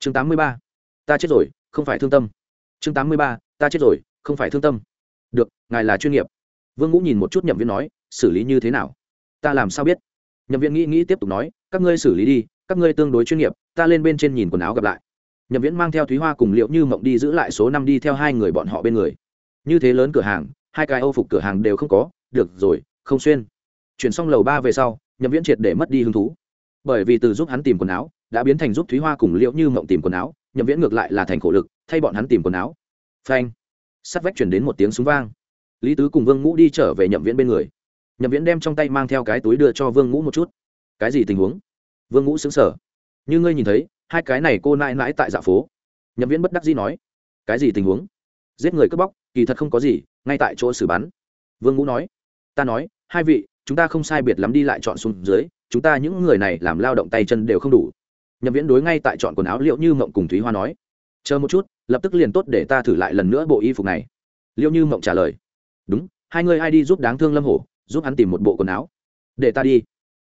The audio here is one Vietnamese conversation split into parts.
chương tám mươi ba. Ta chết rồi, không phải thương tâm. Chương tám mươi ba, ta chết rồi, không phải thương tâm. Được, ngài là chuyên nghiệp. Vương ngũ nhìn một chút nhậm viên nói, xử lý như thế nào? Ta làm sao biết? Nhậm viên nghĩ nghĩ tiếp tục nói, các ngươi xử lý đi, các ngươi tương đối chuyên nghiệp, ta lên bên trên nhìn quần áo gặp lại. Nhậm viễn mang theo thúy hoa cùng liệu như mộng đi giữ lại số năm đi theo hai người bọn họ bên người. Như thế lớn cửa hàng, hai cái âu phục cửa hàng đều không có, được rồi, không xuyên. Chuyển xong lầu ba về sau, nhậm viễn triệt để mất đi hứng thú. Bởi vì từ giúp hắn tìm quần áo đã biến thành giúp thúy hoa cùng liễu như mộng tìm quần áo, nhậm viễn ngược lại là thành khổ lực, thay bọn hắn tìm quần áo. Phanh. Sắt vách chuyển đến một tiếng súng vang. Lý tứ cùng vương ngũ đi trở về nhậm viễn bên người. Nhậm viễn đem trong tay mang theo cái túi đưa cho vương ngũ một chút. Cái gì tình huống? Vương ngũ xứng sở như ngươi nhìn thấy, hai cái này cô nãi nãi tại dạ phố. Nhậm viễn bất đắc dĩ nói. Cái gì tình huống? Giết người cướp bóc, kỳ thật không có gì, ngay tại chỗ xử bắn. Vương ngũ nói. Ta nói, hai vị, chúng ta không sai biệt lắm đi lại chọn xuống dưới, chúng ta những người này làm lao động tay chân đều không đủ nhậm viễn đối ngay tại chọn quần áo liệu như mộng cùng thúy hoa nói, chờ một chút, lập tức liền tốt để ta thử lại lần nữa bộ y phục này. Liệu như mộng trả lời, đúng, hai người ai đi giúp đáng thương lâm hổ, giúp hắn tìm một bộ quần áo. Để ta đi.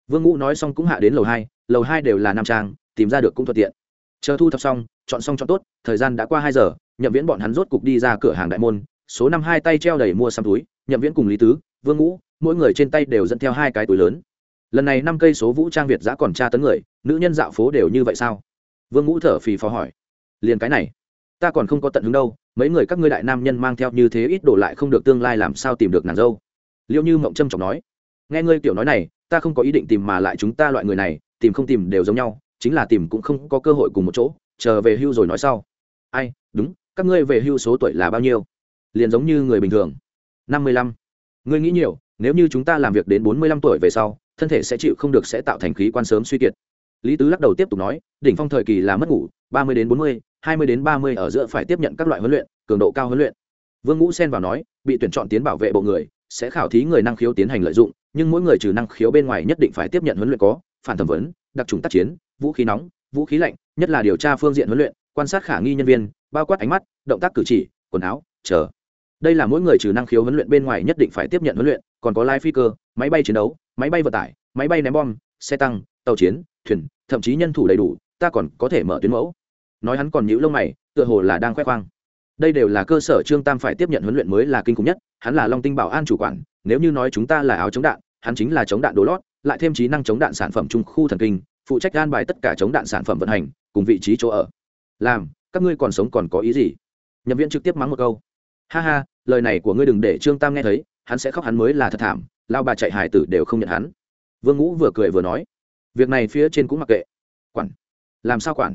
Vương ngũ nói xong cũng hạ đến lầu hai lầu hai đều là nam trang, tìm ra được cũng thuận tiện. Chờ thu thập xong, chọn xong chọn tốt, thời gian đã qua hai giờ, nhậm viễn bọn hắn rốt cục đi ra cửa hàng đại môn, số năm hai tay treo đầy mua xăm túi, nhậm viễn cùng lý tứ, vương ngũ, mỗi người trên tay đều dẫn theo hai cái túi lớn lần này năm cây số vũ trang việt giã còn tra tấn người, nữ nhân dạo phố đều như vậy sao? Vương ngũ thở phì phò hỏi. Liền cái này, ta còn không có tận hứng đâu, mấy người các ngươi đại nam nhân mang theo như thế ít đổ lại không được tương lai làm sao tìm được nàng dâu? Liệu như mộng trâm trọng nói. Nghe ngươi tiểu nói này, ta không có ý định tìm mà lại chúng ta loại người này, tìm không tìm đều giống nhau, chính là tìm cũng không có cơ hội cùng một chỗ, chờ về hưu rồi nói sau. Ai, đúng, các ngươi về hưu số tuổi là bao nhiêu? Liền giống như người bình thường. Năm mươi lăm. Ngươi nghĩ nhiều, nếu như chúng ta làm việc đến bốn mươi lăm tuổi về sau thân thể sẽ chịu không được sẽ tạo thành khí quan sớm suy kiệt. Lý tứ lắc đầu tiếp tục nói, đỉnh phong thời kỳ là mất ngủ, ba mươi đến bốn mươi, hai mươi đến ba mươi ở giữa phải tiếp nhận các loại huấn luyện, cường độ cao huấn luyện. Vương ngũ xen vào nói, bị tuyển chọn tiến bảo vệ bộ người, sẽ khảo thí người năng khiếu tiến hành lợi dụng, nhưng mỗi người trừ năng khiếu bên ngoài nhất định phải tiếp nhận huấn luyện có, phản thẩm vấn, đặc trùng tác chiến, vũ khí nóng, vũ khí lạnh, nhất là điều tra phương diện huấn luyện, quan sát khả nghi nhân viên, bao quát ánh mắt, động tác cử chỉ, quần áo, chờ. Đây là mỗi người trừ năng khiếu huấn luyện bên ngoài nhất định phải tiếp nhận huấn luyện còn có lai phi cơ, máy bay chiến đấu, máy bay vận tải, máy bay ném bom, xe tăng, tàu chiến, thuyền, thậm chí nhân thủ đầy đủ, ta còn có thể mở tuyến mẫu. Nói hắn còn nhíu lông mày, tựa hồ là đang khoe khoang. Đây đều là cơ sở trương tam phải tiếp nhận huấn luyện mới là kinh khủng nhất, hắn là long tinh bảo an chủ quản, nếu như nói chúng ta là áo chống đạn, hắn chính là chống đạn đồ lót, lại thêm trí năng chống đạn sản phẩm trung khu thần kinh, phụ trách an bài tất cả chống đạn sản phẩm vận hành, cùng vị trí chỗ ở. Làm, các ngươi còn sống còn có ý gì? Nhập viện trực tiếp mắng một câu. Ha ha, lời này của ngươi đừng để trương tam nghe thấy hắn sẽ khóc hắn mới là thật thảm, lao bà chạy hải tử đều không nhận hắn. Vương ngũ vừa cười vừa nói, việc này phía trên cũng mặc kệ. Quản. Làm sao quản?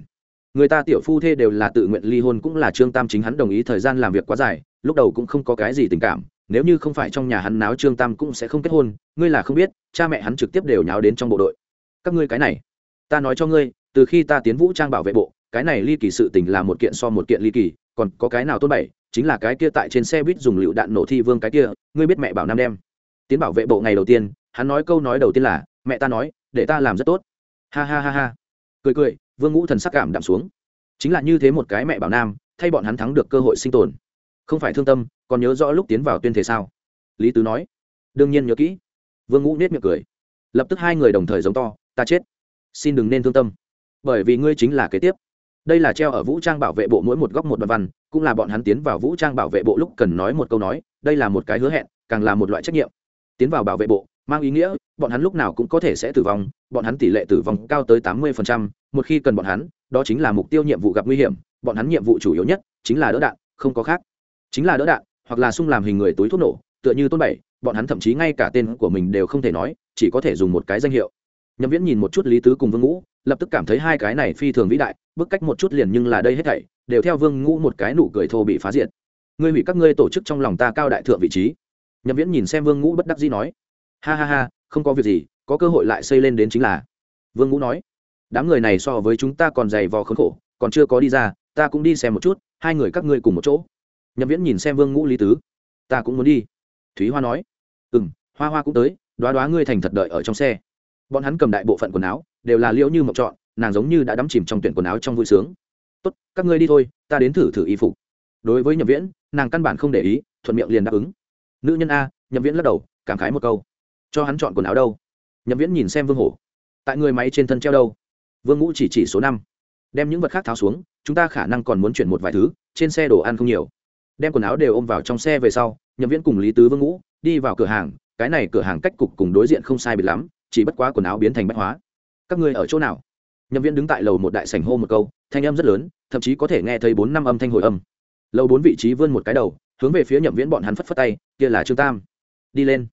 Người ta tiểu phu thê đều là tự nguyện ly hôn cũng là trương tam chính hắn đồng ý thời gian làm việc quá dài, lúc đầu cũng không có cái gì tình cảm, nếu như không phải trong nhà hắn náo trương tam cũng sẽ không kết hôn, ngươi là không biết, cha mẹ hắn trực tiếp đều nháo đến trong bộ đội. Các ngươi cái này, ta nói cho ngươi, từ khi ta tiến vũ trang bảo vệ bộ, cái này ly kỳ sự tình là một kiện so một kiện ly kỳ, còn có cái nào tốt bảy chính là cái kia tại trên xe buýt dùng lựu đạn nổ thi vương cái kia, ngươi biết mẹ bảo nam đem. Tiến bảo vệ bộ ngày đầu tiên, hắn nói câu nói đầu tiên là, mẹ ta nói, để ta làm rất tốt. Ha ha ha ha. Cười cười, vương ngũ thần sắc cảm đạm xuống. Chính là như thế một cái mẹ bảo nam, thay bọn hắn thắng được cơ hội sinh tồn. Không phải thương tâm, còn nhớ rõ lúc tiến vào tuyên thể sao? Lý tứ nói. Đương nhiên nhớ kỹ. Vương ngũ nết miệng cười. Lập tức hai người đồng thời giống to, ta chết. Xin đừng nên thương tâm. Bởi vì ngươi chính là kế tiếp đây là treo ở vũ trang bảo vệ bộ mỗi một góc một đoạn văn, cũng là bọn hắn tiến vào vũ trang bảo vệ bộ lúc cần nói một câu nói, đây là một cái hứa hẹn, càng là một loại trách nhiệm. Tiến vào bảo vệ bộ, mang ý nghĩa, bọn hắn lúc nào cũng có thể sẽ tử vong, bọn hắn tỷ lệ tử vong cao tới tám mươi một khi cần bọn hắn, đó chính là mục tiêu nhiệm vụ gặp nguy hiểm, bọn hắn nhiệm vụ chủ yếu nhất chính là đỡ đạn, không có khác. Chính là đỡ đạn, hoặc là sung làm hình người túi thuốc nổ, tựa như tôn bảy, bọn hắn thậm chí ngay cả tên của mình đều không thể nói, chỉ có thể dùng một cái danh hiệu nhậm viễn nhìn một chút lý tứ cùng vương ngũ, lập tức cảm thấy hai cái này phi thường vĩ đại bức cách một chút liền nhưng là đây hết thảy, đều theo vương ngũ một cái nụ cười thô bị phá diệt. Ngươi hủy các ngươi tổ chức trong lòng ta cao đại thượng vị trí. Nhậm viễn nhìn xem vương ngũ bất đắc dĩ nói. Ha ha ha, không có việc gì, có cơ hội lại xây lên đến chính là. Vương ngũ nói. Đám người này so với chúng ta còn dày vò khốn khổ, còn chưa có đi ra, ta cũng đi xem một chút, hai người các ngươi cùng một chỗ. Nhậm viễn nhìn xem vương ngũ lý tứ. Ta cũng muốn đi. Thúy hoa nói. Ừ m hoa hoa cũng tới, đoá đoá ngươi thành thật đợi ở trong xe bọn hắn cầm đại bộ phận quần áo, đều là liễu như mộng trọn, nàng giống như đã đắm chìm trong tuyển quần áo trong vui sướng. Tốt, các ngươi đi thôi, ta đến thử thử y phục. Đối với nhậm viễn, nàng căn bản không để ý, thuận miệng liền đáp ứng. Nữ nhân a, nhậm viễn lắc đầu, cảm khái một câu. Cho hắn chọn quần áo đâu? Nhậm viễn nhìn xem vương hổ. Tại người máy trên thân treo đâu? Vương ngũ chỉ chỉ số năm. Đem những vật khác tháo xuống, chúng ta khả năng còn muốn chuyển một vài thứ, trên xe đồ ăn không nhiều. Đem quần áo đều ôm vào trong xe về sau, nhậm viễn cùng lý tứ vương ngũ đi vào cửa hàng, cái này cửa hàng cách cục cùng đối diện không sai biệt lắm chỉ bất quá quần áo biến thành bách hóa. Các ngươi ở chỗ nào? Nhậm viễn đứng tại lầu một đại sảnh hô một câu, thanh âm rất lớn, thậm chí có thể nghe thấy bốn năm âm thanh hồi âm. Lầu bốn vị trí vươn một cái đầu, hướng về phía nhậm viễn bọn hắn phất phất tay, kia là trương tam. Đi lên.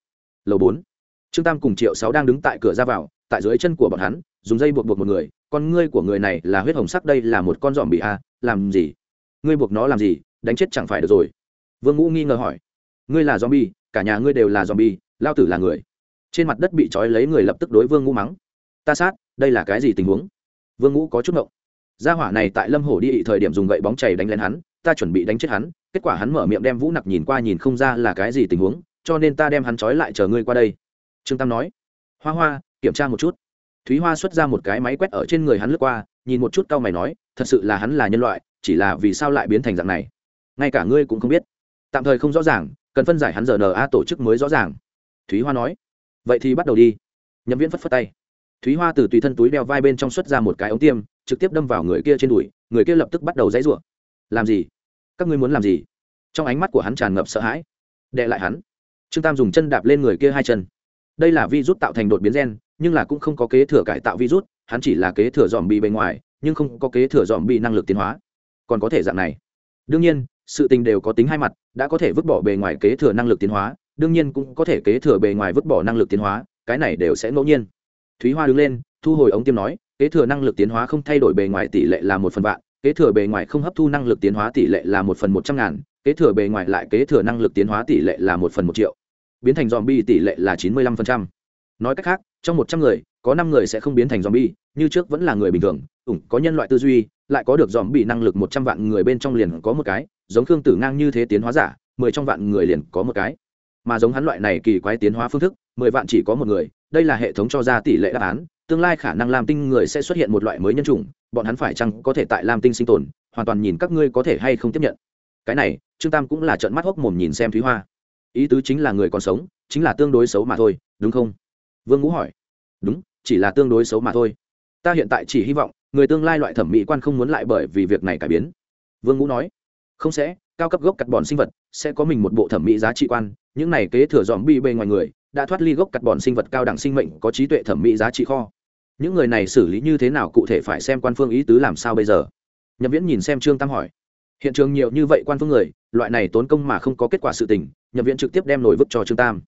Lầu bốn. Trương tam cùng triệu sáu đang đứng tại cửa ra vào, tại dưới chân của bọn hắn, dùng dây buộc buộc một người, con ngươi của người này là huyết hồng sắc, đây là một con giòm bị a làm gì? Ngươi buộc nó làm gì? Đánh chết chẳng phải được rồi. Vương ngũ nghi ngờ hỏi. Ngươi là zombie, cả nhà ngươi đều là zombie, lao tử là người trên mặt đất bị trói lấy người lập tức đối vương ngũ mắng. Ta sát, đây là cái gì tình huống? Vương ngũ có chút ngộng. Gia hỏa này tại lâm hồ đi thời điểm dùng gậy bóng chảy đánh lên hắn, ta chuẩn bị đánh chết hắn, kết quả hắn mở miệng đem vũ nặc nhìn qua nhìn không ra là cái gì tình huống, cho nên ta đem hắn trói lại chờ ngươi qua đây. Trương tam nói. Hoa hoa, kiểm tra một chút. Thúy hoa xuất ra một cái máy quét ở trên người hắn lướt qua, nhìn một chút cau mày nói, thật sự là hắn là nhân loại, chỉ là vì sao lại biến thành dạng này? Ngay cả ngươi cũng không biết. Tạm thời không rõ ràng, cần phân giải hắn giờ na tổ chức mới rõ ràng. Thúy hoa nói vậy thì bắt đầu đi. Nhậm viễn phất phất tay. Thúy hoa từ tùy thân túi đeo vai bên trong xuất ra một cái ống tiêm, trực tiếp đâm vào người kia trên đùi, người kia lập tức bắt đầu dãy rủa. Làm gì? Các ngươi muốn làm gì? Trong ánh mắt của hắn tràn ngập sợ hãi. Đệ lại hắn. Trương tam dùng chân đạp lên người kia hai chân. Đây là virus tạo thành đột biến gen, nhưng là cũng không có kế thừa cải tạo virus, hắn chỉ là kế thừa dòm bị bề ngoài, nhưng không có kế thừa dòm bị năng lực tiến hóa. Còn có thể dạng này. Đương nhiên, sự tình đều có tính hai mặt, đã có thể vứt bỏ bề ngoài kế thừa năng lực tiến hóa đương nhiên cũng có thể kế thừa bề ngoài vứt bỏ năng lực tiến hóa, cái này đều sẽ ngẫu nhiên. Thúy hoa đứng lên, thu hồi ống tiêm nói, kế thừa năng lực tiến hóa không thay đổi bề ngoài tỷ lệ là một phần vạn, kế thừa bề ngoài không hấp thu năng lực tiến hóa tỷ lệ là một phần một trăm ngàn, kế thừa bề ngoài lại kế thừa năng lực tiến hóa tỷ lệ là một phần một triệu. Biến thành dòm bi tỷ lệ là chín mươi lăm phần trăm. Nói cách khác, trong một trăm người, có năm người sẽ không biến thành dòm bi như trước vẫn là người bình thường, ủng, có nhân loại tư duy, lại có được dòm bị năng lực một trăm vạn người bên trong liền có một cái, giống khương tử ngang như thế tiến hóa giả, mười trong vạn người liền có một cái mà giống hắn loại này kỳ quái tiến hóa phương thức, mười vạn chỉ có một người, đây là hệ thống cho ra tỷ lệ đáp án, tương lai khả năng lam tinh người sẽ xuất hiện một loại mới nhân chủng, bọn hắn phải chăng có thể tại lam tinh sinh tồn, hoàn toàn nhìn các ngươi có thể hay không tiếp nhận. Cái này, trương tam cũng là trận mắt hốc mồm nhìn xem thúy hoa. Ý tứ chính là người còn sống, chính là tương đối xấu mà thôi, đúng không? Vương ngũ hỏi. Đúng, chỉ là tương đối xấu mà thôi. Ta hiện tại chỉ hy vọng, người tương lai loại thẩm mỹ quan không muốn lại bởi vì việc này cải biến. Vương ngũ nói. Không sẽ, cao cấp gốc cắt bòn sinh vật sẽ có mình một bộ thẩm mỹ giá trị quan những này kế thừa dòm bi bề ngoài người, đã thoát ly gốc cắt bọn sinh vật cao đẳng sinh mệnh có trí tuệ thẩm mỹ giá trị kho. Những người này xử lý như thế nào cụ thể phải xem quan phương ý tứ làm sao bây giờ? Nhậm viễn nhìn xem trương tam hỏi. Hiện trường nhiều như vậy quan phương người, loại này tốn công mà không có kết quả sự tình, nhậm viễn trực tiếp đem nổi vứt cho trương tam.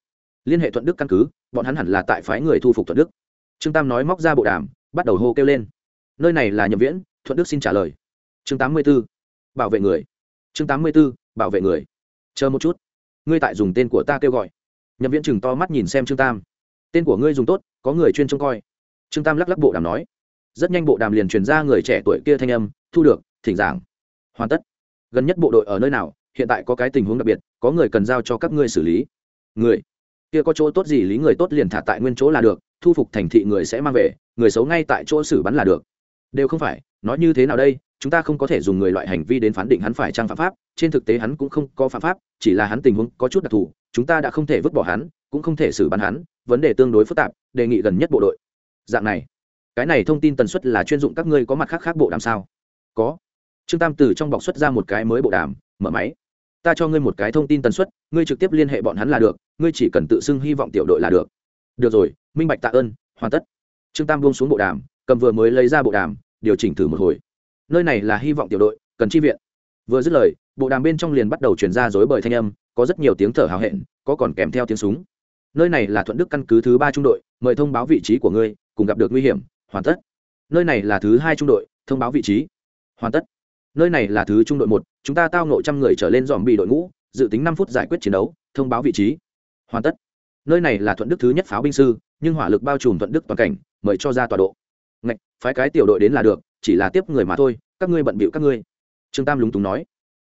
Liên hệ thuận đức căn cứ, bọn hắn hẳn là tại phái người thu phục thuận đức. Trương tam nói móc ra bộ đàm, bắt đầu hô kêu lên. Nơi này là nhậm viễn, thuận đức xin trả lời. Chương tám mươi b ố bảo vệ người. Chương tám mươi b ố bảo vệ người. Chờ một chút ngươi tại dùng tên của ta kêu gọi. Nhậm viễn chừng to mắt nhìn xem trương tam. Tên của ngươi dùng tốt, có người chuyên trông coi. Trương tam lắc lắc bộ đàm nói. Rất nhanh bộ đàm liền truyền ra người trẻ tuổi kia thanh âm, thu được, thỉnh giảng. Hoàn tất. Gần nhất bộ đội ở nơi nào, hiện tại có cái tình huống đặc biệt, có người cần giao cho các ngươi xử lý. Người. Kia có chỗ tốt gì lý người tốt liền thả tại nguyên chỗ là được, thu phục thành thị người sẽ mang về, người xấu ngay tại chỗ xử bắn là được. Đều không phải, nói như thế nào đây chúng ta không có thể dùng người loại hành vi đến phán định hắn phải trang phạm pháp, trên thực tế hắn cũng không có phạm pháp, chỉ là hắn tình huống có chút đặc thù, chúng ta đã không thể vứt bỏ hắn, cũng không thể xử bắn hắn, vấn đề tương đối phức tạp, đề nghị gần nhất bộ đội. Dạng này, cái này thông tin tần suất là chuyên dụng các ngươi có mặt khác khác bộ đàm sao? Có. Trương tam từ trong bọc xuất ra một cái mới bộ đàm, mở máy. Ta cho ngươi một cái thông tin tần suất, ngươi trực tiếp liên hệ bọn hắn là được, ngươi chỉ cần tự xưng hy vọng tiểu đội là được. Được rồi, minh bạch tạ ơn, hoàn tất. Trương tam buông xuống bộ đàm, cầm vừa mới lấy ra bộ đàm, điều chỉnh thử một hồi nơi này là hy vọng tiểu đội, cần chi viện. Vừa dứt lời, bộ đàm bên trong liền bắt đầu chuyển ra dối bời thanh âm, có rất nhiều tiếng thở hào hẹn, có còn kèm theo tiếng súng. Nơi này là thuận đức căn cứ thứ ba trung đội, mời thông báo vị trí của ngươi, cùng gặp được nguy hiểm, hoàn tất. Nơi này là thứ hai trung đội, thông báo vị trí, hoàn tất. Nơi này là thứ trung đội một, chúng ta tao nộ trăm người trở lên dòm bị đội ngũ, dự tính năm phút giải quyết chiến đấu, thông báo vị trí, hoàn tất. Nơi này là thuận đức thứ nhất pháo binh sư, nhưng hỏa lực bao trùm thuận đức toàn cảnh, mời cho ra tọa độ. Ngạch, phái cái tiểu đội đến là được chỉ là tiếp người mà thôi, các ngươi bận bịu các ngươi. Trương tam lúng túng nói.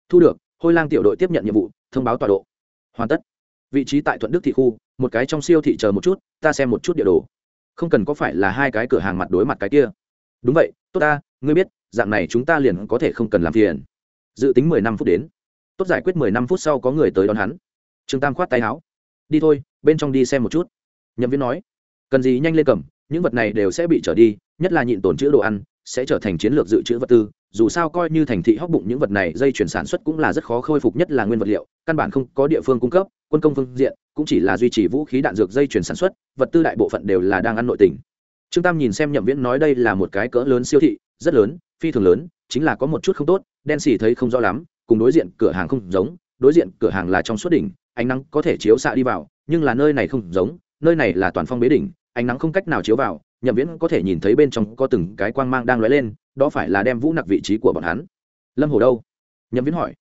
Thu được, hôi lang tiểu đội tiếp nhận nhiệm vụ, thông báo tọa độ. Hoàn tất. Vị trí tại thuận đức thị khu, một cái trong siêu thị chờ một chút, ta xem một chút địa đồ. Không cần có phải là hai cái cửa hàng mặt đối mặt cái kia. Đúng vậy, tốt ta, ngươi biết, dạng này chúng ta liền có thể không cần làm phiền. Dự tính mười năm phút đến. Tốt giải quyết mười năm phút sau có người tới đón hắn. Trương tam khoát tay áo. Đi thôi, bên trong đi xem một chút. Nhậm viên nói. Cần gì nhanh lên cầm, những vật này đều sẽ bị trở đi nhất là nhịn tồn chữ đồ ăn, sẽ trở thành chiến lược dự trữ vật tư, dù sao coi như thành thị hóc bụng những vật này dây chuyển sản xuất cũng là rất khó khôi phục nhất là nguyên vật liệu, căn bản không có địa phương cung cấp, quân công phương diện, cũng chỉ là duy trì vũ khí đạn dược dây chuyển sản xuất, vật tư đại bộ phận đều là đang ăn nội tỉnh trương tam nhìn xem nhậm viễn nói đây là một cái cỡ lớn siêu thị, rất lớn, phi thường lớn, chính là có một chút không tốt, đen xì thấy không rõ lắm, cùng đối diện cửa hàng không giống, đối diện cửa hàng là trong suốt đỉnh, ánh nắng có thể chiếu xạ đi vào, nhưng là nơi này không giống, nơi này là toàn phong bế đỉnh, ánh nắng không cách nào chiếu vào nhậm viễn có thể nhìn thấy bên trong có từng cái quang mang đang lóe lên, đó phải là đem vũ nặc vị trí của bọn hắn. Lâm hồ đâu? Nhậm viễn hỏi.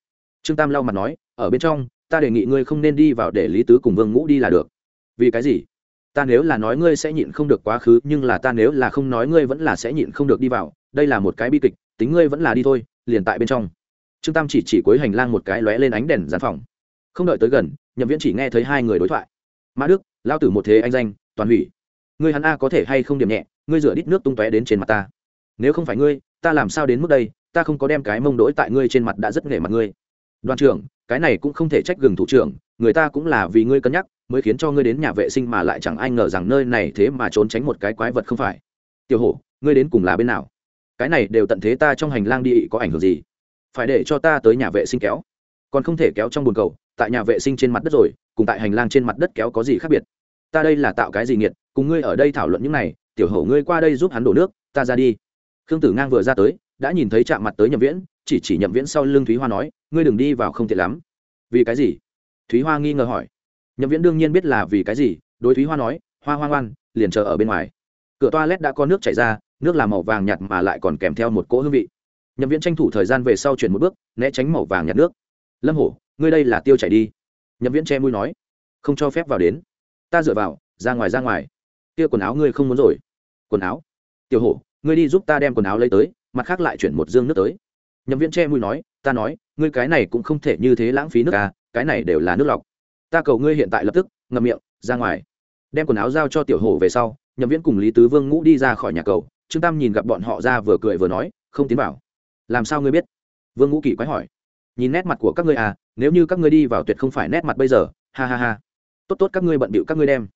Trương tam lau mặt nói, ở bên trong, ta đề nghị ngươi không nên đi vào để lý tứ cùng vương ngũ đi là được. Vì cái gì? Ta nếu là nói ngươi sẽ nhịn không được quá khứ, nhưng là ta nếu là không nói ngươi vẫn là sẽ nhịn không được đi vào. Đây là một cái bi kịch, tính ngươi vẫn là đi thôi, liền tại bên trong. Trương tam chỉ chỉ cuối hành lang một cái lóe lên ánh đèn gián phòng. Không đợi tới gần, nhậm viễn chỉ nghe thấy hai người đối thoại. Mã đức lao tử một thế anh danh, toàn hủy ngươi hắn a có thể hay không điểm nhẹ, ngươi rửa đít nước tung tóe đến trên mặt ta. Nếu không phải ngươi, ta làm sao đến mức đây, ta không có đem cái mông đỗi tại ngươi trên mặt đã rất nghề mặt ngươi. Đoàn trưởng, cái này cũng không thể trách gừng thủ trưởng, người ta cũng là vì ngươi cân nhắc, mới khiến cho ngươi đến nhà vệ sinh mà lại chẳng ai ngờ rằng nơi này thế mà trốn tránh một cái quái vật không phải. Tiểu hổ, ngươi đến cùng là bên nào? Cái này đều tận thế ta trong hành lang đi, có ảnh hưởng gì? Phải để cho ta tới nhà vệ sinh kéo. Còn không thể kéo trong bồn cầu, tại nhà vệ sinh trên mặt đất rồi, cùng tại hành lang trên mặt đất kéo có gì khác biệt? Ta đây là tạo cái gì nghiệt cùng ngươi ở đây thảo luận những này, tiểu hổ ngươi qua đây giúp hắn đổ nước, ta ra đi. Khương tử ngang vừa ra tới, đã nhìn thấy chạm mặt tới nhậm viễn, chỉ chỉ nhậm viễn sau lưng thúy hoa nói, ngươi đừng đi vào không tiện lắm. Vì cái gì? Thúy hoa nghi ngờ hỏi. Nhậm viễn đương nhiên biết là vì cái gì, đối thúy hoa nói, hoa hoa ngoan liền chờ ở bên ngoài. Cửa toilet đã có nước chảy ra, nước là màu vàng nhạt mà lại còn kèm theo một cỗ hương vị. Nhậm viễn tranh thủ thời gian về sau chuyển một bước, né tránh màu vàng nhạt nước. Lâm hổ, ngươi đây là tiêu chảy đi. Nhậm viễn che mũi nói, không cho phép vào đến. Ta dựa vào, ra ngoài ra ngoài kia quần áo ngươi không muốn rồi. Quần áo? Tiểu hổ, ngươi đi giúp ta đem quần áo lấy tới, mặt khác lại chuyển một dương nước tới. Nhậm viễn che mùi nói, ta nói, ngươi cái này cũng không thể như thế lãng phí nước à cái này đều là nước lọc. Ta cầu ngươi hiện tại lập tức, ngậm miệng, ra ngoài. Đem quần áo giao cho tiểu hổ về sau, nhậm viễn cùng lý tứ vương ngũ đi ra khỏi nhà cầu. Trương tam nhìn gặp bọn họ ra vừa cười vừa nói, không tiến vào. Làm sao ngươi biết? Vương ngũ kỳ quái hỏi. Nhìn nét mặt của các ngươi à nếu như các ngươi đi vào tuyệt không phải nét mặt bây giờ, ha ha ha. Tốt tốt các ngươi bận bịu các ngươi đem.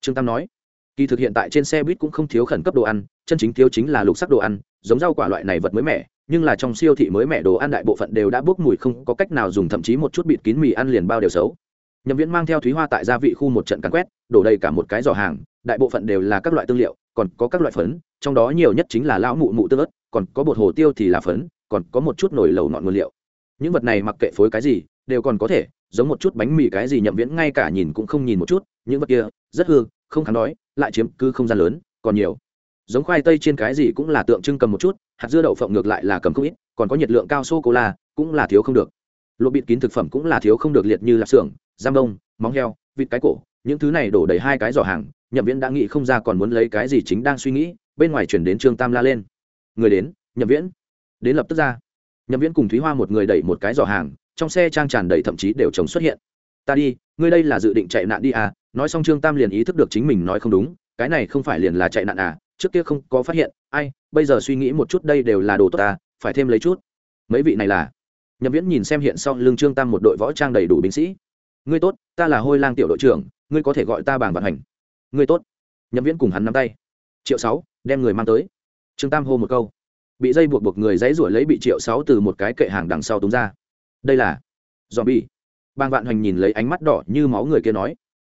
Trương tam nói kỳ thực hiện tại trên xe buýt cũng không thiếu khẩn cấp đồ ăn, chân chính thiếu chính là lục sắc đồ ăn, giống rau quả loại này vật mới mẻ, nhưng là trong siêu thị mới mẻ đồ ăn đại bộ phận đều đã bốc mùi không có cách nào dùng, thậm chí một chút bịt kín mì ăn liền bao đều xấu. Nhậm viễn mang theo thúy hoa tại gia vị khu một trận cắn quét, đổ đầy cả một cái giỏ hàng, đại bộ phận đều là các loại tương liệu, còn có các loại phấn, trong đó nhiều nhất chính là lão mụ mụ tương ớt, còn có bột hồ tiêu thì là phấn, còn có một chút nồi lầu nọn nguyên liệu. Những vật này mặc kệ phối cái gì, đều còn có thể, giống một chút bánh mì cái gì nhậm viễn ngay cả nhìn cũng không nhìn một chút, những vật kia, rất hư, không kháng đói lại chiếm cứ không gian lớn, còn nhiều. Giống khoai tây trên cái gì cũng là tượng trưng cầm một chút, hạt dưa đậu phộng ngược lại là cầm không ít, còn có nhiệt lượng cao sô cô la cũng là thiếu không được. Lộ bịt kín thực phẩm cũng là thiếu không được liệt như lạp xưởng, giam đông, móng heo, vịt cái cổ, những thứ này đổ đầy hai cái giỏ hàng, nhậm viễn đã nghĩ không ra còn muốn lấy cái gì chính đang suy nghĩ, bên ngoài chuyển đến trương tam la lên. Người đến, nhậm viễn. Đến lập tức ra. Nhậm viễn cùng thúy hoa một người đẩy một cái giỏ hàng, trong xe trang tràn đầy thậm chí đều chồng xuất hiện. Ta đi, ngươi đây là dự định chạy nạn đi à nói xong trương tam liền ý thức được chính mình nói không đúng, cái này không phải liền là chạy nạn à trước kia không có phát hiện, ai, bây giờ suy nghĩ một chút đây đều là đồ tốt ta phải thêm lấy chút. Mấy vị này là? Nhậm viễn nhìn xem hiện sau lưng trương tam một đội võ trang đầy đủ binh sĩ. Ngươi tốt, ta là hôi lang tiểu đội trưởng, ngươi có thể gọi ta bảng vận hành. Ngươi tốt. Nhậm viễn cùng hắn nắm tay. Triệu sáu, đem người mang tới. Trương tam hô một câu. Bị dây buộc buộc người dãy ruổi lấy bị triệu sáu từ một cái kệ hàng đằng sau túng ra. Đây là dòm bi bang vạn hoành nhìn lấy ánh mắt đỏ như máu người kia nói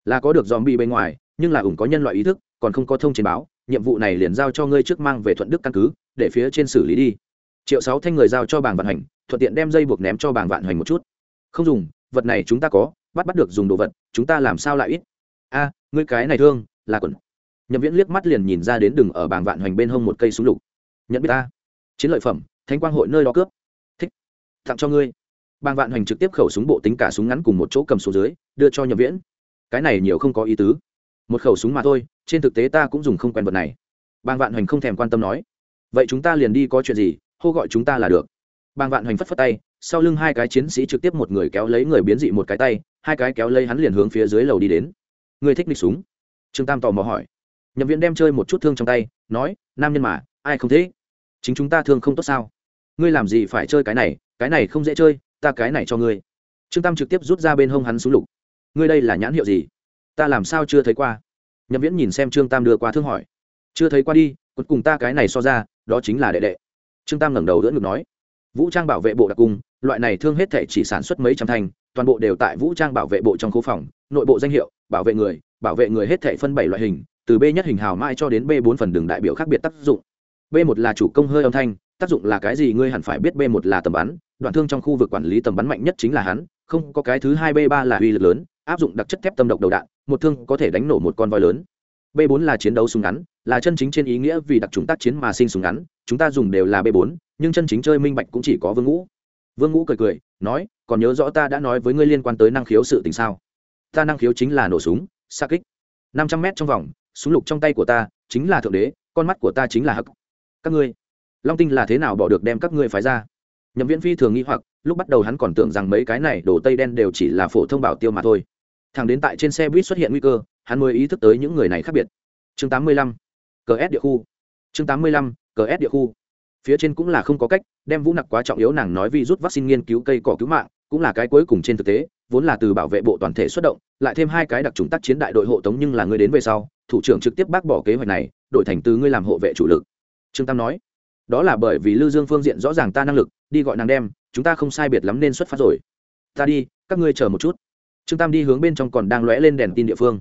là có được dòm bi bên ngoài, nhưng là ủng có nhân loại ý thức, còn không có thông trên báo, nhiệm vụ này liền giao cho ngươi trước mang về thuận đức căn cứ, để phía trên xử lý đi. Triệu sáu thanh người giao cho bảng vạn hành, thuận tiện đem dây buộc ném cho bảng vạn hành một chút. Không dùng, vật này chúng ta có, bắt bắt được dùng đồ vật, chúng ta làm sao lại ít? A, ngươi cái này thương, là quần. Nhậm viễn liếc mắt liền nhìn ra đến đường ở bảng vạn hoành bên hông một cây súng lục. Nhận biết ta. Chiến lợi phẩm thanh quang hội nơi đó cướp. Thích. Tặng cho ngươi. Bảng vạn hoành trực tiếp khẩu súng bộ tính cả súng ngắn cùng một chỗ cầm số dưới, đưa cho nhậm viễn cái này nhiều không có ý tứ. Một khẩu súng mà thôi, trên thực tế ta cũng dùng không quen vật này. Bàng vạn hoành không thèm quan tâm nói. Vậy chúng ta liền đi có chuyện gì, hô gọi chúng ta là được. Bàng vạn hoành phất phất tay, sau lưng hai cái chiến sĩ trực tiếp một người kéo lấy người biến dị một cái tay, hai cái kéo lấy hắn liền hướng phía dưới lầu đi đến. Người thích địch súng? Trương tam tò mò hỏi. Nhậm viễn đem chơi một chút thương trong tay, nói, nam nhân mà, ai không thế? Chính chúng ta thương không tốt sao? Ngươi làm gì phải chơi cái này? Cái này không dễ chơi, ta cái này cho ngươi. Trương tam trực tiếp rút ra bên hông hắn súng lục ngươi đây là nhãn hiệu gì? Ta làm sao chưa thấy qua? Nhậm viễn nhìn xem trương tam đưa qua thương hỏi. Chưa thấy qua đi cuối cùng ta cái này so ra đó chính là đệ đệ. Trương tam ngẩng đầu đỡ ngực nói. Vũ trang bảo vệ bộ đặc cung loại này thương hết thể chỉ sản xuất mấy trăm thành, toàn bộ đều tại vũ trang bảo vệ bộ trong khu phòng nội bộ danh hiệu bảo vệ người bảo vệ người hết thể phân bảy loại hình từ b nhất hình hào mai cho đến b bốn phần đường đại biểu khác biệt tác dụng. B một là chủ công hơi âm thanh tác dụng là cái gì ngươi hẳn phải biết b một là tầm bắn đoạn thương trong khu vực quản lý tầm bắn mạnh nhất chính là hắn không có cái thứ hai b ba là uy lực lớn áp dụng đặc chất thép tâm độc đầu đạn, một thương có thể đánh nổ một con voi lớn. B 4 là chiến đấu súng ngắn, là chân chính trên ý nghĩa vì đặc trùng tác chiến mà sinh súng ngắn, chúng ta dùng đều là b 4 nhưng chân chính chơi minh bạch cũng chỉ có vương ngũ. Vương ngũ cười cười, nói, còn nhớ rõ ta đã nói với ngươi liên quan tới năng khiếu sự tình sao? Ta năng khiếu chính là nổ súng, xa kích. Năm trăm mét trong vòng, súng lục trong tay của ta chính là thượng đế, con mắt của ta chính là hắc. Các ngươi, long tinh là thế nào bỏ được đem các ngươi phái ra? Nhậm viễn phi thường nghĩ hoặc, lúc bắt đầu hắn còn tưởng rằng mấy cái này đổ tây đen đều chỉ là phổ thông bảo tiêu mà thôi thằng đến tại trên xe buýt xuất hiện nguy cơ, hắn mới ý thức tới những người này khác biệt chương 85. cờ s địa khu chương 85. cờ s địa khu phía trên cũng là không có cách, đem vũ nặc quá trọng yếu nàng nói vì rút vaccine nghiên cứu cây cỏ cứu mạng, cũng là cái cuối cùng trên thực tế, vốn là từ bảo vệ bộ toàn thể xuất động, lại thêm hai cái đặc trùng tác chiến đại đội hộ tống nhưng là người đến về sau, thủ trưởng trực tiếp bác bỏ kế hoạch này, đổi thành từ ngươi làm hộ vệ chủ lực trương tam nói, đó là bởi vì lưu dương phương diện rõ ràng ta năng lực, đi gọi nàng đem, chúng ta không sai biệt lắm nên xuất phát rồi ta đi, các ngươi chờ một chút trương tam đi hướng bên trong còn đang lóe lên đèn tin địa phương.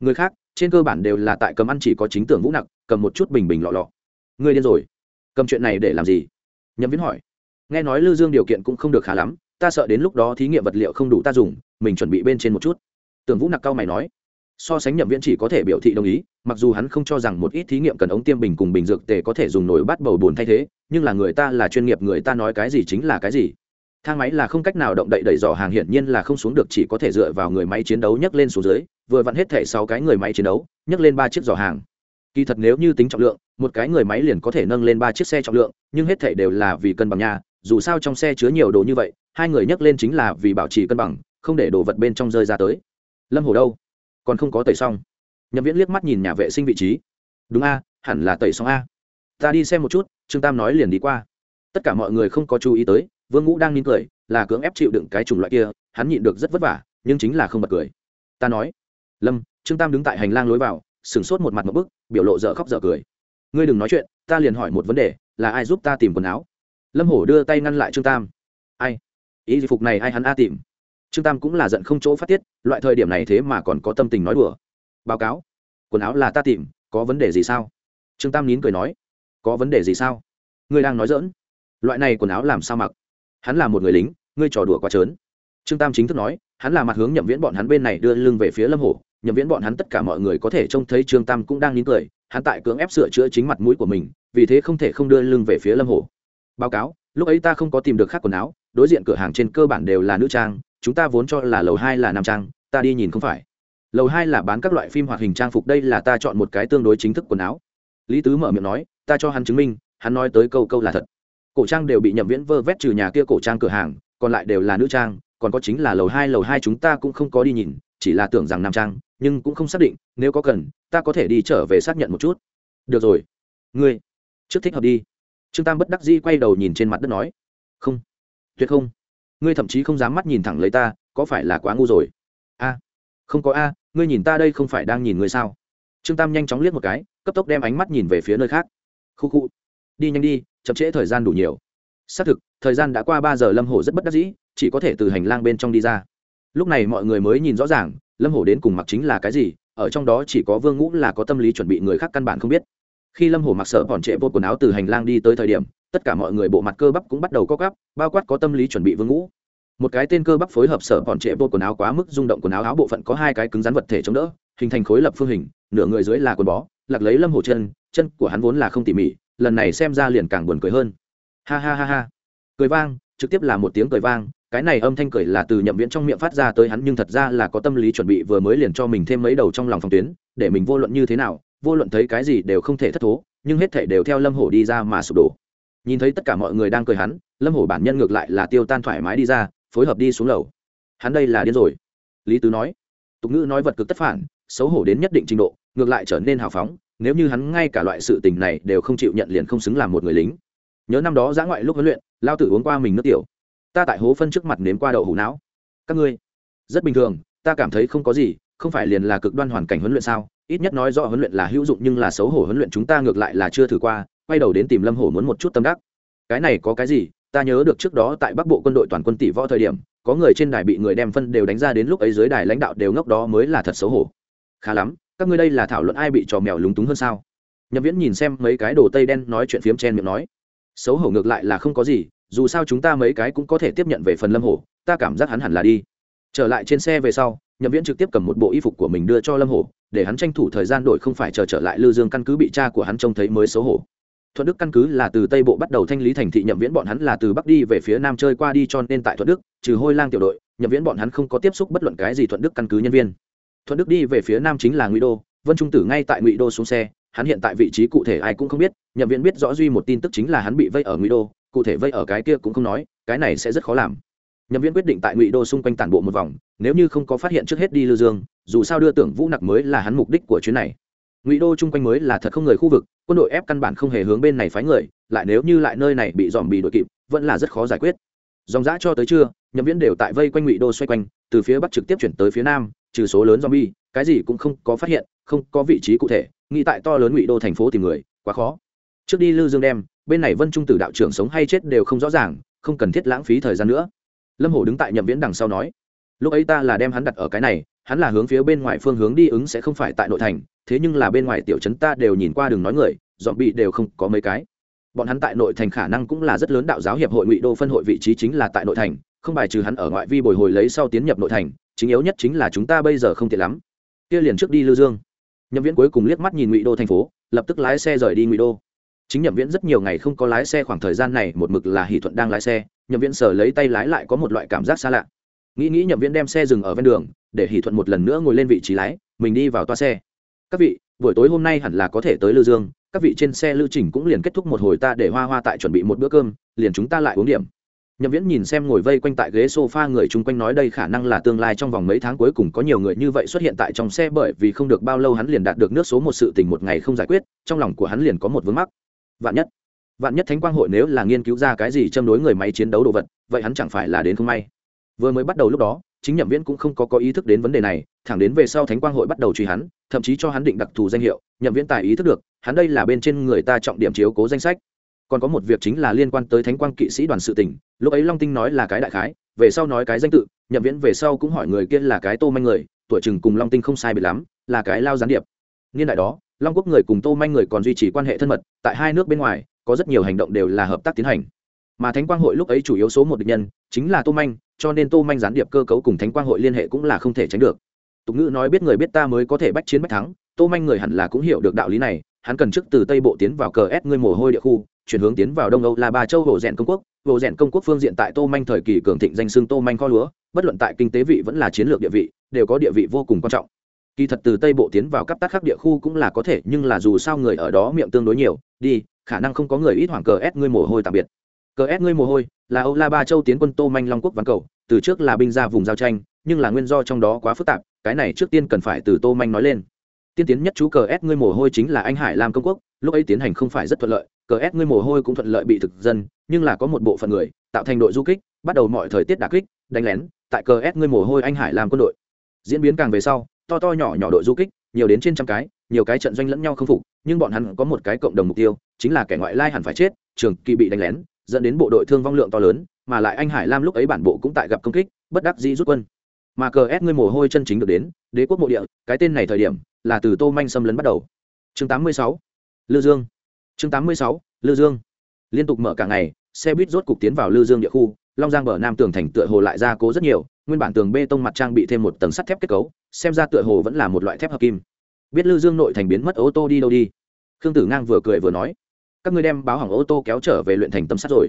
Người khác, trên cơ bản đều là tại cầm ăn chỉ có chính tưởng vũ nặc, cầm một chút bình bình lọ lọ. Người điên rồi. Cầm chuyện này để làm gì? Nhậm viễn hỏi. Nghe nói lưu dương điều kiện cũng không được khá lắm, ta sợ đến lúc đó thí nghiệm vật liệu không đủ ta dùng, mình chuẩn bị bên trên một chút. Tưởng vũ nặc cao mày nói. So sánh nhậm viễn chỉ có thể biểu thị đồng ý, mặc dù hắn không cho rằng một ít thí nghiệm cần ống tiêm bình cùng bình dược tề có thể dùng nổi bát bầu bùn thay thế, nhưng là người ta là chuyên nghiệp, người ta nói cái gì chính là cái gì thang máy là không cách nào động đậy đẩy dò hàng hiển nhiên là không xuống được, chỉ có thể dựa vào người máy chiến đấu nhấc lên xuống dưới, vừa vặn hết thể sáu cái người máy chiến đấu, nhấc lên ba chiếc dò hàng. Kỳ thật nếu như tính trọng lượng, một cái người máy liền có thể nâng lên ba chiếc xe trọng lượng, nhưng hết thể đều là vì cân bằng nhà dù sao trong xe chứa nhiều đồ như vậy, hai người nhấc lên chính là vì bảo trì cân bằng, không để đồ vật bên trong rơi ra tới. Lâm hồ đâu? Còn không có tẩy xong. Nhậm viễn liếc mắt nhìn nhà vệ sinh vị trí. Đúng a, hẳn là tẩy xong a. Ta đi xem một chút, trương tam nói liền đi qua. Tất cả mọi người không có chú ý tới vương ngũ đang nín cười, là cưỡng ép chịu đựng cái chủng loại kia, hắn nhịn được rất vất vả, nhưng chính là không bật cười. Ta nói, lâm, trương tam đứng tại hành lang lối vào, sửng sốt một mặt một bức, biểu lộ dở khóc dở cười. Ngươi đừng nói chuyện, ta liền hỏi một vấn đề, là ai giúp ta tìm quần áo? Lâm hổ đưa tay ngăn lại trương tam. Ai? Ý phục này ai hắn a tìm? Trương tam cũng là giận không chỗ phát tiết, loại thời điểm này thế mà còn có tâm tình nói đùa. Báo cáo, quần áo là ta tìm, có vấn đề gì sao? Trương tam nín cười nói. Có vấn đề gì sao? Ngươi đang nói dỡn loại này quần áo làm sao mặc? Hắn là một người lính, ngươi trò đùa quá trớn. Trương tam chính thức nói, hắn là mặt hướng nhậm viễn bọn hắn bên này đưa lưng về phía lâm hổ. Nhậm viễn bọn hắn tất cả mọi người có thể trông thấy trương tam cũng đang nín cười, hắn tại cưỡng ép sửa chữa chính mặt mũi của mình, vì thế không thể không đưa lưng về phía lâm hổ. Báo cáo, lúc ấy ta không có tìm được khác quần áo, đối diện cửa hàng trên cơ bản đều là nữ trang, chúng ta vốn cho là lầu hai là nam trang, ta đi nhìn không phải. Lầu hai là bán các loại phim hoạt hình trang phục, đây là ta chọn một cái tương đối chính thức quần áo. Lý tứ mở miệng nói, ta cho hắn chứng minh, hắn nói tới câu câu là thật cổ trang đều bị nhậm viễn vơ vét trừ nhà kia cổ trang cửa hàng, còn lại đều là nữ trang, còn có chính là lầu hai lầu hai chúng ta cũng không có đi nhìn, chỉ là tưởng rằng nam trang, nhưng cũng không xác định, nếu có cần, ta có thể đi trở về xác nhận một chút. Được rồi. Ngươi, trước thích hợp đi. Trương tam bất đắc dĩ quay đầu nhìn trên mặt đất nói. Không. Tuyệt không. Ngươi thậm chí không dám mắt nhìn thẳng lấy ta, có phải là quá ngu rồi? A. Không có a, ngươi nhìn ta đây không phải đang nhìn ngươi sao? Trương tam nhanh chóng liếc một cái, cấp tốc đem ánh mắt nhìn về phía nơi khác. Khu khu. Đi nhanh đi chậm trễ thời gian đủ nhiều. Xác thực, thời gian đã qua ba giờ lâm hổ rất bất đắc dĩ, chỉ có thể từ hành lang bên trong đi ra. Lúc này mọi người mới nhìn rõ ràng, lâm hổ đến cùng mặc chính là cái gì, ở trong đó chỉ có vương ngũ là có tâm lý chuẩn bị người khác căn bản không biết. Khi lâm hổ mặc sợ bọn trệ vô quần áo từ hành lang đi tới thời điểm, tất cả mọi người bộ mặt cơ bắp cũng bắt đầu co gắp bao quát có tâm lý chuẩn bị vương ngũ. Một cái tên cơ bắp phối hợp sở bọn trệ vô quần áo quá mức rung động quần áo áo bộ phận có hai cái cứng rắn vật thể chống đỡ, hình thành khối lập phương hình, nửa người dưới là quần bó, lạc lấy lâm hổ chân chân của hắn vốn là không tỉ mỉ lần này xem ra liền càng buồn cười hơn. Ha ha ha ha. Cười vang, trực tiếp là một tiếng cười vang, cái này âm thanh cười là từ nhậm viễn trong miệng phát ra tới hắn nhưng thật ra là có tâm lý chuẩn bị vừa mới liền cho mình thêm mấy đầu trong lòng phòng tuyến, để mình vô luận như thế nào, vô luận thấy cái gì đều không thể thất thố, nhưng hết thể đều theo lâm hổ đi ra mà sụp đổ. Nhìn thấy tất cả mọi người đang cười hắn, lâm hổ bản nhân ngược lại là tiêu tan thoải mái đi ra, phối hợp đi xuống lầu. Hắn đây là điên rồi. Lý tứ nói. Tục ngữ nói vật cực tất phản, xấu hổ đến nhất định trình độ, ngược lại trở nên hào phóng nếu như hắn ngay cả loại sự tình này đều không chịu nhận liền không xứng làm một người lính. Nhớ năm đó giã ngoại lúc huấn luyện, lao tử uống qua mình nước tiểu. Ta tại hố phân trước mặt nếm qua đậu hủ não. Các ngươi, rất bình thường, ta cảm thấy không có gì, không phải liền là cực đoan hoàn cảnh huấn luyện sao? Ít nhất nói rõ huấn luyện là hữu dụng nhưng là xấu hổ huấn luyện chúng ta ngược lại là chưa thử qua, quay đầu đến tìm lâm hổ muốn một chút tâm đắc. Cái này có cái gì? Ta nhớ được trước đó tại bắc bộ quân đội toàn quân tỷ võ thời điểm, có người trên đài bị người đem phân đều đánh ra đến lúc ấy dưới đài lãnh đạo đều ngốc đó mới là thật xấu hổ. Khá lắm các ngươi đây là thảo luận ai bị trò mèo lúng túng hơn sao? Nhậm viễn nhìn xem mấy cái đồ tây đen nói chuyện phiếm chen miệng nói. Xấu hổ ngược lại là không có gì, dù sao chúng ta mấy cái cũng có thể tiếp nhận về phần lâm hổ, ta cảm giác hắn hẳn là đi. Trở lại trên xe về sau, nhậm viễn trực tiếp cầm một bộ y phục của mình đưa cho lâm hổ, để hắn tranh thủ thời gian đổi không phải chờ trở lại lư dương căn cứ bị cha của hắn trông thấy mới xấu hổ. Thuận đức căn cứ là từ tây bộ bắt đầu thanh lý thành thị, nhậm viễn bọn hắn là từ bắc đi về phía nam chơi qua đi cho nên tại thuận đức, trừ hôi lang tiểu đội, nhậm viễn bọn hắn không có tiếp xúc bất luận cái gì thuận đức căn cứ nhân viên thuận đức đi về phía nam chính là ngụy đô, vân trung tử ngay tại ngụy đô xuống xe, hắn hiện tại vị trí cụ thể ai cũng không biết, nhậm viện biết rõ duy một tin tức chính là hắn bị vây ở ngụy đô, cụ thể vây ở cái kia cũng không nói, cái này sẽ rất khó làm. Nhậm viện quyết định tại ngụy đô xung quanh tản bộ một vòng, nếu như không có phát hiện trước hết đi lư dương, dù sao đưa tưởng vũ nặc mới là hắn mục đích của chuyến này. Ngụy đô chung quanh mới là thật không người khu vực, quân đội ép căn bản không hề hướng bên này phái người, lại nếu như lại nơi này bị dòm bị đội kịp, vẫn là rất khó giải quyết. Dòng giã cho tới trưa, nhậm viễn đều tại vây quanh ngụy đô xoay quanh, từ phía bắc trực tiếp chuyển tới phía nam trừ số lớn zombie, cái gì cũng không có phát hiện không có vị trí cụ thể nghĩ tại to lớn ngụy đô thành phố tìm người quá khó. Trước đi lư dương đem bên này vân trung tử đạo trưởng sống hay chết đều không rõ ràng không cần thiết lãng phí thời gian nữa. Lâm hổ đứng tại nhậm viễn đằng sau nói lúc ấy ta là đem hắn đặt ở cái này hắn là hướng phía bên ngoài phương hướng đi ứng sẽ không phải tại nội thành thế nhưng là bên ngoài tiểu trấn ta đều nhìn qua đường nói người zombie đều không có mấy cái. Bọn hắn tại nội thành khả năng cũng là rất lớn đạo giáo hiệp hội ngụy đô phân hội vị trí chính là tại nội thành không bài trừ hắn ở ngoại vi bồi hồi lấy sau tiến nhập nội thành chính yếu nhất chính là chúng ta bây giờ không tiện lắm. Kia liền trước đi lưu dương. Nhậm viễn cuối cùng liếc mắt nhìn ngụy đô thành phố, lập tức lái xe rời đi ngụy đô. Chính nhậm viễn rất nhiều ngày không có lái xe, khoảng thời gian này một mực là hỷ thuận đang lái xe, nhậm viễn sờ lấy tay lái lại có một loại cảm giác xa lạ. Nghĩ nghĩ nhậm viễn đem xe dừng ở ven đường, để hỷ thuận một lần nữa ngồi lên vị trí lái, mình đi vào toa xe. Các vị, buổi tối hôm nay hẳn là có thể tới lưu dương, các vị trên xe lưu trình cũng liền kết thúc một hồi ta để hoa hoa tại chuẩn bị một bữa cơm, liền chúng ta lại uống điểm nhậm viễn nhìn xem ngồi vây quanh tại ghế sofa người chung quanh nói đây khả năng là tương lai trong vòng mấy tháng cuối cùng có nhiều người như vậy xuất hiện tại trong xe bởi vì không được bao lâu hắn liền đạt được nước số một sự tình một ngày không giải quyết, trong lòng của hắn liền có một vướng mắc. Vạn nhất vạn nhất thánh quang hội nếu là nghiên cứu ra cái gì châm đối người máy chiến đấu đồ vật, vậy hắn chẳng phải là đến không may. Vừa mới bắt đầu lúc đó, chính nhậm viễn cũng không có có ý thức đến vấn đề này, thẳng đến về sau thánh quang hội bắt đầu truy hắn, thậm chí cho hắn định đặc thù danh hiệu, nhậm viễn tài ý thức được, hắn đây là bên trên người ta trọng điểm chiếu cố danh sách còn có một việc chính là liên quan tới thánh quang kỵ sĩ đoàn sự tỉnh lúc ấy long tinh nói là cái đại khái, về sau nói cái danh tự, nhậm viễn về sau cũng hỏi người kia là cái tô manh người, tuổi chừng cùng long tinh không sai biệt lắm, là cái lao gián điệp. Niên đại đó, long quốc người cùng tô manh người còn duy trì quan hệ thân mật, tại hai nước bên ngoài, có rất nhiều hành động đều là hợp tác tiến hành. Mà thánh quang hội lúc ấy chủ yếu số một địch nhân, chính là tô manh, cho nên tô manh gián điệp cơ cấu cùng thánh quang hội liên hệ cũng là không thể tránh được. Tục ngữ nói biết người biết ta mới có thể bách chiến bách thắng, tô manh người hẳn là cũng hiểu được đạo lý này, hắn cần trước từ tây bộ tiến vào cờ ép ngươi mồ hôi địa khu chuyển hướng tiến vào đông âu là ba châu hồ rèn công quốc. Hồ rèn công quốc phương diện tại tô manh thời kỳ cường thịnh danh xưng tô manh kho lúa, bất luận tại kinh tế vị vẫn là chiến lược địa vị, đều có địa vị vô cùng quan trọng. Kỳ thật từ tây bộ tiến vào cấp tác khắc địa khu cũng là có thể, nhưng là dù sao người ở đó miệng tương đối nhiều, đi, khả năng không có người ít hoảng cờ ép ngươi mồ hôi tạm biệt. Cờ ép ngươi mồ hôi, là âu la ba châu tiến quân tô manh long quốc ván cầu, từ trước là binh ra vùng giao tranh, nhưng là nguyên do trong đó quá phức tạp, cái này trước tiên cần phải từ tô manh nói lên tiên tiến nhất chú cờ s ngươi mồ hôi chính là anh hải lam công quốc, lúc ấy tiến hành không phải rất thuận lợi, cờ s ngươi mồ hôi cũng thuận lợi bị thực dân, nhưng là có một bộ phận người, tạo thành đội du kích, bắt đầu mọi thời tiết đà kích, đánh lén, tại cờ s ngươi mồ hôi anh hải làm quân đội. Diễn biến càng về sau, to to nhỏ nhỏ đội du kích, nhiều đến trên trăm cái, nhiều cái trận doanh lẫn nhau không phục, nhưng bọn hắn có một cái cộng đồng mục tiêu, chính là kẻ ngoại lai hẳn phải chết, trường kỳ bị đánh lén, dẫn đến bộ đội thương vong lượng to lớn, mà lại anh hải lam lúc ấy bản bộ cũng tại gặp công kích, bất đắc dĩ rút quân. Mà cờ ép ngươi mồ hôi chân chính được đến đế quốc mộ địa, cái tên này thời điểm là từ tô manh xâm lấn bắt đầu chương 86. lư dương chương 86. lư dương liên tục mở cả ngày, xe buýt rốt cục tiến vào lư dương địa khu, long giang bờ nam tường thành tựa hồ lại ra cố rất nhiều, nguyên bản tường bê tông mặt trang bị thêm một tầng sắt thép kết cấu, xem ra tựa hồ vẫn là một loại thép hợp kim biết lư dương nội thành biến mất ô tô đi đâu đi khương tử ngang vừa cười vừa nói, các ngươi đem báo hỏng ô tô kéo trở về luyện thành tấm sắt rồi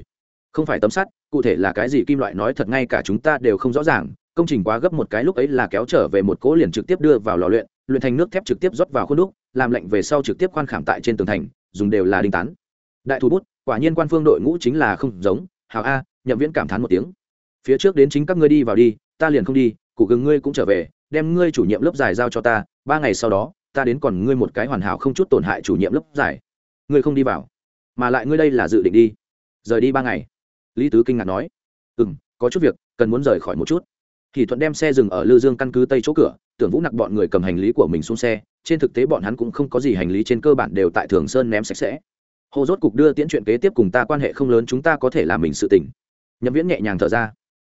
không phải tấm sắt, cụ thể là cái gì kim loại nói thật ngay cả chúng ta đều không rõ ràng công trình quá gấp một cái lúc ấy là kéo trở về một cỗ liền trực tiếp đưa vào lò luyện luyện thành nước thép trực tiếp rót vào khuôn đúc, làm lạnh về sau trực tiếp khoan khảm tại trên tường thành, dùng đều là đinh tán. Đại thủ bút, quả nhiên quan phương đội ngũ chính là không giống, hào a, nhậm viễn cảm thán một tiếng. Phía trước đến chính các ngươi đi vào đi, ta liền không đi cụ gừng ngươi cũng trở về, đem ngươi chủ nhiệm lớp giải giao cho ta, ba ngày sau đó, ta đến còn ngươi một cái hoàn hảo không chút tổn hại chủ nhiệm lớp giải. Ngươi không đi vào, mà lại ngươi đây là dự định đi. Rời đi ba ngày. Lý tứ kinh ngạc nói. Ừ m có chút việc, cần muốn rời khỏi một chút thì thuận đem xe dừng ở lư dương căn cứ tây chỗ cửa, tưởng vũ nặc bọn người cầm hành lý của mình xuống xe, trên thực tế bọn hắn cũng không có gì hành lý trên cơ bản đều tại thường sơn ném sạch sẽ. Hồ rốt cục đưa tiễn chuyện kế tiếp cùng ta quan hệ không lớn, chúng ta có thể làm mình sự tỉnh nhậm viễn nhẹ nhàng thở ra.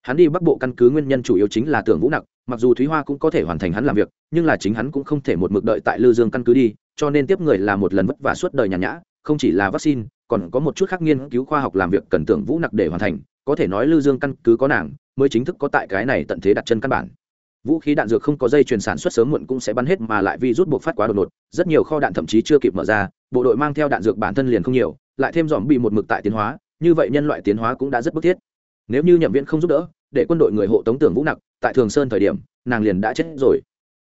Hắn đi bắc bộ căn cứ nguyên nhân chủ yếu chính là tưởng vũ nặc, mặc dù thúy hoa cũng có thể hoàn thành hắn làm việc, nhưng là chính hắn cũng không thể một mực đợi tại lư dương căn cứ đi, cho nên tiếp người là một lần vất vả suốt đời nhàn nhã, không chỉ là vaccine, còn có một chút khác nghiên cứu khoa học làm việc cần tưởng vũ nặc để hoàn thành có thể nói lưu dương căn cứ có nàng, mới chính thức có tại cái này tận thế đặt chân căn bản. Vũ khí đạn dược không có dây chuyền sản xuất sớm muộn cũng sẽ bắn hết mà lại vi rút buộc phát quá đột ngột, rất nhiều kho đạn thậm chí chưa kịp mở ra, bộ đội mang theo đạn dược bản thân liền không nhiều, lại thêm dòm bị một mực tại tiến hóa, như vậy nhân loại tiến hóa cũng đã rất bức thiết. Nếu như nhậm viễn không giúp đỡ, để quân đội người hộ tống tưởng vũ nặc, tại thường sơn thời điểm, nàng liền đã chết rồi.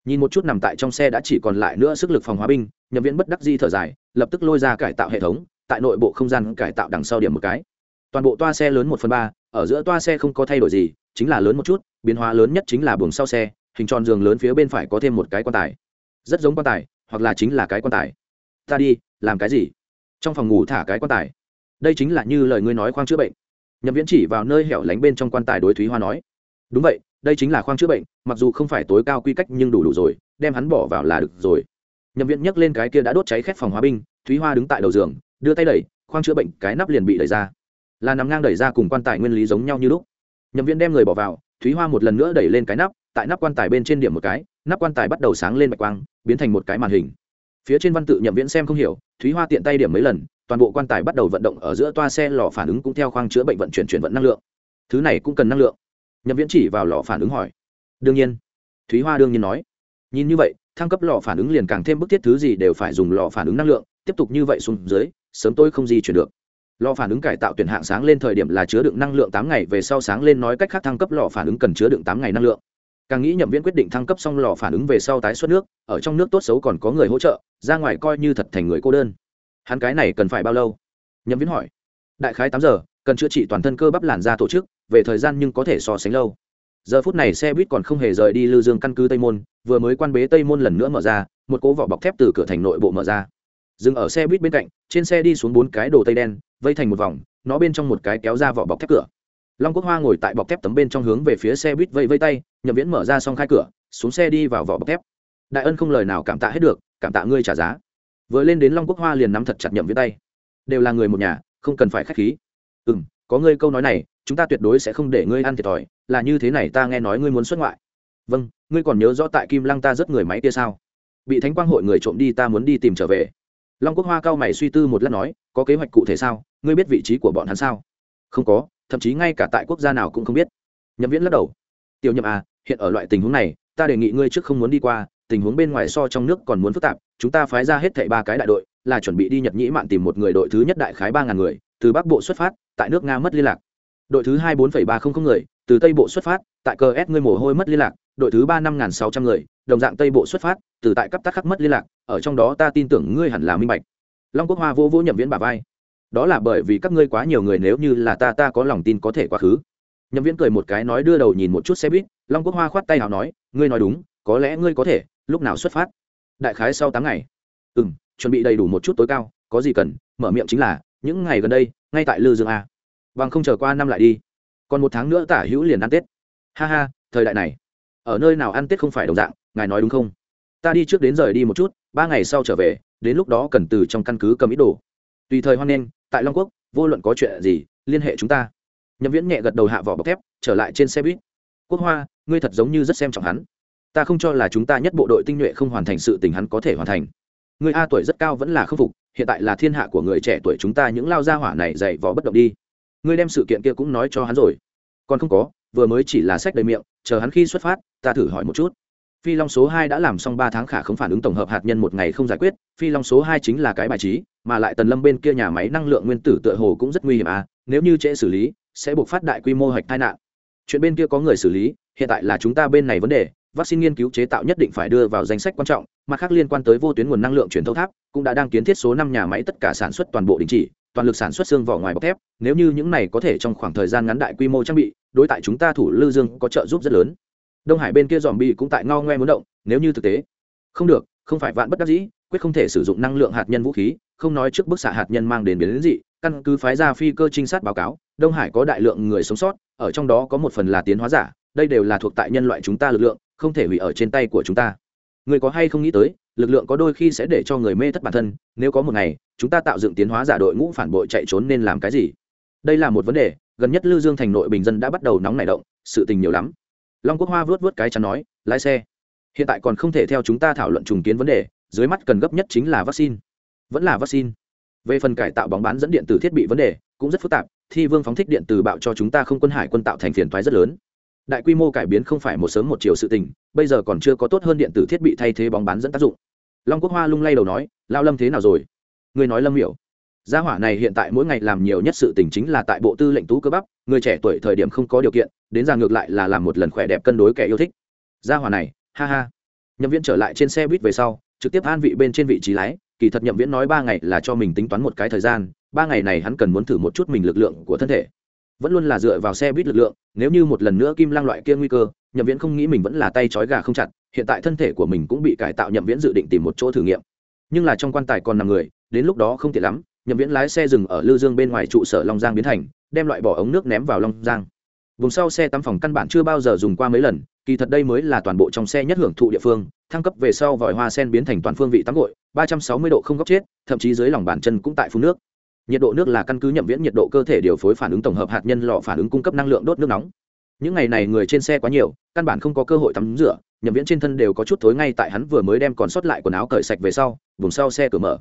Nhìn một chút nằm tại trong xe đã chỉ còn lại nữa sức lực phòng hóa binh, nhậm viễn bất đắc di thở dài, lập tức lôi ra cải tạo hệ thống, tại nội bộ không gian cải tạo đằng sau điểm một cái toàn bộ toa xe lớn một phần ba, ở giữa toa xe không có thay đổi gì, chính là lớn một chút, biến hóa lớn nhất chính là buồng sau xe, hình tròn giường lớn phía bên phải có thêm một cái quan tài. Rất giống quan tài, hoặc là chính là cái quan tài. Ta đi, làm cái gì? Trong phòng ngủ thả cái quan tài. Đây chính là như lời ngươi nói khoang chữa bệnh. Nhậm viễn chỉ vào nơi hẻo lánh bên trong quan tài đối thúy hoa nói. Đúng vậy, đây chính là khoang chữa bệnh, mặc dù không phải tối cao quy cách nhưng đủ đủ rồi, đem hắn bỏ vào là được rồi. Nhậm viễn nhấc lên cái kia đã đốt cháy khét phòng hóa binh, thúy hoa đứng tại đầu giường, đưa tay đẩy, khoang chữa bệnh cái nắp liền bị đẩy ra là nằm ngang đẩy ra cùng quan tài nguyên lý giống nhau như lúc. Nhậm viễn đem người bỏ vào, thúy hoa một lần nữa đẩy lên cái nắp, tại nắp quan tài bên trên điểm một cái, nắp quan tài bắt đầu sáng lên bạch quang, biến thành một cái màn hình. Phía trên văn tự nhậm viễn xem không hiểu, thúy hoa tiện tay điểm mấy lần, toàn bộ quan tài bắt đầu vận động ở giữa toa xe lò phản ứng cũng theo khoang chữa bệnh vận chuyển chuyển vận năng lượng. Thứ này cũng cần năng lượng. Nhậm viễn chỉ vào lò phản ứng hỏi. Đương nhiên. Thúy hoa đương nhiên nói. Nhìn như vậy, thăng cấp lò phản ứng liền càng thêm bức thiết, thứ gì đều phải dùng lò phản ứng năng lượng, tiếp tục như vậy xuống dưới, sớm tôi không di chuyển được lò phản ứng cải tạo tuyển hạng sáng lên thời điểm là chứa đựng năng lượng tám ngày, về sau sáng lên nói cách khác thăng cấp lò phản ứng cần chứa đựng tám ngày năng lượng. Càng nghĩ nhậm viễn quyết định thăng cấp xong lò phản ứng về sau tái xuất nước, ở trong nước tốt xấu còn có người hỗ trợ, ra ngoài coi như thật thành người cô đơn. Hắn cái này cần phải bao lâu? Nhậm viễn hỏi. Đại khái tám giờ, cần chữa trị toàn thân cơ bắp làn da tổ chức, về thời gian nhưng có thể so sánh lâu. Giờ phút này xe buýt còn không hề rời đi lư dương căn cứ tây môn, vừa mới quan bế tây môn lần nữa mở ra, một cố vỏ bọc thép từ cửa thành nội bộ mở ra. Dừng ở xe buýt bên cạnh, trên xe đi xuống bốn cái đồ tây đen vây thành một vòng, nó bên trong một cái kéo ra vỏ bọc thép cửa. Long quốc hoa ngồi tại bọc thép tấm bên trong hướng về phía xe buýt vây vây tay, nhậm viễn mở ra xong khai cửa, xuống xe đi vào vỏ bọc thép. Đại ân không lời nào cảm tạ hết được, cảm tạ ngươi trả giá. Vừa lên đến long quốc hoa liền nắm thật chặt nhậm viễn tay. Đều là người một nhà, không cần phải k h á c h khí. Ừ m có ngươi câu nói này, chúng ta tuyệt đối sẽ không để ngươi ăn thiệt thòi, là như thế này ta nghe nói ngươi muốn xuất ngoại. Vâng ngươi còn nhớ rõ tại kim lăng ta rất người máy kia sao? Bị thánh quang hội người trộm đi ta muốn đi tìm trở về long quốc hoa cao mày suy tư một lát nói, có kế hoạch cụ thể sao? Ngươi biết vị trí của bọn hắn sao? Không có, thậm chí ngay cả tại quốc gia nào cũng không biết. Nhậm viễn lắc đầu. Tiểu nhậm à hiện ở loại tình huống này, ta đề nghị ngươi trước không muốn đi qua, tình huống bên ngoài so trong nước còn muốn phức tạp, chúng ta phái ra hết thảy ba cái đại đội, là chuẩn bị đi nhật nhĩ mạn tìm một người đội thứ nhất đại khái ba ngàn người, từ bắc bộ xuất phát, tại nước nga mất liên lạc. Đội thứ hai bốn phẩy ba không không người, từ tây bộ xuất phát, tại cờ s ngươi mồ hôi mất liên lạc, đội thứ ba năm sáu trăm người đồng dạng tây bộ xuất phát, từ tại cấp tác khắc mất liên lạc, ở trong đó ta tin tưởng ngươi hẳn là minh bạch. Long quốc hoa vô vô nhậm viễn bà vai. Đó là bởi vì các ngươi quá nhiều người nếu như là ta ta có lòng tin có thể quá khứ. Nhậm viễn cười một cái nói đưa đầu nhìn một chút xe buýt, long quốc hoa khoát tay nào nói, ngươi nói đúng, có lẽ ngươi có thể, lúc nào xuất phát? Đại khái sau tám ngày. Ừ m chuẩn bị đầy đủ một chút tối cao, có gì cần, mở miệng chính là, những ngày gần đây, ngay tại lư dương a. Bằng không chờ qua năm lại đi. Còn một tháng nữa tả hữu liền ăn tết. Ha ha, thời đại này, ở nơi nào ăn tết không phải đồng dạng ngài nói đúng không? Ta đi trước đến rời đi một chút, ba ngày sau trở về, đến lúc đó cần từ trong căn cứ cầm ít đồ. Tùy thời hoan nghênh, tại long quốc, vô luận có chuyện gì, liên hệ chúng ta. Nhậm viễn nhẹ gật đầu hạ vỏ bọc thép, trở lại trên xe buýt. Quốc hoa, ngươi thật giống như rất xem trọng hắn. Ta không cho là chúng ta nhất bộ đội tinh nhuệ không hoàn thành sự tình hắn có thể hoàn thành. Người a tuổi rất cao vẫn là khâm phục, hiện tại là thiên hạ của người trẻ tuổi chúng ta những lao gia hỏa này dạy võ bất động đi. Ngươi đem sự kiện kia cũng nói cho hắn rồi. Còn không có, vừa mới chỉ là sách đầy miệng, chờ hắn khi xuất phát, ta thử hỏi một chút phi long số hai đã làm xong ba tháng khả không phản ứng tổng hợp hạt nhân một ngày không giải quyết, phi long số hai chính là cái bài trí, mà lại tần lâm bên kia nhà máy năng lượng nguyên tử tựa hồ cũng rất nguy hiểm à nếu như trễ xử lý, sẽ buộc phát đại quy mô hạch tai nạn. Chuyện bên kia có người xử lý, hiện tại là chúng ta bên này vấn đề, vaccine nghiên cứu chế tạo nhất định phải đưa vào danh sách quan trọng mặt khác liên quan tới vô tuyến nguồn năng lượng truyền thâu tháp, cũng đã đang kiến thiết số năm nhà máy tất cả sản xuất toàn bộ đình chỉ, toàn lực sản xuất xương vỏ ngoài bọc thép, nếu như những này có thể trong khoảng thời gian ngắn đại quy mô trang bị, đối tại chúng ta thủ lư dương có trợ giúp rất lớn đông hải bên kia dòm bi cũng tại ngao ngoe muốn động, nếu như thực tế. Không được, không phải vạn bất đắc dĩ, quyết không thể sử dụng năng lượng hạt nhân vũ khí, không nói trước bức xạ hạt nhân mang đến biến đến dị, căn cứ phái ra phi cơ trinh sát báo cáo, đông hải có đại lượng người sống sót, ở trong đó có một phần là tiến hóa giả, đây đều là thuộc tại nhân loại chúng ta lực lượng, không thể hủy ở trên tay của chúng ta. Người có hay không nghĩ tới, lực lượng có đôi khi sẽ để cho người mê thất bản thân, nếu có một ngày, chúng ta tạo dựng tiến hóa giả đội ngũ phản bội chạy trốn nên làm cái gì? Đây là một vấn đề, gần nhất lư dương thành nội bình dân đã bắt đầu nóng nảy động, sự tình nhiều lắm long quốc hoa vớt vớt cái chắn nói, lái xe. Hiện tại còn không thể theo chúng ta thảo luận trùng kiến vấn đề, dưới mắt cần gấp nhất chính là vaccine. Vẫn là vaccine. Về phần cải tạo bóng bán dẫn điện tử thiết bị vấn đề, cũng rất phức tạp, thi vương phóng thích điện từ bạo cho chúng ta không quân hải quân tạo thành phiền toái rất lớn. Đại quy mô cải biến không phải một sớm một chiều sự tình, bây giờ còn chưa có tốt hơn điện tử thiết bị thay thế bóng bán dẫn tác dụng. Long quốc hoa lung lay đầu nói, lao lâm thế nào rồi? Người nói lâm hiểu gia hỏa này hiện tại mỗi ngày làm nhiều nhất sự tình chính là tại bộ tư lệnh tú cơ bắp, người trẻ tuổi thời điểm không có điều kiện, đến ra ngược lại là làm một lần khỏe đẹp cân đối kẻ yêu thích. Gia hỏa này, ha ha. Nhậm viễn trở lại trên xe buýt về sau, trực tiếp an vị bên trên vị trí lái, kỳ thật nhậm viễn nói ba ngày là cho mình tính toán một cái thời gian, ba ngày này hắn cần muốn thử một chút mình lực lượng của thân thể. Vẫn luôn là dựa vào xe buýt lực lượng, nếu như một lần nữa kim lang loại kia nguy cơ, nhậm viễn không nghĩ mình vẫn là tay trói gà không chặt, hiện tại thân thể của mình cũng bị cải tạo nhậm viễn dự định tìm một chỗ thử nghiệm. Nhưng là trong quan tài còn nằm người, đến lúc đó không tiện lắm nhậm viễn lái xe dừng ở lư dương bên ngoài trụ sở long giang biến thành, đem loại bỏ ống nước ném vào long giang. Vùng sau xe tắm phòng căn bản chưa bao giờ dùng qua mấy lần, kỳ thật đây mới là toàn bộ trong xe nhất hưởng thụ địa phương, thăng cấp về sau vòi hoa sen biến thành toàn phương vị tắm gội, ba trăm sáu mươi độ không góc chết, thậm chí dưới lòng bàn chân cũng tại phun nước. Nhiệt độ nước là căn cứ nhậm viễn nhiệt độ cơ thể điều phối phản ứng tổng hợp hạt nhân lò phản ứng cung cấp năng lượng đốt nước nóng. Những ngày này người trên xe quá nhiều, căn bản không có cơ hội tắm rửa, nhậm viễn trên thân đều có chút thối ngay tại hắn vừa mới đem còn sót lại quần áo cởi sạch về sau, vùng sau xe cửa mở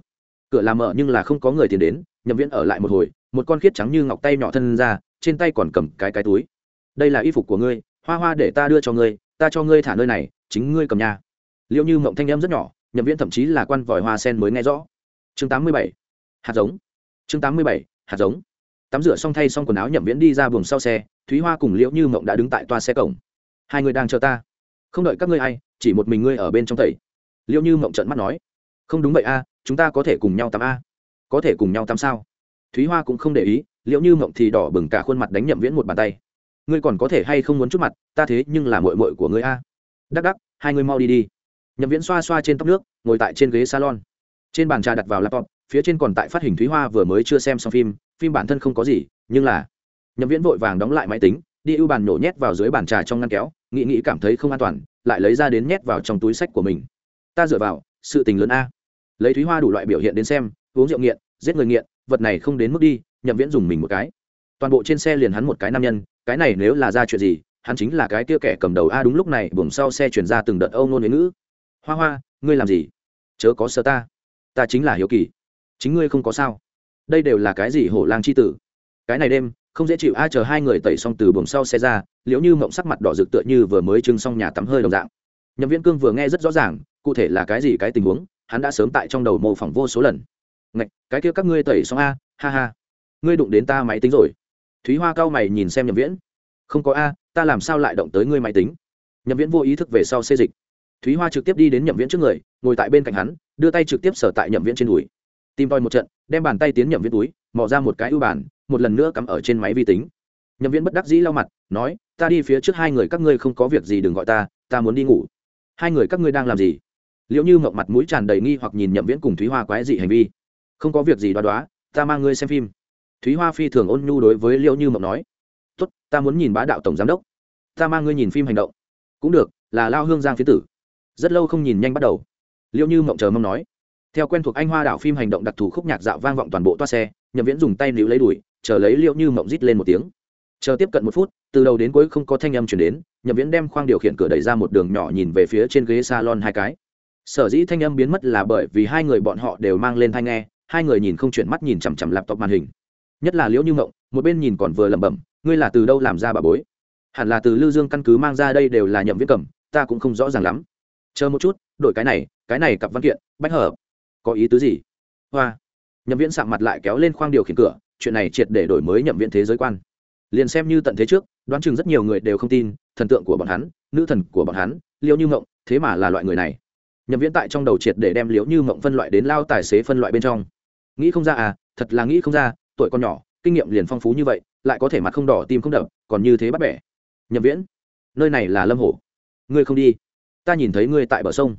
cửa làm mở nhưng là không có người tiền đến, nhậm viễn ở lại một hồi, một con khiết trắng như ngọc tay nhỏ thân ra, trên tay còn cầm cái cái túi. Đây là y phục của ngươi, hoa hoa để ta đưa cho ngươi, ta cho ngươi thả nơi này, chính ngươi cầm nhà liệu như mộng thanh em rất nhỏ, nhậm viễn thậm chí là quan vòi hoa sen mới nghe rõ. Chương tám mươi bảy, hạt giống. Chương tám mươi bảy, hạt giống. Tắm rửa xong thay xong quần áo, nhậm viễn đi ra buồng sau xe, thúy hoa cùng liễu như mộng đã đứng tại toa xe cổng. Hai người đang chờ ta. Không đợi các ngươi a i chỉ một mình ngươi ở bên trong thầy liễu như mộng trợn mắt nói. Không đúng vậy a chúng ta có thể cùng nhau tắm a? Có thể cùng nhau tắm sao? Thúy hoa cũng không để ý liễu như mộng thì đỏ bừng cả khuôn mặt đánh nhậm viễn một bàn tay. Ngươi còn có thể hay không muốn chút mặt, ta thế nhưng là mội mội của ngươi a. Đắc đắc, hai ngươi mau đi đi. Nhậm viễn xoa xoa trên tóc nước, ngồi tại trên ghế salon. Trên bàn trà đặt vào laptop, phía trên còn tại phát hình thúy hoa vừa mới chưa xem xong phim phim bản thân không có gì, nhưng là nhậm viễn vội vàng đóng lại máy tính, đi ưu bàn nổ nhét vào dưới bàn trà trong ngăn kéo, nghĩ nghĩ cảm thấy không an toàn, lại lấy ra đến nhét vào trong túi sách của mình. Ta dựa vào, sự tình lớn a lấy thúy hoa đủ loại biểu hiện đến xem, uống rượu nghiện, giết người nghiện, vật này không đến mức đi, nhậm viễn dùng mình một cái. Toàn bộ trên xe liền hắn một cái nam nhân, cái này nếu là ra chuyện gì, hắn chính là cái kia kẻ cầm đầu. A, đúng lúc này, buồng sau xe chuyển ra từng đợt âu nôn đến ngữ. Hoa hoa, ngươi làm gì? Chớ có sơ ta. Ta chính là hiếu kỳ. Chính ngươi không có sao. Đây đều là cái gì hổ lang c h i tử? Cái này đêm, không dễ chịu. A, chờ hai người tẩy xong từ buồng sau xe ra, liễu như mộng sắc mặt đỏ rực tựa như vừa mới trưng xong nhà tắm hơi đồng dạng. Nhậm viễn cương vừa nghe rất rõ ràng, cụ thể là cái gì cái tình huống hắn đã sớm tại trong đầu mô phỏng vô số lần. Ngạch, cái kia các ngươi tẩy xong a, ha ha. Ngươi đụng đến ta máy tính rồi. Thúy hoa cao mày nhìn xem nhậm viễn. Không có a, ta làm sao lại động tới ngươi máy tính? Nhậm viễn vô ý thức về sau xê dịch. Thúy hoa trực tiếp đi đến nhậm viễn trước người, ngồi tại bên cạnh hắn, đưa tay trực tiếp sở tại nhậm viễn trên đùi. Tìm tòi một trận, đem bàn tay tiến nhậm viễn túi, mò ra một cái ưu bản một lần nữa cắm ở trên máy vi tính. Nhậm viễn bất đắc dĩ lau mặt, nói, ta đi phía trước hai người các ngươi không có việc gì đừng gọi ta ta muốn đi ngủ. Hai người các ngươi đang làm gì? Liệu như mộng mặt mũi tràn đầy nghi hoặc nhìn nhậm viễn cùng thúy hoa quái dị hành vi. Không có việc gì đoá đoá ta mang ngươi xem phim. Thúy hoa phi thường ôn nhu đối với liệu như mộng nói. Tốt ta muốn nhìn bá đạo tổng giám đốc. Ta mang ngươi nhìn phim hành động. Cũng được là lao hương giang phía tử. Rất lâu không nhìn nhanh bắt đầu. Liệu như mộng chờ mong nói. Theo quen thuộc anh hoa đảo phim hành động đặc thù khúc nhạc dạo vang vọng toàn bộ toa xe nhậm viễn dùng tay níu lấy đuổi, chờ lấy liệu như mộng rít lên một tiếng. Chờ tiếp cận một phút từ đầu đến cuối không có thanh âm chuyển đến nhậm viễn đem khoang điều khiển cửa đẩy ra một đường nhỏ nhìn về phía trên ghế salon hai cái sở dĩ thanh âm biến mất là bởi vì hai người bọn họ đều mang lên thai nghe, hai người nhìn không chuyển mắt nhìn chằm chằm laptop màn hình. Nhất là liễu như mộng một bên nhìn còn vừa lẩm bẩm, ngươi là từ đâu làm ra bà bối? Hẳn là từ lưu dương căn cứ mang ra đây đều là nhậm viễn cầm, ta cũng không rõ ràng lắm. Chờ một chút, đổi cái này cái này cặp văn kiện, bách hợp. Có ý tứ gì? Hoa. Nhậm viễn sạm mặt lại kéo lên khoang điều khiển cửa, chuyện này triệt để đổi mới nhậm viễn thế giới quan. Liền xem như tận thế trước, đoán chừng rất nhiều người đều không tin, thần tượng của bọn hắn, nữ thần của bọn hắn, liễu như mộng thế mà là loại người này nhậm viễn tại trong đầu triệt để đem liễu như mộng phân loại đến lao tài xế phân loại bên trong. Nghĩ không ra à thật là nghĩ không ra, tuổi con nhỏ, kinh nghiệm liền phong phú như vậy, lại có thể mặt không đỏ tim không đập, còn như thế bắt bẻ. Nhậm viễn, nơi này là lâm hồ ngươi không đi. Ta nhìn thấy ngươi tại bờ sông.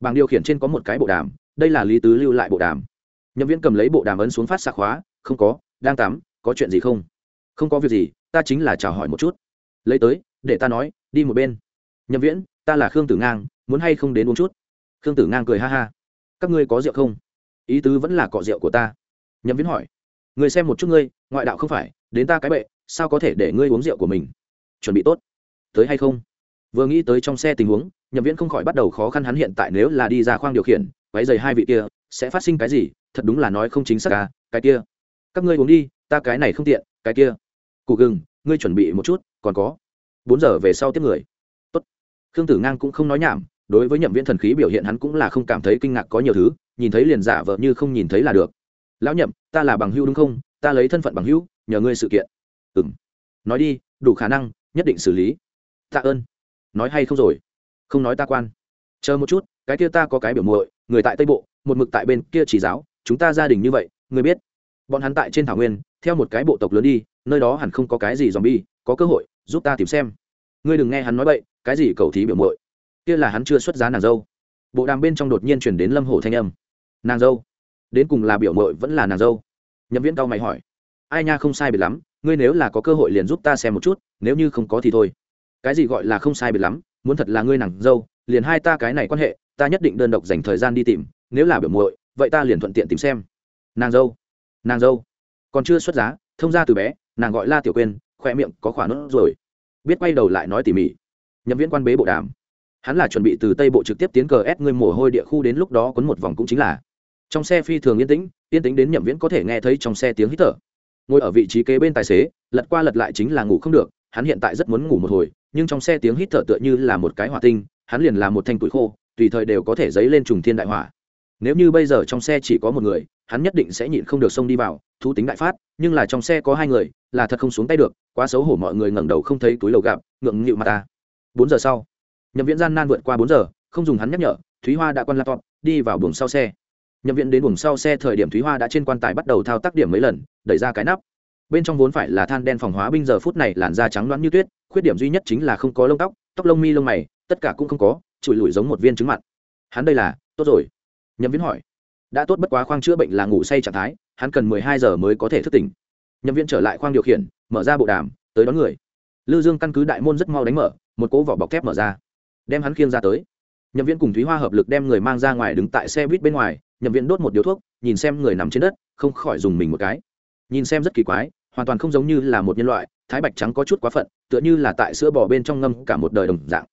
Bảng điều khiển trên có một cái bộ đàm, đây là lý tứ lưu lại bộ đàm. Nhậm viễn cầm lấy bộ đàm ấn xuống phát xạ khóa, không có, đang tắm, có chuyện gì không? Không có việc gì, ta chính là chào hỏi một chút. Lấy tới, để ta nói, đi một bên. Nhậm viễn, ta là khương tử ngang, muốn hay không đến uống chút? Khương tử ngang cười ha ha. Các ngươi có rượu không? Ý tứ vẫn là cọ rượu của ta. Nhậm viễn hỏi. Người xem một chút ngươi, ngoại đạo không phải, đến ta cái bệ, sao có thể để ngươi uống rượu của mình? Chuẩn bị tốt. Tới hay không? Vừa nghĩ tới trong xe tình huống, nhậm viễn không khỏi bắt đầu khó khăn hắn hiện tại nếu là đi ra khoang điều khiển váy dày hai vị kia, sẽ phát sinh cái gì? Thật đúng là nói không chính xác à cái kia. Các ngươi uống đi, ta cái này không tiện, cái kia. Cụ gừng, ngươi chuẩn bị một chút, còn có. Bốn giờ về sau tiếp người. Tốt. Khương tử ngang cũng không nói nhảm đối với nhậm viễn thần khí biểu hiện hắn cũng là không cảm thấy kinh ngạc có nhiều thứ, nhìn thấy liền giả vờ như không nhìn thấy là được. Lão nhậm, ta là bằng hữu đúng không? Ta lấy thân phận bằng hữu, nhờ ngươi sự kiện. Ừ m nói đi, đủ khả năng, nhất định xử lý. Tạ ơn. Nói hay không rồi? Không nói ta quan. Chờ một chút, cái kia ta có cái biểu muội, người tại tây bộ, một mực tại bên kia chỉ giáo, chúng ta gia đình như vậy người biết. Bọn hắn tại trên thảo nguyên, theo một cái bộ tộc lớn đi, nơi đó hẳn không có cái gì dòm bi có cơ hội, giúp ta tìm xem. Ngươi đừng nghe hắn nói bậy, cái gì cầu thí biểu muội? Kia là hắn chưa xuất giá nàng dâu. Bộ đàm bên trong đột nhiên chuyển đến lâm hồ thanh âm. Nàng dâu? Đến cùng là biểu muội vẫn là nàng dâu? Nhậm viễn cao mày hỏi. Ai nha, không sai biệt lắm, ngươi nếu là có cơ hội liền giúp ta xem một chút, nếu như không có thì thôi. Cái gì gọi là không sai biệt lắm, muốn thật là ngươi nàng dâu, liền hai ta cái này quan hệ, ta nhất định đơn độc dành thời gian đi tìm, nếu là biểu muội, vậy ta liền thuận tiện tìm xem. Nàng dâu? Nàng dâu? Còn chưa xuất giá, thông ra từ bé, nàng gọi la tiểu quên khoe miệng có khỏa nốt rồi biết quay đầu lại nói tỉ mỉ. Nhậm viễn quan bế bộ đàm hắn là chuẩn bị từ tây bộ trực tiếp tiến cờ ép ngươi mồ hôi địa khu đến lúc đó quấn một vòng cũng chính là. Trong xe phi thường yên tĩnh yên tĩnh đến nhậm viễn có thể nghe thấy trong xe tiếng hít thở. Ngồi ở vị trí kế bên tài xế, lật qua lật lại chính là ngủ không được, hắn hiện tại rất muốn ngủ một hồi, nhưng trong xe tiếng hít thở tựa như là một cái hỏa tinh, hắn liền là một thanh tuổi khô, tùy thời đều có thể dấy lên trùng thiên đại hỏa. Nếu như bây giờ trong xe chỉ có một người, hắn nhất định sẽ nhịn không được xông đi vào, thú tính đại phát, nhưng là trong xe có hai người, là thật không xuống tay được, quá xấu hổ mọi người ngẩng đầu không thấy túi lầu gặp, ngượng nghịu mà ta. Bốn giờ sau nhập viễn gian nan vượt qua bốn giờ, không dùng hắn nhắc nhở, thúy hoa đã quan laptop đi vào buồng sau xe. Nhập viện đến buồng sau xe thời điểm thúy hoa đã trên quan tài bắt đầu thao tác điểm mấy lần, đẩy ra cái nắp. Bên trong vốn phải là than đen phòng hóa binh giờ phút này làn da trắng loãng như tuyết, khuyết điểm duy nhất chính là không có lông tóc tóc lông mi lông mày, tất cả cũng không có trụi lủi giống một viên trứng mặn. Hắn đây là, tốt rồi. Nhậm viễn hỏi. Đã tốt bất quá khoang chữa bệnh là ngủ say trạng thái, hắn cần mười hai giờ mới có thể thức tỉnh. Nhậm viễn trở lại khoang điều khiển, mở ra bộ đàm, tới đón người. Lư dương căn cứ đại môn rất mau đánh mở, một cỗ vỏ bọc thép mở ra đem hắn khiêng ra tới. Nhậm viễn cùng thúy hoa hợp lực đem người mang ra ngoài đứng tại xe buýt bên ngoài, nhậm viễn đốt một điếu thuốc, nhìn xem người nằm trên đất, không khỏi dùng mình một cái. Nhìn xem rất kỳ quái, hoàn toàn không giống như là một nhân loại, thái bạch trắng có chút quá phận, tựa như là tại sữa bò bên trong ngâm cả một đời đồng dạng.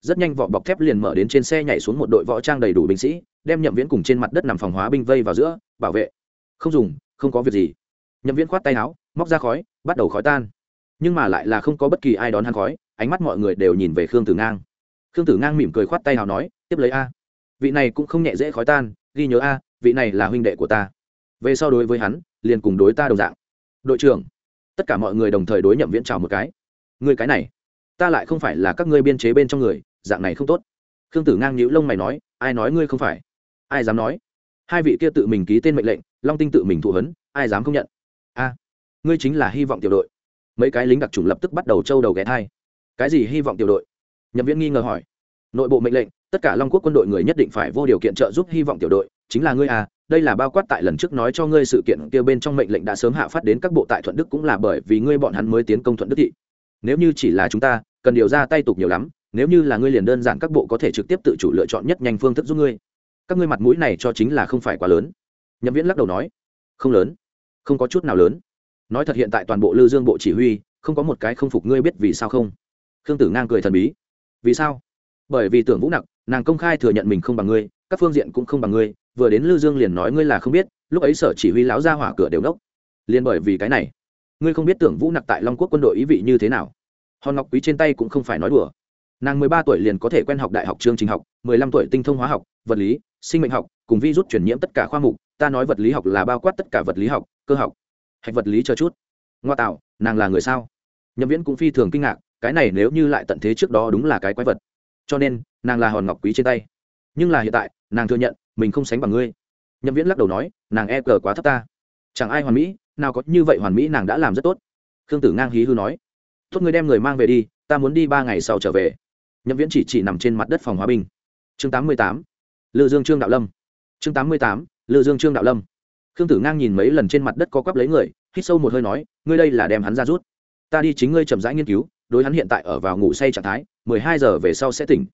Rất nhanh vỏ bọc thép liền mở đến trên xe nhảy xuống một đội võ trang đầy đủ binh sĩ, đem nhậm viễn cùng trên mặt đất nằm phòng hóa binh vây vào giữa, bảo vệ. Không dùng, không có việc gì. Nhậm viễn khoát tay áo, móc ra khói, bắt đầu khói tan. Nhưng mà lại là không có bất kỳ ai đón hắn khói, ánh mắt mọi người đều nhìn về khương tử ngang khương tử ngang mỉm cười khoát tay nào nói, tiếp lấy a. Vị này cũng không nhẹ dễ khói tan, ghi nhớ a, vị này là huynh đệ của ta. Về sau đối với hắn, liền cùng đối ta đồng dạng. Đội trưởng. Tất cả mọi người đồng thời đối nhậm viễn chào một cái. Người cái này, ta lại không phải là các ngươi biên chế bên trong người, dạng này không tốt. Khương tử ngang nhíu lông mày nói, ai nói ngươi không phải? Ai dám nói? Hai vị kia tự mình ký tên mệnh lệnh, long tinh tự mình thụ hấn ai dám không nhận? A, ngươi chính là hy vọng tiểu đội. Mấy cái lính đặc trùng lập tức bắt đầu trâu đầu ghé thai. Cái gì hy vọng tiểu đội? Nhậm viễn nghi ngờ hỏi. Nội bộ mệnh lệnh, tất cả long quốc quân đội người nhất định phải vô điều kiện trợ giúp hy vọng tiểu đội, chính là ngươi à đây là bao quát tại lần trước nói cho ngươi sự kiện kia bên trong mệnh lệnh đã sớm hạ phát đến các bộ tại thuận đức cũng là bởi vì ngươi bọn hắn mới tiến công thuận đức thị. Nếu như chỉ là chúng ta, cần điều ra tay tục nhiều lắm, nếu như là ngươi liền đơn giản các bộ có thể trực tiếp tự chủ lựa chọn nhất nhanh phương thức giúp ngươi. Các ngươi mặt mũi này cho chính là không phải quá lớn. Nhậm viễn lắc đầu nói. Không lớn. Không có chút nào lớn. Nói thật hiện tại toàn bộ lư dương bộ chỉ huy, không có một cái không phục ngươi biết vì sao không. Khương tử ngang cười thần bí vì sao? Bởi vì tưởng vũ nặc, nàng công khai thừa nhận mình không bằng ngươi, các phương diện cũng không bằng ngươi, vừa đến lư dương liền nói ngươi là không biết, lúc ấy sở chỉ huy láo ra hỏa cửa đều đốc. Liền bởi vì cái này, ngươi không biết tưởng vũ nặc tại long quốc quân đội ý vị như thế nào. Hòn ngọc quý trên tay cũng không phải nói đùa. Nàng mười ba tuổi liền có thể quen học đại học chương trình học, mười lăm tuổi tinh thông hóa học, vật lý, sinh mệnh học, cùng vi rút chuyển nhiễm tất cả khoa mục, ta nói vật lý học là bao quát tất cả vật lý học, cơ học, hạch vật lý chờ chút. Ngoa tạo, nàng là người sao? Nhậm viễn cũng phi thường kinh ngạc cái này nếu như lại tận thế trước đó đúng là cái quái vật. Cho nên, nàng là hòn ngọc quý trên tay. Nhưng là hiện tại, nàng thừa nhận, mình không sánh bằng ngươi. Nhậm viễn lắc đầu nói, nàng e cờ quá thấp ta. Chẳng ai hoàn mỹ, nào có như vậy hoàn mỹ nàng đã làm rất tốt. Khương tử ngang hí hư nói, tốt ngươi đem người mang về đi, ta muốn đi ba ngày sau trở về. Nhậm viễn chỉ chỉ nằm trên mặt đất phòng hóa binh chương tám mươi tám, lư dương trương đạo lâm. Chương tám mươi tám, lư dương trương đạo lâm. Khương tử ngang nhìn mấy lần trên mặt đất có quắp lấy người, hít sâu một hơi nói, ngươi đây là đem hắn ra rút. Ta đi chính ngươi chậm rãi nghiên cứu đối hắn hiện tại ở vào ngủ say trạng thái, mười hai giờ về sau sẽ tỉnh.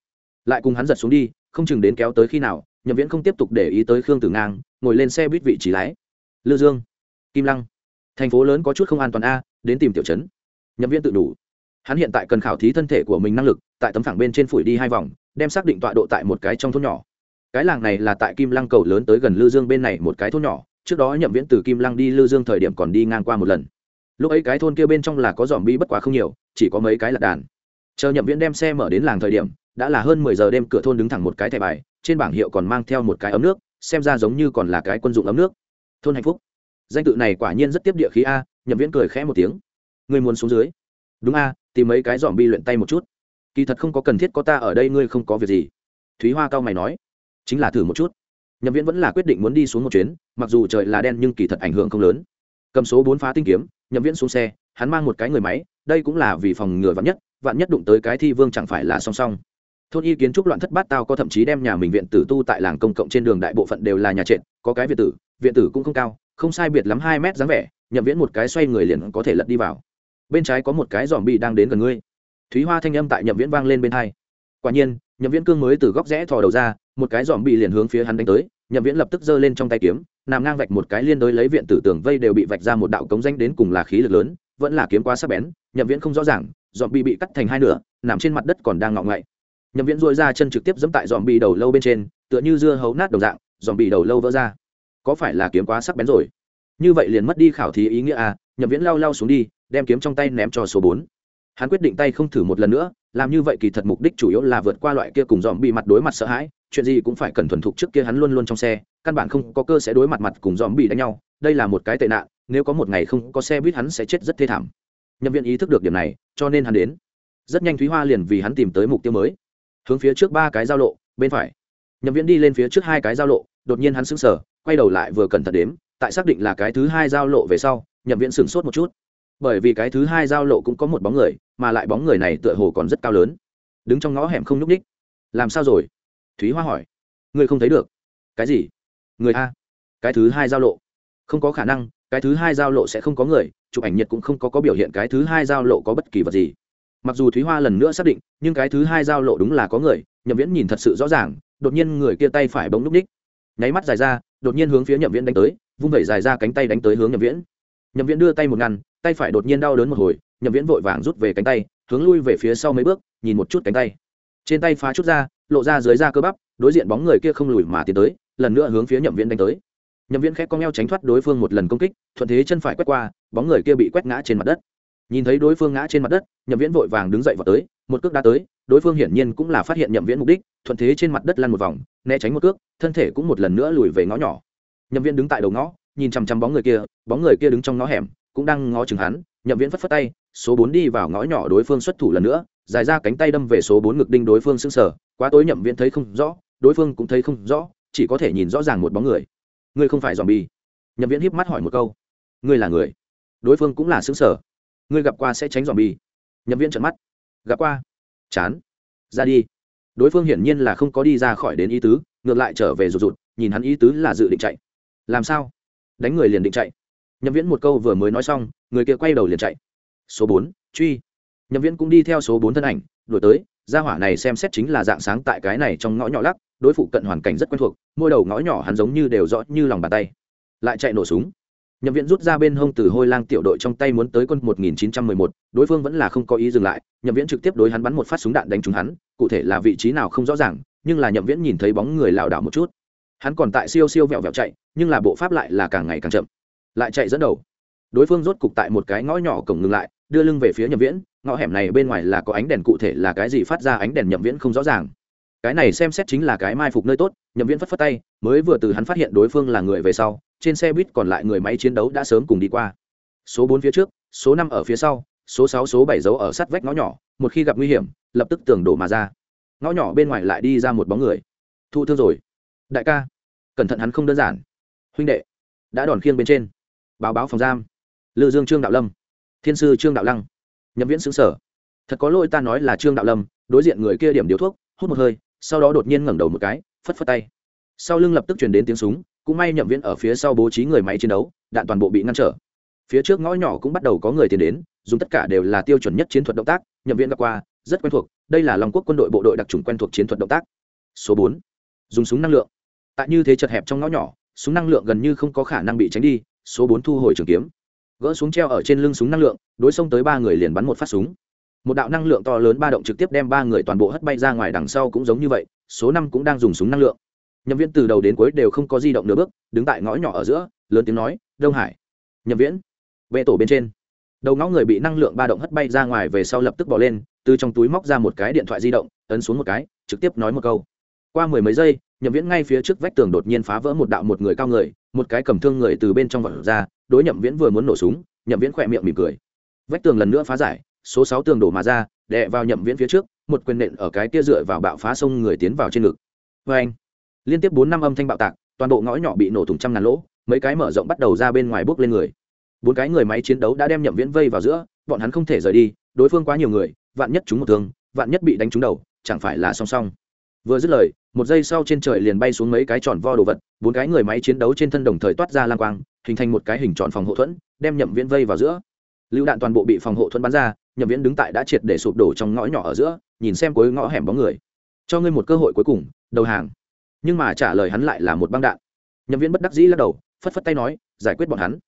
Lại cùng hắn giật xuống đi, không chừng đến kéo tới khi nào, nhậm viễn không tiếp tục để ý tới khương tử ngang, ngồi lên xe buýt vị trí lái. Lư dương, kim lăng, thành phố lớn có chút không an toàn a, đến tìm tiểu trấn. Nhậm viễn tự đủ. Hắn hiện tại cần khảo thí thân thể của mình năng lực, tại tấm phẳng bên trên phủi đi hai vòng, đem xác định tọa độ tại một cái trong thôn nhỏ. Cái làng này là tại kim lăng cầu lớn tới gần lư dương bên này một cái thôn nhỏ, trước đó nhậm viễn từ kim lăng đi lư dương thời điểm còn đi ngang qua một lần lúc ấy cái thôn kia bên trong là có dòm bi bất quá không nhiều, chỉ có mấy cái lạc đàn. Chờ nhậm viễn đem xe mở đến làng thời điểm, đã là hơn mười giờ đêm, cửa thôn đứng thẳng một cái thẻ bài, trên bảng hiệu còn mang theo một cái ấm nước, xem ra giống như còn là cái quân dụng ấm nước. Thôn hạnh phúc. Danh tự này quả nhiên rất tiếp địa khí a, nhậm viễn cười khẽ một tiếng. Ngươi muốn xuống dưới? Đúng a, tìm mấy cái dòm bi luyện tay một chút. Kỳ thật không có cần thiết có ta ở đây, ngươi không có việc gì. Thúy hoa cao mày nói. Chính là thử một chút. Nhậm viễn vẫn là quyết định muốn đi xuống một chuyến, mặc dù trời là đen nhưng kỳ thật ảnh hưởng không lớn cầm số bốn phá tinh kiếm, nhậm viễn xuống xe, hắn mang một cái người máy, đây cũng là vì phòng ngừa vạn nhất vạn nhất đụng tới cái thi vương chẳng phải là song song. Thôn y kiến trúc loạn thất bát tao có thậm chí đem nhà mình viện tử tu tại làng công cộng trên đường đại bộ phận đều là nhà trệt, có cái viện tử viện tử cũng không cao, không sai biệt lắm hai mét dáng vẻ, nhậm viễn một cái xoay người liền có thể lật đi vào. Bên trái có một cái giòm bị đang đến gần ngươi. Thúy hoa thanh âm tại nhậm viễn vang lên bên hai. Quả nhiên, nhậm viễn cương mới từ góc rẽ thò đầu ra, một cái giòm bị liền hướng phía hắn đánh tới, nhậm viễn lập tức giơ lên trong tay kiếm nằm ngang vạch một cái liên đối lấy viện tử tường vây đều bị vạch ra một đạo cống danh đến cùng là khí lực lớn, vẫn là kiếm quá sắc bén, nhậm viễn không rõ ràng dòm bị bị cắt thành hai nửa, nằm trên mặt đất còn đang ngọng ngậy nhậm viễn dội ra chân trực tiếp dẫm tại dòm bị đầu lâu bên trên, tựa như dưa hấu nát đồng dạng dòm bị đầu lâu vỡ ra. Có phải là kiếm quá sắc bén rồi? Như vậy liền mất đi khảo thí ý nghĩa à nhậm viễn lao lao xuống đi, đem kiếm trong tay ném cho số bốn. Hắn quyết định tay không thử một lần nữa làm như vậy kỳ thật mục đích chủ yếu là vượt qua loại kia cùng dòm bị mặt đối mặt sợ hãi, chuyện gì cũng phải cần thuần thục trước kia hắn luôn luôn trong xe, căn bản không có cơ sẽ đối mặt mặt cùng dòm bị đánh nhau, đây là một cái tệ nạn, nếu có một ngày không có xe buýt hắn sẽ chết rất thê thảm. Nhân viên ý thức được điểm này, cho nên hắn đến. Rất nhanh thúy hoa liền vì hắn tìm tới mục tiêu mới. Hướng phía trước ba cái giao lộ, bên phải. Nhậm viễn đi lên phía trước hai cái giao lộ, đột nhiên hắn sững sờ, quay đầu lại vừa cẩn thận đếm, tại xác định là cái thứ hai giao lộ về sau nhậm viễn sửng sốt một chút bởi vì cái thứ hai giao lộ cũng có một bóng người, mà lại bóng người này tựa hồ còn rất cao lớn. Đứng trong ngõ hẻm không nhúc ních làm sao rồi? Thúy hoa hỏi. Người không thấy được. Cái gì? Người a. Cái thứ hai giao lộ. Không có khả năng, cái thứ hai giao lộ sẽ không có người, chụp ảnh nhiệt cũng không có có biểu hiện cái thứ hai giao lộ có bất kỳ vật gì. Mặc dù thúy hoa lần nữa xác định, nhưng cái thứ hai giao lộ đúng là có người, nhậm viễn nhìn thật sự rõ ràng, đột nhiên người kia tay phải bỗng núp ních nháy mắt dài ra, đột nhiên hướng phía nhậm viễn đánh tới, vung vẩy dài ra cánh tay đánh tới hướng nhậm viễn nhậm viễn đưa tay một ngăn, tay phải đột nhiên đau đớn một hồi, nhậm viễn vội vàng rút về cánh tay, hướng lui về phía sau mấy bước, nhìn một chút cánh tay. Trên tay phá chút ra, lộ ra dưới da cơ bắp, đối diện bóng người kia không lùi mà tiến tới, lần nữa hướng phía nhậm viễn đánh tới. Nhậm viễn khẽ cong eo tránh thoát đối phương một lần công kích, thuận thế chân phải quét qua, bóng người kia bị quét ngã trên mặt đất. Nhìn thấy đối phương ngã trên mặt đất, nhậm viễn vội vàng đứng dậy vào tới, một cước đã tới, đối phương hiển nhiên cũng là phát hiện nhậm viễn mục đích, thuận thế trên mặt đất lăn một vòng, né tránh một cước, thân thể cũng một lần nữa lùi về ngõ nhỏ. Nhậm viễn đứng tại đầu ngõ nhìn chằm chằm bóng người kia, bóng người kia đứng trong ngõ hẻm, cũng đang ngó chừng hắn, nhậm viễn phất phất tay, số bốn đi vào ngõ nhỏ đối phương xuất thủ lần nữa, dài ra cánh tay đâm về số bốn ngực đinh đối phương sững sờ, quá tối nhậm viễn thấy không rõ, đối phương cũng thấy không rõ, chỉ có thể nhìn rõ ràng một bóng người. Ngươi không phải dòm bi nhậm viễn híp mắt hỏi một câu. Ngươi là người. Đối phương cũng là xương sở ngươi gặp qua sẽ tránh dòm bi nhậm viễn trợn mắt. Gặp qua. Chán. Ra đi. Đối phương hiển nhiên là không có đi ra khỏi đến ý tứ, ngược lại trở về rụt rụt, nhìn hắn ý tứ là dự định chạy. Làm sao? Đánh người liền định chạy. Nhậm viễn một câu vừa mới nói xong người kia quay đầu liền chạy. Số bốn truy. Nhậm viễn cũng đi theo số bốn thân ảnh đuổi tới gia hỏa này xem xét chính là dạng sáng tại cái này trong ngõ nhỏ lắc đối phụ cận hoàn cảnh rất quen thuộc mỗi đầu ngõ nhỏ hắn giống như đều rõ như lòng bàn tay. Lại chạy nổ súng. Nhậm Viễn rút ra bên hông từ hôi lang tiểu đội trong tay muốn tới quân 1911, đối phương vẫn là không có ý dừng lại nhậm viễn trực tiếp đối hắn bắn một phát súng đạn đánh trúng hắn cụ thể là vị trí nào không rõ ràng nhưng là nhậm viễn nhìn thấy bóng người lảo đảo một chút hắn còn tại siêu siêu vẹo vẹo chạy, nhưng là bộ pháp lại là càng ngày càng chậm. Lại chạy dẫn đầu. Đối phương rốt cục tại một cái ngõ nhỏ cổng ngừng lại, đưa lưng về phía nhậm viễn, ngõ hẻm này bên ngoài là có ánh đèn cụ thể là cái gì phát ra ánh đèn nhậm viễn không rõ ràng. Cái này xem xét chính là cái mai phục nơi tốt, nhậm viễn phất phất tay, mới vừa từ hắn phát hiện đối phương là người về sau, trên xe buýt còn lại người máy chiến đấu đã sớm cùng đi qua. Số bốn phía trước, số năm ở phía sau, số sáu, số bảy dấu ở sát vách ngõ nhỏ, một khi gặp nguy hiểm, lập tức tường đổ mà ra. Ngõ nhỏ bên ngoài lại đi ra một bóng người. Thu thương rồi đại ca, cẩn thận hắn không đơn giản. Huynh đệ, đã đòn khiêng bên trên. Báo báo phòng giam. Lư dương trương đạo lâm. Thiên sư trương đạo lăng. Nhậm viễn xứng sở. Thật có lỗi ta nói là trương đạo lâm, đối diện người kia điểm điếu thuốc, hút một hơi, sau đó đột nhiên ngẩng đầu một cái, phất phất tay. Sau lưng lập tức truyền đến tiếng súng, cũng may nhậm viễn ở phía sau bố trí người máy chiến đấu, đạn toàn bộ bị ngăn trở. Phía trước ngõ nhỏ cũng bắt đầu có người tiến đến, dùng tất cả đều là tiêu chuẩn nhất chiến thuật động tác, nhậm viễn gặp qua, rất quen thuộc, đây là long quốc quân đội bộ đội đặc trùng quen thuộc chiến thuật động tác. Số bốn, dùng súng năng lượng tại như thế chật hẹp trong ngõ nhỏ, súng năng lượng gần như không có khả năng bị tránh đi, số bốn thu hồi trường kiếm. Gỡ xuống treo ở trên lưng súng năng lượng, đối xông tới ba người liền bắn một phát súng. Một đạo năng lượng to lớn ba động trực tiếp đem ba người toàn bộ hất bay ra ngoài đằng sau cũng giống như vậy, số năm cũng đang dùng súng năng lượng. Nhậm viễn từ đầu đến cuối đều không có di động nửa bước, đứng tại ngõ nhỏ ở giữa, lớn tiếng nói, đông hải. Nhậm viễn vệ tổ bên trên. Đầu ngõ người bị năng lượng ba động hất bay ra ngoài về sau lập tức bỏ lên, từ trong túi móc ra một cái điện thoại di động, ấn xuống một cái, trực tiếp nói một câu. Qua mười mấy giây nhậm viễn ngay phía trước vách tường đột nhiên phá vỡ một đạo một người cao người, một cái cầm thương người từ bên trong vật ra, đối nhậm viễn vừa muốn nổ súng, nhậm viễn khỏe miệng mỉm cười. Vách tường lần nữa phá giải, số sáu tường đổ mà ra, đè vào nhậm viễn phía trước, một quyền nện ở cái kia dựa vào bạo phá sông người tiến vào trên ngực. Vê anh, liên tiếp bốn năm âm thanh bạo tạc, toàn bộ ngõ nhỏ bị nổ thủng trăm ngàn lỗ, mấy cái mở rộng bắt đầu ra bên ngoài bước lên người. Bốn cái người máy chiến đấu đã đem nhậm viễn vây vào giữa, bọn hắn không thể rời đi, đối phương quá nhiều người, vạn nhất chúng một thương, vạn nhất bị đánh trúng đầu, chẳng phải là song song vừa dứt lời, một giây sau trên trời liền bay xuống mấy cái tròn vo đồ vật, bốn cái người máy chiến đấu trên thân đồng thời toát ra lang quang, hình thành một cái hình tròn phòng hộ thuẫn, đem nhậm viễn vây vào giữa. Lựu đạn toàn bộ bị phòng hộ thuẫn bắn ra, nhậm viễn đứng tại đã triệt để sụp đổ trong ngõ nhỏ ở giữa, nhìn xem cuối ngõ hẻm bóng người. Cho ngươi một cơ hội cuối cùng, đầu hàng. Nhưng mà trả lời hắn lại là một băng đạn. Nhậm viễn bất đắc dĩ lắc đầu, phất phất tay nói, giải quyết bọn hắn.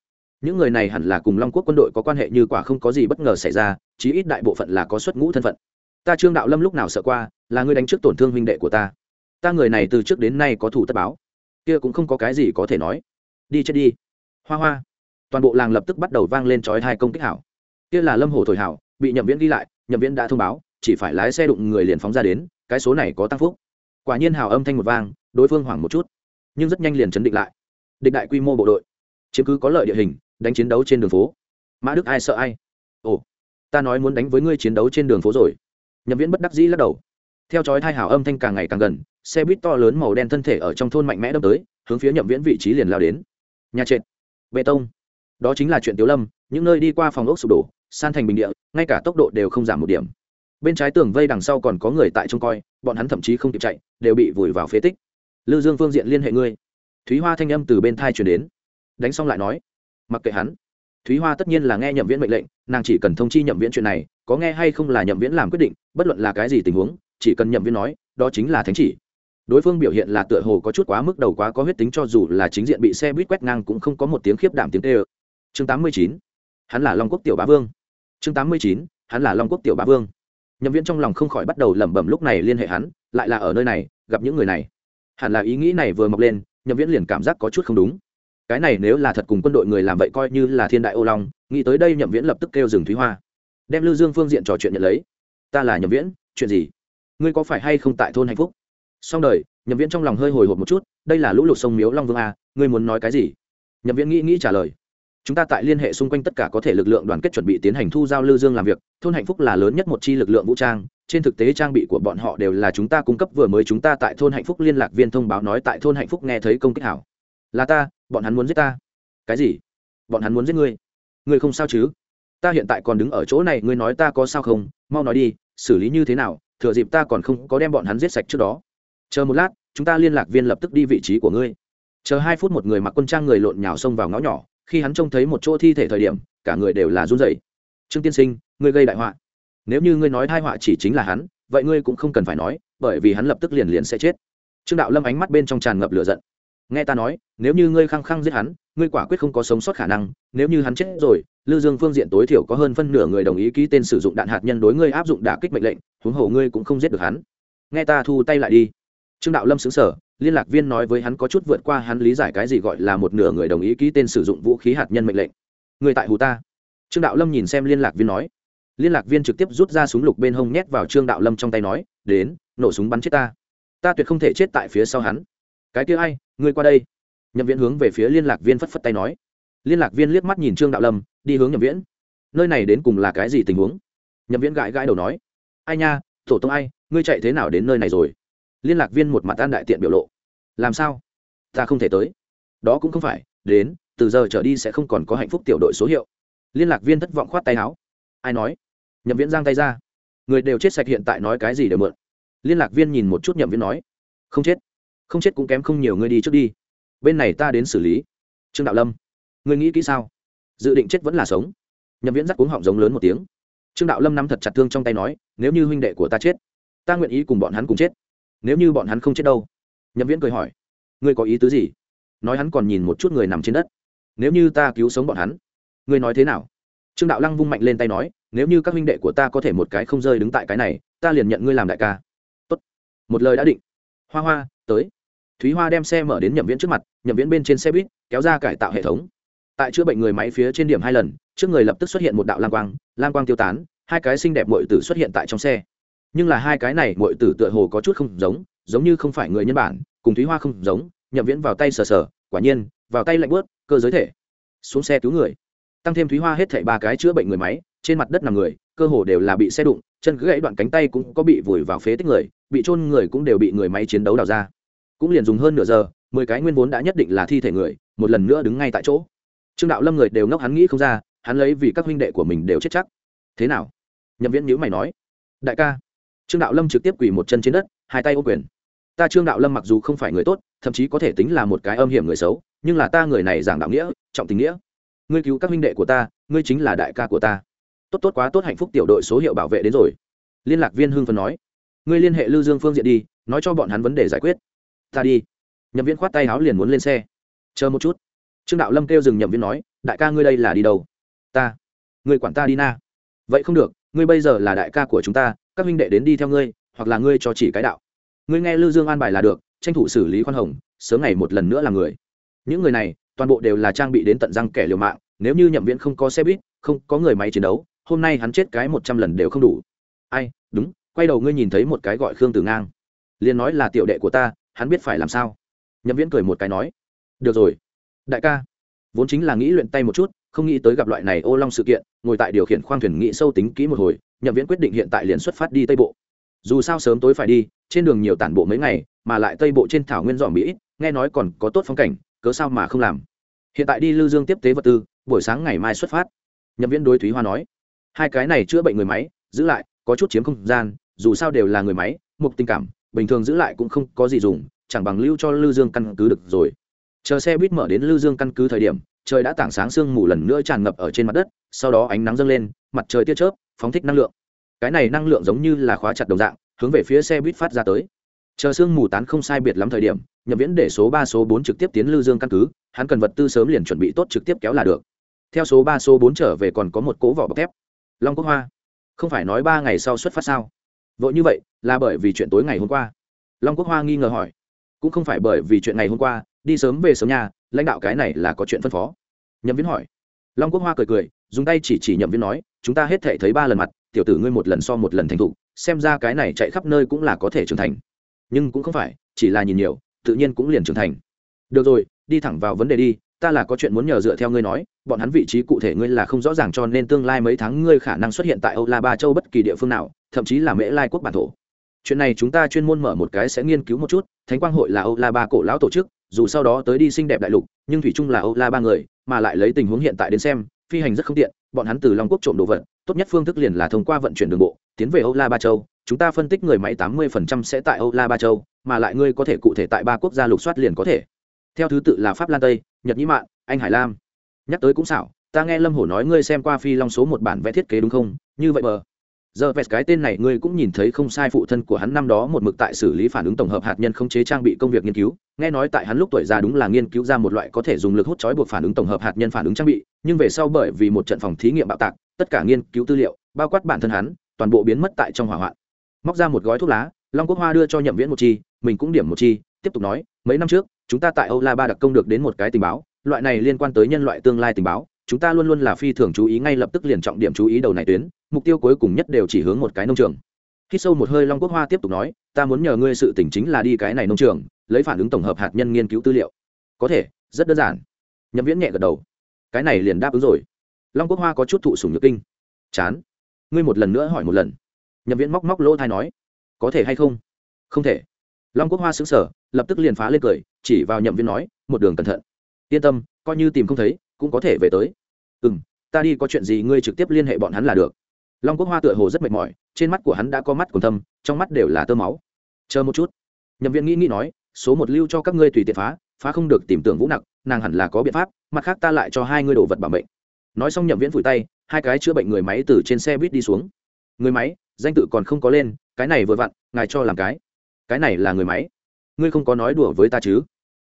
Những người này hẳn là cùng long quốc quân đội có quan hệ như quả không có gì bất ngờ xảy ra, chí ít đại bộ phận là có xuất ngũ thân phận ta trương đạo lâm lúc nào sợ qua, là ngươi đánh trước tổn thương huynh đệ của ta. Ta người này từ trước đến nay có thủ tất báo. Kia cũng không có cái gì có thể nói. Đi chết đi. Hoa hoa. Toàn bộ làng lập tức bắt đầu vang lên trói hai công kích hảo. Kia là lâm hồ thổi hảo, bị nhậm viễn ghi lại, nhậm viễn đã thông báo, chỉ phải lái xe đụng người liền phóng ra đến, cái số này có tăng phúc. Quả nhiên hào âm thanh một vang, đối phương hoảng một chút, nhưng rất nhanh liền chấn định lại. Địch đại quy mô bộ đội, chiếm cứ có lợi địa hình, đánh chiến đấu trên đường phố. Mã đức ai sợ ai? Ồ, ta nói muốn đánh với ngươi chiến đấu trên đường phố rồi nhậm viễn bất đắc dĩ lắc đầu. Theo chói thai hào âm thanh càng ngày càng gần, xe buýt to lớn màu đen thân thể ở trong thôn mạnh mẽ đâm tới, hướng phía nhậm viễn vị trí liền lao đến. Nhà trệt. Bê tông. Đó chính là chuyện tiếu lâm, những nơi đi qua phòng ốc sụp đổ, san thành bình địa, ngay cả tốc độ đều không giảm một điểm. Bên trái tường vây đằng sau còn có người tại trông coi, bọn hắn thậm chí không kịp chạy, đều bị vùi vào phế tích. Lư dương phương diện liên hệ ngươi. Thúy hoa thanh âm từ bên thai chuyển đến. Đánh xong lại nói. Mặc kệ hắn. Thúy hoa tất nhiên là nghe nhậm viễn mệnh lệnh, nàng chỉ cần thông chi nhậm viễn chuyện này có nghe hay không là nhậm viễn làm quyết định, bất luận là cái gì tình huống, chỉ cần nhậm viễn nói, đó chính là thánh chỉ. Đối phương biểu hiện là tựa hồ có chút quá mức đầu quá có huyết tính cho dù là chính diện bị xe buýt quét ngang cũng không có một tiếng khiếp đảm tiếng tê ơ. Chương tám mươi chín, hắn là long quốc tiểu bá vương. Chương tám mươi chín, hắn là long quốc tiểu bá vương. Nhậm viễn trong lòng không khỏi bắt đầu lẩm bẩm lúc này liên hệ hắn, lại là ở nơi này, gặp những người này. Hẳn là ý nghĩ này vừa mọc lên, nhậm viễn liền cảm giác có chút không đúng. Cái này nếu là thật cùng quân đội người làm vậy coi như là thiên đại ô long, nghĩ tới đây nhậm viễn lập tức kêu dừng thúy hoa đem lưu dương phương diện trò chuyện nhận lấy. Ta là nhậm viễn, chuyện gì? Ngươi có phải hay không tại thôn hạnh phúc? Xong đời, nhậm viễn trong lòng hơi hồi hộp một chút, đây là lũ lụt sông miếu long vương a, ngươi muốn nói cái gì? Nhậm viễn nghĩ nghĩ trả lời. Chúng ta tại liên hệ xung quanh tất cả có thể lực lượng đoàn kết chuẩn bị tiến hành thu giao lưu dương làm việc, thôn hạnh phúc là lớn nhất một chi lực lượng vũ trang, trên thực tế trang bị của bọn họ đều là chúng ta cung cấp, vừa mới chúng ta tại thôn hạnh phúc liên lạc viên thông báo nói tại thôn hạnh phúc nghe thấy công kích hảo. Là ta, bọn hắn muốn giết ta. Cái gì? Bọn hắn muốn giết ngươi. Ngươi không sao chứ? Ta hiện tại còn đứng ở chỗ này, ngươi nói ta có sao không? Mau nói đi, xử lý như thế nào? Thừa dịp ta còn không có đem bọn hắn giết sạch trước đó. Chờ một lát, chúng ta liên lạc viên lập tức đi vị trí của ngươi. Chờ hai phút một người mặc quân trang người lộn nhào xông vào ngõ nhỏ, khi hắn trông thấy một chỗ thi thể thời điểm, cả người đều là run rẩy. Trương tiên sinh, ngươi gây đại họa. Nếu như ngươi nói thai họa chỉ chính là hắn, vậy ngươi cũng không cần phải nói, bởi vì hắn lập tức liền liền sẽ chết. Trương đạo lâm ánh mắt bên trong tràn ngập lửa giận nghe ta nói, nếu như ngươi khăng khăng giết hắn, ngươi quả quyết không có sống sót khả năng, nếu như hắn chết rồi lư dương phương diện tối thiểu có hơn phân nửa người đồng ý ký tên sử dụng đạn hạt nhân đối ngươi áp dụng đả kích mệnh lệnh, huống hồ ngươi cũng không giết được hắn. Nghe ta thu tay lại đi. Trương đạo lâm xứng sở liên lạc viên nói với hắn có chút vượt qua hắn lý giải cái gì gọi là một nửa người đồng ý ký tên sử dụng vũ khí hạt nhân mệnh lệnh. Người tại hù ta. Trương đạo lâm nhìn xem liên lạc viên nói. Liên lạc viên trực tiếp rút ra súng lục bên hông nhét vào trương đạo lâm trong tay nói, đến, nổ súng bắn chết ta. Ta tuyệt không thể chết tại phía sau hắn. Cái kia ai? Ngươi qua đây. Nhậm viễn hướng về phía liên lạc viên phất phất tay nói. Liên lạc viên liếc mắt nhìn trương đạo lâm, đi hướng nhậm viễn. Nơi này đến cùng là cái gì tình huống? Nhậm viễn gãi gãi đầu nói. Ai nha, tổ tông ai, ngươi chạy thế nào đến nơi này rồi? Liên lạc viên một mặt an đại tiện biểu lộ. Làm sao? Ta không thể tới. Đó cũng không phải, đến, từ giờ trở đi sẽ không còn có hạnh phúc tiểu đội số hiệu. Liên lạc viên thất vọng khoát tay áo. Ai nói? Nhậm viễn giang tay ra. Người đều chết sạch hiện tại nói cái gì để mượn. Liên lạc viên nhìn một chút nhậm viễn nói. Không chết không chết cũng kém không nhiều người đi trước đi. Bên này ta đến xử lý. Trương đạo lâm, ngươi nghĩ kỹ sao? Dự định chết vẫn là sống. Nhậm viễn dắt cuống họng giống lớn một tiếng. Trương đạo lâm nắm thật chặt thương trong tay nói, nếu như huynh đệ của ta chết, ta nguyện ý cùng bọn hắn cùng chết. Nếu như bọn hắn không chết đâu? Nhậm viễn cười hỏi, ngươi có ý tứ gì? Nói hắn còn nhìn một chút người nằm trên đất. Nếu như ta cứu sống bọn hắn, ngươi nói thế nào? Trương đạo lăng vung mạnh lên tay nói, nếu như các huynh đệ của ta có thể một cái không rơi đứng tại cái này, ta liền nhận ngươi làm đại ca. Tốt. một lời đã định. Hoa hoa, tới thúy hoa đem xe mở đến nhậm viễn trước mặt, nhậm viễn bên trên xe buýt, kéo ra cải tạo hệ thống. Tại chữa bệnh người máy phía trên điểm hai lần, trước người lập tức xuất hiện một đạo lam quang lam quang tiêu tán, hai cái xinh đẹp mội tử xuất hiện tại trong xe. Nhưng là hai cái này mội tử tựa hồ có chút không giống giống như không phải người nhân bản, cùng thúy hoa không giống, nhậm viễn vào tay sờ sờ, quả nhiên, vào tay lạnh bớt cơ giới thể. Xuống xe cứu người. Tăng thêm thúy hoa hết thảy ba cái chữa bệnh người máy, trên mặt đất nằm người, cơ hồ đều là bị xe đụng, chân gãy đoạn cánh tay cũng có bị vùi vào phế tích người, bị trôn người cũng đều bị người máy chiến đấu đào ra cũng liền dùng hơn nửa giờ, mười cái nguyên vốn đã nhất định là thi thể người, một lần nữa đứng ngay tại chỗ. Trương đạo lâm người đều ngốc hắn nghĩ không ra, hắn lấy vì các huynh đệ của mình đều chết chắc. Thế nào? Nhậm viễn nhữ mày nói. Đại ca. Trương đạo lâm trực tiếp quỳ một chân trên đất, hai tay ô quyền. Ta trương đạo lâm mặc dù không phải người tốt, thậm chí có thể tính là một cái âm hiểm người xấu, nhưng là ta người này giảng đạo nghĩa, trọng tình nghĩa. Ngươi cứu các huynh đệ của ta, ngươi chính là đại ca của ta. Tốt tốt quá tốt hạnh phúc tiểu đội số hiệu bảo vệ đến rồi. Liên lạc viên hưng phần nói. Ngươi liên hệ lưu dương phương diện đi, nói cho bọn hắn vấn đề giải quyết ta đi. Nhậm Viễn khoát tay áo liền muốn lên xe. Chờ một chút. Trương đạo lâm kêu dừng nhậm Viễn nói, đại ca ngươi đây là đi đâu? Ta. Ngươi quản ta đi na. Vậy không được, ngươi bây giờ là đại ca của chúng ta, các huynh đệ đến đi theo ngươi, hoặc là ngươi cho chỉ cái đạo. Ngươi nghe Lư dương an bài là được, tranh thủ xử lý khoan hồng, sớm ngày một lần nữa là người. Những người này, toàn bộ đều là trang bị đến tận răng kẻ liều mạng, nếu như nhậm viễn không có xe buýt, không có người máy chiến đấu, hôm nay hắn chết cái một trăm lần đều không đủ. Ai, đúng, quay đầu ngươi nhìn thấy một cái gọi khương tử ngang. Liền nói là tiểu đệ của ta hắn biết phải làm sao. Nhậm viễn cười một cái nói, được rồi, đại ca, vốn chính là nghĩ luyện tay một chút, không nghĩ tới gặp loại này ô long sự kiện, ngồi tại điều khiển khoang thuyền nghĩ sâu tính kỹ một hồi, nhậm viễn quyết định hiện tại liền xuất phát đi tây bộ. Dù sao sớm tối phải đi, trên đường nhiều tản bộ mấy ngày, mà lại tây bộ trên thảo nguyên dọn mỹ nghe nói còn có tốt phong cảnh, cớ sao mà không làm? Hiện tại đi lưu dương tiếp tế vật tư, buổi sáng ngày mai xuất phát. Nhậm viễn đối thúy hoa nói, hai cái này chữa bệnh người máy, giữ lại, có chút chiếm không gian, dù sao đều là người máy, mục tình cảm bình thường giữ lại cũng không có gì dùng, chẳng bằng lưu cho lưu dương căn cứ được rồi. Chờ xe buýt mở đến lưu dương căn cứ thời điểm, trời đã tảng sáng sương mù lần nữa tràn ngập ở trên mặt đất, sau đó ánh nắng dâng lên, mặt trời tia chớp, phóng thích năng lượng. Cái này năng lượng giống như là khóa chặt đồng dạng, hướng về phía xe buýt phát ra tới. Chờ sương mù tán không sai biệt lắm thời điểm, nhập viễn để số ba, số bốn trực tiếp tiến lưu dương căn cứ, hắn cần vật tư sớm liền chuẩn bị tốt trực tiếp kéo là được. Theo số ba, số bốn trở về còn có một cố vỏ bọc thép. Long quốc hoa. Không phải nói ba ngày sau xuất phát sao? Vội như vậy là bởi vì chuyện tối ngày hôm qua. Long quốc hoa nghi ngờ hỏi. Cũng không phải bởi vì chuyện ngày hôm qua, đi sớm về sớm nhà, lãnh đạo cái này là có chuyện phân phó. Nhậm viễn hỏi. Long quốc hoa cười cười, dùng tay chỉ chỉ nhậm viễn nói, chúng ta hết thể thấy ba lần mặt, tiểu tử ngươi một lần so một lần thành thục, xem ra cái này chạy khắp nơi cũng là có thể trưởng thành. Nhưng cũng không phải, chỉ là nhìn nhiều, tự nhiên cũng liền trưởng thành. Được rồi, đi thẳng vào vấn đề đi ta là có chuyện muốn nhờ dựa theo ngươi nói, bọn hắn vị trí cụ thể ngươi là không rõ ràng cho nên tương lai mấy tháng ngươi khả năng xuất hiện tại âu la ba châu bất kỳ địa phương nào, thậm chí là mễ lai quốc bản thổ. Chuyện này chúng ta chuyên môn mở một cái sẽ nghiên cứu một chút, thánh quang hội là âu la ba cổ lão tổ chức, dù sau đó tới đi xinh đẹp đại lục, nhưng thủy chung là âu la ba người, mà lại lấy tình huống hiện tại đến xem, phi hành rất không tiện, bọn hắn từ long quốc trộm đồ vật, tốt nhất phương thức liền là thông qua vận chuyển đường bộ, tiến về âu la ba châu, chúng ta phân tích người máy tám mươi phần trăm sẽ tại âu la ba châu, mà lại ngươi có thể cụ thể tại ba quốc gia lục soát liền có thể. Theo thứ tự là pháp lan tây nhật nhĩ mạn, anh hải lam. Nhắc tới cũng xảo, ta nghe lâm hổ nói ngươi xem qua phi long số một bản vẽ thiết kế đúng không? Như vậy mờ giờ vẹt cái tên này ngươi cũng nhìn thấy không sai phụ thân của hắn năm đó một mực tại xử lý phản ứng tổng hợp hạt nhân không chế trang bị công việc nghiên cứu. Nghe nói tại hắn lúc tuổi già đúng là nghiên cứu ra một loại có thể dùng lực hút chói buộc phản ứng tổng hợp hạt nhân phản ứng trang bị, nhưng về sau bởi vì một trận phòng thí nghiệm bạo tạc, tất cả nghiên cứu tư liệu, bao quát bản thân hắn, toàn bộ biến mất tại trong hỏa hoạn. Móc ra một gói thuốc lá, long quốc hoa đưa cho nhậm viễn một chi, mình cũng điểm một chi, tiếp tục nói, mấy năm trước chúng ta tại âu la ba đặc công được đến một cái tình báo, loại này liên quan tới nhân loại tương lai tình báo, chúng ta luôn luôn là phi thường chú ý ngay lập tức liền trọng điểm chú ý đầu này tuyến, mục tiêu cuối cùng nhất đều chỉ hướng một cái nông trường. Khi sâu một hơi long quốc hoa tiếp tục nói, ta muốn nhờ ngươi sự tỉnh chính là đi cái này nông trường, lấy phản ứng tổng hợp hạt nhân nghiên cứu tư liệu. Có thể, rất đơn giản. Nhậm viễn nhẹ gật đầu. Cái này liền đáp ứng rồi. Long quốc hoa có chút thụ sùng nhược kinh. Chán, ngươi một lần nữa hỏi một lần. Nhậm viễn móc móc lỗ thai nói. Có thể hay không? Không thể. Long quốc hoa xứng sở lập tức liền phá lên cười chỉ vào nhậm viên nói, một đường cẩn thận. Yên tâm, coi như tìm không thấy, cũng có thể về tới. Ừ m ta đi có chuyện gì ngươi trực tiếp liên hệ bọn hắn là được. Long quốc hoa tựa hồ rất mệt mỏi, trên mắt của hắn đã có mắt còn thâm, trong mắt đều là tơ máu. Chờ một chút. Nhậm viên nghĩ nghĩ nói, số một lưu cho các ngươi tùy tiện phá phá không được tìm tưởng vũ nặc, nàng hẳn là có biện pháp, mặt khác ta lại cho hai ngươi đồ vật bảo mệnh. Nói xong nhậm viễn vùi tay, hai cái chữa bệnh người máy từ trên xe buýt đi xuống. Người máy, danh tự còn không có lên, cái này vừa vặn, ngài cho làm cái. Cái này là người máy. Ngươi không có nói đùa với ta chứ?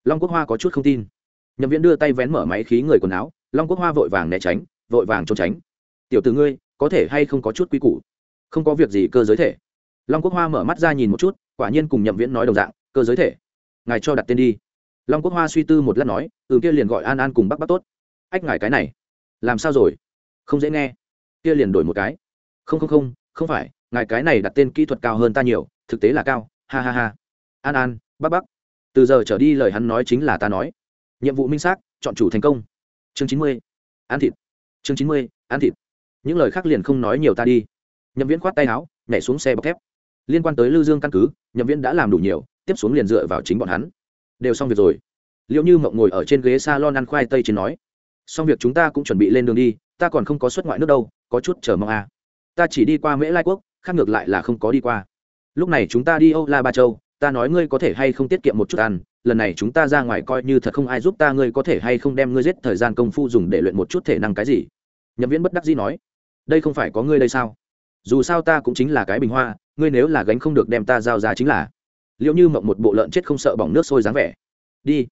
Long quốc hoa có chút không tin. Nhậm viễn đưa tay vén mở máy khí người quần áo, long quốc hoa vội vàng né tránh, vội vàng trốn tránh. Tiểu từ ngươi, có thể hay không có chút quy củ? Không có việc gì, cơ giới thể. Long quốc hoa mở mắt ra nhìn một chút, quả nhiên cùng nhậm viễn nói đồng dạng, cơ giới thể, ngài cho đặt tên đi. Long quốc hoa suy tư một lát nói ừ kia liền gọi an an cùng bắc bắc tốt. Ách, ngài cái này, làm sao rồi? Không dễ nghe. Kia liền đổi một cái. Không không không không phải, ngài cái này đặt tên kỹ thuật cao hơn ta nhiều, thực tế là cao, ha ha ha. An an, bắc bắc từ giờ trở đi lời hắn nói chính là ta nói. Nhiệm vụ minh xác, chọn chủ thành công. Chương chín mươi, ăn thịt. Chương chín mươi, ăn thịt. Những lời khác liền không nói nhiều ta đi. Nhậm viễn khoát tay áo, nhảy xuống xe bọc thép. Liên quan tới lưu dương căn cứ, nhậm viễn đã làm đủ nhiều, tiếp xuống liền dựa vào chính bọn hắn. Đều xong việc rồi. Liệu như mộng ngồi ở trên ghế s a lon ăn khoai tây trên nói. Xong việc chúng ta cũng chuẩn bị lên đường đi, ta còn không có xuất ngoại nước đâu, có chút chờ mong à. ta chỉ đi qua mễ lai quốc, khác ngược lại là không có đi qua. Lúc này chúng ta đi âu la ba châu ta nói ngươi có thể hay không tiết kiệm một chút ăn, lần này chúng ta ra ngoài coi như thật không ai giúp ta, ngươi có thể hay không đem ngươi giết, thời gian công phu dùng để luyện một chút thể năng cái gì? Nhậm viễn bất đắc dĩ nói. Đây không phải có ngươi đây sao? Dù sao ta cũng chính là cái bình hoa, ngươi nếu là gánh không được đem ta giao ra chính là. Liệu như mộng một bộ lợn chết không sợ bỏng nước sôi dáng vẻ. Đi,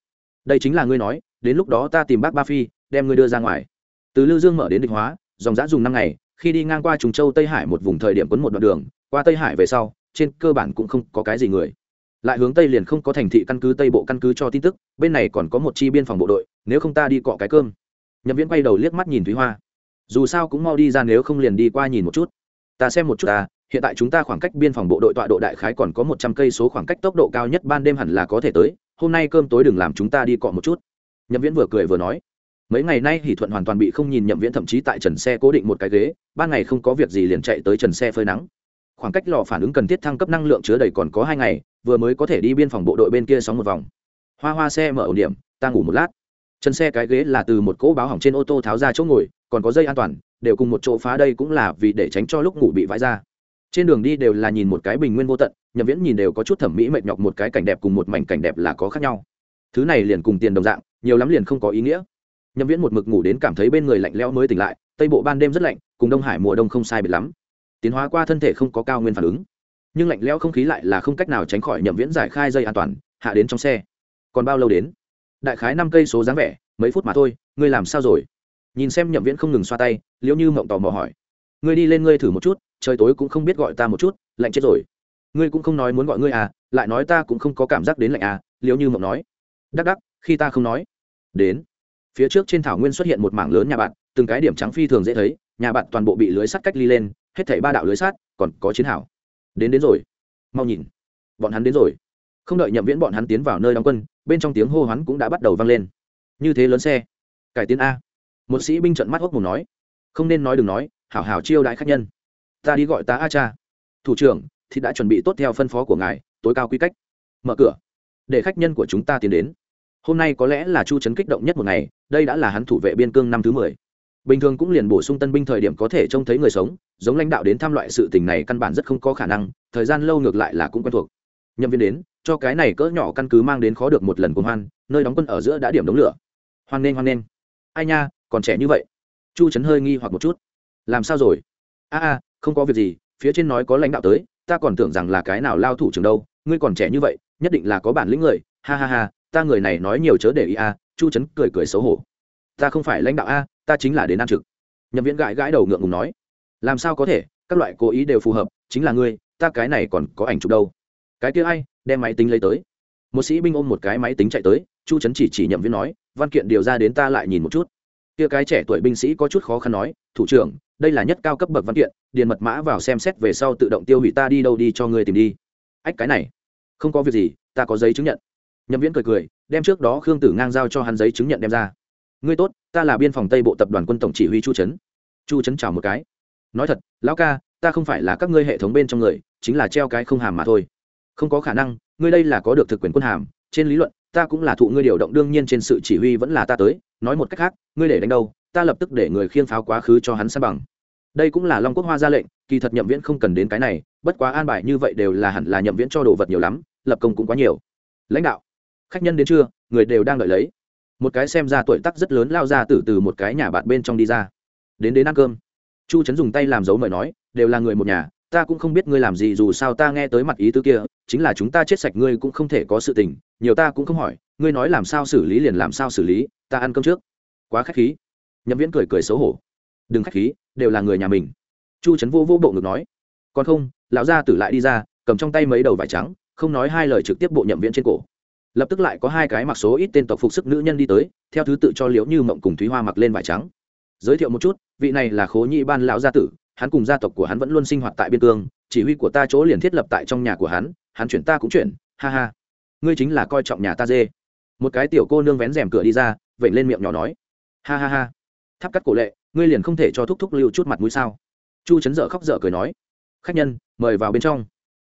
đây chính là ngươi nói, đến lúc đó ta tìm bác ba phi, đem ngươi đưa ra ngoài. Từ lư dương mở đến định hóa, dòng giã dùng năm ngày, khi đi ngang qua trùng châu tây hải một vùng thời điểm quấn một đoạn đường, qua tây hải về sau, trên cơ bản cũng không có cái gì người lại hướng tây liền không có thành thị căn cứ, tây bộ căn cứ cho tin tức, bên này còn có một chi biên phòng bộ đội, nếu không ta đi cọ cái cơm. Nhậm viễn quay đầu liếc mắt nhìn thúy hoa. Dù sao cũng mau đi ra nếu không liền đi qua nhìn một chút. Ta xem một chút ta, hiện tại chúng ta khoảng cách biên phòng bộ đội tọa độ đại khái còn có một trăm cây số, khoảng cách tốc độ cao nhất ban đêm hẳn là có thể tới, hôm nay cơm tối đừng làm chúng ta đi cọ một chút. Nhậm viễn vừa cười vừa nói. Mấy ngày nay hỷ thuận hoàn toàn bị không nhìn, nhậm viễn thậm chí tại trần xe cố định một cái ghế, ban ngày không có việc gì liền chạy tới trần xe phơi nắng khoảng cách lò phản ứng cần thiết thăng cấp năng lượng chứa đầy còn có hai ngày, vừa mới có thể đi biên phòng bộ đội bên kia sóng một vòng. Hoa hoa xe mở ổn điểm, ta ngủ một lát. Chân xe cái ghế là từ một cỗ báo hỏng trên ô tô tháo ra chỗ ngồi, còn có dây an toàn, đều cùng một chỗ phá đây cũng là vì để tránh cho lúc ngủ bị vãi ra. Trên đường đi đều là nhìn một cái bình nguyên vô tận, nhậm viễn nhìn đều có chút thẩm mỹ mệt nhọc một cái cảnh đẹp cùng một mảnh cảnh đẹp là có khác nhau. Thứ này liền cùng tiền đồng dạng, nhiều lắm liền không có ý nghĩa. Nhậm viễn một mực ngủ đến cảm thấy bên người lạnh lẽo mới tỉnh lại, tây bộ ban đêm rất lạnh, cùng đông hải mùa đông không sai biệt lắm tiến hóa qua thân thể không có cao nguyên phản ứng. Nhưng lạnh lẽo không khí lại là không cách nào tránh khỏi nhậm viễn giải khai dây an toàn, hạ đến trong xe. Còn bao lâu đến? Đại khái năm cây số dáng vẻ, mấy phút mà thôi, ngươi làm sao rồi? Nhìn xem nhậm viễn không ngừng xoa tay, liễu như mộng tò mò hỏi. Ngươi đi lên ngươi thử một chút, trời tối cũng không biết gọi ta một chút, lạnh chết rồi. Ngươi cũng không nói muốn gọi ngươi à lại nói ta cũng không có cảm giác đến lạnh à liễu như mộng nói. Đắc đắc, khi ta không nói. Đến. Phía trước trên thảo nguyên xuất hiện một mảng lớn nhà bạn, từng cái điểm trắng phi thường dễ thấy nhà bạn toàn bộ bị lưới sắt cách ly lên, hết thảy ba đạo lưới sắt, còn có chiến hảo đến đến rồi. Mau nhìn. Bọn hắn đến rồi. Không đợi nhậm viễn bọn hắn tiến vào nơi đóng quân, bên trong tiếng hô hoán cũng đã bắt đầu vang lên. Như thế lớn xe. Cải tiến a. Một sĩ binh trận mắt hốc mồm nói. Không nên nói đừng nói, hảo hảo chiêu đãi khách nhân. Ta đi gọi ta a cha. Thủ trưởng, thì đã chuẩn bị tốt theo phân phó của ngài, tối cao quy cách. Mở cửa. Để khách nhân của chúng ta tiến đến. Hôm nay có lẽ là chu trấn kích động nhất một ngày, đây đã là hắn thủ vệ biên cương năm thứ mười bình thường cũng liền bổ sung tân binh thời điểm có thể trông thấy người sống, giống lãnh đạo đến thăm loại sự tình này căn bản rất không có khả năng, thời gian lâu ngược lại là cũng quen thuộc. Nhân viên đến, cho cái này cỡ nhỏ căn cứ mang đến khó được một lần cuồng hoan, nơi đóng quân ở giữa đã điểm đống lửa. Hoan nghênh hoan nghênh. Ai nha, còn trẻ như vậy. Chu trấn hơi nghi hoặc một chút. Làm sao rồi? A a, không có việc gì, phía trên nói có lãnh đạo tới, ta còn tưởng rằng là cái nào lao thủ trường đâu, ngươi còn trẻ như vậy, nhất định là có bản lĩnh người. Ha ha ha, ta người này nói nhiều chớ để ý a, chu trấn cười cười xấu hổ ta không phải lãnh đạo a, ta chính là đến ăn trực. Nhậm viễn gãi gãi đầu ngượng ngùng nói, làm sao có thể, các loại cố ý đều phù hợp, chính là ngươi, ta cái này còn có ảnh chụp đâu. Cái kia ai, đem máy tính lấy tới. Một sĩ binh ôm một cái máy tính chạy tới, chu trấn chỉ chỉ nhậm viễn nói, văn kiện điều ra đến ta lại nhìn một chút. Kia cái trẻ tuổi binh sĩ có chút khó khăn nói, thủ trưởng, đây là nhất cao cấp bậc văn kiện, điền mật mã vào xem xét về sau tự động tiêu hủy ta đi đâu đi cho ngươi tìm đi. Ách, cái này, không có việc gì, ta có giấy chứng nhận. Nhậm viễn cười cười, đem trước đó khương tử ngang giao cho hắn giấy chứng nhận đem ra ngươi tốt, ta là biên phòng tây bộ tập đoàn quân tổng chỉ huy chu trấn. Chu trấn chào một cái. Nói thật, lão ca, ta không phải là các ngươi hệ thống bên trong người, chính là treo cái không hàm mà thôi. Không có khả năng, ngươi đây là có được thực quyền quân hàm, trên lý luận, ta cũng là thụ ngươi điều động, đương nhiên trên sự chỉ huy vẫn là ta tới. Nói một cách khác, ngươi để đánh đâu, ta lập tức để người khiêng pháo quá khứ cho hắn san bằng. Đây cũng là long quốc hoa ra lệnh, kỳ thật nhậm viễn không cần đến cái này, bất quá an bài như vậy đều là hẳn là nhậm viễn cho đồ vật nhiều lắm, lập công cũng quá nhiều. Lãnh đạo, khách nhân đến chưa? Người đều đang đợi lấy một cái xem ra tuổi tác rất lớn lao ra từ từ một cái nhà bạn bên trong đi ra. Đến đến ăn cơm. Chu trấn dùng tay làm dấu mời nói, đều là người một nhà, ta cũng không biết ngươi làm gì, dù sao ta nghe tới mặt ý tứ kia, chính là chúng ta chết sạch ngươi cũng không thể có sự tình, nhiều ta cũng không hỏi, ngươi nói làm sao xử lý liền làm sao xử lý, ta ăn cơm trước. Quá khách khí. Nhậm viễn cười cười xấu hổ. Đừng khách khí, đều là người nhà mình. Chu trấn vô vô bộ ngực nói. Còn không, lão gia tử lại đi ra, cầm trong tay mấy đầu vải trắng, không nói hai lời trực tiếp bộ nhậm viễn trên cổ lập tức lại có hai cái mặc số ít tên tộc phục sức nữ nhân đi tới, theo thứ tự cho liễu như mộng cùng thúy hoa mặc lên vải trắng. Giới thiệu một chút, vị này là khố nhị ban lão gia tử, hắn cùng gia tộc của hắn vẫn luôn sinh hoạt tại biên cương, chỉ huy của ta chỗ liền thiết lập tại trong nhà của hắn hắn chuyển ta cũng chuyển, ha ha. Ngươi chính là coi trọng nhà ta dê. Một cái tiểu cô nương vén rèm cửa đi ra, vểnh lên miệng nhỏ nói. Ha ha ha. Tháp cắt cổ lệ, ngươi liền không thể cho thúc thúc lưu chút mặt mũi sao? Chu chấn dở khóc dở cười nói. Khách nhân, mời vào bên trong.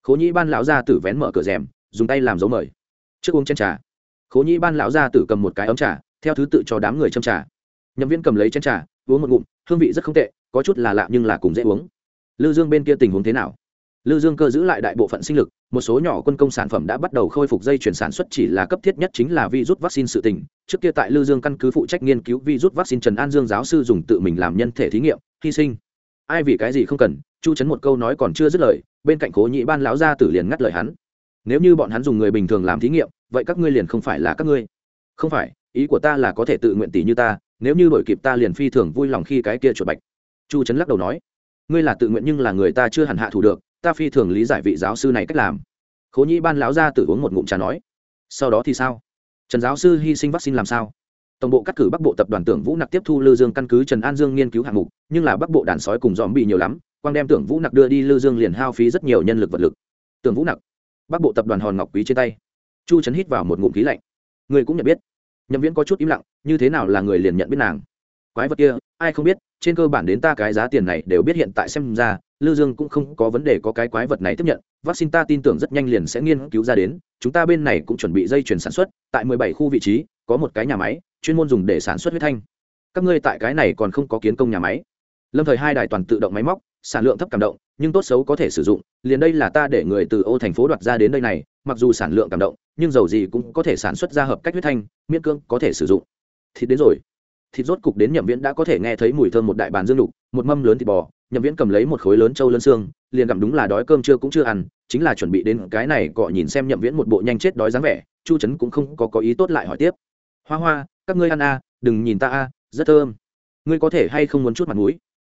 Khố nhĩ ban lão gia tử vén mở cửa rèm, dùng tay làm dấu mời trước uống chén trà. Khố nhĩ ban lão gia tử cầm một cái ấm trà, theo thứ tự cho đám người châm trà. Nhậm viên cầm lấy chén trà, uống một ngụm, hương vị rất không tệ, có chút là lạ nhưng là cùng dễ uống. Lư dương bên kia tình huống thế nào? Lư dương cơ giữ lại đại bộ phận sinh lực, một số nhỏ quân công sản phẩm đã bắt đầu khôi phục dây chuyển sản xuất chỉ là cấp thiết nhất chính là virus vaccine sự tình. Trước kia tại lư dương căn cứ phụ trách nghiên cứu virus vaccine trần an dương giáo sư dùng tự mình làm nhân thể thí nghiệm, hy sinh. Ai vì cái gì không cần, chu chấn một câu nói còn chưa dứt lời, bên cạnh cố nhị ban lão gia tử liền ngắt lời hắn nếu như bọn hắn dùng người bình thường làm thí nghiệm, vậy các ngươi liền không phải là các ngươi. Không phải, ý của ta là có thể tự nguyện tỷ như ta, nếu như đổi kịp ta liền phi thường vui lòng khi cái kia chuột bạch. Chu trấn lắc đầu nói, ngươi là tự nguyện nhưng là người ta chưa hẳn hạ thủ được, ta phi thường lý giải vị giáo sư này cách làm. Khố nhĩ ban lão ra tự uống một ngụm trà nói, sau đó thì sao? Trần giáo sư hy sinh vaccine làm sao? Tổng bộ cắt cử bắc bộ tập đoàn tưởng vũ nặc tiếp thu lư dương căn cứ trần an dương nghiên cứu hạng mục, nhưng là bắc bộ đàn sói cùng dòm bị nhiều lắm, quang đem tưởng vũ nặc đưa đi lư dương liền hao phí rất nhiều nhân lực vật lực. Tưởng vũ nặc bắc bộ tập đoàn hòn ngọc quý trên tay chu trấn hít vào một ngụm khí lạnh người cũng nhận biết nhậm viễn có chút im lặng như thế nào là người liền nhận biết nàng quái vật kia ai không biết trên cơ bản đến ta cái giá tiền này đều biết hiện tại xem ra lư dương cũng không có vấn đề có cái quái vật này tiếp nhận vaccine ta tin tưởng rất nhanh liền sẽ nghiên cứu ra đến chúng ta bên này cũng chuẩn bị dây chuyển sản xuất tại mười bảy khu vị trí có một cái nhà máy chuyên môn dùng để sản xuất huyết thanh các ngươi tại cái này còn không có kiến công nhà máy lâm thời hai đài toàn tự động máy móc sản lượng thấp cảm động, nhưng tốt xấu có thể sử dụng, liền đây là ta để người từ ô thành phố đoạt ra đến đây này, mặc dù sản lượng cảm động, nhưng dầu gì cũng có thể sản xuất ra hợp cách huyết thanh, miễn cương có thể sử dụng. Thịt đến rồi. Thịt rốt cục đến nhậm viễn đã có thể nghe thấy mùi thơm một đại bàn dương lục, một mâm lớn thịt bò, nhậm viễn cầm lấy một khối lớn trâu lân xương, liền gặm đúng là đói cơm chưa cũng chưa ăn, chính là chuẩn bị đến cái này cọ nhìn xem nhậm viễn một bộ nhanh chết đói dáng vẻ, chu trấn cũng không có có ý tốt lại hỏi tiếp. Hoa hoa, các ngươi ăn a đừng nhìn ta a rất thơm. Ngươi có thể hay không muốn chút mặt mũi?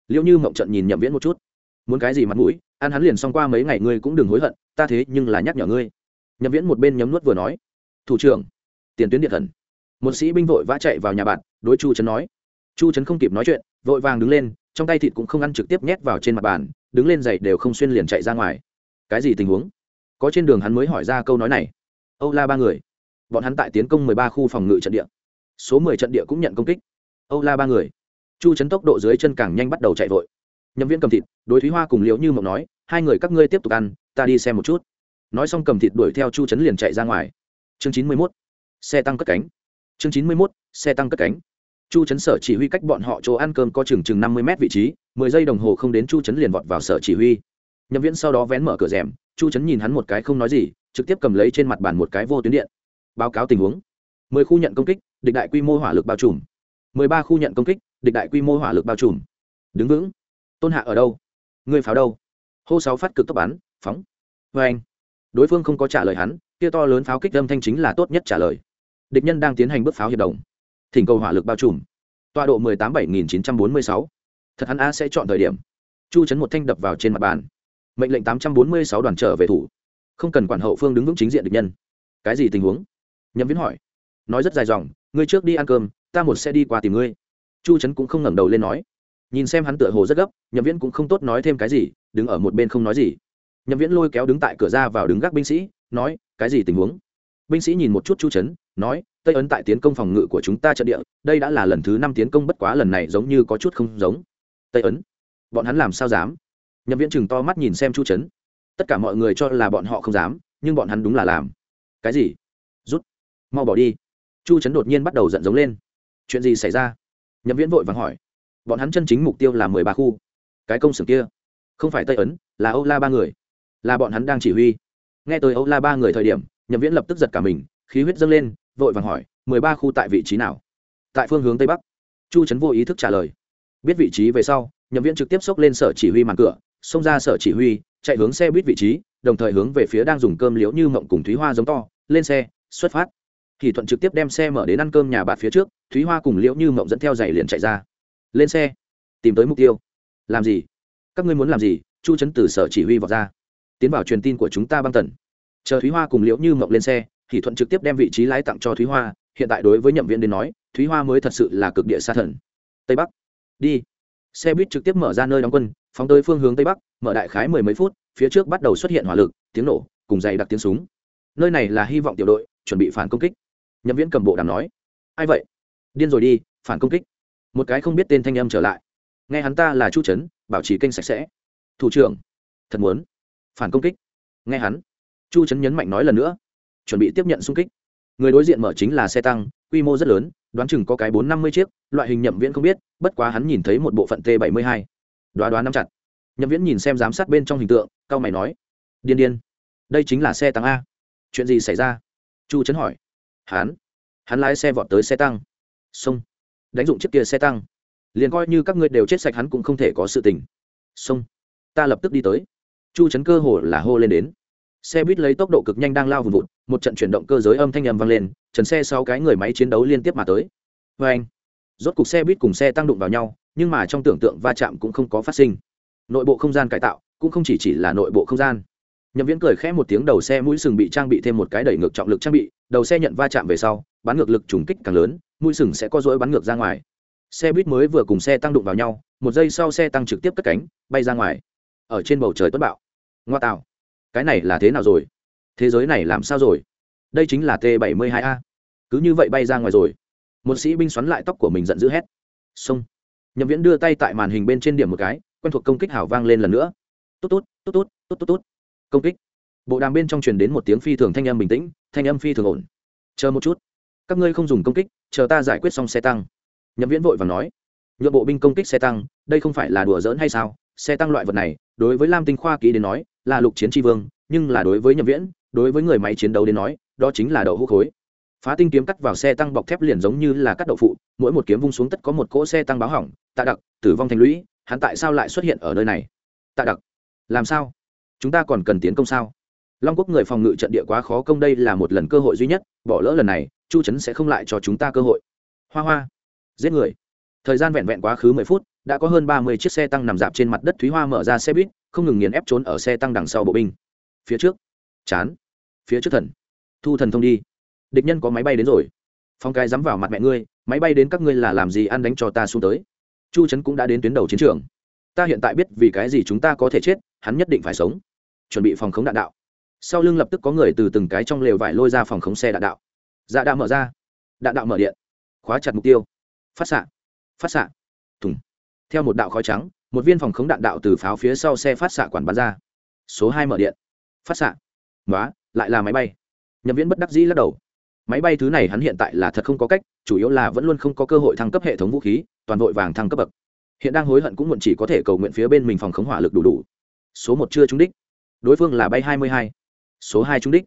Liệu như mộng trận nhìn nhậm viễn một chút. Muốn cái gì mặt mũi? Ăn hắn liền xong qua mấy ngày, ngươi cũng đừng hối hận, ta thế nhưng là nhắc nhở ngươi. Nhậm viễn một bên nhấm nuốt vừa nói. Thủ trưởng, tiền tuyến điện thần. Một sĩ binh vội vã chạy vào nhà bạn, đối chu trấn nói. Chu trấn không kịp nói chuyện, vội vàng đứng lên, trong tay thịt cũng không ăn trực tiếp nhét vào trên mặt bàn, đứng lên giày đều không xuyên liền chạy ra ngoài. Cái gì tình huống? Có trên đường hắn mới hỏi ra câu nói này. Âu la ba người. Bọn hắn tại tiến công mười ba khu phòng ngự trận địa. Số mười trận địa cũng nhận công kích. Âu la ba người chu chấn tốc độ dưới chân càng nhanh bắt đầu chạy vội. Nhậm viên cầm thịt, đối thúy hoa cùng liễu như mộng nói, hai người các ngươi tiếp tục ăn, ta đi xem một chút. Nói xong cầm thịt đuổi theo chu chấn liền chạy ra ngoài. Chương chín mươi mốt, xe tăng cất cánh. Chương chín mươi mốt, xe tăng cất cánh. Chu chấn sở chỉ huy cách bọn họ chỗ ăn cơm có chừng chừng năm mươi mét vị trí, mười giây đồng hồ không đến chu chấn liền vọt vào sở chỉ huy. Nhậm viễn sau đó vén mở cửa rèm, chu chấn nhìn hắn một cái không nói gì, trực tiếp cầm lấy trên mặt bàn một cái vô tuyến điện. Báo cáo tình huống. mười khu nhận công kích, địch đại quy mô hỏa lực bao trùm. mười ba khu nhận công kích địch đại quy mô hỏa lực bao trùm. Đứng vững. Tôn hạ ở đâu? Người pháo đâu? Hô sáu phát cực tốc bắn, phóng. Vê anh. Đối phương không có trả lời hắn, kia to lớn pháo kích âm thanh chính là tốt nhất trả lời. Địch nhân đang tiến hành bước pháo hiệp đồng. Thỉnh cầu hỏa lực bao trùm. Tọa độ mười tám bảy nghìn chín trăm bốn mươi sáu. Thật hắn a sẽ chọn thời điểm. Chu chấn một thanh đập vào trên mặt bàn. Mệnh lệnh tám trăm bốn mươi sáu đoàn trở về thủ. Không cần quản hậu phương đứng vững chính diện địch nhân. Cái gì tình huống? Nhậm viễn hỏi. Nói rất dài dòng, ngươi trước đi ăn cơm, ta một xe đi qua tìm ngươi chu trấn cũng không ngẩng đầu lên nói. Nhìn xem hắn tựa hồ rất gấp, nhậm viễn cũng không tốt nói thêm cái gì, đứng ở một bên không nói gì. Nhậm viễn lôi kéo đứng tại cửa ra vào đứng gác binh sĩ, nói, cái gì tình huống? Binh sĩ nhìn một chút chu trấn nói, tây ấn tại tiến công phòng ngự của chúng ta trận địa, đây đã là lần thứ năm tiến công bất quá lần này giống như có chút không giống. Tây ấn? Bọn hắn làm sao dám? Nhậm viễn chừng to mắt nhìn xem chu trấn tất cả mọi người cho là bọn họ không dám, nhưng bọn hắn đúng là làm. Cái gì? Rút, mau bỏ đi. Chu trấn đột nhiên bắt đầu giận giống lên. Chuyện gì xảy ra? Nhậm viễn vội vàng hỏi, bọn hắn chân chính mục tiêu là mười ba khu. Cái công xưởng kia, không phải tây ấn, là âu la ba người, là bọn hắn đang chỉ huy. Nghe tới âu la ba người thời điểm, nhậm viễn lập tức giật cả mình, khí huyết dâng lên, vội vàng hỏi, mười ba khu tại vị trí nào? Tại phương hướng tây bắc. Chu trấn vô ý thức trả lời. Biết vị trí về sau, nhậm viễn trực tiếp xốc lên sở chỉ huy màn cửa, xông ra sở chỉ huy, chạy hướng xe buýt vị trí, đồng thời hướng về phía đang dùng cơm liễu như mộng cùng thúy hoa giống to, lên xe, xuất phát thì thuận trực tiếp đem xe mở đến ăn cơm nhà bạn phía trước, thúy hoa cùng liễu như mộng dẫn theo giày liền chạy ra. Lên xe, tìm tới mục tiêu. Làm gì? Các ngươi muốn làm gì? Chu chấn từ sở chỉ huy vào ra. Tiến vào truyền tin của chúng ta băng tần. Chờ thúy hoa cùng liễu như mộng lên xe thì thuận trực tiếp đem vị trí lái tặng cho thúy hoa. Hiện tại đối với nhậm viên đến nói, thúy hoa mới thật sự là cực địa xa thần. Tây bắc. Đi. Xe buýt trực tiếp mở ra nơi đóng quân, phóng tới phương hướng tây bắc, mở đại khái mười mấy phút, phía trước bắt đầu xuất hiện hỏa lực, tiếng nổ, cùng dày đặc tiếng súng. Nơi này là hy vọng tiểu đội, chuẩn bị phản công kích nhậm viễn cầm bộ đàm nói, ai vậy? Điên rồi đi, phản công kích. Một cái không biết tên thanh âm trở lại. Nghe hắn ta là chu trấn, bảo trì kênh sạch sẽ. Thủ trưởng, thật muốn phản công kích. Nghe hắn, chu trấn nhấn mạnh nói lần nữa, chuẩn bị tiếp nhận xung kích. Người đối diện mở chính là xe tăng, quy mô rất lớn, đoán chừng có cái bốn năm mươi chiếc, loại hình nhậm viễn không biết, bất quá hắn nhìn thấy một bộ phận t bảy mươi hai. Đoá đoán nắm chặt. Nhậm viễn nhìn xem giám sát bên trong hình tượng cao mày nói, điên điên, đây chính là xe tăng a. Chuyện gì xảy ra? Chu trấn hỏi hắn hắn lái xe vọt tới xe tăng. Xông đánh dụng chiếc kia xe tăng. Liền coi như các ngươi đều chết sạch hắn cũng không thể có sự tình. Xông ta lập tức đi tới. Chu trấn cơ hồ là hô lên đến. Xe buýt lấy tốc độ cực nhanh đang lao vùn vụt, một trận chuyển động cơ giới âm thanh ầm vang lên, trần xe sau cái người máy chiến đấu liên tiếp mà tới. Vê anh, rốt cục xe buýt cùng xe tăng đụng vào nhau, nhưng mà trong tưởng tượng va chạm cũng không có phát sinh. Nội bộ không gian cải tạo cũng không chỉ chỉ là nội bộ không gian nhậm viễn cười khẽ một tiếng, đầu xe mũi sừng bị trang bị thêm một cái đẩy ngược trọng lực trang bị, đầu xe nhận va chạm về sau, bắn ngược lực trùng kích càng lớn, mũi sừng sẽ có dỗi bắn ngược ra ngoài. Xe buýt mới vừa cùng xe tăng đụng vào nhau, một giây sau xe tăng trực tiếp cất cánh, bay ra ngoài. Ở trên bầu trời tuất bạo. Ngoa tạo. Cái này là thế nào rồi? Thế giới này làm sao rồi? Đây chính là t 72 a. Cứ như vậy bay ra ngoài rồi. Một sĩ binh xoắn lại tóc của mình giận dữ hét. Xông. Nhậm viễn đưa tay tại màn hình bên trên điểm một cái, quen thuộc công kích hào vang lên lần nữa. Tốt tốt tốt tốt tốt tốt tốt công kích. Bộ đàm bên trong truyền đến một tiếng phi thường thanh âm bình tĩnh, thanh âm phi thường ổn. Chờ một chút. Các ngươi không dùng công kích, chờ ta giải quyết xong xe tăng. Nhậm viễn vội và nói. Nhượng bộ binh công kích xe tăng, đây không phải là đùa giỡn hay sao? Xe tăng loại vật này, đối với lam tinh khoa ký đến nói, là lục chiến tri vương, nhưng là đối với nhậm viễn, đối với người máy chiến đấu đến nói, đó chính là đậu hũ khối. Phá tinh kiếm cắt vào xe tăng bọc thép liền giống như là cắt đậu phụ, mỗi một kiếm vung xuống tất có một cỗ xe tăng báo hỏng. Tạ đặc, tử vong thành lũy, hắn tại sao lại xuất hiện ở nơi này? Tạ đặc, làm sao? Chúng ta còn cần tiến công sao? Long quốc người phòng ngự trận địa quá khó công đây là một lần cơ hội duy nhất, bỏ lỡ lần này, chu trấn sẽ không lại cho chúng ta cơ hội. Hoa hoa, giết người. Thời gian vẹn vẹn quá khứ mười phút, đã có hơn ba mươi chiếc xe tăng nằm dạp trên mặt đất thúy hoa mở ra xe buýt, không ngừng nghiền ép trốn ở xe tăng đằng sau bộ binh. Phía trước. Chán. Phía trước thần. Thu thần thông đi. Địch nhân có máy bay đến rồi. Phong cái dám vào mặt mẹ ngươi, máy bay đến các ngươi là làm gì ăn đánh cho ta xuống tới? Chu trấn cũng đã đến tuyến đầu chiến trường. Ta hiện tại biết vì cái gì chúng ta có thể chết hắn nhất định phải sống. Chuẩn bị phòng khống đạn đạo. Sau lưng lập tức có người từ từng cái trong lều vải lôi ra phòng khống xe đạn đạo. Dạ đạo mở ra. Đạn đạo mở điện. Khóa chặt mục tiêu. Phát xạ. Phát xạ. Thùng. Theo một đạo khói trắng, một viên phòng khống đạn đạo từ pháo phía sau xe phát xạ quản bắn ra. Số hai mở điện. Phát xạ. Nói lại là máy bay. Nhậm viễn bất đắc dĩ lắc đầu. Máy bay thứ này hắn hiện tại là thật không có cách, chủ yếu là vẫn luôn không có cơ hội thăng cấp hệ thống vũ khí, toàn vội vàng thăng cấp bậc. Hiện đang hối hận cũng muộn chỉ có thể cầu nguyện phía bên mình phòng khống hỏa lực đủ đủ số một chưa trúng đích. Đối phương là bay hai mươi hai. Số hai trúng đích.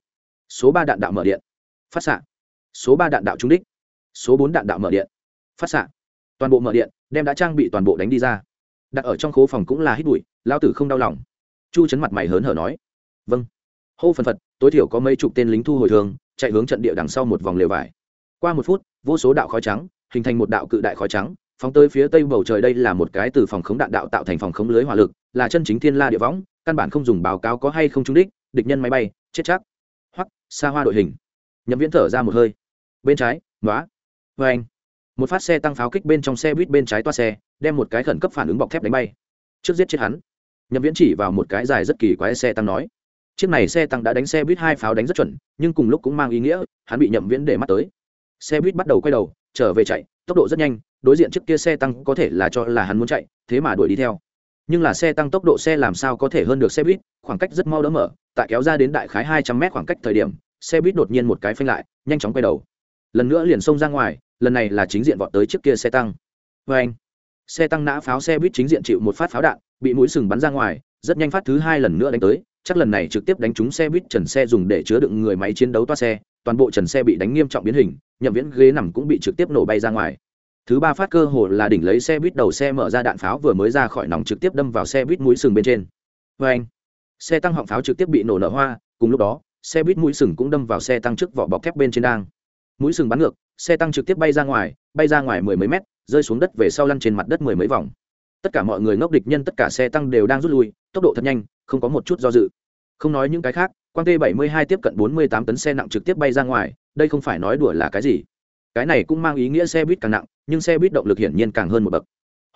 Số ba đạn đạo mở điện. Phát xạ. Số ba đạn đạo trúng đích. Số bốn đạn đạo mở điện. Phát xạ. Toàn bộ mở điện, đem đã trang bị toàn bộ đánh đi ra. Đặt ở trong khố phòng cũng là hít bụi, lao tử không đau lòng. Chu chấn mặt mày hớn hở nói. Vâng. Hô phần phật, tối thiểu có mấy chục tên lính thu hồi thường, chạy hướng trận địa đằng sau một vòng lều vải. Qua một phút, vô số đạo khói trắng, hình thành một đạo cự đại khói trắng phóng tới phía tây bầu trời đây là một cái từ phòng khống đạn đạo tạo thành phòng khống lưới hỏa lực, là chân chính thiên la địa võng, căn bản không dùng báo cáo có hay không trúng đích, địch nhân máy bay, chết chắc. Hoặc xa hoa đội hình. Nhậm viễn thở ra một hơi. Bên trái nói vê anh. Một phát xe tăng pháo kích bên trong xe buýt bên trái toa xe, đem một cái khẩn cấp phản ứng bọc thép đánh bay. Trước giết chết hắn. Nhậm viễn chỉ vào một cái dài rất kỳ quái xe tăng nói. Chiếc này xe tăng đã đánh xe buýt hai pháo đánh rất chuẩn, nhưng cùng lúc cũng mang ý nghĩa, hắn bị nhậm viễn để mắt tới. Xe buýt bắt đầu quay đầu, trở về chạy tốc độ rất nhanh, đối diện trước kia xe tăng có thể là cho là hắn muốn chạy, thế mà đuổi đi theo. Nhưng là xe tăng tốc độ xe làm sao có thể hơn được xe buýt, khoảng cách rất mau đỡ mở, tại kéo ra đến đại khái hai trăm mét khoảng cách thời điểm, xe buýt đột nhiên một cái phanh lại, nhanh chóng quay đầu. Lần nữa liền xông ra ngoài, lần này là chính diện vọt tới trước kia xe tăng. Vê anh, xe tăng nã pháo xe buýt chính diện chịu một phát pháo đạn, bị mũi sừng bắn ra ngoài, rất nhanh phát thứ hai lần nữa đánh tới, chắc lần này trực tiếp đánh trúng xe buýt trần xe dùng để chứa đựng người máy chiến đấu toa xe toàn bộ trần xe bị đánh nghiêm trọng biến hình, nhậm viễn ghế nằm cũng bị trực tiếp nổ bay ra ngoài. Thứ ba phát cơ hồ là đỉnh lấy xe buýt đầu xe mở ra đạn pháo vừa mới ra khỏi nòng trực tiếp đâm vào xe buýt mũi sừng bên trên. Vê anh, xe tăng họng pháo trực tiếp bị nổ nở hoa, cùng lúc đó, xe buýt mũi sừng cũng đâm vào xe tăng trước vỏ bọc thép bên trên đang. Mũi sừng bắn ngược, xe tăng trực tiếp bay ra ngoài, bay ra ngoài mười mấy mét, rơi xuống đất về sau lăn trên mặt đất mười mấy vòng. Tất cả mọi người ngốc địch nhân tất cả xe tăng đều đang rút lui, tốc độ thật nhanh, không có một chút do dự. Không nói những cái khác quang t 72 tiếp cận 48 tấn xe nặng trực tiếp bay ra ngoài, đây không phải nói đùa là cái gì. Cái này cũng mang ý nghĩa xe buýt càng nặng, nhưng xe buýt động lực hiển nhiên càng hơn một bậc.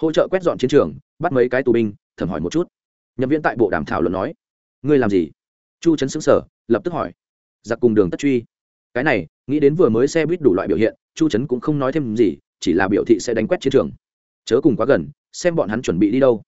Hỗ trợ quét dọn chiến trường, bắt mấy cái tù binh, thẩm hỏi một chút. Nhập viện tại bộ đàm thảo luận nói, ngươi làm gì? Chu trấn xứng sở lập tức hỏi. Giặc cùng đường tất truy. Cái này, nghĩ đến vừa mới xe buýt đủ loại biểu hiện, chu trấn cũng không nói thêm gì, chỉ là biểu thị sẽ đánh quét chiến trường. Chớ cùng quá gần, xem bọn hắn chuẩn bị đi đâu.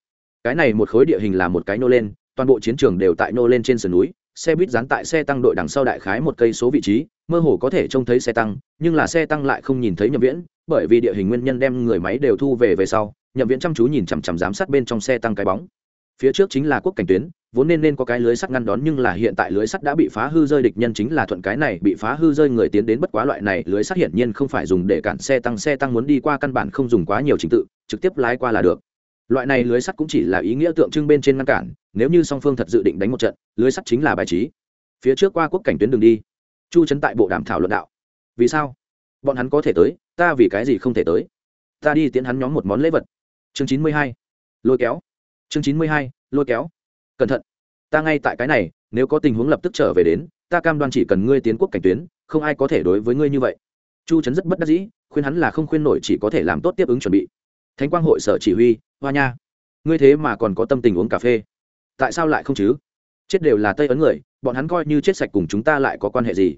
Cái này một khối địa hình là một cái nô lên, toàn bộ chiến trường đều tại nô lên trên sườn núi xe buýt dán tại xe tăng đội đằng sau đại khái một cây số vị trí, mơ hồ có thể trông thấy xe tăng, nhưng là xe tăng lại không nhìn thấy nhậm viễn, bởi vì địa hình nguyên nhân đem người máy đều thu về về sau, nhậm viễn chăm chú nhìn chằm chằm giám sát bên trong xe tăng cái bóng. Phía trước chính là quốc cảnh tuyến, vốn nên nên có cái lưới sắt ngăn đón nhưng là hiện tại lưới sắt đã bị phá hư rơi, địch nhân chính là thuận cái này bị phá hư rơi, người tiến đến bất quá loại này, lưới sắt hiển nhiên không phải dùng để cản xe tăng xe tăng muốn đi qua căn bản không dùng quá nhiều trình tự, trực tiếp lái qua là được loại này lưới sắt cũng chỉ là ý nghĩa tượng trưng bên trên ngăn cản, nếu như song phương thật dự định đánh một trận, lưới sắt chính là bài trí. Phía trước qua quốc cảnh tuyến đường đi. Chu trấn tại bộ đàm thảo luận đạo. Vì sao? Bọn hắn có thể tới, ta vì cái gì không thể tới? Ta đi tiến hắn nhóm một món lễ vật. Chương chín mươi hai. Lôi kéo. Chương chín mươi hai, lôi kéo. Cẩn thận. Ta ngay tại cái này, nếu có tình huống lập tức trở về đến, ta cam đoan chỉ cần ngươi tiến quốc cảnh tuyến, không ai có thể đối với ngươi như vậy. Chu trấn rất bất đắc dĩ, khuyên hắn là không khuyên nổi chỉ có thể làm tốt tiếp ứng chuẩn bị thánh quang hội sở chỉ huy, hoa nha. Ngươi thế mà còn có tâm tình uống cà phê. Tại sao lại không chứ? Chết đều là tây ấn người, bọn hắn coi như chết sạch cùng chúng ta lại có quan hệ gì?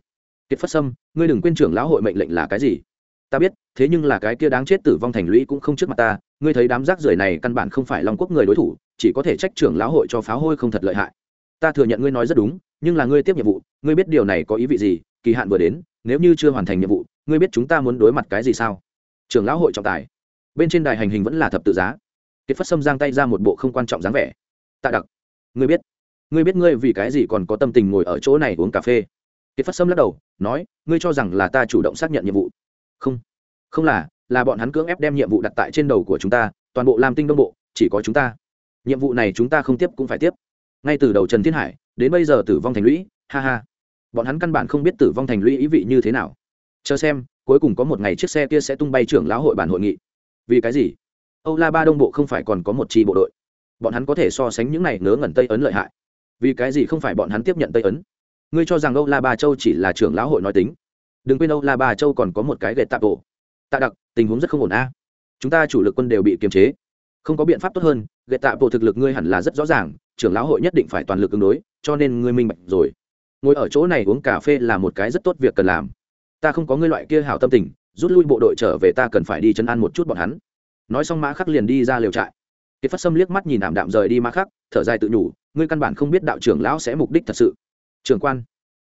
Kiệt phất sâm, ngươi đừng quên trưởng lão hội mệnh lệnh là cái gì? Ta biết, thế nhưng là cái kia đáng chết tử vong thành lũy cũng không trước mặt ta. Ngươi thấy đám rác rưởi này căn bản không phải long quốc người đối thủ, chỉ có thể trách trưởng lão hội cho pháo hôi không thật lợi hại. Ta thừa nhận ngươi nói rất đúng, nhưng là ngươi tiếp nhiệm vụ, ngươi biết điều này có ý vị gì? Kỳ hạn vừa đến, nếu như chưa hoàn thành nhiệm vụ, ngươi biết chúng ta muốn đối mặt cái gì sao? Trưởng lão hội trọng tài bên trên đài hành hình vẫn là thập tự giá. Kiệt phất sâm giang tay ra một bộ không quan trọng dáng vẻ. Tạ đặc, ngươi biết ngươi biết ngươi vì cái gì còn có tâm tình ngồi ở chỗ này uống cà phê? Kiệt phất sâm lắc đầu, nói, ngươi cho rằng là ta chủ động xác nhận nhiệm vụ. Không không là là bọn hắn cưỡng ép đem nhiệm vụ đặt tại trên đầu của chúng ta, toàn bộ làm tinh đông bộ, chỉ có chúng ta. Nhiệm vụ này chúng ta không tiếp cũng phải tiếp. Ngay từ đầu trần thiên hải, đến bây giờ tử vong thành lũy, ha ha. Bọn hắn căn bản không biết tử vong thành lũy ý vị như thế nào. Chờ xem, cuối cùng có một ngày chiếc xe kia sẽ tung bay trưởng lão hội bản hội nghị vì cái gì? Âu la ba đông bộ không phải còn có một chi bộ đội. Bọn hắn có thể so sánh những này ngớ ngẩn tây ấn lợi hại. Vì cái gì không phải bọn hắn tiếp nhận tây ấn? Ngươi cho rằng âu la ba châu chỉ là trưởng lão hội nói tính. Đừng quên âu la ba châu còn có một cái gậy tạp bộ tạ đặc, tình huống rất không ổn a. Chúng ta chủ lực quân đều bị kiềm chế. Không có biện pháp tốt hơn, gậy tạ bộ thực lực ngươi hẳn là rất rõ ràng, trưởng lão hội nhất định phải toàn lực ứng đối, cho nên ngươi minh bạch rồi. Ngồi ở chỗ này uống cà phê là một cái rất tốt việc cần làm. Ta không có ngươi loại kia hảo tâm tình rút lui bộ đội trở về ta cần phải đi chân ăn một chút bọn hắn. Nói xong mã khắc liền đi ra liều trại. Kiệt phát sâm liếc mắt nhìn ảm đạm rời đi mã khắc, thở dài tự nhủ, ngươi căn bản không biết đạo trưởng lão sẽ mục đích thật sự. Trưởng quan.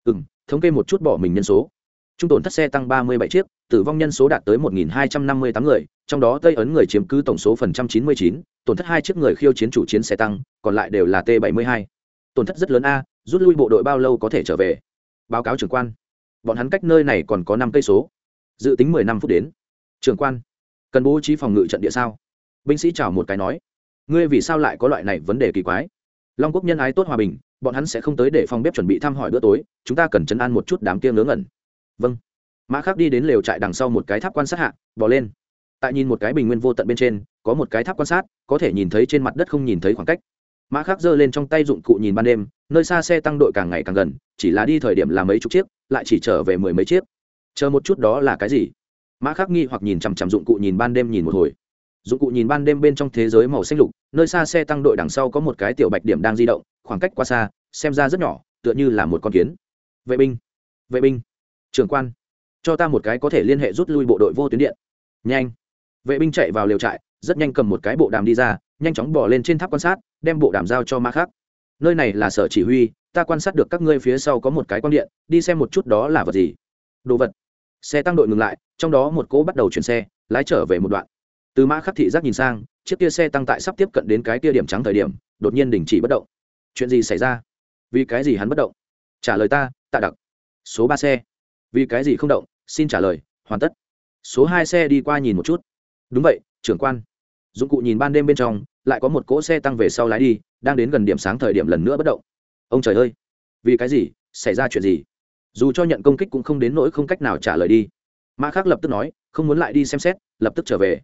Ừ m thống kê một chút bỏ mình nhân số. Trung tổn thất xe tăng ba mươi bảy chiếc, tử vong nhân số đạt tới một hai trăm năm mươi tám người, trong đó tây ấn người chiếm cứ tổng số phần trăm chín mươi chín, tổn thất hai chiếc người khiêu chiến chủ chiến xe tăng, còn lại đều là t bảy mươi hai. Tổn thất rất lớn a, rút lui bộ đội bao lâu có thể trở về? Báo cáo trưởng quan. Bọn hắn cách nơi này còn có năm cây số dự tính mười năm phút đến. Trưởng quan, cần bố trí phòng ngự trận địa sao? Binh sĩ chào một cái nói. Ngươi vì sao lại có loại này vấn đề kỳ quái? Long quốc nhân ái tốt hòa bình, bọn hắn sẽ không tới để phòng bếp chuẩn bị thăm hỏi bữa tối, chúng ta cần chấn an một chút đám kia ngớ ngẩn. Vâng. Mã khắc đi đến lều trại đằng sau một cái tháp quan sát hạ bỏ lên. Tại nhìn một cái bình nguyên vô tận bên trên, có một cái tháp quan sát, có thể nhìn thấy trên mặt đất không nhìn thấy khoảng cách. Mã khắc giơ lên trong tay dụng cụ nhìn ban đêm, nơi xa xe tăng đội càng ngày càng gần, chỉ là đi thời điểm là mấy chục chiếc, lại chỉ trở về mười mấy chiếc chờ một chút đó là cái gì? Mã khắc nghi hoặc nhìn chằm chằm dụng cụ nhìn ban đêm nhìn một hồi. Dụng cụ nhìn ban đêm bên trong thế giới màu xanh lục, nơi xa xe tăng đội đằng sau có một cái tiểu bạch điểm đang di động, khoảng cách quá xa, xem ra rất nhỏ, tựa như là một con kiến. Vệ binh vệ binh, trưởng quan, cho ta một cái có thể liên hệ rút lui bộ đội vô tuyến điện. Nhanh. Vệ binh chạy vào liều trại, rất nhanh cầm một cái bộ đàm đi ra, nhanh chóng bỏ lên trên tháp quan sát, đem bộ đàm giao cho mã khác nơi này là sở chỉ huy, ta quan sát được các ngươi phía sau có một cái quan điện, đi xem một chút đó là vật gì. Đồ vật xe tăng đội ngừng lại, trong đó một cỗ bắt đầu chuyển xe, lái trở về một đoạn. Từ mã khắc thị giác nhìn sang, chiếc kia xe tăng tại sắp tiếp cận đến cái kia điểm trắng thời điểm, đột nhiên đình chỉ bất động. Chuyện gì xảy ra? Vì cái gì hắn bất động? Trả lời ta, tạ đặc. Số ba xe. Vì cái gì không động? Xin trả lời, hoàn tất. Số hai xe đi qua nhìn một chút. Đúng vậy, trưởng quan. Dụng cụ nhìn ban đêm bên trong, lại có một cỗ xe tăng về sau lái đi, đang đến gần điểm sáng thời điểm lần nữa bất động. Ông trời ơi! Vì cái gì? Xảy ra chuyện gì? Dù cho nhận công kích cũng không đến nỗi không cách nào trả lời đi. Mã khắc lập tức nói, không muốn lại đi xem xét, lập tức trở về.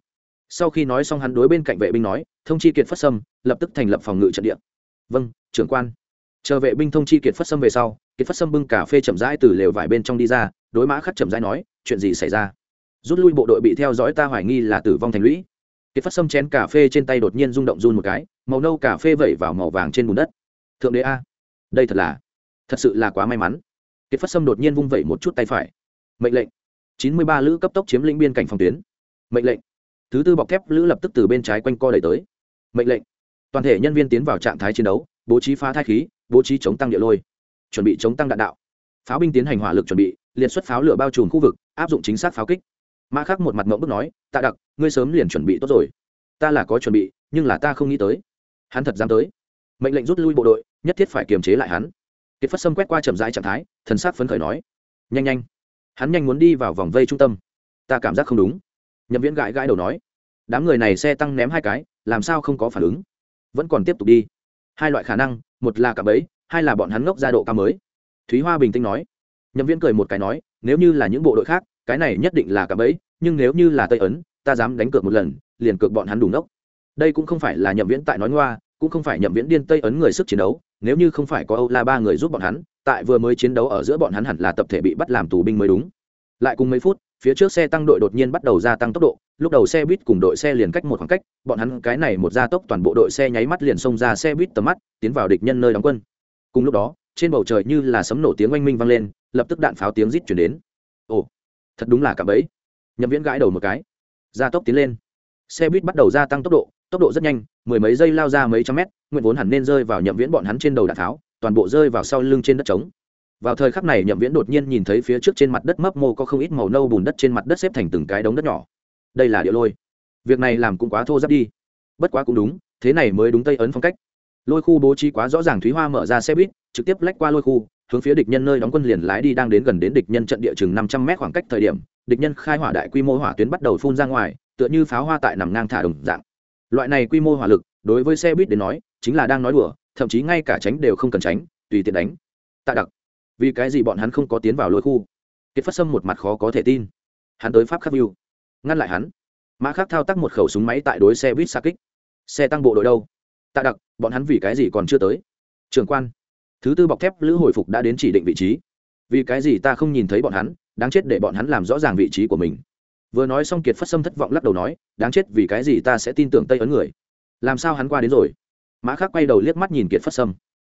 Sau khi nói xong hắn đối bên cạnh vệ binh nói, thông chi kiệt phát sâm lập tức thành lập phòng ngự trận địa. Vâng trưởng quan. Chờ vệ binh thông chi kiệt phát sâm về sau, kiệt phát sâm bưng cà phê chậm rãi từ lều vải bên trong đi ra, đối mã khắc chậm rãi nói, chuyện gì xảy ra? Rút lui bộ đội bị theo dõi ta hoài nghi là tử vong thành lũy. Kiệt phát sâm chén cà phê trên tay đột nhiên rung động run một cái, màu nâu cà phê vẩy vào màu vàng trên bùn đất. Thượng đế a, đây thật là, thật sự là quá may mắn kiệt phát sâm đột nhiên vung vẩy một chút tay phải. Mệnh lệnh. Chín mươi ba lữ cấp tốc chiếm lĩnh biên cảnh phòng tuyến. Mệnh lệnh. Thứ tư bọc thép lữ lập tức từ bên trái quanh co đẩy tới. Mệnh lệnh. Toàn thể nhân viên tiến vào trạng thái chiến đấu, bố trí phá thai khí, bố trí chống tăng địa lôi, chuẩn bị chống tăng đạn đạo. Pháo binh tiến hành hỏa lực chuẩn bị, liệt xuất pháo lửa bao trùm khu vực, áp dụng chính xác pháo kích. Mã khắc một mặt mộng bức nói, tạ đặc, ngươi sớm liền chuẩn bị tốt rồi. Ta là có chuẩn bị, nhưng là ta không nghĩ tới. Hắn thật dám tới. Mệnh lệnh rút lui bộ đội, nhất thiết phải kiềm chế lại hắn kiệt phát sâm quét qua chậm rãi trạng thái, thần sắc phấn khởi nói, nhanh nhanh. Hắn nhanh muốn đi vào vòng vây trung tâm. Ta cảm giác không đúng. Nhậm viễn gãi gãi đầu nói, đám người này xe tăng ném hai cái, làm sao không có phản ứng? Vẫn còn tiếp tục đi. Hai loại khả năng, một là cạm ấy hai là bọn hắn ngốc ra độ cao mới. Thúy hoa bình tĩnh nói. Nhậm viễn cười một cái nói, nếu như là những bộ đội khác, cái này nhất định là cạm ấy nhưng nếu như là tây ấn, ta dám đánh cược một lần, liền cược bọn hắn đủ ngốc. Đây cũng không phải là nhậm viễn tại nói ngoa, cũng không phải nhậm viễn điên tây ấn người sức chiến đấu nếu như không phải có âu la ba người giúp bọn hắn, tại vừa mới chiến đấu ở giữa bọn hắn hẳn là tập thể bị bắt làm tù binh mới đúng. Lại cùng mấy phút, phía trước xe tăng đội đột nhiên bắt đầu gia tăng tốc độ, lúc đầu xe buýt cùng đội xe liền cách một khoảng cách, bọn hắn cái này một gia tốc toàn bộ đội xe nháy mắt liền xông ra xe buýt tầm mắt, tiến vào địch nhân nơi đóng quân. Cùng lúc đó, trên bầu trời như là sấm nổ tiếng oanh minh vang lên, lập tức đạn pháo tiếng rít chuyển đến. Ồ, thật đúng là cả bẫy. Nhậm viễn gãi đầu một cái. Gia tốc tiến lên. Xe buýt bắt đầu gia tăng tốc độ tốc độ rất nhanh mười mấy giây lao ra mấy trăm mét nguyện vốn hẳn nên rơi vào nhậm viễn bọn hắn trên đầu đạn tháo, toàn bộ rơi vào sau lưng trên đất trống. Vào thời khắc này nhậm viễn đột nhiên nhìn thấy phía trước trên mặt đất mấp mô có không ít màu nâu bùn đất trên mặt đất xếp thành từng cái đống đất nhỏ. Đây là địa lôi. Việc này làm cũng quá thô giáp đi. Bất quá cũng đúng, thế này mới đúng tây ấn phong cách. Lôi khu bố trí quá rõ ràng thúy hoa mở ra xe buýt, trực tiếp lách qua lôi khu, hướng phía địch nhân nơi đóng quân liền lái đi đang đến gần đến địch nhân trận địa chừng năm trăm mét khoảng cách thời điểm, địch nhân khai hỏa đại quy mô hỏa tuyến bắt đầu phun ra ngoài, tựa như pháo hoa tại nằm ngang thả đồng dạng loại này quy mô hỏa lực, đối với xe buýt đến nói, chính là đang nói đùa, thậm chí ngay cả tránh đều không cần tránh, tùy tiện đánh. Tạ đặc, vì cái gì bọn hắn không có tiến vào lối khu? Kiệt phát sâm một mặt khó có thể tin. Hắn tới pháp khắc view, ngăn lại hắn. Mã khắc thao tác một khẩu súng máy tại đối xe buýt xa kích. Xe tăng bộ đội đâu? Tạ đặc, bọn hắn vì cái gì còn chưa tới? Trường quan, thứ tư bọc thép lữ hồi phục đã đến chỉ định vị trí. Vì cái gì ta không nhìn thấy bọn hắn, đáng chết để bọn hắn làm rõ ràng vị trí của mình vừa nói xong kiệt phát sâm thất vọng lắc đầu nói, đáng chết, vì cái gì ta sẽ tin tưởng tây ấn người? Làm sao hắn qua đến rồi? Mã khắc quay đầu liếc mắt nhìn kiệt phát sâm.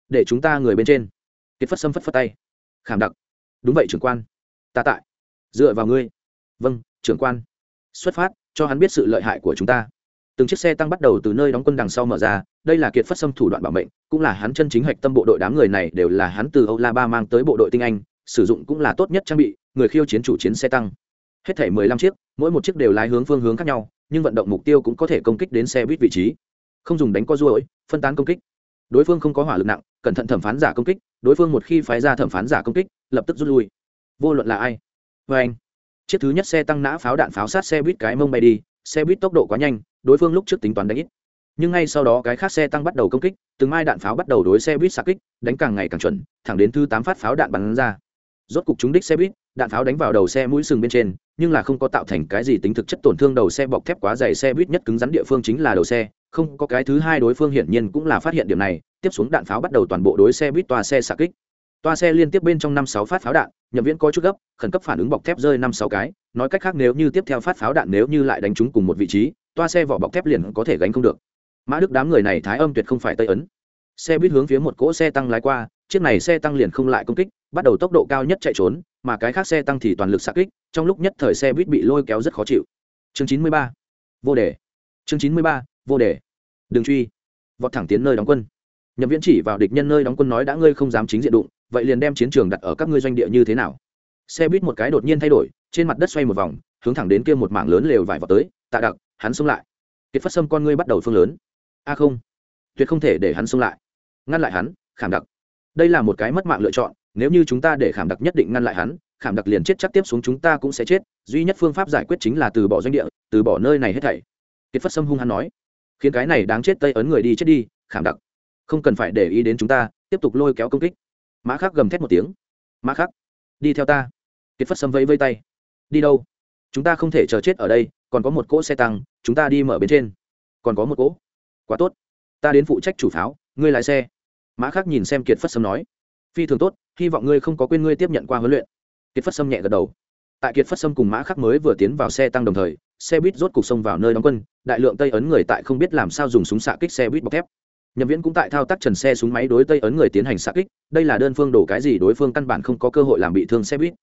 Để chúng ta người bên trên. Kiệt phát sâm phất phất tay. Khảm đặc. Đúng vậy, trưởng quan. Ta tại. Dựa vào ngươi. Vâng trưởng quan. Xuất phát, cho hắn biết sự lợi hại của chúng ta. Từng chiếc xe tăng bắt đầu từ nơi đóng quân đằng sau mở ra, đây là kiệt phát xâm thủ đoạn bảo mệnh, cũng là hắn chân chính hạch tâm bộ đội đám người này đều là hắn từ âu la ba mang tới bộ đội tinh anh, sử dụng cũng là tốt nhất trang bị, người khiêu chiến chủ chiến xe tăng hết thể mười lăm chiếc, mỗi một chiếc đều lái hướng phương hướng khác nhau, nhưng vận động mục tiêu cũng có thể công kích đến xe buýt vị trí. Không dùng đánh co ruôi phân tán công kích. Đối phương không có hỏa lực nặng, cẩn thận thẩm phán giả công kích, đối phương một khi phái ra thẩm phán giả công kích, lập tức rút lui. Vô luận là ai? Vê anh, chiếc thứ nhất xe tăng nã pháo đạn pháo sát xe buýt cái mông bay đi, xe buýt tốc độ quá nhanh, đối phương lúc trước tính toán đánh ít. Nhưng ngay sau đó cái khác xe tăng bắt đầu công kích, từng mai đạn pháo bắt đầu đối xe buýt sạc kích, đánh càng ngày càng chuẩn, thẳng đến thứ tám phát pháo đạn bắn ra rốt cục chúng đích xe buýt, đạn pháo đánh vào đầu xe mũi sừng bên trên, nhưng là không có tạo thành cái gì tính thực chất tổn thương đầu xe bọc thép quá dày xe buýt nhất cứng rắn địa phương chính là đầu xe, không có cái thứ hai đối phương hiển nhiên cũng là phát hiện điểm này, tiếp xuống đạn pháo bắt đầu toàn bộ đối xe buýt toa xe xạ kích. Toa xe liên tiếp bên trong năm sáu phát pháo đạn nhậm viễn có chút gấp, khẩn cấp phản ứng bọc thép rơi năm sáu cái, nói cách khác nếu như tiếp theo phát pháo đạn nếu như lại đánh chúng cùng một vị trí, toa xe vỏ bọc thép liền có thể gánh không được. Mã đức đám người này thái âm tuyệt không phải tây ấn. Xe buýt hướng phía một cỗ xe tăng lái qua, chiếc này xe tăng liền không lại công kích bắt đầu tốc độ cao nhất chạy trốn, mà cái khác xe tăng thì toàn lực xạ kích, trong lúc nhất thời xe buýt bị lôi kéo rất khó chịu. Chương chín mươi ba, vô đề. Chương chín mươi ba, vô đề. Đường truy. Vọt thẳng tiến nơi đóng quân. Nhậm viễn chỉ vào địch nhân nơi đóng quân nói đã ngươi không dám chính diện đụng, vậy liền đem chiến trường đặt ở các ngươi doanh địa như thế nào? Xe buýt một cái đột nhiên thay đổi, trên mặt đất xoay một vòng, hướng thẳng đến kia một mảng lớn lều vải vào tới, tạ đặc, hắn xông lại. Kiệt phát sâm con ngươi bắt đầu phương lớn. A không, tuyệt không thể để hắn xông lại. Ngăn lại hắn, khảm đặc. Đây là một cái mất mạng lựa chọn nếu như chúng ta để khảm đặc nhất định ngăn lại hắn, khảm đặc liền chết chắc tiếp xuống chúng ta cũng sẽ chết, duy nhất phương pháp giải quyết chính là từ bỏ doanh địa, từ bỏ nơi này hết thảy. Kiệt phất sâm hung hăng nói. Khiến cái này đáng chết tây ấn người đi chết đi, khảm đặc. Không cần phải để ý đến chúng ta, tiếp tục lôi kéo công kích. Mã khắc gầm thét một tiếng. Mã khắc, đi theo ta. Kiệt phất sâm vẫy vây tay. Đi đâu? Chúng ta không thể chờ chết ở đây, còn có một cỗ xe tăng, chúng ta đi mở bên trên. Còn có một cỗ. Quá tốt. Ta đến phụ trách chủ pháo, ngươi lái xe. Mã khắc nhìn xem kiệt phất sâm nói phi thường tốt, hy vọng ngươi không có quên ngươi tiếp nhận qua huấn luyện. Kiệt phất sâm nhẹ gật đầu. Tại kiệt phất sâm cùng mã khắc mới vừa tiến vào xe tăng đồng thời, xe buýt rốt cục sông vào nơi đóng quân, đại lượng tây ấn người tại không biết làm sao dùng súng xạ kích xe buýt bọc thép. Nhậm viễn cũng tại thao tác trần xe súng máy đối tây ấn người tiến hành xạ kích, đây là đơn phương đổ cái gì đối phương căn bản không có cơ hội làm bị thương xe buýt.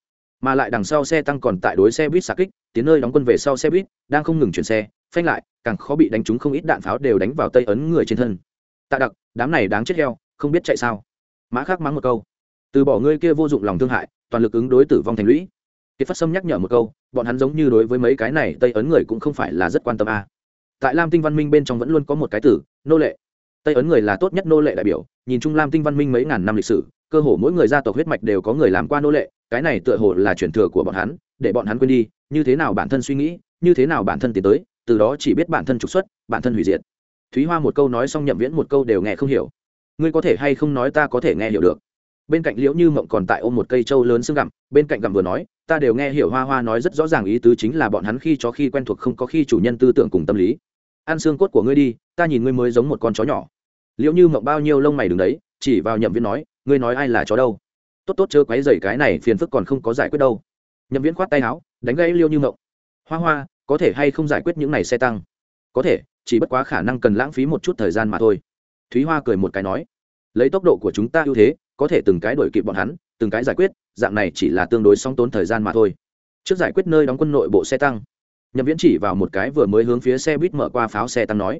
Mà lại đằng sau xe tăng còn tại đối xe buýt xạ kích, tiến nơi đóng quân về sau xe buýt, đang không ngừng chuyển xe, phanh lại, càng khó bị đánh trúng không ít đạn pháo đều đánh vào tây ấn người trên thân. Tạ đặc, đám này đáng chết heo, không biết chạy sao mã khắc mắng một câu. Từ bỏ ngươi kia vô dụng lòng thương hại, toàn lực ứng đối tử vong thành lũy. Kiệt phát sâm nhắc nhở một câu, bọn hắn giống như đối với mấy cái này tây ấn người cũng không phải là rất quan tâm a. À. tại lam tinh văn minh bên trong vẫn luôn có một cái tử, nô lệ. Tây ấn người là tốt nhất nô lệ đại biểu, nhìn chung lam tinh văn minh mấy ngàn năm lịch sử, cơ hồ mỗi người gia tộc huyết mạch đều có người làm qua nô lệ, cái này tựa hồ là truyền thừa của bọn hắn, để bọn hắn quên đi, như thế nào bản thân suy nghĩ, như thế nào bản thân tiến tới, từ đó chỉ biết bản thân trục xuất, bản thân hủy diệt. Thúy hoa một câu nói xong nhậm viễn một câu đều nghe không hiểu ngươi có thể hay không nói ta có thể nghe hiểu được? Bên cạnh liễu như mộng còn tại ôm một cây trâu lớn xương gặm, bên cạnh gặm vừa nói, ta đều nghe hiểu hoa hoa nói rất rõ ràng ý tứ chính là bọn hắn khi cho khi quen thuộc không có khi chủ nhân tư tưởng cùng tâm lý. Ăn xương cốt của ngươi đi, ta nhìn ngươi mới giống một con chó nhỏ. Liễu như mộng bao nhiêu lông mày đứng đấy, chỉ vào nhậm viễn nói, ngươi nói ai là chó đâu? Tốt tốt chớ quấy dày cái này phiền phức còn không có giải quyết đâu. Nhậm viễn khoát tay áo, đánh gãy liêu như mộng. Hoa hoa, có thể hay không giải quyết những này xe tăng? Có thể, chỉ bất quá khả năng cần lãng phí một chút thời gian mà thôi thúy hoa cười một cái nói, lấy tốc độ của chúng ta ưu thế, có thể từng cái đổi kịp bọn hắn, từng cái giải quyết, dạng này chỉ là tương đối song tốn thời gian mà thôi. Trước giải quyết nơi đóng quân nội bộ xe tăng, nhậm viễn chỉ vào một cái vừa mới hướng phía xe buýt mở qua pháo xe tăng nói,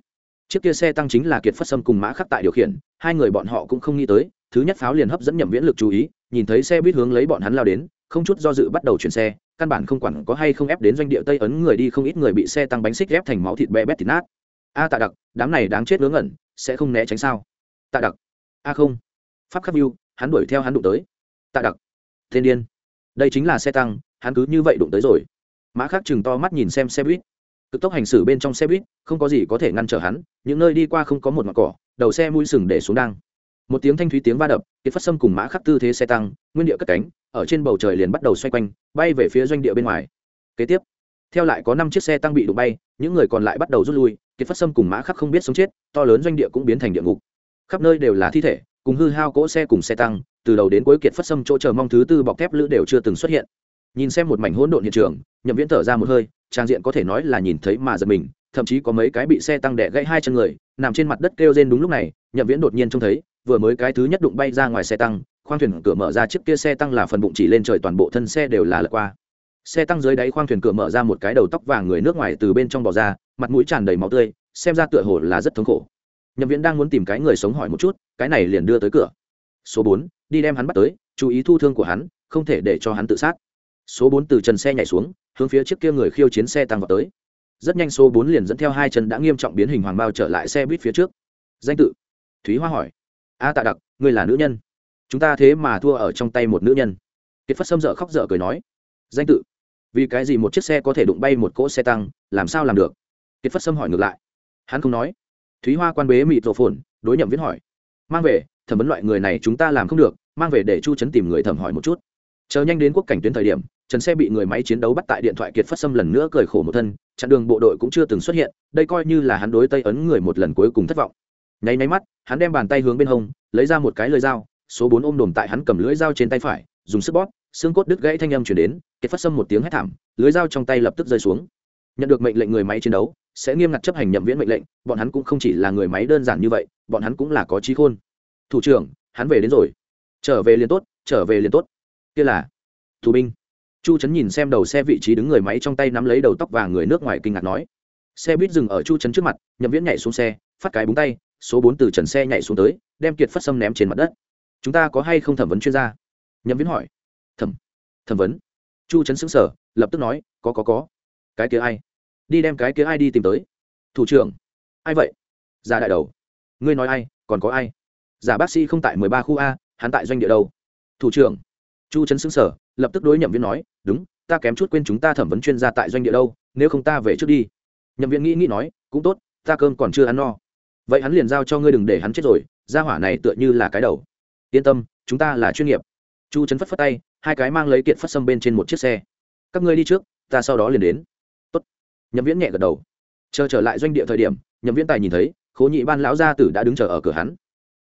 chiếc kia xe tăng chính là kiệt phát sâm cùng mã khắc tại điều khiển, hai người bọn họ cũng không nghĩ tới, thứ nhất pháo liền hấp dẫn nhậm viễn lực chú ý, nhìn thấy xe buýt hướng lấy bọn hắn lao đến, không chút do dự bắt đầu chuyển xe, căn bản không quản có hay không ép đến doanh địa tây ấn người đi không ít người bị xe tăng bánh xích ghép thành máu thịt bé bét thịt nát a tạ đặc, đám này đáng chết ngớ ngẩn, sẽ không né tránh sao? Tạ đặc. A không. Pháp khắc mưu hắn đuổi theo hắn đụng tới. Tạ đặc. Thiên điên. Đây chính là xe tăng, hắn cứ như vậy đụng tới rồi. Mã khắc chừng to mắt nhìn xem xe buýt. Cực tốc hành xử bên trong xe buýt, không có gì có thể ngăn trở hắn, những nơi đi qua không có một mặt cỏ, đầu xe mũi sừng để xuống đang. Một tiếng thanh thúy tiếng va đập, kiệt phát sâm cùng mã khắc tư thế xe tăng, nguyên địa cất cánh, ở trên bầu trời liền bắt đầu xoay quanh, bay về phía doanh địa bên ngoài. Kế tiếp theo lại có năm chiếc xe tăng bị đụng bay, những người còn lại bắt đầu rút lui, kiệt phát sâm cùng mã khắc không biết sống chết, to lớn doanh địa cũng biến thành địa ngục. Khắp nơi đều là thi thể, cùng hư hao cỗ xe cùng xe tăng, từ đầu đến cuối kiệt phát sâm chỗ chờ mong thứ tư bọc thép lữ đều chưa từng xuất hiện. Nhìn xem một mảnh hỗn độn hiện trường, nhậm viễn thở ra một hơi, trang diện có thể nói là nhìn thấy mà giật mình, thậm chí có mấy cái bị xe tăng đẻ gãy hai chân người, nằm trên mặt đất kêu rên đúng lúc này, nhậm viễn đột nhiên trông thấy, vừa mới cái thứ nhất đụng bay ra ngoài xe tăng, khoang thuyền cửa mở ra, chiếc kia xe tăng là phần bụng chỉ lên trời toàn bộ thân xe đều là lật qua xe tăng dưới đáy khoang thuyền cửa mở ra một cái đầu tóc vàng người nước ngoài từ bên trong bò ra, mặt mũi tràn đầy máu tươi, xem ra tựa hồ là rất thống khổ. Nhậm viễn đang muốn tìm cái người sống hỏi một chút, cái này liền đưa tới cửa. Số bốn, đi đem hắn bắt tới, chú ý thu thương của hắn, không thể để cho hắn tự sát. Số bốn từ trần xe nhảy xuống, hướng phía trước kia người khiêu chiến xe tăng vào tới. Rất nhanh số bốn liền dẫn theo hai chân đã nghiêm trọng biến hình hoàng bao trở lại xe buýt phía trước. Danh tự. Thúy hoa hỏi. A tạ đặc, ngươi là nữ nhân. Chúng ta thế mà thua ở trong tay một nữ nhân. Kiệt phất sâm dở khóc dở cười nói. Danh tự vì cái gì một chiếc xe có thể đụng bay một cỗ xe tăng, làm sao làm được? Kiệt phất sâm hỏi ngược lại. Hắn không nói. Thúy hoa quan bế mịt rổ phồn, đối nhậm viễn hỏi. Mang về, thẩm vấn loại người này chúng ta làm không được, mang về để chu chấn tìm người thẩm hỏi một chút. Chờ nhanh đến quốc cảnh tuyến thời điểm, trần xe bị người máy chiến đấu bắt tại điện thoại kiệt Phất Sâm lần nữa cười khổ một thân, chặn đường bộ đội cũng chưa từng xuất hiện, đây coi như là hắn đối tây ấn người một lần cuối cùng thất vọng. Nháy nháy mắt, hắn đem bàn tay hướng bên hông, lấy ra một cái lưỡi dao, số bốn ôm đồm tại hắn cầm lưỡi dao trên tay phải, dùng sức bóp xương cốt đứt gãy thanh âm chuyển đến, kiệt phát xâm một tiếng hét thảm lưỡi dao trong tay lập tức rơi xuống. Nhận được mệnh lệnh người máy chiến đấu, sẽ nghiêm ngặt chấp hành nhậm viễn mệnh lệnh, bọn hắn cũng không chỉ là người máy đơn giản như vậy, bọn hắn cũng là có trí khôn. Thủ trưởng, hắn về đến rồi. Trở về liền tốt, trở về liền tốt. Kia là tù binh. Chu trấn nhìn xem đầu xe vị trí đứng người máy trong tay nắm lấy đầu tóc và người nước ngoài kinh ngạc nói. Xe buýt dừng ở chu trấn trước mặt, nhậm viễn nhảy xuống xe, phát cái búng tay, số bốn từ trần xe nhảy xuống tới, đem kiệt phát sâm ném trên mặt đất. Chúng ta có hay không thẩm vấn chuyên gia? Nhậm viễn hỏi thẩm vấn. Chu trấn xứng sở lập tức nói, có có có. Cái kia ai? Đi đem cái kia ai đi tìm tới. Thủ trưởng. Ai vậy? Giả đại đầu. Ngươi nói ai, còn có ai? Giả bác sĩ không tại mười ba khu a, hắn tại doanh địa đâu? Thủ trưởng. Chu trấn xứng sở lập tức đối nhậm viên nói, đúng, ta kém chút quên chúng ta thẩm vấn chuyên gia tại doanh địa đâu, nếu không ta về trước đi. Nhậm viên nghĩ nghĩ nói, cũng tốt, ta cơm còn chưa ăn no. Vậy hắn liền giao cho ngươi đừng để hắn chết rồi ra hỏa này tựa như là cái đầu. Yên tâm, chúng ta là chuyên nghiệp. Chu trấn phất phất tay hai cái mang lấy kiện phát xâm bên trên một chiếc xe. Các ngươi đi trước, ta sau đó liền đến. Tốt. nhậm viễn nhẹ gật đầu. Chờ trở lại doanh địa thời điểm, nhậm viễn tài nhìn thấy, khố nhị ban lão gia tử đã đứng chờ ở cửa hắn.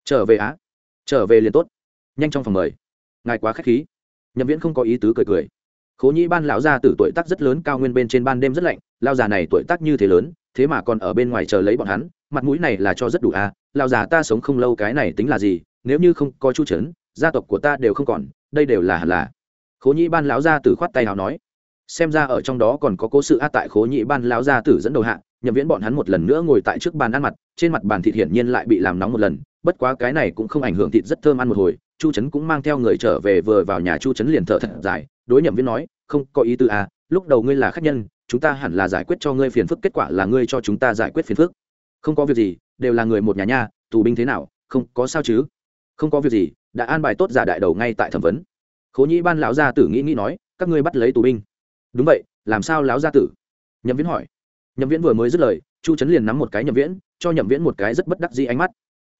Trở về á. Trở về liền tốt. Nhanh trong phòng mời. Ngài quá k h á c h khí. Nhậm viễn không có ý tứ cười cười. Khố nhị ban lão gia tử tuổi tác rất lớn, cao nguyên bên trên ban đêm rất lạnh lao già này tuổi tác như thế lớn, thế mà còn ở bên ngoài chờ lấy bọn hắn, mặt mũi này là cho rất đủ à lao già ta sống không lâu cái này tính là gì, nếu như không có chu trấn, gia tộc của ta đều không còn đây đều là hẳn là. Khố nhị ban lão gia tử khoát tay nào nói. Xem ra ở trong đó còn có cố sự a tại khố nhị ban lão gia tử dẫn đầu hạ, nhậm viễn bọn hắn một lần nữa ngồi tại trước bàn ăn mặt, trên mặt bàn thịt hiển nhiên lại bị làm nóng một lần, bất quá cái này cũng không ảnh hưởng thịt rất thơm ăn một hồi, chu trấn cũng mang theo người trở về vừa vào nhà chu trấn liền thở thật dài, đối nhậm viễn nói, không có ý tư à lúc đầu ngươi là khách nhân, chúng ta hẳn là giải quyết cho ngươi phiền phức, kết quả là ngươi cho chúng ta giải quyết phiền phức. Không có việc gì, đều là người một nhà nha, tù binh thế nào, không có sao chứ? Không có việc gì đã an bài tốt giả đại đầu ngay tại thẩm vấn. Khố nhĩ ban lão gia tử nghĩ nghĩ nói, các ngươi bắt lấy tù binh. Đúng vậy, làm sao lão gia tử? Nhậm viễn hỏi. Nhậm viễn vừa mới dứt lời, chu trấn liền nắm một cái nhậm viễn, cho nhậm viễn một cái rất bất đắc dĩ ánh mắt.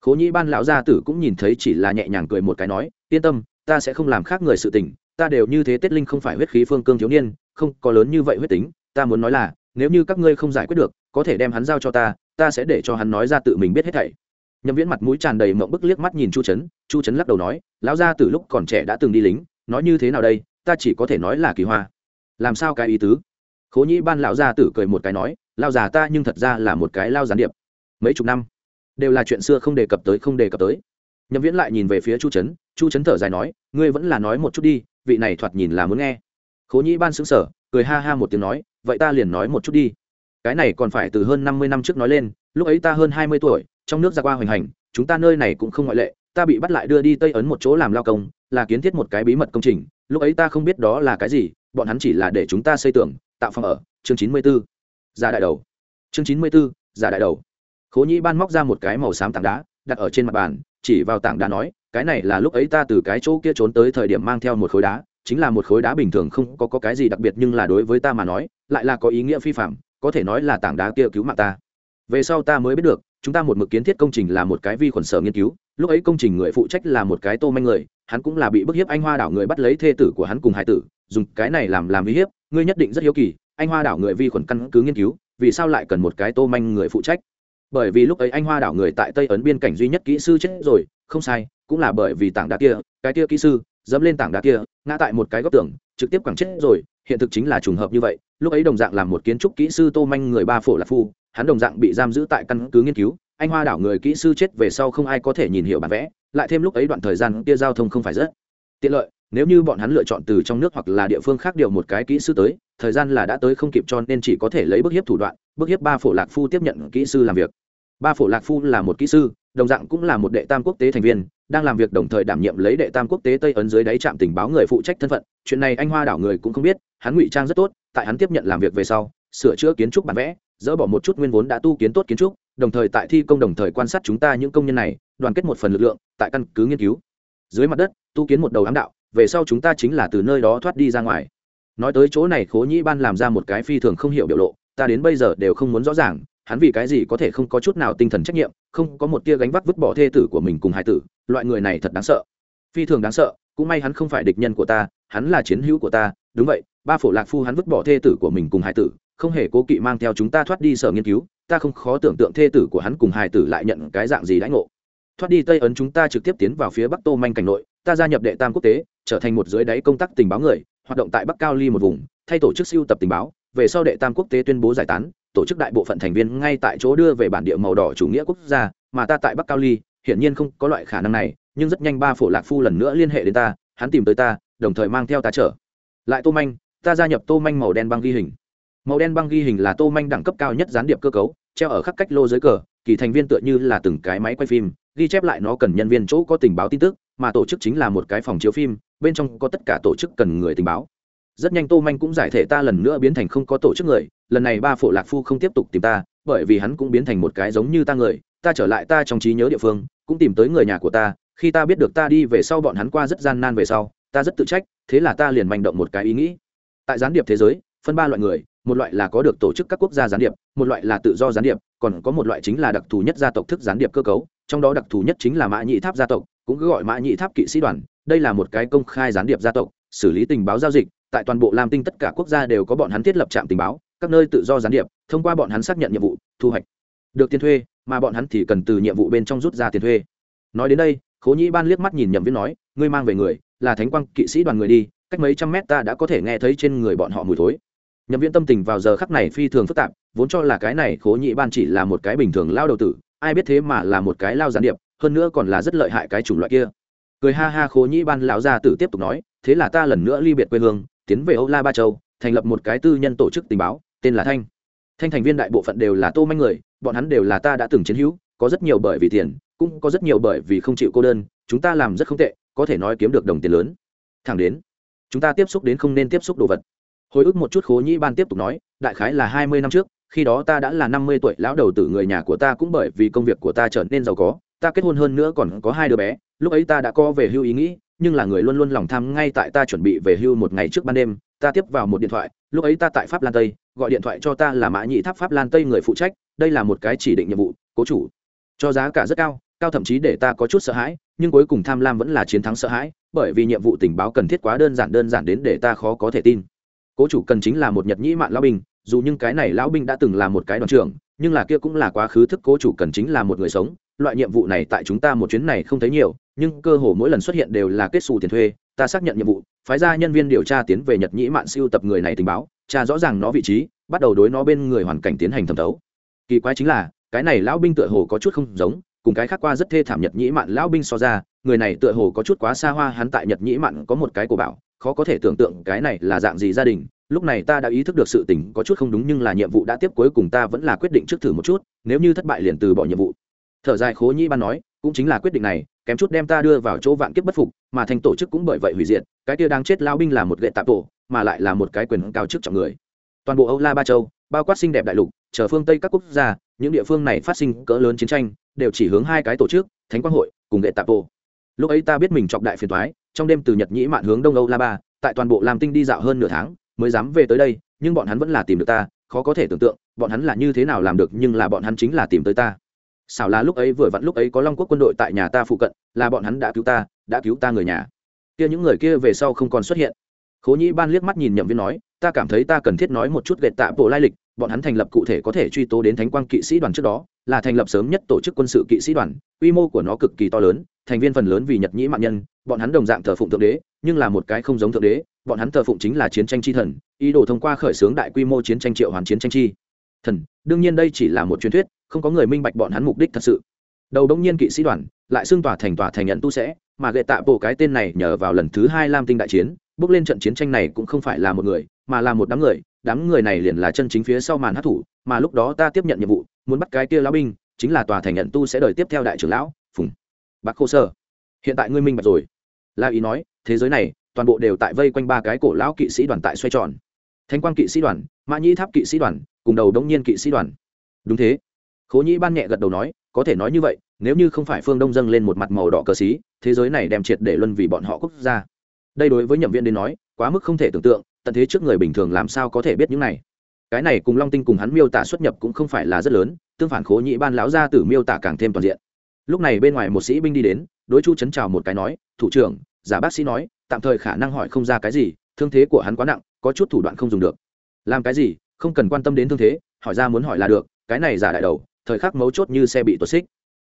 Khố nhĩ ban lão gia tử cũng nhìn thấy chỉ là nhẹ nhàng cười một cái nói, yên tâm, ta sẽ không làm khác người sự tình, ta đều như thế tết linh không phải huyết khí phương cương thiếu niên, không có lớn như vậy huyết tính, ta muốn nói là, nếu như các ngươi không giải quyết được, có thể đem hắn giao cho ta ta sẽ để cho hắn nói ra tự mình biết hết thảy nhậm viễn mặt mũi tràn đầy mộng bức liếc mắt nhìn chu trấn chu trấn lắc đầu nói, lão gia từ lúc còn trẻ đã từng đi lính, nói như thế nào đây? Ta chỉ có thể nói là kỳ hoa. Làm sao cái ý tứ? Khố nhĩ ban lão gia tử cười một cái nói lao già ta nhưng thật ra là một cái lao gián điệp. Mấy chục năm, đều là chuyện xưa không đề cập tới, không đề cập tới. Nhậm viễn lại nhìn về phía chu trấn chu trấn thở dài nói, ngươi vẫn là nói một chút đi, vị này thoạt nhìn là muốn nghe. Khố nhĩ ban xứng sở cười ha ha một tiếng nói, vậy ta liền nói một chút đi. Cái này còn phải từ hơn năm mươi năm trước nói lên, lúc ấy ta hơn hai mươi tuổi trong nước ra qua hoành hành chúng ta nơi này cũng không ngoại lệ ta bị bắt lại đưa đi tây ấn một chỗ làm lao công là kiến thiết một cái bí mật công trình lúc ấy ta không biết đó là cái gì bọn hắn chỉ là để chúng ta xây tường tạo phòng ở chương chín mươi b ố giả đại đầu. Chương chín mươi b ố giả đại đầu. Khố nhĩ ban móc ra một cái màu xám tảng đá đặt ở trên mặt bàn chỉ vào tảng đá nói cái này là lúc ấy ta từ cái chỗ kia trốn tới thời điểm mang theo một khối đá chính là một khối đá bình thường không có, có cái gì đặc biệt nhưng là đối với ta mà nói lại là có ý nghĩa phi phạm có thể nói là tảng đá kia cứu mạng ta. Về sau ta mới biết được chúng ta một mực kiến thiết công trình là một cái vi khuẩn sở nghiên cứu, lúc ấy công trình người phụ trách là một cái tô manh người, hắn cũng là bị bức hiếp anh hoa đảo người bắt lấy thê tử của hắn cùng hai tử, dùng cái này làm làm uy hiếp, ngươi nhất định rất hiếu kỳ, anh hoa đảo người vi khuẩn căn cứ nghiên cứu, vì sao lại cần một cái tô manh người phụ trách? Bởi vì lúc ấy anh hoa đảo người tại tây ấn biên cảnh duy nhất kỹ sư chết rồi, không sai, cũng là bởi vì tảng đá kia, cái kia kỹ sư, dẫm lên tảng đá kia, ngã tại một cái góc tường, trực tiếp quẳng chết rồi, hiện thực chính là trùng hợp như vậy, lúc ấy đồng dạng là một kiến trúc kỹ sư tô manh người ba phổ lạc phu hắn đồng dạng bị giam giữ tại căn cứ nghiên cứu. Anh hoa đảo người kỹ sư chết về sau không ai có thể nhìn hiểu bản vẽ, lại thêm lúc ấy đoạn thời gian kia giao thông không phải rất tiện lợi, nếu như bọn hắn lựa chọn từ trong nước hoặc là địa phương khác điều một cái kỹ sư tới, thời gian là đã tới không kịp cho nên chỉ có thể lấy bức hiếp thủ đoạn, bức hiếp ba phổ lạc phu tiếp nhận kỹ sư làm việc. Ba phổ lạc phu là một kỹ sư, đồng dạng cũng là một đệ tam quốc tế thành viên, đang làm việc đồng thời đảm nhiệm lấy đệ tam quốc tế tây ấn dưới đáy trạm tình báo người phụ trách thân phận. Chuyện này anh hoa đảo người cũng không biết, hắn ngụy trang rất tốt, tại hắn tiếp nhận làm việc về sau, sửa chữa kiến trúc bản vẽ dỡ bỏ một chút nguyên vốn đã tu kiến tốt kiến trúc, đồng thời tại thi công đồng thời quan sát chúng ta những công nhân này, đoàn kết một phần lực lượng, tại căn cứ nghiên cứu. Dưới mặt đất, tu kiến một đầu ám đạo, về sau chúng ta chính là từ nơi đó thoát đi ra ngoài. Nói tới chỗ này, khố nhĩ ban làm ra một cái phi thường không hiểu biểu lộ, ta đến bây giờ đều không muốn rõ ràng, hắn vì cái gì có thể không có chút nào tinh thần trách nhiệm, không có một tia gánh vác vứt bỏ thê tử của mình cùng hai tử, loại người này thật đáng sợ. Phi thường đáng sợ, cũng may hắn không phải địch nhân của ta, hắn là chiến hữu của ta, đúng vậy, ba phổ lạc phu hắn vứt bỏ thê tử của mình cùng hai tử không hề cố kỵ mang theo chúng ta thoát đi sở nghiên cứu, ta không khó tưởng tượng thê tử của hắn cùng hài tử lại nhận cái dạng gì đãi ngộ. Thoát đi tây ấn chúng ta trực tiếp tiến vào phía bắc tô manh cảnh nội, ta gia nhập đệ tam quốc tế, trở thành một dưới đáy công tác tình báo người, hoạt động tại bắc cao ly một vùng, thay tổ chức siêu tập tình báo, về sau đệ tam quốc tế tuyên bố giải tán, tổ chức đại bộ phận thành viên ngay tại chỗ đưa về bản địa màu đỏ chủ nghĩa quốc gia, mà ta tại bắc cao ly, hiển nhiên không có loại khả năng này, nhưng rất nhanh ba phổ lạc phu lần nữa liên hệ đến ta, hắn tìm tới ta, đồng thời mang theo ta trở lại tô manh, ta gia nhập tô manh màu đen băng ghi hình màu đen băng ghi hình là tô manh đẳng cấp cao nhất gián điệp cơ cấu, treo ở khắc cách lô dưới cờ, kỳ thành viên tựa như là từng cái máy quay phim, ghi chép lại nó cần nhân viên chỗ có tình báo tin tức, mà tổ chức chính là một cái phòng chiếu phim, bên trong có tất cả tổ chức cần người tình báo. Rất nhanh tô manh cũng giải thể ta lần nữa biến thành không có tổ chức người, lần này ba phổ lạc phu không tiếp tục tìm ta, bởi vì hắn cũng biến thành một cái giống như ta người, ta trở lại ta trong trí nhớ địa phương, cũng tìm tới người nhà của ta, khi ta biết được ta đi về sau bọn hắn qua rất gian nan về sau, ta rất tự trách, thế là ta liền manh động một cái ý nghĩ. Tại gián điệp thế giới, phân ba loại người một loại là có được tổ chức các quốc gia gián điệp, một loại là tự do gián điệp, còn có một loại chính là đặc thù nhất gia tộc thức gián điệp cơ cấu, trong đó đặc thù nhất chính là mã nhị tháp gia tộc, cũng cứ gọi mã nhị tháp kỵ sĩ đoàn, đây là một cái công khai gián điệp gia tộc, xử lý tình báo giao dịch, tại toàn bộ lam tinh tất cả quốc gia đều có bọn hắn thiết lập trạm tình báo, các nơi tự do gián điệp, thông qua bọn hắn xác nhận nhiệm vụ, thu hoạch được tiền thuê, mà bọn hắn thì cần từ nhiệm vụ bên trong rút ra tiền thuê. Nói đến đây, khố nhĩ ban liếc mắt nhìn nhậm viết nói, ngươi mang về người, là thánh quang kỵ sĩ đoàn người đi, cách mấy trăm mét ta đã có thể nghe thấy trên người bọn họ mùi thối nhậm viễn tâm tình vào giờ khắc này phi thường phức tạp, vốn cho là cái này khố nhĩ ban chỉ là một cái bình thường lao đầu tử, ai biết thế mà là một cái lao gián điệp, hơn nữa còn là rất lợi hại cái chủng loại kia. Cười ha ha khố nhĩ ban lão gia tử tiếp tục nói, thế là ta lần nữa ly biệt quê hương, tiến về âu la ba châu, thành lập một cái tư nhân tổ chức tình báo, tên là thanh. Thanh thành viên đại bộ phận đều là tô manh người, bọn hắn đều là ta đã từng chiến hữu, có rất nhiều bởi vì tiền, cũng có rất nhiều bởi vì không chịu cô đơn, chúng ta làm rất không tệ, có thể nói kiếm được đồng tiền lớn. Thẳng đến, chúng ta tiếp xúc đến không nên tiếp xúc đồ vật hồi ức một chút khố nhĩ ban tiếp tục nói, đại khái là hai mươi năm trước, khi đó ta đã là năm mươi tuổi, lão đầu tử người nhà của ta cũng bởi vì công việc của ta trở nên giàu có, ta kết hôn hơn nữa còn có hai đứa bé, lúc ấy ta đã có về hưu ý nghĩ, nhưng là người luôn luôn lòng tham ngay tại ta chuẩn bị về hưu một ngày trước ban đêm, ta tiếp vào một điện thoại, lúc ấy ta tại pháp lan tây, gọi điện thoại cho ta là mã nhị tháp pháp lan tây người phụ trách, đây là một cái chỉ định nhiệm vụ, cố chủ. Cho giá cả rất cao cao thậm chí để ta có chút sợ hãi, nhưng cuối cùng tham lam vẫn là chiến thắng sợ hãi, bởi vì nhiệm vụ tình báo cần thiết quá đơn giản đơn giản đến để ta khó có thể tin cố chủ cần chính là một nhật nhĩ mạn lão binh, dù nhưng cái này lão binh đã từng là một cái đoàn trưởng, nhưng là kia cũng là quá khứ thức cố chủ cần chính là một người sống, loại nhiệm vụ này tại chúng ta một chuyến này không thấy nhiều, nhưng cơ hồ mỗi lần xuất hiện đều là kết xù tiền thuê, ta xác nhận nhiệm vụ, phái ra nhân viên điều tra tiến về nhật nhĩ mạn siêu tập người này tình báo, tra rõ ràng nó vị trí, bắt đầu đối nó bên người hoàn cảnh tiến hành thẩm thấu. Kỳ quái chính là, cái này lão binh tựa hồ có chút không giống, cùng cái khác qua rất thê thảm nhật nhĩ mạn lão binh so ra, người này tựa hồ có chút quá xa hoa, hắn tại nhật nhĩ mạn có một cái cổ bảo khó có thể tưởng tượng cái này là dạng gì gia đình. Lúc này ta đã ý thức được sự tình có chút không đúng nhưng là nhiệm vụ đã tiếp cuối cùng ta vẫn là quyết định trước thử một chút, nếu như thất bại liền từ bỏ nhiệm vụ. Thở dài khố nhĩ ban nói, cũng chính là quyết định này, kém chút đem ta đưa vào chỗ vạn kiếp bất phục, mà thành tổ chức cũng bởi vậy hủy diệt, cái kia đang chết lao binh là một gậy tạp tổ, mà lại là một cái quyền cao chức trọng người. Toàn bộ âu la ba châu, bao quát xinh đẹp đại lục, chờ phương tây các quốc gia, những địa phương này phát sinh cỡ lớn chiến tranh, đều chỉ hướng hai cái tổ chức, thánh quang hội cùng gậy tạp tổ lúc ấy ta biết mình trọng đại phiền toái, trong đêm từ nhật nhĩ mạn hướng đông âu la ba, tại toàn bộ làm tinh đi dạo hơn nửa tháng, mới dám về tới đây, nhưng bọn hắn vẫn là tìm được ta, khó có thể tưởng tượng, bọn hắn là như thế nào làm được, nhưng là bọn hắn chính là tìm tới ta. Xảo là lúc ấy vừa vặn lúc ấy có long quốc quân đội tại nhà ta phụ cận, là bọn hắn đã cứu ta, đã cứu ta người nhà. Kia những người kia về sau không còn xuất hiện. Khố nhĩ ban liếc mắt nhìn nhậm viên nói, ta cảm thấy ta cần thiết nói một chút gậy tạ bộ lai lịch, bọn hắn thành lập cụ thể có thể truy tố đến thánh quang kỵ sĩ đoàn trước đó là thành lập sớm nhất tổ chức quân sự kỵ sĩ đoàn, quy mô của nó cực kỳ to lớn, thành viên phần lớn vì nhật nhĩ mạng nhân, bọn hắn đồng dạng thờ phụng thượng đế, nhưng là một cái không giống thượng đế, bọn hắn thờ phụng chính là chiến tranh chi thần, ý đồ thông qua khởi xướng đại quy mô chiến tranh triệu hoàn chiến tranh chi thần. Đương nhiên đây chỉ là một truyền thuyết, không có người minh bạch bọn hắn mục đích thật sự. Đầu đông nhiên kỵ sĩ đoàn, lại xưng tòa thành tòa thành nhận tu sẽ, mà gệ tạ bộ cái tên này nhờ vào lần thứ hai lam tinh đại chiến, bước lên trận chiến tranh này cũng không phải là một người, mà là một đám người đám người này liền là chân chính phía sau màn hát thủ, mà lúc đó ta tiếp nhận nhiệm vụ muốn bắt cái kia lão binh, chính là tòa thành nhận tu sẽ đời tiếp theo đại trưởng lão, phùng bác khô sơ. Hiện tại ngươi minh bạch rồi. La ý nói, thế giới này, toàn bộ đều tại vây quanh ba cái cổ lão kỵ sĩ đoàn tại xoay tròn. Thanh quan kỵ sĩ đoàn, mã nhĩ tháp kỵ sĩ đoàn, cùng đầu đông nhiên kỵ sĩ đoàn. Đúng thế. Khố nhĩ ban nhẹ gật đầu nói, có thể nói như vậy, nếu như không phải phương đông dâng lên một mặt màu đỏ cờ xí, thế giới này đem triệt để luân vì bọn họ quốc gia. Đây đối với nhậm viên đến nói, quá mức không thể tưởng tượng, tận thế trước người bình thường làm sao có thể biết những này cái này cùng long tinh cùng hắn miêu tả xuất nhập cũng không phải là rất lớn, tương phản khố nhị ban lão gia tử miêu tả càng thêm toàn diện. Lúc này bên ngoài một sĩ binh đi đến, đối chu chấn chào một cái nói, thủ trưởng, giả bác sĩ nói, tạm thời khả năng hỏi không ra cái gì, thương thế của hắn quá nặng, có chút thủ đoạn không dùng được. Làm cái gì? Không cần quan tâm đến thương thế, hỏi ra muốn hỏi là được, cái này giả đại đầu, thời khắc mấu chốt như xe bị tuột xích.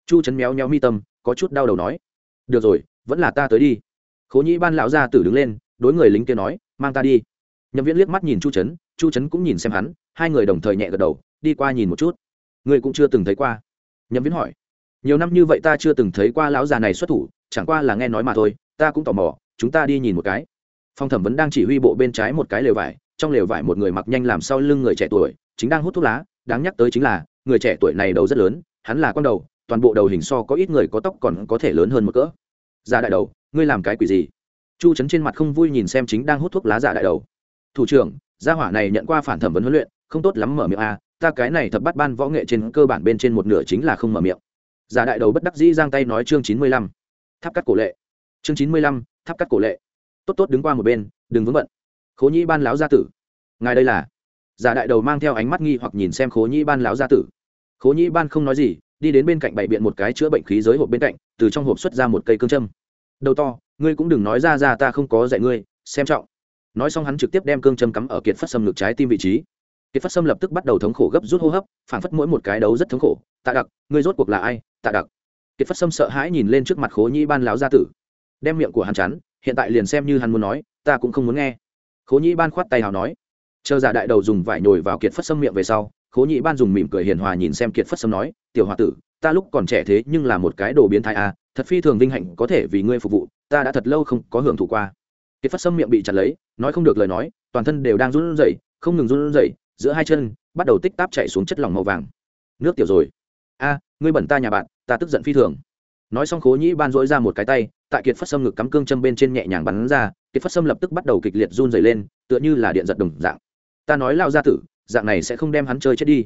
Chu chấn méo méo mi tâm, có chút đau đầu nói, được rồi, vẫn là ta tới đi. Khố nhĩ ban lão gia tử đứng lên, đối người lính kia nói, mang ta đi nhậm viễn liếc mắt nhìn chu trấn chu trấn cũng nhìn xem hắn, hai người đồng thời nhẹ gật đầu, đi qua nhìn một chút. Người cũng chưa từng thấy qua. Nhậm viễn hỏi, nhiều năm như vậy ta chưa từng thấy qua lão già này xuất thủ, chẳng qua là nghe nói mà thôi, ta cũng tò mò, chúng ta đi nhìn một cái. Phong thẩm vấn đang chỉ huy bộ bên trái một cái lều vải, trong lều vải một người mặc nhanh làm sau lưng người trẻ tuổi, chính đang hút thuốc lá, đáng nhắc tới chính là, người trẻ tuổi này đầu rất lớn, hắn là con đầu, toàn bộ đầu hình so có ít người có tóc còn có thể lớn hơn một cỡ. Giả đại đầu, ngươi làm cái quỷ gì? Chu trấn trên mặt không vui nhìn xem chính đang hút thuốc lá giả đại đầu thủ trưởng gia hỏa này nhận qua phản thẩm vấn huấn luyện không tốt lắm mở miệng a à, ta cái này thập bắt ban võ nghệ trên cơ bản bên trên một nửa chính là không mở miệng. Giả đại đầu bất đắc dĩ giang tay nói chương chín mươi lăm tháp cắt cổ lệ. Chương chín mươi lăm tháp cắt cổ lệ. Tốt tốt đứng qua một bên đừng vướng bận. Khố nhĩ ban láo gia tử. Ngài đây là? Giả đại đầu mang theo ánh mắt nghi hoặc nhìn xem khố nhĩ ban láo gia tử. Khố nhĩ ban không nói gì đi đến bên cạnh bày biện một cái chữa bệnh khí giới hộp bên cạnh từ trong hộp xuất ra một cây cương châm. Đầu to ngươi cũng đừng nói ra ra ta không có dạy ngươi xem trọng nói xong hắn trực tiếp đem cương châm cắm ở kiệt phát sâm ngực trái tim vị trí. Kiệt phát sâm lập tức bắt đầu thống khổ gấp rút hô hấp phản phất mỗi một cái đấu rất thống khổ. Tạ đặc, ngươi rốt cuộc là ai? Tạ đặc. Kiệt phát sâm sợ hãi nhìn lên trước mặt khố nhĩ ban láo gia tử. Đem miệng của hắn chắn hiện tại liền xem như hắn muốn nói, ta cũng không muốn nghe. Khố nhĩ ban khoát tay hào nói. Chờ giả đại đầu dùng vải nhồi vào kiệt phát sâm miệng về sau, khố nhĩ ban dùng mỉm cười hiền hòa nhìn xem kiệt phát sâm nói, tiểu h o a tử, ta lúc còn trẻ thế nhưng là một cái đồ biến thái à thật phi thường vinh hạnh có thể vì ngươi phục vụ, ta đã thật lâu không có hưởng thụ qua. Kiệt phát sâm miệng bị chặt lấy nói không được lời nói, toàn thân đều đang run rẩy, không ngừng run rẩy, giữa hai chân bắt đầu tích táp chạy xuống chất lỏng màu vàng. Nước tiểu rồi. A, ngươi bẩn ta nhà bạn, ta tức giận phi thường. Nói xong khố nhĩ ban dỗi ra một cái tay, tại kiệt phát sâm ngực cắm cương châm bên trên nhẹ nhàng bắn ra, kiệt phát sâm lập tức bắt đầu kịch liệt run dày lên, tựa như là điện giật đồng dạng. Ta nói lao ra tử, dạng này sẽ không đem hắn chơi chết đi.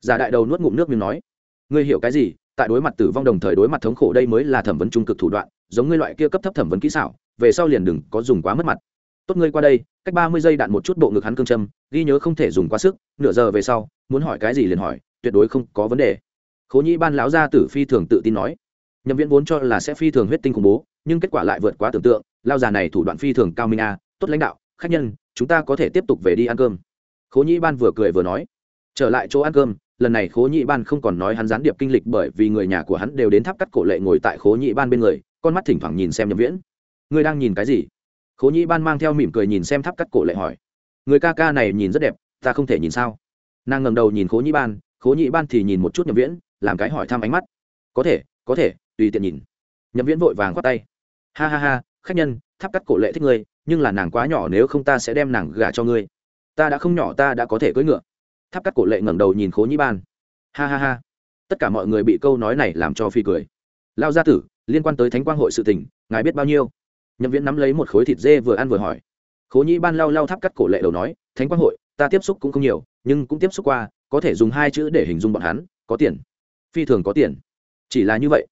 Giả đại đầu nuốt ngụm nước miếng nói, ngươi hiểu cái gì? Tại đối mặt tử vong đồng thời đối mặt thống khổ đây mới là thẩm vấn trung cực thủ đoạn, giống ngươi loại kia cấp thấp thẩm vấn kỹ xảo, về sau liền đừng có dùng quá mất mặt tốt ngươi qua đây, cách ba mươi giây đạn một chút bộ ngực hắn cương châm, ghi nhớ không thể dùng quá sức, nửa giờ về sau, muốn hỏi cái gì liền hỏi, tuyệt đối không có vấn đề. Khố nhĩ ban lão gia tử phi thường tự tin nói, nhậm viễn vốn cho là sẽ phi thường huyết tinh khủng bố, nhưng kết quả lại vượt quá tưởng tượng lao già này thủ đoạn phi thường cao minh a, tốt lãnh đạo, khách nhân, chúng ta có thể tiếp tục về đi ăn cơm. Khố nhĩ ban vừa cười vừa nói, trở lại chỗ ăn cơm, lần này khố nhĩ ban không còn nói hắn gián điệp kinh lịch bởi vì người nhà của hắn đều đến tháp cắt cổ lệ ngồi tại khố nhĩ ban bên người, con mắt thỉnh thoảng nhìn xem nhậm viễn. Người đang nhìn cái gì? Khố nhĩ ban mang theo mỉm cười nhìn xem tháp cắt cổ lệ hỏi. Người ca ca này nhìn rất đẹp, ta không thể nhìn sao? Nàng ngầm đầu nhìn khố nhĩ ban, khố nhĩ ban thì nhìn một chút nhậm viễn, làm cái hỏi thăm ánh mắt. Có thể có thể, tùy tiện nhìn. Nhậm viễn vội vàng khoát tay. Ha ha ha, khách nhân, tháp cắt cổ lệ thích ngươi, nhưng là nàng quá nhỏ nếu không ta sẽ đem nàng gả cho ngươi. Ta đã không nhỏ, ta đã có thể cưỡi ngựa. Tháp cắt cổ lệ ngẩng đầu nhìn khố nhĩ ban. Ha ha ha. Tất cả mọi người bị câu nói này làm cho phi cười. Lao gia tử, liên quan tới thánh quang hội sự tình, ngài biết bao nhiêu? Nhậm viễn nắm lấy một khối thịt dê vừa ăn vừa hỏi. Khố nhĩ ban lau lau tháp cắt cổ lệ đầu nói, thánh quang hội, ta tiếp xúc cũng không nhiều, nhưng cũng tiếp xúc qua, có thể dùng hai chữ để hình dung bọn hắn, có tiền. Phi thường có tiền. Chỉ là như vậy.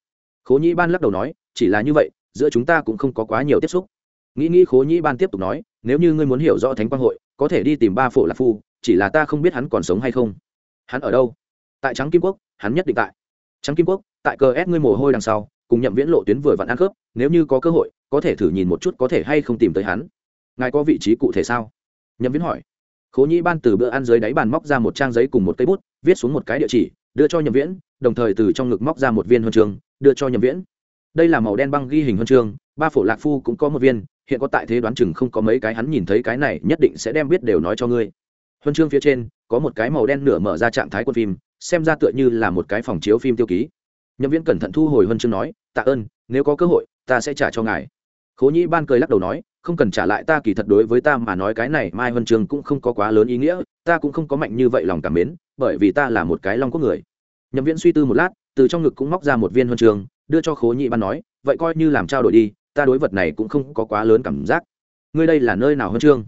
Khố nhĩ ban lắc đầu nói, chỉ là như vậy, giữa chúng ta cũng không có quá nhiều tiếp xúc. Nghĩ nghĩ khố nhĩ ban tiếp tục nói, nếu như ngươi muốn hiểu rõ thánh quang hội, có thể đi tìm ba phổ lạc phu, chỉ là ta không biết hắn còn sống hay không. Hắn ở đâu? Tại trắng kim quốc, hắn nhất định tại. Trắng kim quốc, tại cờ ép ngươi mồ hôi đằng sau, cùng nhậm viễn lộ tuyến vừa vặn ăn khớp, nếu như có cơ hội có thể thử nhìn một chút có thể hay không tìm tới hắn. Ngài có vị trí cụ thể sao? Nhậm viễn hỏi. Khố nhĩ ban từ bữa ăn dưới đáy bàn móc ra một trang giấy cùng một cây bút, viết xuống một cái địa chỉ, đưa cho nhậm viễn, đồng thời từ trong ngực móc ra một viên huân chương, đưa cho nhậm viễn. Đây là màu đen băng ghi hình huân chương, ba phổ lạc phu cũng có một viên, hiện có tại thế đoán chừng không có mấy cái hắn nhìn thấy cái này, nhất định sẽ đem biết đều nói cho ngươi. Huân chương phía trên, có một cái màu đen nửa mở ra trạng thái quân phim, xem ra tựa như là một cái phòng chiếu phim tiêu ký. Nhậm viễn cẩn thận thu hồi huân chương nói, tạ ơn, nếu có cơ hội, ta sẽ trả cho ngài khố nhĩ ban cười lắc đầu nói, không cần trả lại ta kỳ thật đối với ta mà nói cái này mai huân chương cũng không có quá lớn ý nghĩa, ta cũng không có mạnh như vậy lòng cảm mến, bởi vì ta là một cái long quốc người. Nhậm viễn suy tư một lát, từ trong ngực cũng móc ra một viên huân chương đưa cho khố nhĩ ban nói, vậy coi như làm trao đổi đi, ta đối vật này cũng không có quá lớn cảm giác. Ngươi đây là nơi nào huân chương?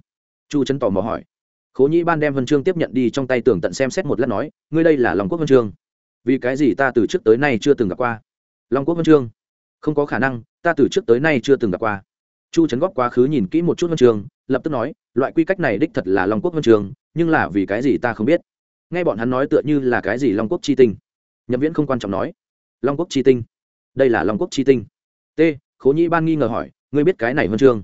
Chu trấn tò mò hỏi. Khố nhĩ ban đem huân chương tiếp nhận đi trong tay tường tận xem xét một lát nói, ngươi đây là long quốc huân chương? Vì cái gì ta từ trước tới nay chưa từng gặp qua? Long quốc huân chương? Không có khả năng ta từ trước tới nay chưa từng gặp qua. Chu trấn góp quá khứ nhìn kỹ một chút huân trường, lập tức nói loại quy cách này đích thật là long quốc huân trường, nhưng là vì cái gì ta không biết? Nghe bọn hắn nói tựa như là cái gì long quốc chi tinh? Nhậm viễn không quan trọng nói. Long quốc chi tinh. Đây là long quốc chi tinh. T khố nhĩ ban nghi ngờ hỏi ngươi biết cái này huân trường?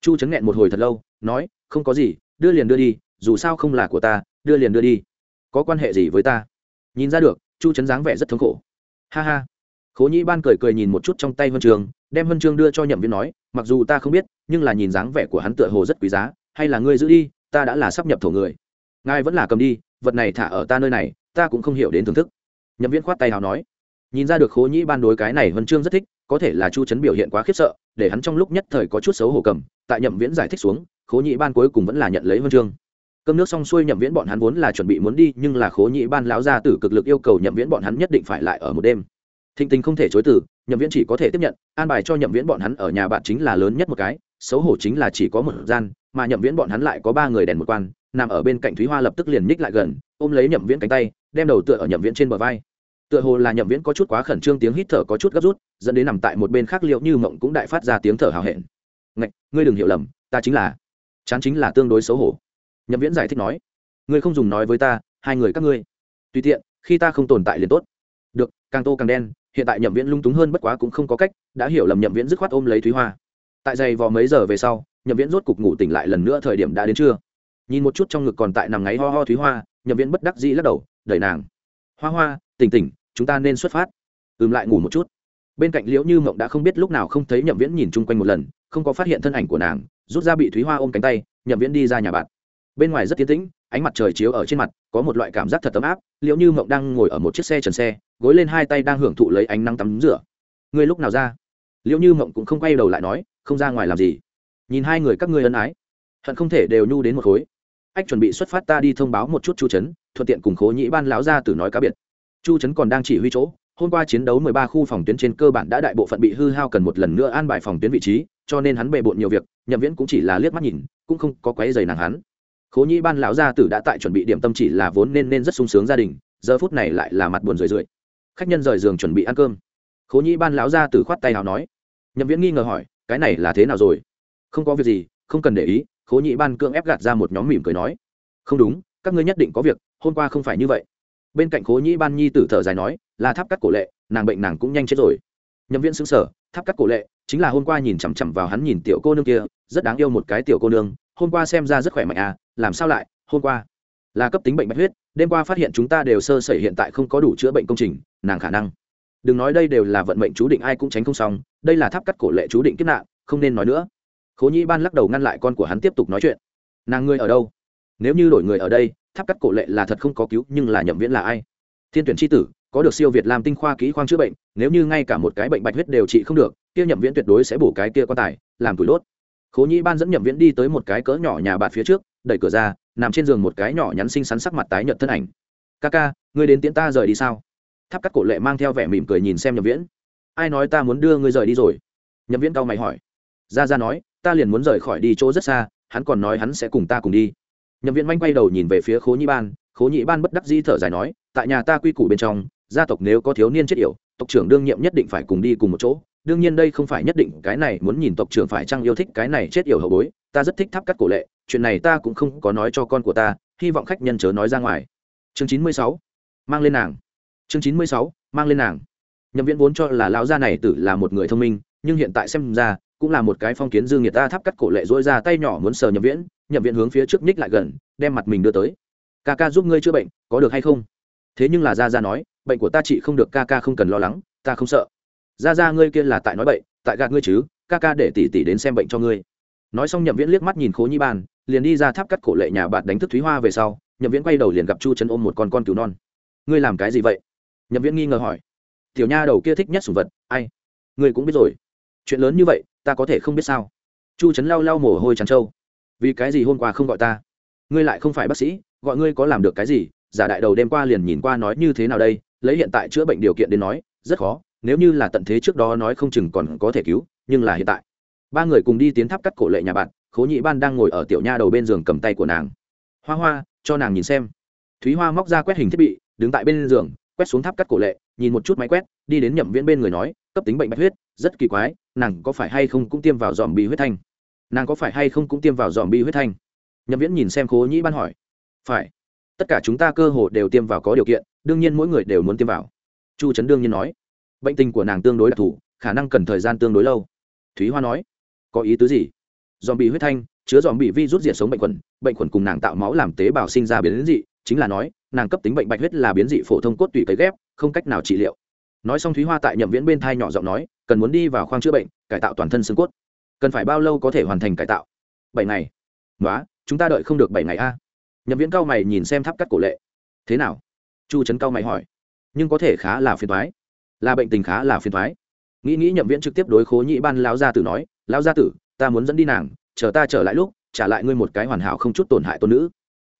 chu trấn nghẹn một hồi thật lâu nói không có gì đưa liền đưa đi dù sao không là của ta đưa liền đưa đi. Có quan hệ gì với ta? Nhìn ra được chu trấn dáng vẻ rất thống khổ. Ha ha. Khố nhĩ ban cười cười nhìn một chút trong tay huân trường đem huân chương đưa cho nhậm viên nói, mặc dù ta không biết, nhưng là nhìn dáng vẻ của hắn tựa hồ rất quý giá, hay là ngươi giữ đi, ta đã là sắp nhập thổ người. Ngài vẫn là cầm đi, vật này thả ở ta nơi này, ta cũng không hiểu đến thưởng thức. Nhậm viên khoát tay hào nói. Nhìn ra được khố nhĩ ban đối cái này huân chương rất thích, có thể là chu chấn biểu hiện quá khiếp sợ, để hắn trong lúc nhất thời có chút xấu hổ cầm, tại nhậm viễn giải thích xuống, khố nhĩ ban cuối cùng vẫn là nhận lấy huân chương. Cơm nước xong xuôi, nhậm viễn bọn hắn vốn là chuẩn bị muốn đi, nhưng là khố nhĩ ban lão gia tử cực lực yêu cầu nhậm viễn bọn hắn nhất định phải lại ở một đêm. Thịnh tình không thể chối từ nhậm viễn chỉ có thể tiếp nhận, an bài cho nhậm viễn bọn hắn ở nhà bạn chính là lớn nhất một cái, xấu hổ chính là chỉ có một gian, mà nhậm viễn bọn hắn lại có ba người đèn một quan, nằm ở bên cạnh thúy hoa lập tức liền nhích lại gần, ôm lấy nhậm viễn cánh tay, đem đầu tựa ở nhậm viễn trên bờ vai. Tựa hồ là nhậm viễn có chút quá khẩn trương tiếng hít thở có chút gấp rút, dẫn đến nằm tại một bên khác liệu như mộng cũng đại phát ra tiếng thở hào hẹn. Ngạch, ngươi đừng hiểu lầm, ta chính là, chán chính là tương đối xấu hổ. Nhậm viễn giải thích nói. Ngươi không dùng nói với ta, hai người các ngươi. Tùy tiện, khi ta không tồn tại liền tốt. Được, càng tô càng đen hiện tại nhậm viễn lung túng hơn bất quá cũng không có cách, đã hiểu lầm nhậm viễn dứt khoát ôm lấy thúy hoa. Tại giày vò mấy giờ về sau, nhậm viễn rốt cục ngủ tỉnh lại lần nữa thời điểm đã đến trưa. Nhìn một chút trong ngực còn tại nằm ngáy ho ho thúy hoa, nhậm viễn bất đắc dĩ lắc đầu, đẩy nàng. Hoa hoa, tỉnh tỉnh, chúng ta nên xuất phát. Ừm, lại ngủ một chút. Bên cạnh liễu như mộng đã không biết lúc nào không thấy nhậm viễn nhìn chung quanh một lần, không có phát hiện thân ảnh của nàng, rút ra bị thúy hoa ôm cánh tay, nhậm viễn đi ra nhà bạn. Bên ngoài rất tiến tĩnh, ánh mặt trời chiếu ở trên mặt, có một loại cảm giác thật ấm áp, liễu như mộng đang ngồi ở một chiếc xe trần xe gối lên hai tay đang hưởng thụ lấy ánh nắng tắm rửa. Ngươi lúc nào ra? Liễu như mộng cũng không quay đầu lại nói, không ra ngoài làm gì. Nhìn hai người các ngươi ân ái, hận không thể đều nhu đến một khối. Ách chuẩn bị xuất phát ta đi thông báo một chút chu trấn thuận tiện cùng khố nhĩ ban lão ra từ nói cá biệt. Chu trấn còn đang chỉ huy chỗ, hôm qua chiến đấu 13 khu phòng tuyến trên cơ bản đã đại bộ phận bị hư hao cần một lần nữa an bài phòng tuyến vị trí, cho nên hắn bề bộn nhiều việc, nhậm viễn cũng chỉ là liếc mắt nhìn, cũng không có quấy giày nàng hắn. Khố nhĩ ban lão gia tử đã tại chuẩn bị điểm tâm chỉ là vốn nên nên rất sung sướng gia đình, giờ phút này lại là mặt buồn rười rượi khách nhân rời giường chuẩn bị ăn cơm. Khố nhĩ ban lão ra từ khoát tay nào nói, nhậm viễn nghi ngờ hỏi, cái này là thế nào rồi? Không có việc gì, không cần để ý. Khố nhĩ ban cưỡng ép gạt ra một nhóm mỉm cười nói, không đúng, các ngươi nhất định có việc, hôm qua không phải như vậy. Bên cạnh khố nhĩ ban nhi tử thở dài nói, là tháp cắt cổ lệ, nàng bệnh nàng cũng nhanh chết rồi. Nhậm viễn xứng sở tháp cắt cổ lệ, chính là hôm qua nhìn chằm chằm vào hắn nhìn tiểu cô nương kia, rất đáng yêu một cái tiểu cô nương, hôm qua xem ra rất khỏe mạnh à làm sao lại, hôm qua là cấp tính bệnh bạch huyết, đêm qua phát hiện chúng ta đều sơ sẩy hiện tại không có đủ chữa bệnh công trình nàng khả năng. Đừng nói đây đều là vận mệnh chú định ai cũng tránh không xong, đây là tháp cắt cổ lệ chú định kiếp nạn, không nên nói nữa. Khố nhĩ ban lắc đầu ngăn lại con của hắn tiếp tục nói chuyện. Nàng ngươi ở đâu? Nếu như đổi người ở đây, tháp cắt cổ lệ là thật không có cứu, nhưng là nhậm viễn là ai? Thiên tuyển tri tử, có được siêu việt làm tinh khoa kỹ khoang chữa bệnh, nếu như ngay cả một cái bệnh bạch huyết đều trị không được, kia nhậm viễn tuyệt đối sẽ bổ cái kia quan tài, làm tủi đốt. Khố nhĩ ban dẫn nhậm viễn đi tới một cái cỡ nhỏ nhà bạt phía trước, đẩy cửa ra, nằm trên giường một cái nhỏ nhắn xinh xắn sắc mặt tái nhợt thân ảnh. Ca ca, ngươi đến tiễn ta rời đi sao? Tháp cắt cổ lệ mang theo vẻ mỉm cười nhìn xem nhậm viễn. Ai nói ta muốn đưa ngươi rời đi rồi? Nhậm viễn cau mày hỏi. Ra ra nói, ta liền muốn rời khỏi đi chỗ rất xa, hắn còn nói hắn sẽ cùng ta cùng đi. Nhậm viễn manh quay đầu nhìn về phía khố nhĩ ban, khố nhĩ ban bất đắc dĩ thở dài nói, tại nhà ta quy củ bên trong, gia tộc nếu có thiếu niên chết yểu, tộc trưởng đương nhiệm nhất định phải cùng đi cùng một chỗ. Đương nhiên đây không phải nhất định, cái này muốn nhìn tộc trưởng phải chăng yêu thích cái này chết yểu hậu bối, ta rất thích tháp cắt cổ lệ, chuyện này ta cũng không có nói cho con của ta, hy vọng khách nhân chớ nói ra ngoài. Chương chín mươi sáu, mang lên nàng chương chín mươi sáu, mang lên nàng. Nhậm viễn vốn cho là lão gia này tử là một người thông minh, nhưng hiện tại xem ra, cũng là một cái phong kiến dương nghiệt ta tháp cắt cổ lệ dỗi ra tay nhỏ muốn sờ nhậm viễn nhậm viễn hướng phía trước ních lại gần, đem mặt mình đưa tới. Ca ca giúp ngươi chữa bệnh, có được hay không? Thế nhưng là gia gia nói, bệnh của ta chị không được, ca ca không cần lo lắng, ta không sợ. Gia gia ngươi kia là tại nói bệnh tại gạt ngươi chứ, ca ca để tỷ tỷ đến xem bệnh cho ngươi. Nói xong nhậm viễn liếc mắt nhìn khố nhi bàn liền đi ra tháp cắt cổ lệ nhà bạn đánh thức thúy hoa về sau, nhậm viễn quay đầu liền gặp chu chân ôm một con con cứu non. Ngươi làm cái gì vậy? Nhậm viễn nghi ngờ hỏi, tiểu nha đầu kia thích nhất sủng vật, ai? Người cũng biết rồi. Chuyện lớn như vậy, ta có thể không biết sao? Chu trấn lau lau mồ hôi trắng trâu, vì cái gì hôm qua không gọi ta? Ngươi lại không phải bác sĩ, gọi ngươi có làm được cái gì? Giả đại đầu đêm qua liền nhìn qua nói như thế nào đây? Lấy hiện tại chữa bệnh điều kiện đến nói, rất khó. Nếu như là tận thế trước đó nói không chừng còn có thể cứu, nhưng là hiện tại. Ba người cùng đi tiến tháp cắt cổ lệ nhà bạn, khố nhị ban đang ngồi ở tiểu nha đầu bên giường cầm tay của nàng. Hoa hoa, cho nàng nhìn xem. Thúy hoa móc ra quét hình thiết bị, đứng tại bên giường quét xuống tháp cắt cổ lệ, nhìn một chút máy quét, đi đến nhậm viễn bên người nói, cấp tính bệnh bạch huyết, rất kỳ quái, nàng có phải hay không cũng tiêm vào dòm bi huyết thanh? Nàng có phải hay không cũng tiêm vào dòm bi huyết thanh? Nhậm viễn nhìn xem khố nhĩ ban hỏi. Phải. Tất cả chúng ta cơ hồ đều tiêm vào có điều kiện, đương nhiên mỗi người đều muốn tiêm vào. Chu trấn đương nhiên nói. Bệnh tình của nàng tương đối đặc thù, khả năng cần thời gian tương đối lâu. Thúy hoa nói. Có ý tứ gì? Dòm bị huyết thanh chứa dòm bị vi rút diệt sống bệnh khuẩn bệnh khuẩn cùng nàng tạo máu làm tế bào sinh ra biến dị, chính là nói nàng cấp tính bệnh bạch huyết là biến dị phổ thông cốt tủy cấy ghép, không cách nào trị liệu. Nói xong thúy hoa tại nhậm viễn bên thai nhỏ giọng nói, cần muốn đi vào khoang chữa bệnh, cải tạo toàn thân xương cốt. Cần phải bao lâu có thể hoàn thành cải tạo? Bảy ngày. Nói chúng ta đợi không được bảy ngày a. Nhậm viễn cao mày nhìn xem tháp cắt cổ lệ. Thế nào? Chu trấn cao mày hỏi. Nhưng có thể khá là phiền thoái là bệnh tình khá là phiền thoái nghĩ nghĩ nhậm viễn trực tiếp đối khố nhị ban lão gia tử nói, lão gia tử, ta muốn dẫn đi nàng, chờ ta trở lại lúc, trả lại ngươi một cái hoàn hảo không chút tổn hại tôn nữ.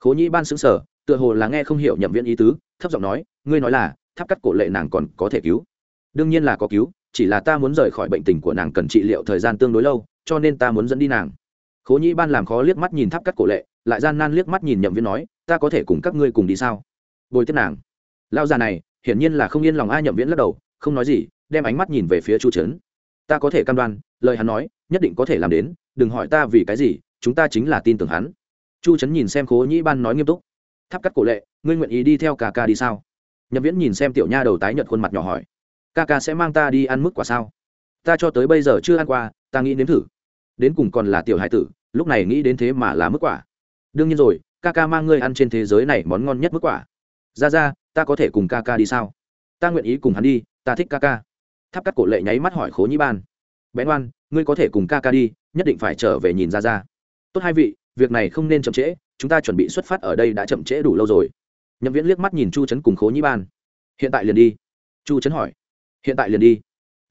Khố nhị ban xứng sở tựa hồ là nghe không hiểu nhậm viễn ý tứ, thấp giọng nói, ngươi nói là, tháp cắt cổ lệ nàng còn có thể cứu? Đương nhiên là có cứu, chỉ là ta muốn rời khỏi bệnh tình của nàng cần trị liệu thời gian tương đối lâu, cho nên ta muốn dẫn đi nàng. Khố nhĩ ban làm khó liếc mắt nhìn tháp cắt cổ lệ, lại gian nan liếc mắt nhìn nhậm viễn nói, ta có thể cùng các ngươi cùng đi sao? Bồi tiếp nàng. Lao già này, hiển nhiên là không yên lòng ai nhậm viễn lắc đầu, không nói gì, đem ánh mắt nhìn về phía chu trấn ta có thể cam đoan, lời hắn nói, nhất định có thể làm đến, đừng hỏi ta vì cái gì, chúng ta chính là tin tưởng hắn. Chu trấn nhìn xem khố nhĩ ban nói nghiêm túc tháp cắt cổ lệ, ngươi nguyện ý đi theo ca ca đi sao? Nhậm viễn nhìn xem tiểu nha đầu tái nhợt khuôn mặt nhỏ hỏi. Ca ca sẽ mang ta đi ăn mức quả sao? Ta cho tới bây giờ chưa ăn qua, ta nghĩ nếm thử. Đến cùng còn là tiểu hải tử, lúc này nghĩ đến thế mà là mức quả. Đương nhiên rồi, ca ca mang ngươi ăn trên thế giới này món ngon nhất mức quả. Ra ra, ta có thể cùng ca ca đi sao? Ta nguyện ý cùng hắn đi, ta thích ca ca. Tháp cắt cổ lệ nháy mắt hỏi khố nhĩ ban. Bén oan ngươi có thể cùng ca ca đi, nhất định phải trở về nhìn ra ra. Tốt hai vị, việc này không nên chậm trễ chúng ta chuẩn bị xuất phát ở đây đã chậm trễ đủ lâu rồi. Nhậm viễn liếc mắt nhìn chu trấn cùng khố nhĩ ban. Hiện tại liền đi. Chu trấn hỏi. Hiện tại liền đi.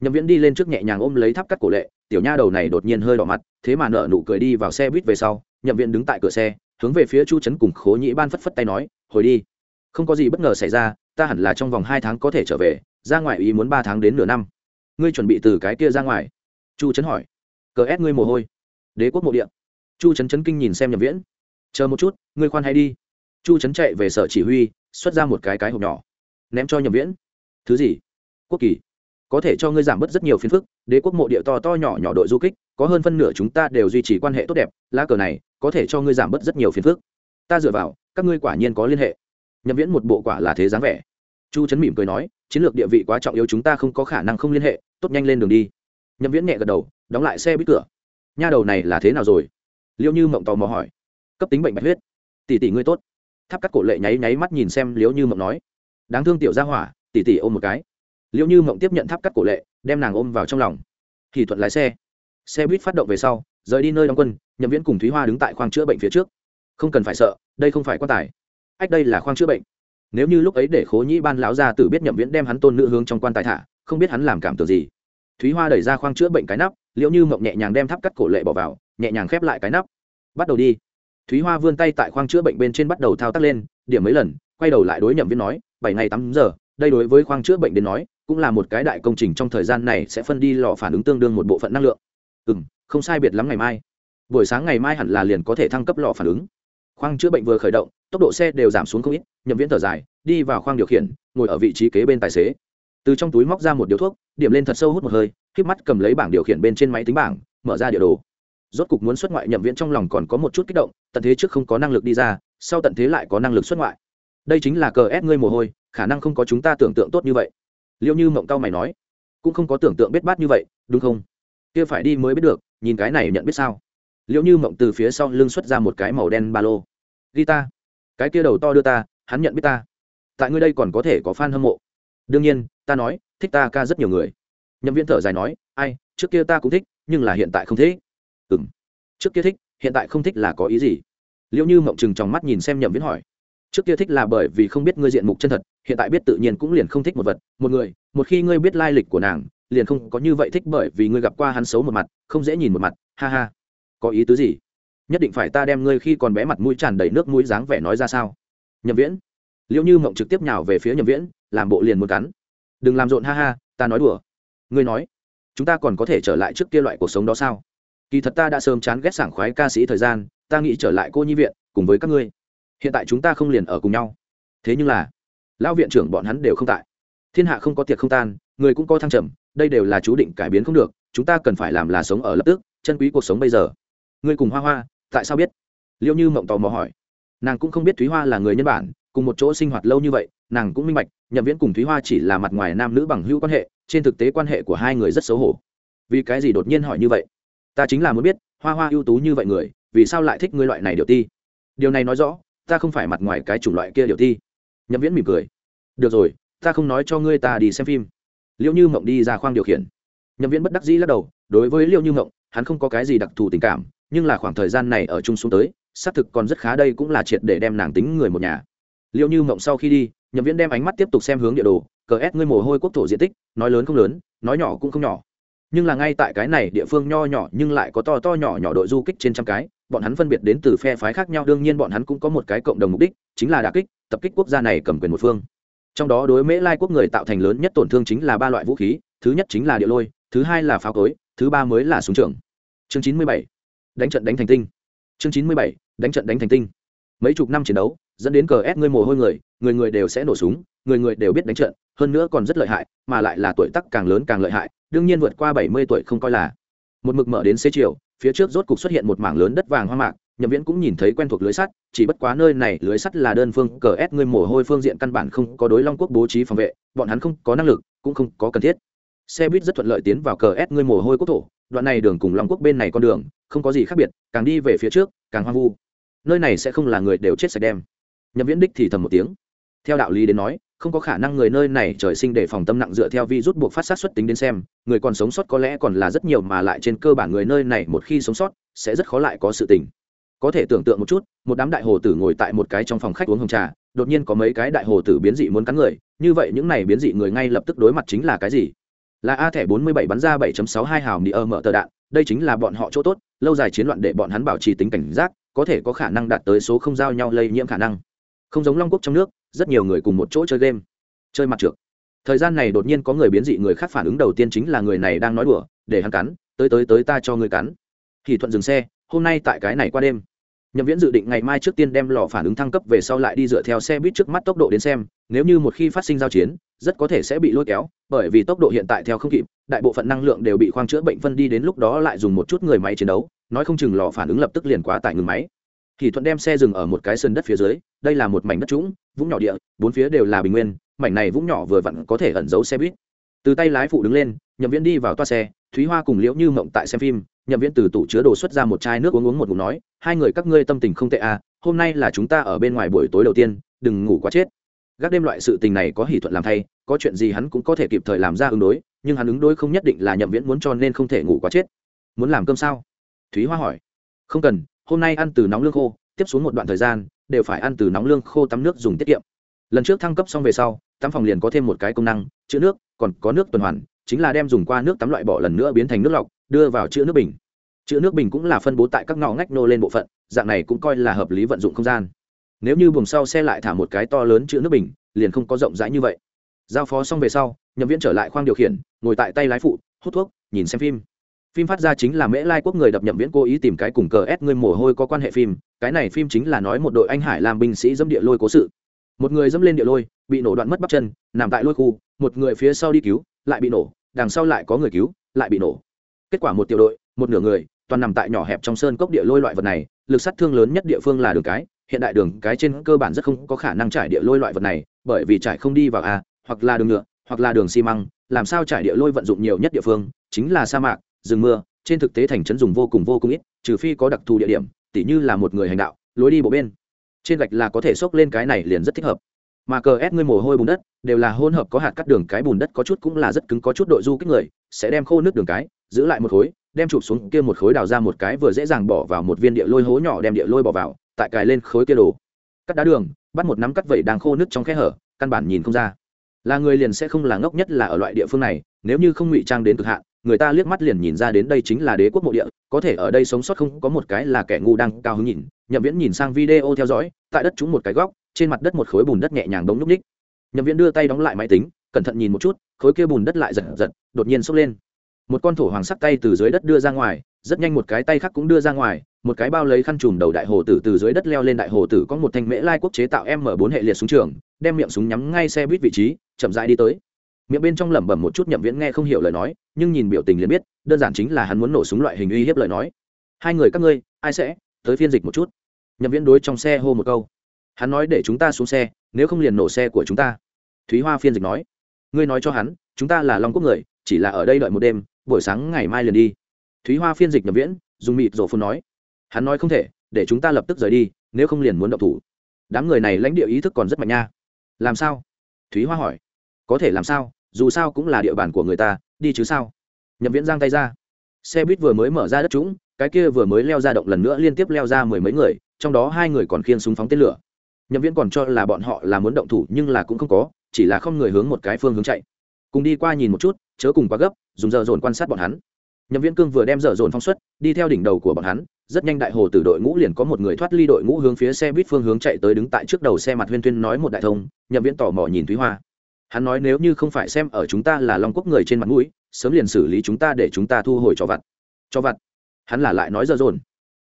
Nhậm viễn đi lên trước nhẹ nhàng ôm lấy tháp cắt cổ lệ, tiểu nha đầu này đột nhiên hơi đỏ mặt, thế mà nợ nụ cười đi vào xe buýt về sau, nhậm viễn đứng tại cửa xe, hướng về phía chu trấn cùng khố nhĩ ban phất phất tay nói, hồi đi. Không có gì bất ngờ xảy ra, ta hẳn là trong vòng hai tháng có thể trở về, ra ngoài ý muốn ba tháng đến nửa năm. Ngươi chuẩn bị từ cái kia ra ngoài. Chu trấn hỏi. Cờ ép ngươi mồ hôi. Đế quốc mộ điện chu trấn chấn kinh nhìn xem nhậm viễn chờ một chút, ngươi khoan hay đi. Chu trấn chạy về sở chỉ huy, xuất ra một cái cái hộp nhỏ. Ném cho nhậm viễn. Thứ gì? Quốc kỳ. Có thể cho ngươi giảm bớt rất nhiều phiền phức, đế quốc mộ địa to to nhỏ nhỏ đội du kích, có hơn phân nửa chúng ta đều duy trì quan hệ tốt đẹp, lá cờ này có thể cho ngươi giảm bớt rất nhiều phiền phức. Ta dựa vào, các ngươi quả nhiên có liên hệ. Nhậm viễn một bộ quả là thế dáng vẻ. Chu trấn mỉm cười nói, chiến lược địa vị quá trọng yếu chúng ta không có khả năng không liên hệ, tốt nhanh lên đường đi. Nhậm viễn nhẹ gật đầu, đóng lại xe bít cửa. Nha đầu này là thế nào rồi? Liêu như mộng tò mò hỏi cấp tính bệnh bạch huyết. Tỷ tỷ ngươi tốt. Tháp cắt cổ lệ nháy nháy mắt nhìn xem liễu như mộng nói. Đáng thương tiểu gia hỏa, tỷ tỷ ôm một cái. Liễu như mộng tiếp nhận tháp cắt cổ lệ, đem nàng ôm vào trong lòng. Thì thuận lái xe. Xe buýt phát động về sau, rời đi nơi đóng quân, nhậm viễn cùng thúy hoa đứng tại khoang chữa bệnh phía trước. Không cần phải sợ, đây không phải quan tài. Ách đây là khoang chữa bệnh. Nếu như lúc ấy để khố nhĩ ban lão gia tử biết nhậm viễn đem hắn tôn nữ hướng trong quan tài thả, không biết hắn làm cảm tưởng gì. Thúy hoa đẩy ra khoang chữa bệnh cái nắp liệu như mộng nhẹ nhàng đem tháp cắt cổ lệ bỏ vào, nhẹ nhàng khép lại cái nắp. Bắt đầu đi thúy hoa vươn tay tại khoang chữa bệnh bên trên bắt đầu thao tác lên, điểm mấy lần, quay đầu lại đối nhậm viên nói, bảy ngày tám giờ, đây đối với khoang chữa bệnh đến nói, cũng là một cái đại công trình trong thời gian này sẽ phân đi lò phản ứng tương đương một bộ phận năng lượng. Ừ m không sai biệt lắm ngày mai. Buổi sáng ngày mai hẳn là liền có thể thăng cấp lò phản ứng. Khoang chữa bệnh vừa khởi động, tốc độ xe đều giảm xuống không ít, nhậm viễn thở dài, đi vào khoang điều khiển, ngồi ở vị trí kế bên tài xế. Từ trong túi móc ra một điếu thuốc, điểm lên thật sâu hút một hơi k híp mắt cầm lấy bảng điều khiển bên trên máy tính bảng, mở ra địa đồ rốt cục muốn xuất ngoại nhậm viễn trong lòng còn có một chút kích động, tận thế trước không có năng lực đi ra, sau tận thế lại có năng lực xuất ngoại. Đây chính là cờ ép ngươi mồ hôi, khả năng không có chúng ta tưởng tượng tốt như vậy. Liêu như mộng cao mày nói, cũng không có tưởng tượng biết bát như vậy, đúng không? Kia phải đi mới biết được, nhìn cái này nhận biết sao? Liệu như mộng từ phía sau lưng xuất ra một cái màu đen ba lô. Ghi ta. Cái kia đầu to đưa ta, hắn nhận biết ta. Tại ngươi đây còn có thể có f a n hâm mộ. Đương nhiên, ta nói, thích ta ca rất nhiều người. Nhậm viên thở dài nói, ai, trước kia ta cũng thích, nhưng là hiện tại không thích trước kia thích, hiện tại không thích là có ý gì? Liệu như mộng chừng trong mắt nhìn xem nhậm viễn hỏi. Trước kia thích là bởi vì không biết ngươi diện mục chân thật, hiện tại biết tự nhiên cũng liền không thích một vật. Một người, một khi ngươi biết lai lịch của nàng, liền không có như vậy thích bởi vì ngươi gặp qua hắn xấu một mặt, không dễ nhìn một mặt. Ha ha. Có ý tứ gì? Nhất định phải ta đem ngươi khi còn bé mặt mũi tràn đầy nước mũi dáng vẻ nói ra sao? Nhậm viễn. Liệu như mộng trực tiếp nhào về phía nhậm viễn, làm bộ liền muốn cắn. Đừng làm rộn, ha ha, ta nói đùa. Ngươi nói, chúng ta còn có thể trở lại trước kia loại cuộc sống đó sao? Kỳ thật ta đã sớm chán ghét sảng khoái ca sĩ thời gian, ta nghĩ trở lại cô nhi viện, cùng với các ngươi. Hiện tại chúng ta không liền ở cùng nhau. Thế nhưng là, lão viện trưởng bọn hắn đều không tại. Thiên hạ không có tiệc không tan, người cũng có thăng trầm, đây đều là chú định cải biến không được, chúng ta cần phải làm là sống ở lập tức, chân quý cuộc sống bây giờ. Ngươi cùng hoa hoa, tại sao biết? Liệu như mộng tò mò hỏi. Nàng cũng không biết thúy hoa là người nhân bản, cùng một chỗ sinh hoạt lâu như vậy, nàng cũng minh bạch, nhậm viễn cùng thúy hoa chỉ là mặt ngoài nam nữ bằng hữu quan hệ, trên thực tế quan hệ của hai người rất xấu hổ. Vì cái gì đột nhiên hỏi như vậy? Ta chính là muốn biết, hoa hoa ưu tú như vậy người, vì sao lại thích ngươi loại này điều ti? Điều này nói rõ, ta không phải mặt ngoài cái chủng loại kia điều ti. Nhậm viễn mỉm cười. Được rồi, ta không nói cho ngươi ta đi xem phim. Liệu như mộng đi ra khoang điều khiển. Nhậm viễn bất đắc dĩ lắc đầu, đối với liệu như mộng, hắn không có cái gì đặc thù tình cảm, nhưng là khoảng thời gian này ở chung xuống tới, xác thực còn rất khá đây cũng là triệt để đem nàng tính người một nhà. Liệu như mộng sau khi đi, nhậm viễn đem ánh mắt tiếp tục xem hướng địa đồ, cờ ép ngươi mồ hôi quốc thổ diện tích, nói lớn không lớn, nói nhỏ cũng không nhỏ nhưng là ngay tại cái này địa phương nho nhỏ nhưng lại có to to nhỏ nhỏ đội du kích trên trăm cái, bọn hắn phân biệt đến từ phe phái khác nhau, đương nhiên bọn hắn cũng có một cái cộng đồng mục đích, chính là đà kích, tập kích quốc gia này cầm quyền một phương. Trong đó đối mễ lai quốc người tạo thành lớn nhất tổn thương chính là ba loại vũ khí, thứ nhất chính là địa lôi, thứ hai là pháo cối, thứ ba mới là súng trường. Chương chín mươi bảy, đánh trận đánh thành tinh. Chương chín mươi bảy, đánh trận đánh thành tinh. Mấy chục năm chiến đấu dẫn đến cờ ép ngươi mồ hôi người người người đều sẽ nổ súng, người người đều biết đánh trận, hơn nữa còn rất lợi hại, mà lại là tuổi tác càng lớn càng lợi hại, đương nhiên vượt qua bảy mươi tuổi không coi là. Một mực mở đến xế chiều, phía trước rốt cục xuất hiện một mảng lớn đất vàng hoa mạc, nhậm viễn cũng nhìn thấy quen thuộc lưới sắt, chỉ bất quá nơi này lưới sắt là đơn phương cờ ép ngươi mồ hôi phương diện căn bản không có đối long quốc bố trí phòng vệ, bọn hắn không có năng lực, cũng không có cần thiết. Xe buýt rất thuận lợi tiến vào cờ ép ngươi mồ hôi quốc thổ, đoạn này đường cùng long quốc bên này con đường, không có gì khác biệt, càng đi về phía trước, càng hoang vu. Nơi này sẽ không là người đều chết sạch đem nhậm viễn đích thì thầm một tiếng. Theo đạo lý đến nói, không có khả năng người nơi này trời sinh để phòng tâm nặng dựa theo vi rút buộc phát sát xuất tính đến xem, người còn sống sót có lẽ còn là rất nhiều mà lại trên cơ bản người nơi này một khi sống sót, sẽ rất khó lại có sự tình. Có thể tưởng tượng một chút, một đám đại hồ tử ngồi tại một cái trong phòng khách uống hồng trà, đột nhiên có mấy cái đại hồ tử biến dị muốn cắn người, như vậy những này biến dị người ngay lập tức đối mặt chính là cái gì? Là a thẻ 47 bắn ra 7.62 hào nỉ ơ mở tờ đạn, đây chính là bọn họ chỗ tốt, lâu dài chiến loạn để bọn hắn bảo trì tính cảnh giác, có thể có khả năng đạt tới số không giao nhau lây nhiễm khả năng không giống long quốc trong nước, rất nhiều người cùng một chỗ chơi game, chơi mặt trượt thời gian này đột nhiên có người biến dị, người khác phản ứng đầu tiên chính là người này đang nói đùa, để hắn cắn, tới tới tới ta cho người cắn. Thì thuận dừng xe, hôm nay tại cái này qua đêm. Nhậm viễn dự định ngày mai trước tiên đem lò phản ứng thăng cấp về sau lại đi dựa theo xe buýt trước mắt tốc độ đến xem, nếu như một khi phát sinh giao chiến, rất có thể sẽ bị lôi kéo, bởi vì tốc độ hiện tại theo không kịp, đại bộ phận năng lượng đều bị khoang chữa bệnh phân đi đến lúc đó lại dùng một chút người máy chiến đấu, nói không chừng lò phản ứng lập tức liền quá tải ngừng máy thì thuận đem xe dừng ở một cái sân đất phía dưới, đây là một mảnh đất trũng, vũng nhỏ địa, bốn phía đều là bình nguyên, mảnh này vũng nhỏ vừa vặn có thể ẩn giấu xe buýt. Từ tay lái phụ đứng lên, nhậm viễn đi vào toa xe, thúy hoa cùng liễu như mộng tại xem phim, nhậm viễn từ tủ chứa đồ xuất ra một chai nước uống uống một ngụm nói, hai người các ngươi tâm tình không tệ à hôm nay là chúng ta ở bên ngoài buổi tối đầu tiên, đừng ngủ quá chết. Gác đêm loại sự tình này có hỷ thuận làm thay, có chuyện gì hắn cũng có thể kịp thời làm ra ứng đối, nhưng hắn ứng đối không nhất định là nhậm viễn muốn cho nên không thể ngủ quá chết. Muốn làm cơm sao? Thúy hoa hỏi. Không cần hôm nay ăn từ nóng lương khô, tiếp xuống một đoạn thời gian, đều phải ăn từ nóng lương khô tắm nước dùng tiết kiệm. Lần trước thăng cấp xong về sau, tắm phòng liền có thêm một cái công năng, chữ nước, còn có nước tuần hoàn, chính là đem dùng qua nước tắm loại bỏ lần nữa biến thành nước lọc, đưa vào chữ nước bình. Chữ nước bình cũng là phân bố tại các ngõ ngách nô lên bộ phận, dạng này cũng coi là hợp lý vận dụng không gian. Nếu như buồng sau xe lại thả một cái to lớn chữ nước bình, liền không có rộng rãi như vậy. Giao phó xong về sau, nhậm viễn trở lại khoang điều khiển, ngồi tại tay lái phụ, hút thuốc, nhìn xem phim phim phát ra chính là mễ lai quốc người đập nhậm viễn cố ý tìm cái cùng cờ ép ngươi mồ hôi có quan hệ phim, cái này phim chính là nói một đội anh hải làm binh sĩ dẫm địa lôi cố sự. Một người dẫm lên địa lôi, bị nổ đoạn mất bắp chân, nằm tại lôi khu, một người phía sau đi cứu, lại bị nổ, đằng sau lại có người cứu, lại bị nổ. Kết quả một tiểu đội, một nửa người, toàn nằm tại nhỏ hẹp trong sơn cốc địa lôi loại vật này, lực sát thương lớn nhất địa phương là đường cái, hiện đại đường cái trên cơ bản rất không có khả năng trải địa lôi loại vật này, bởi vì trải không đi vào a, hoặc là đường nhựa hoặc là đường xi măng, làm sao trải địa lôi vận dụng nhiều nhất địa phương, chính là sa mạc rừng mưa, trên thực tế thành trấn dùng vô cùng vô cùng ít, trừ phi có đặc thù địa điểm, tỉ như là một người hành đạo, lối đi bộ bên. Trên gạch là có thể xốc lên cái này liền rất thích hợp. Mà cờ ép ngươi mồ hôi bùn đất, đều là hỗn hợp có hạt cắt đường cái bùn đất có chút cũng là rất cứng, có chút đội du kích người, sẽ đem khô nước đường cái, giữ lại một khối, đem chụp xuống kia một khối đào ra một cái vừa dễ dàng bỏ vào một viên địa lôi hố nhỏ đem địa lôi bỏ vào, tại cài lên khối kia đồ. Cắt đá đường, bắt một nắm cắt vẩy đang khô nước trong khe hở, căn bản nhìn không ra. Là người liền sẽ không là ngốc nhất là ở loại địa phương này, nếu như không ngụy trang đến cực hạn người ta liếc mắt liền nhìn ra đến đây chính là đế quốc mộ địa, có thể ở đây sống sót không có một cái là kẻ ngu đang cao hứng nhìn. Nhậm viễn nhìn sang video theo dõi, tại đất trúng một cái góc, trên mặt đất một khối bùn đất nhẹ nhàng đống núp ních. Nhậm viễn đưa tay đóng lại máy tính, cẩn thận nhìn một chút, khối kia bùn đất lại giật giật, đột nhiên sốc lên. Một con thổ hoàng sắc tay từ dưới đất đưa ra ngoài, rất nhanh một cái tay khác cũng đưa ra ngoài, một cái bao lấy khăn trùm đầu đại hồ tử từ dưới đất leo lên đại hồ tử có một thanh mễ lai quốc chế tạo m bốn hệ liệt súng trường, đem miệng súng nhắm ngay xe buýt vị trí, chậm rãi đi tới miệng bên trong lẩm bẩm một chút nhậm viễn nghe không hiểu lời nói, nhưng nhìn biểu tình liền biết, đơn giản chính là hắn muốn nổ súng loại hình uy hiếp lời nói. Hai người các ngươi, ai sẽ tới phiên dịch một chút? Nhậm viễn đối trong xe hô một câu. Hắn nói để chúng ta xuống xe, nếu không liền nổ xe của chúng ta. Thúy hoa phiên dịch nói. Ngươi nói cho hắn, chúng ta là long quốc người, chỉ là ở đây đợi một đêm, buổi sáng ngày mai liền đi. Thúy hoa phiên dịch nhậm viễn, dùng mịt rổ phun nói. Hắn nói không thể, để chúng ta lập tức rời đi, nếu không liền muốn động thủ. Đám người này lãnh địa ý thức còn rất mạnh nha. Làm sao? Thúy hoa hỏi có thể làm sao? Dù sao cũng là địa bàn của người ta, đi chứ sao? Nhậm viễn giang tay ra. Xe buýt vừa mới mở ra đất trũng, cái kia vừa mới leo ra động lần nữa liên tiếp leo ra mười mấy người, trong đó hai người còn khiên súng phóng tên lửa. Nhậm viễn còn cho là bọn họ là muốn động thủ nhưng là cũng không có, chỉ là không người hướng một cái phương hướng chạy. Cùng đi qua nhìn một chút, chớ cùng quá gấp, dùng giờ dồn quan sát bọn hắn. Nhậm viễn cương vừa đem giờ dồn phóng xuất, đi theo đỉnh đầu của bọn hắn, rất nhanh đại hồ từ đội ngũ liền có một người thoát ly đội ngũ hướng phía xe buýt phương hướng chạy tới đứng tại trước đầu xe mặt huyên tuyên nói một đại thông, nhậm viễn tò mò nhìn thúy hoa hắn nói nếu như không phải xem ở chúng ta là long quốc người trên mặt mũi, sớm liền xử lý chúng ta để chúng ta thu hồi cho vặt. Cho vặt. Hắn là lại nói dở dồn.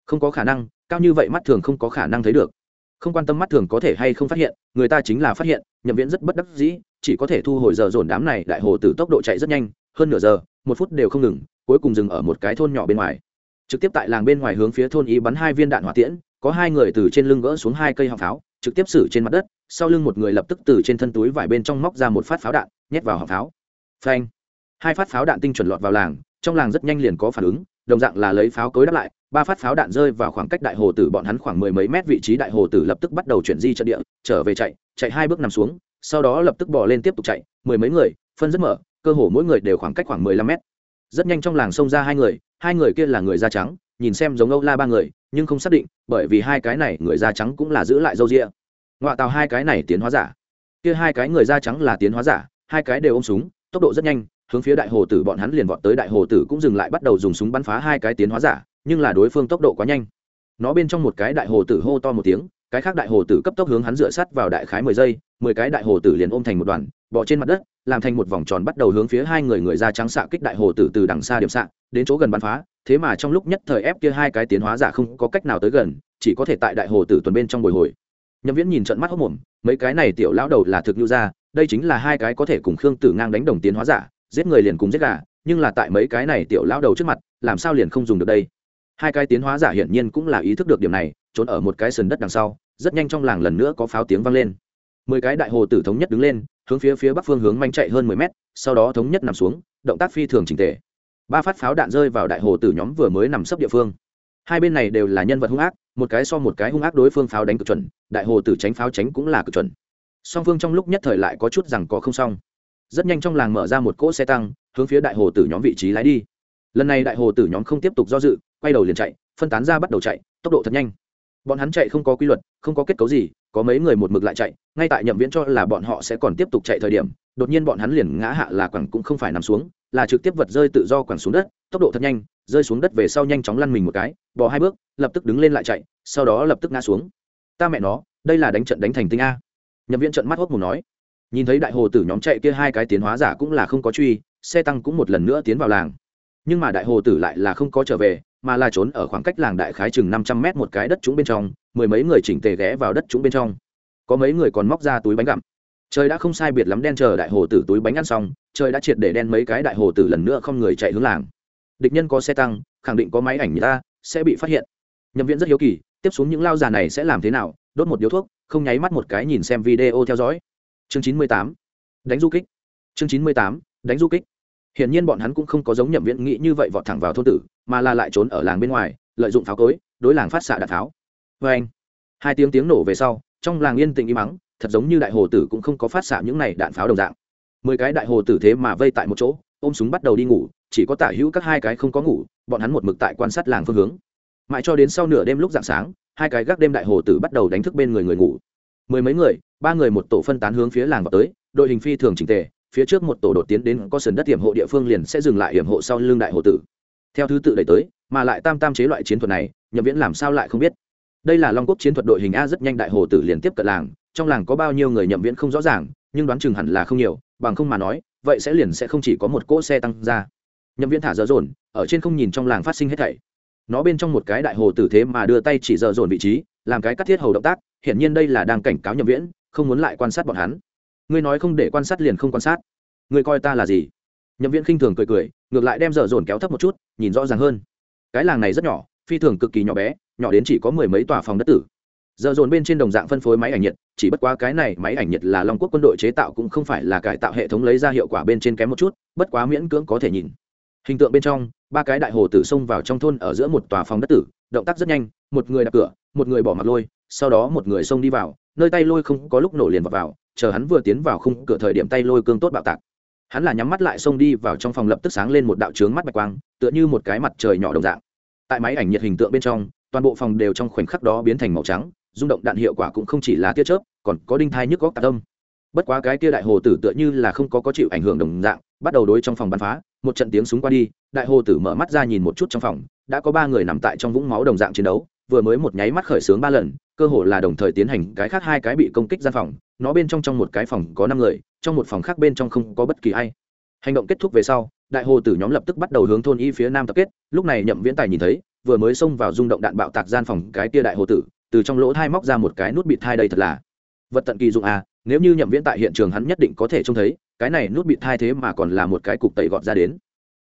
Không có khả năng, cao như vậy mắt thường không có khả năng thấy được. Không quan tâm mắt thường có thể hay không phát hiện, người ta chính là phát hiện, nhậm viễn rất bất đắc dĩ, chỉ có thể thu hồi giờ dồn đám này, đại hồ từ tốc độ chạy rất nhanh, hơn nửa giờ, một phút đều không ngừng, cuối cùng dừng ở một cái thôn nhỏ bên ngoài. Trực tiếp tại làng bên ngoài hướng phía thôn y bắn hai viên đạn hỏa tiễn, có hai người từ trên lưng gỡ xuống hai cây họng pháo trực tiếp xử trên mặt đất, sau lưng một người lập tức từ trên thân túi vải bên trong móc ra một phát pháo đạn, nhét vào họng pháo. Phanh! Hai phát pháo đạn tinh chuẩn lọt vào làng, trong làng rất nhanh liền có phản ứng, đồng dạng là lấy pháo cối đáp lại, ba phát pháo đạn rơi vào khoảng cách đại hồ tử bọn hắn khoảng mười mấy mét vị trí đại hồ tử lập tức bắt đầu chuyển di trận địa, trở về chạy chạy hai bước nằm xuống, sau đó lập tức bỏ lên tiếp tục chạy, mười mấy người, phân rất mở, cơ hồ mỗi người đều khoảng cách khoảng mười lăm mét. Rất nhanh trong làng xông ra hai người hai người kia là người da trắng nhìn xem giống âu la ba người, nhưng không xác định, bởi vì hai cái này người da trắng cũng là giữ lại dâu rịa. Ngoại tàu hai cái này tiến hóa giả. Kia hai cái người da trắng là tiến hóa giả, hai cái đều ôm súng, tốc độ rất nhanh, hướng phía đại hồ tử bọn hắn liền vọt tới đại hồ tử cũng dừng lại bắt đầu dùng súng bắn phá hai cái tiến hóa giả, nhưng là đối phương tốc độ quá nhanh. Nó bên trong một cái đại hồ tử hô to một tiếng, cái khác đại hồ tử cấp tốc hướng hắn dựa sát vào đại khái mười giây, mười cái đại hồ tử liền ôm thành một đoàn, bỏ trên mặt đất, làm thành một vòng tròn bắt đầu hướng phía hai người người da trắng xạ kích đại hồ tử từ đằng xa điểm xạ, đến chỗ gần bắn phá thế mà trong lúc nhất thời ép kia hai cái tiến hóa giả không có cách nào tới gần, chỉ có thể tại đại hồ tử tuần bên trong bồi hồi. Nhậm viễn nhìn trận mắt hốc mồm, mấy cái này tiểu lão đầu là thực nhu ra đây chính là hai cái có thể cùng khương tử ngang đánh đồng tiến hóa giả, giết người liền cùng giết gà, nhưng là tại mấy cái này tiểu lão đầu trước mặt, làm sao liền không dùng được đây? Hai cái tiến hóa giả hiển nhiên cũng là ý thức được điểm này, trốn ở một cái sườn đất đằng sau, rất nhanh trong làng lần nữa có pháo tiếng vang lên. Mười cái đại hồ tử thống nhất đứng lên, hướng phía phía bắc phương hướng manh chạy hơn mười mét, sau đó thống nhất nằm xuống, động tác phi thường trình tề ba phát pháo đạn rơi vào đại hồ tử nhóm vừa mới nằm sấp địa phương. Hai bên này đều là nhân vật hung ác, một cái so một cái hung ác đối phương pháo đánh cực chuẩn, đại hồ tử tránh pháo tránh cũng là cực chuẩn. Song phương trong lúc nhất thời lại có chút rằng có không xong. Rất nhanh trong làng mở ra một cỗ xe tăng, hướng phía đại hồ tử nhóm vị trí lái đi. Lần này đại hồ tử nhóm không tiếp tục do dự, quay đầu liền chạy, phân tán ra bắt đầu chạy, tốc độ thật nhanh. Bọn hắn chạy không có quy luật, không có kết cấu gì, có mấy người một mực lại chạy, ngay tại nhậm viễn cho là bọn họ sẽ còn tiếp tục chạy thời điểm, đột nhiên bọn hắn liền ngã hạ là quẳng cũng không phải nằm xuống là trực tiếp vật rơi tự do quẳng xuống đất, tốc độ thật nhanh, rơi xuống đất về sau nhanh chóng lăn mình một cái bỏ hai bước, lập tức đứng lên lại chạy, sau đó lập tức ngã xuống. Ta mẹ nó, đây là đánh trận đánh thành tinh a. Nhậm viễn trận mắt hốc mù nói. Nhìn thấy đại hồ tử nhóm chạy kia hai cái tiến hóa giả cũng là không có truy, xe tăng cũng một lần nữa tiến vào làng. Nhưng mà đại hồ tử lại là không có trở về, mà là trốn ở khoảng cách làng đại khái chừng năm trăm mét một cái đất trũng bên trong, mười mấy người chỉnh tề ghé vào đất trũng bên trong. Có mấy người còn móc ra túi bánh gặm. Trời đã không sai biệt lắm đen chờ đại hồ tử túi bánh ăn xong trời đã triệt để đen mấy cái đại hồ tử lần nữa không người chạy hướng làng. Địch nhân có xe tăng, khẳng định có máy ảnh người ta, sẽ bị phát hiện. Nhậm viễn rất hiếu kỳ, tiếp xuống những lao già này sẽ làm thế nào, đốt một điếu thuốc, không nháy mắt một cái nhìn xem video theo dõi. Chương chín mươi tám, đánh du kích. Chương chín mươi tám, đánh du kích. Hiển nhiên bọn hắn cũng không có giống nhậm viễn nghĩ như vậy vọt thẳng vào thôn tử, mà là lại trốn ở làng bên ngoài, lợi dụng pháo cối, đối làng phát xạ đạn pháo. Vê anh, hai tiếng tiếng nổ về sau, trong làng yên tĩnh im mắng thật giống như đại hồ tử cũng không có phát xạ những này đạn pháo đồng dạng mười cái đại hồ tử thế mà vây tại một chỗ, ôm súng bắt đầu đi ngủ, chỉ có tả hữu các hai cái không có ngủ, bọn hắn một mực tại quan sát làng phương hướng. Mãi cho đến sau nửa đêm lúc dạng sáng, hai cái gác đêm đại hồ tử bắt đầu đánh thức bên người người ngủ. Mười mấy người, ba người một tổ phân tán hướng phía làng vào tới, đội hình phi thường chỉnh tề, phía trước một tổ đột tiến đến có sườn đất hiểm hộ địa phương liền sẽ dừng lại hiểm hộ sau lưng đại hồ tử. Theo thứ tự đẩy tới, mà lại tam tam chế loại chiến thuật này, nhậm viễn làm sao lại không biết? Đây là long quốc chiến thuật đội hình a rất nhanh đại hồ tử liền tiếp cận làng, trong làng có bao nhiêu người nhậm viễn không rõ ràng, nhưng đoán chừng hẳn là không nhiều bằng không mà nói, vậy sẽ liền sẽ không chỉ có một cỗ xe tăng ra. Nhậm viễn thả dở dồn, ở trên không nhìn trong làng phát sinh hết thảy. Nó bên trong một cái đại hồ tử thế mà đưa tay chỉ dở dồn vị trí, làm cái cắt thiết hầu động tác, hiển nhiên đây là đang cảnh cáo nhậm viễn, không muốn lại quan sát bọn hắn. Ngươi nói không để quan sát liền không quan sát. Ngươi coi ta là gì? Nhậm viễn khinh thường cười cười, ngược lại đem dở dồn kéo thấp một chút, nhìn rõ ràng hơn. Cái làng này rất nhỏ, phi thường cực kỳ nhỏ bé, nhỏ đến chỉ có mười mấy tòa phòng đất tử giờ dồn bên trên đồng dạng phân phối máy ảnh nhiệt chỉ bất quá cái này máy ảnh nhiệt là long quốc quân đội chế tạo cũng không phải là cải tạo hệ thống lấy ra hiệu quả bên trên kém một chút bất quá miễn cưỡng có thể nhìn. Hình tượng bên trong ba cái đại hồ tử xông vào trong thôn ở giữa một tòa phòng đất tử động tác rất nhanh một người đập cửa một người bỏ mặt lôi sau đó một người xông đi vào nơi tay lôi không có lúc nổ liền vào, vào chờ hắn vừa tiến vào khung cửa thời điểm tay lôi cương tốt bạo tạc. Hắn là nhắm mắt lại xông đi vào trong phòng lập tức sáng lên một đạo trướng mắt bạch quang tựa như một cái mặt trời nhỏ đồng dạng. Tại máy ảnh nhiệt hình tượng bên trong toàn bộ phòng đều trong khoảnh khắc đó biến thành màu trắng rung động đạn hiệu quả cũng không chỉ là tia chớp, còn có đinh thai nhức góc tạc tâm. Bất quá cái tia đại hồ tử tựa như là không có có chịu ảnh hưởng đồng dạng, bắt đầu đối trong phòng bắn phá, một trận tiếng súng qua đi, đại hồ tử mở mắt ra nhìn một chút trong phòng, đã có ba người nằm tại trong vũng máu đồng dạng chiến đấu, vừa mới một nháy mắt khởi xướng ba lần, cơ hồ là đồng thời tiến hành cái khác hai cái bị công kích gian phòng, nó bên trong trong một cái phòng có năm người, trong một phòng khác bên trong không có bất kỳ ai. Hành động kết thúc về sau, đại hồ tử nhóm lập tức bắt đầu hướng thôn y phía nam tập kết, lúc này nhậm viễn tài nhìn thấy, vừa mới xông vào rung động đạn bạo tạc gian phòng cái tia đại hồ tử từ trong lỗ thai móc ra một cái nút bịt thai đây thật là vật tận kỳ dụng à nếu như nhậm viễn tại hiện trường hắn nhất định có thể trông thấy, cái này nút bịt thai thế mà còn là một cái cục tẩy gọt ra đến.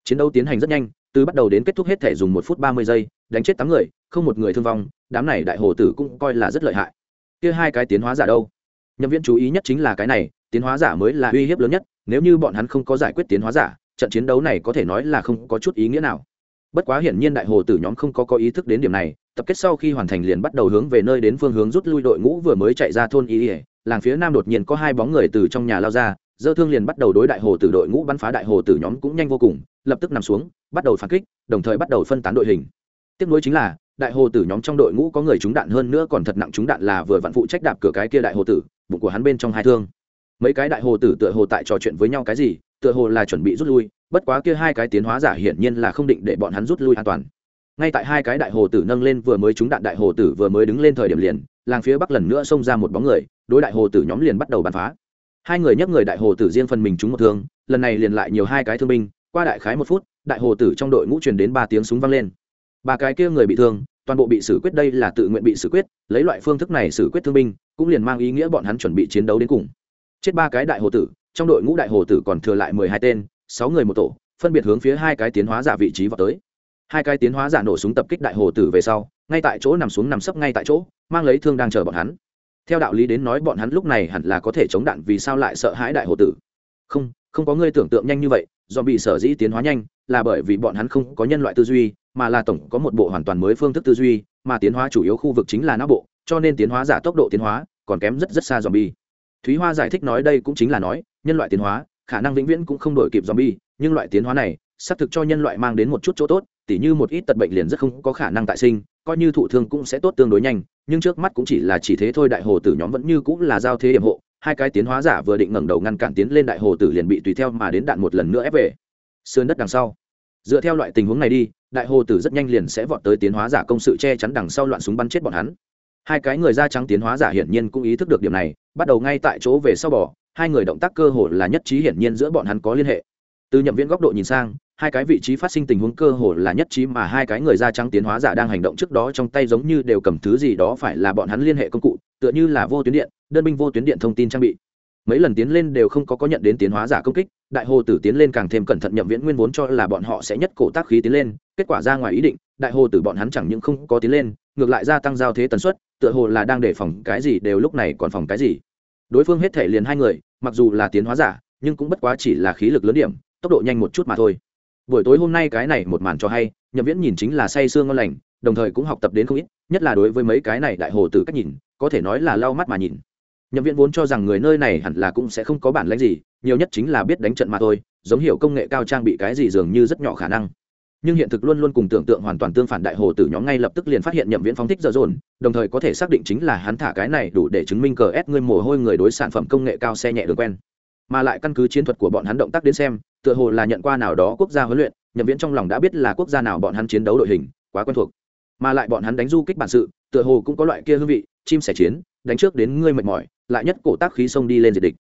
Chiến đấu tiến hành rất nhanh, từ bắt đầu đến kết thúc hết thể dùng một phút ba mươi giây, đánh chết tám người, không một người thương vong, đám này đại hồ tử cũng coi là rất lợi hại. Kia hai cái tiến hóa giả đâu? Nhậm viễn chú ý nhất chính là cái này, tiến hóa giả mới là uy hiếp lớn nhất, nếu như bọn hắn không có giải quyết tiến hóa giả, trận chiến đấu này có thể nói là không có chút ý nghĩa nào. Bất quá hiển nhiên đại hồ tử nhóm không có có ý thức đến điểm này tập kết sau khi hoàn thành liền bắt đầu hướng về nơi đến phương hướng rút lui đội ngũ vừa mới chạy ra thôn y ỉa làng phía nam đột nhiên có hai bóng người từ trong nhà lao ra, dơ thương liền bắt đầu đối đại hồ tử đội ngũ bắn phá đại hồ tử nhóm cũng nhanh vô cùng, lập tức nằm xuống, bắt đầu phản kích, đồng thời bắt đầu phân tán đội hình. Tiếp nối chính là, đại hồ tử nhóm trong đội ngũ có người trúng đạn hơn nữa còn thật nặng trúng đạn là vừa vặn phụ trách đạp cửa cái kia đại hồ tử, bụng của hắn bên trong hai thương. Mấy cái đại hồ tử tựa hồ tại trò chuyện với nhau cái gì, tựa hồ là chuẩn bị rút lui, bất quá kia hai cái tiến hóa giả hiển nhiên là không định để bọn hắn rút lui an toàn ngay tại hai cái đại hồ tử nâng lên vừa mới trúng đạn đại hồ tử vừa mới đứng lên thời điểm liền, làng phía bắc lần nữa xông ra một bóng người, đối đại hồ tử nhóm liền bắt đầu bắn phá. Hai người nhấc người đại hồ tử riêng phần mình trúng một thương, lần này liền lại nhiều hai cái thương binh, qua đại khái một phút, đại hồ tử trong đội ngũ truyền đến ba tiếng súng vang lên. Ba cái kia người bị thương, toàn bộ bị xử quyết đây là tự nguyện bị xử quyết, lấy loại phương thức này xử quyết thương binh, cũng liền mang ý nghĩa bọn hắn chuẩn bị chiến đấu đến cùng. Chết ba cái đại hồ tử, trong đội ngũ đại hồ tử còn thừa lại mười hai tên, sáu người một tổ, phân biệt hướng phía hai cái tiến hóa giả vị trí vào tới hai cái tiến hóa giả nổ súng tập kích đại hồ tử về sau, ngay tại chỗ nằm xuống nằm sấp ngay tại chỗ, mang lấy thương đang chờ bọn hắn. Theo đạo lý đến nói bọn hắn lúc này hẳn là có thể chống đạn vì sao lại sợ hãi đại hồ tử. Không không có người tưởng tượng nhanh như vậy do bị sở dĩ tiến hóa nhanh là bởi vì bọn hắn không có nhân loại tư duy, mà là tổng có một bộ hoàn toàn mới phương thức tư duy, mà tiến hóa chủ yếu khu vực chính là não bộ, cho nên tiến hóa giả tốc độ tiến hóa còn kém rất rất xa dòm bi thúy hoa giải thích nói đây cũng chính là nói, nhân loại tiến hóa, khả năng vĩnh viễn cũng không đổi kịp dòm bi nhưng loại tiến hóa này xác thực cho nhân loại mang đến một chút chỗ tốt tỉ như một ít tật bệnh liền rất không có khả năng tại sinh, coi như thụ thương cũng sẽ tốt tương đối nhanh, nhưng trước mắt cũng chỉ là chỉ thế thôi, đại hồ tử nhóm vẫn như cũng là giao thế hiểm hộ, hai cái tiến hóa giả vừa định ngẩng đầu ngăn cản tiến lên đại hồ tử liền bị tùy theo mà đến đạn một lần nữa ép về. Sườn đất đằng sau. Dựa theo loại tình huống này đi, đại hồ tử rất nhanh liền sẽ vọt tới tiến hóa giả công sự che chắn đằng sau loạn súng bắn chết bọn hắn. Hai cái người da trắng tiến hóa giả hiển nhiên cũng ý thức được điểm này, bắt đầu ngay tại chỗ về sau bỏ hai người động tác cơ hồ là nhất trí hiển nhiên giữa bọn hắn có liên hệ. Từ nhậm viễn góc độ nhìn sang hai cái vị trí phát sinh tình huống cơ hồ là nhất trí mà hai cái người da trắng tiến hóa giả đang hành động trước đó trong tay giống như đều cầm thứ gì đó phải là bọn hắn liên hệ công cụ, tựa như là vô tuyến điện, đơn binh vô tuyến điện thông tin trang bị. Mấy lần tiến lên đều không có có nhận đến tiến hóa giả công kích, đại hồ tử tiến lên càng thêm cẩn thận nhậm viễn nguyên vốn cho là bọn họ sẽ nhất cổ tác khí tiến lên, kết quả ra ngoài ý định, đại hồ tử bọn hắn chẳng những không có tiến lên, ngược lại gia tăng giao thế tần suất, tựa hồ là đang đề phòng cái gì đều lúc này còn phòng cái gì. Đối phương hết thể liền hai người, mặc dù là tiến hóa giả, nhưng cũng bất quá chỉ là khí lực lớn điểm, tốc độ nhanh một chút mà thôi buổi tối hôm nay cái này một màn cho hay, nhậm viễn nhìn chính là say sương ngon lành, đồng thời cũng học tập đến không ít, nhất là đối với mấy cái này đại hồ tử cách nhìn, có thể nói là lau mắt mà nhìn. Nhậm viễn vốn cho rằng người nơi này hẳn là cũng sẽ không có bản lãnh gì, nhiều nhất chính là biết đánh trận mà thôi, giống hiểu công nghệ cao trang bị cái gì dường như rất nhỏ khả năng. Nhưng hiện thực luôn luôn cùng tưởng tượng hoàn toàn tương phản đại hồ tử nhóm ngay lập tức liền phát hiện nhậm viễn phóng thích dở dồn, đồng thời có thể xác định chính là hắn thả cái này đủ để chứng minh cờ ép ngươi mồ hôi người đối sản phẩm công nghệ cao xe nhẹ được quen mà lại căn cứ chiến thuật của bọn hắn động tác đến xem, tựa hồ là nhận qua nào đó quốc gia huấn luyện, nhậm viễn trong lòng đã biết là quốc gia nào bọn hắn chiến đấu đội hình quá quen thuộc. Mà lại bọn hắn đánh du kích bản sự, tựa hồ cũng có loại kia hương vị, chim sẻ chiến, đánh trước đến ngươi mệt mỏi, lại nhất cổ tác khí xông đi lên diệt địch.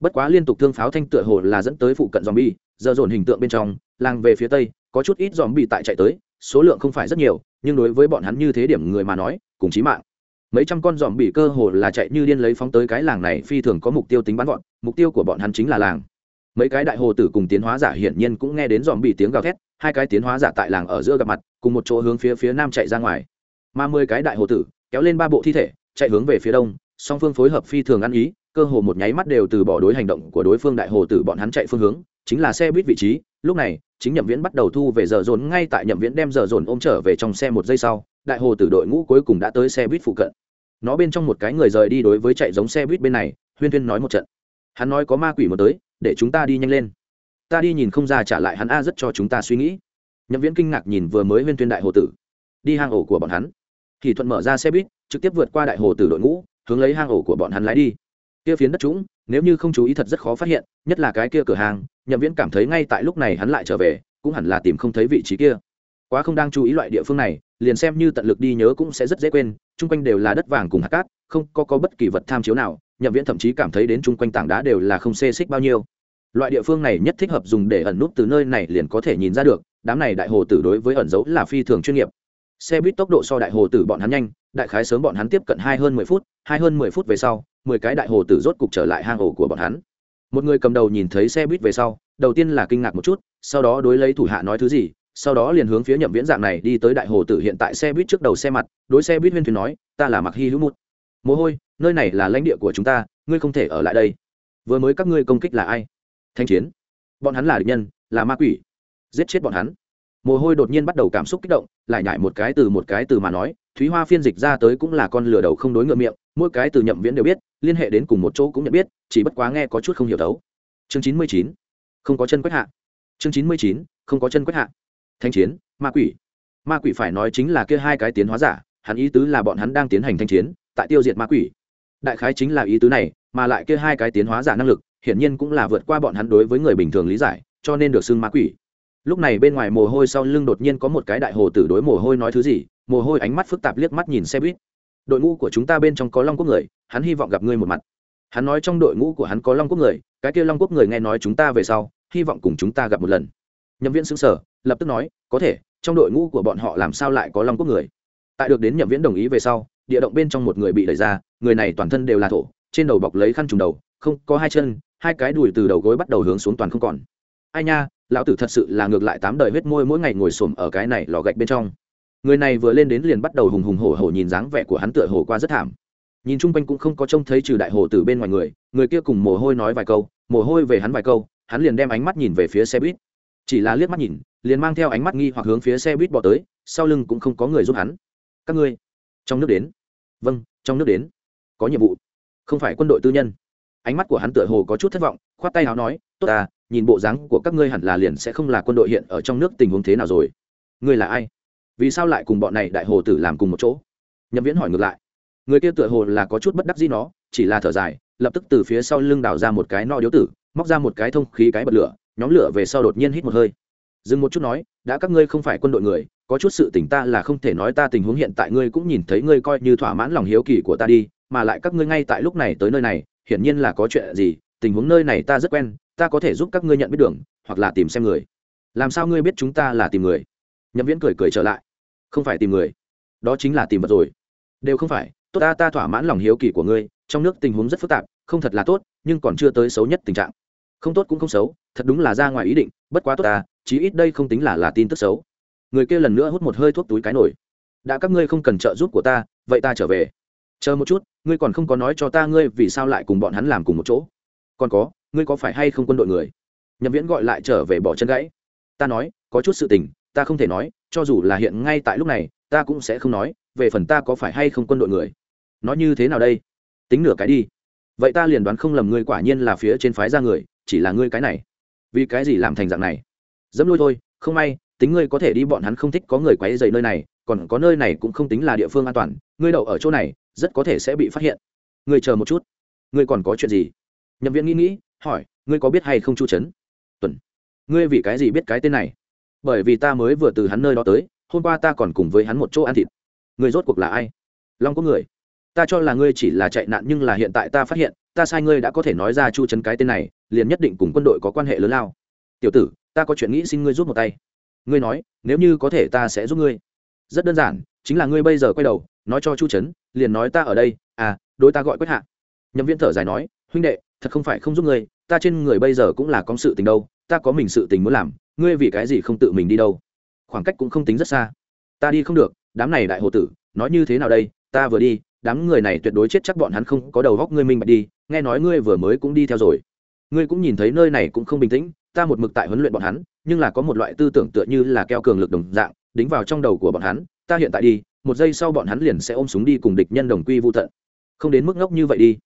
Bất quá liên tục thương pháo thanh tựa hồ là dẫn tới phụ cận dòm bi giờ dồn hình tượng bên trong, làng về phía tây, có chút ít dòm bị tại chạy tới, số lượng không phải rất nhiều, nhưng đối với bọn hắn như thế điểm người mà nói, cùng chí mạng mấy trăm con dòm bị cơ hồ là chạy như điên lấy phóng tới cái làng này, phi thường có mục tiêu tính bắn gọn mục tiêu của bọn hắn chính là làng. Mấy cái đại hồ tử cùng tiến hóa giả hiển nhiên cũng nghe đến dòm bị tiếng gào thét, hai cái tiến hóa giả tại làng ở giữa gặp mặt, cùng một chỗ hướng phía phía nam chạy ra ngoài. Mà mười cái đại hồ tử, kéo lên ba bộ thi thể, chạy hướng về phía đông, song phương phối hợp phi thường ăn ý, cơ hồ một nháy mắt đều từ bỏ đối hành động của đối phương đại hồ tử bọn hắn chạy phương hướng, chính là xe buýt vị trí. Lúc này, chính nhậm viễn bắt đầu thu về giờ dồn, ngay tại nhậm viễn đem giờ dồn ôm trở về trong xe một giây sau đại hồ tử đội ngũ cuối cùng đã tới xe buýt phụ cận. Nó bên trong một cái người rời đi đối với chạy giống xe buýt bên này, huyên huyên nói một trận. Hắn nói có ma quỷ một tới, để chúng ta đi nhanh lên. Ta đi nhìn không ra trả lại hắn a rất cho chúng ta suy nghĩ. Nhậm viễn kinh ngạc nhìn vừa mới huyên tuyên đại hồ tử. Đi hang ổ của bọn hắn. Thì thuận mở ra xe buýt, trực tiếp vượt qua đại hồ tử đội ngũ, hướng lấy hang ổ của bọn hắn lái đi. Kia phiến đất trũng, nếu như không chú ý thật rất khó phát hiện, nhất là cái kia cửa hàng, nhậm viễn cảm thấy ngay tại lúc này hắn lại trở về, cũng hẳn là tìm không thấy vị trí kia. Quá không đang chú ý loại địa phương này liền xem như tận lực đi nhớ cũng sẽ rất dễ quên chung quanh đều là đất vàng cùng hạt cát không có, có bất kỳ vật tham chiếu nào nhậm viễn thậm chí cảm thấy đến chung quanh tảng đá đều là không xê xích bao nhiêu. Loại địa phương này nhất thích hợp dùng để ẩn nút từ nơi này liền có thể nhìn ra được đám này đại hồ tử đối với ẩn dấu là phi thường chuyên nghiệp. Xe buýt tốc độ so đại hồ tử bọn hắn nhanh đại khái sớm bọn hắn tiếp cận hai hơn mười phút hai hơn mười phút về sau mười cái đại hồ tử rốt cục trở lại hang ổ của bọn hắn. Một người cầm đầu nhìn thấy xe buýt về sau đầu tiên là kinh ngạc một chút sau đó đối lấy thủ hạ nói thứ gì sau đó liền hướng phía nhậm viễn dạng này đi tới đại hồ tử hiện tại xe buýt trước đầu xe mặt, đối xe buýt huyên thuyền nói, ta là mặc hy hữu mút mồ hôi, nơi này là lãnh địa của chúng ta, ngươi không thể ở lại đây. Vừa mới các ngươi công kích là ai? Thanh chiến. Bọn hắn là địch nhân, là ma quỷ. Giết chết bọn hắn. Mồ hôi đột nhiên bắt đầu cảm xúc kích động, lại nhải một cái từ một cái từ mà nói, thúy hoa phiên dịch ra tới cũng là con lừa đầu không đối ngựa miệng, mỗi cái từ nhậm viễn đều biết, liên hệ đến cùng một chỗ cũng nhận biết, chỉ bất quá nghe có chút không hiểu đấu chương chín mươi chín. Không có chân quách hạ. Chương chín mươi chín. Không có chân quách hạ thanh chiến, ma quỷ. Ma quỷ phải nói chính là kia hai cái tiến hóa giả, hắn ý tứ là bọn hắn đang tiến hành thanh chiến, tại tiêu diệt ma quỷ. Đại khái chính là ý tứ này, mà lại kia hai cái tiến hóa giả năng lực, hiển nhiên cũng là vượt qua bọn hắn đối với người bình thường lý giải, cho nên được xưng ma quỷ. Lúc này bên ngoài mồ hôi sau lưng đột nhiên có một cái đại hồ tử đối mồ hôi nói thứ gì, mồ hôi ánh mắt phức tạp liếc mắt nhìn xe buýt. Đội ngũ của chúng ta bên trong có long quốc người, hắn hy vọng gặp ngươi một mặt. Hắn nói trong đội ngũ của hắn có long quốc người, cái kia long quốc người nghe nói chúng ta về sau, hy vọng cùng chúng ta gặp một lần nhậm viễn xứng sở lập tức nói, có thể, trong đội ngũ của bọn họ làm sao lại có long quốc người? Tại được đến nhậm viễn đồng ý về sau, địa động bên trong một người bị đẩy ra, người này toàn thân đều là thổ, trên đầu bọc lấy khăn trùng đầu, không, có hai chân, hai cái đùi từ đầu gối bắt đầu hướng xuống toàn không còn. Ai nha, lão tử thật sự là ngược lại tám đời huyết môi mỗi ngày ngồi xổm ở cái này lò gạch bên trong. Người này vừa lên đến liền bắt đầu hùng hùng hổ hổ nhìn dáng vẻ của hắn tựa hồ qua rất thảm. Nhìn chung quanh cũng không có trông thấy trừ đại hồ từ bên ngoài người người kia cùng mồ hôi nói vài câu, mồ hôi về hắn vài câu, hắn liền đem ánh mắt nhìn về phía xe buýt chỉ là liếc mắt nhìn, liền mang theo ánh mắt nghi hoặc hướng phía xe buýt bỏ tới, sau lưng cũng không có người giúp hắn. Các ngươi, trong nước đến. Vâng trong nước đến. Có nhiệm vụ. Không phải quân đội tư nhân. Ánh mắt của hắn tựa hồ có chút thất vọng, khoát tay áo nói, tốt ta, nhìn bộ dáng của các ngươi hẳn là liền sẽ không là quân đội hiện ở trong nước tình huống thế nào rồi. Ngươi là ai? Vì sao lại cùng bọn này đại hồ tử làm cùng một chỗ? Nhậm viễn hỏi ngược lại. Người kia tựa hồ là có chút bất đắc gì nó, chỉ là thở dài, lập tức từ phía sau lưng đào ra một cái no điếu tử, móc ra một cái thông khí cái bật lửa nhóm lửa về sau đột nhiên hít một hơi. Dừng một chút nói, đã các ngươi không phải quân đội người, có chút sự tình ta là không thể nói ta tình huống hiện tại ngươi cũng nhìn thấy ngươi coi như thỏa mãn lòng hiếu kỳ của ta đi, mà lại các ngươi ngay tại lúc này tới nơi này, hiển nhiên là có chuyện gì, tình huống nơi này ta rất quen, ta có thể giúp các ngươi nhận biết đường, hoặc là tìm xem người. Làm sao ngươi biết chúng ta là tìm người? Nhậm viễn cười cười trở lại. Không phải tìm người, đó chính là tìm vật rồi. Đều không phải, tốt ta ta thỏa mãn lòng hiếu kỳ của ngươi, trong nước tình huống rất phức tạp, không thật là tốt, nhưng còn chưa tới xấu nhất tình trạng không tốt cũng không xấu, thật đúng là ra ngoài ý định, bất quá tốt ta, chí ít đây không tính là là tin tức xấu. Người kia lần nữa hút một hơi thuốc túi cái nổi đã các ngươi không cần trợ giúp của ta, vậy ta trở về. Chờ một chút, ngươi còn không có nói cho ta ngươi vì sao lại cùng bọn hắn làm cùng một chỗ. Còn có, ngươi có phải hay không quân đội người? Nhậm viễn gọi lại trở về bỏ chân gãy. Ta nói, có chút sự tình, ta không thể nói, cho dù là hiện ngay tại lúc này, ta cũng sẽ không nói, về phần ta có phải hay không quân đội người? Nói như thế nào đây? Tính nửa cái đi. Vậy ta liền đoán không lầm ngươi quả nhiên là phía trên phái ra người chỉ là ngươi cái này. Vì cái gì làm thành dạng này? Dẫm lui thôi, không may, tính ngươi có thể đi bọn hắn không thích có người quấy dày nơi này, còn có nơi này cũng không tính là địa phương an toàn, ngươi đậu ở chỗ này, rất có thể sẽ bị phát hiện. Ngươi chờ một chút. Ngươi còn có chuyện gì? Nhậm viện nghĩ nghĩ, hỏi, ngươi có biết hay không chu trấn? Tuần. Ngươi vì cái gì biết cái tên này? Bởi vì ta mới vừa từ hắn nơi đó tới, hôm qua ta còn cùng với hắn một chỗ ăn thịt. Ngươi rốt cuộc là ai? Long có người. Ta cho là ngươi chỉ là chạy nạn nhưng là hiện tại ta phát hiện, ta sai ngươi đã có thể nói ra chu trấn cái tên này liền nhất định cùng quân đội có quan hệ lớn lao. Tiểu tử, ta có chuyện nghĩ xin ngươi giúp một tay. Ngươi nói, nếu như có thể ta sẽ giúp ngươi. Rất đơn giản, chính là ngươi bây giờ quay đầu, nói cho chu trấn liền nói ta ở đây à đối ta gọi quách hạ. Nhậm viên thở dài nói, huynh đệ, thật không phải không giúp ngươi, ta trên người bây giờ cũng là có sự tình đâu, ta có mình sự tình muốn làm, ngươi vì cái gì không tự mình đi đâu? Khoảng cách cũng không tính rất xa. Ta đi không được, đám này đại hồ tử, nói như thế nào đây, ta vừa đi, đám người này tuyệt đối chết chắc bọn hắn không có đầu góc ngươi minh bạch đi, nghe nói ngươi vừa mới cũng đi theo rồi ngươi cũng nhìn thấy nơi này cũng không bình tĩnh, ta một mực tại huấn luyện bọn hắn, nhưng là có một loại tư tưởng tựa như là keo cường lực đồng dạng, đính vào trong đầu của bọn hắn, ta hiện tại đi, một giây sau bọn hắn liền sẽ ôm súng đi cùng địch nhân đồng quy vô tận. Không đến mức ngốc như vậy đi.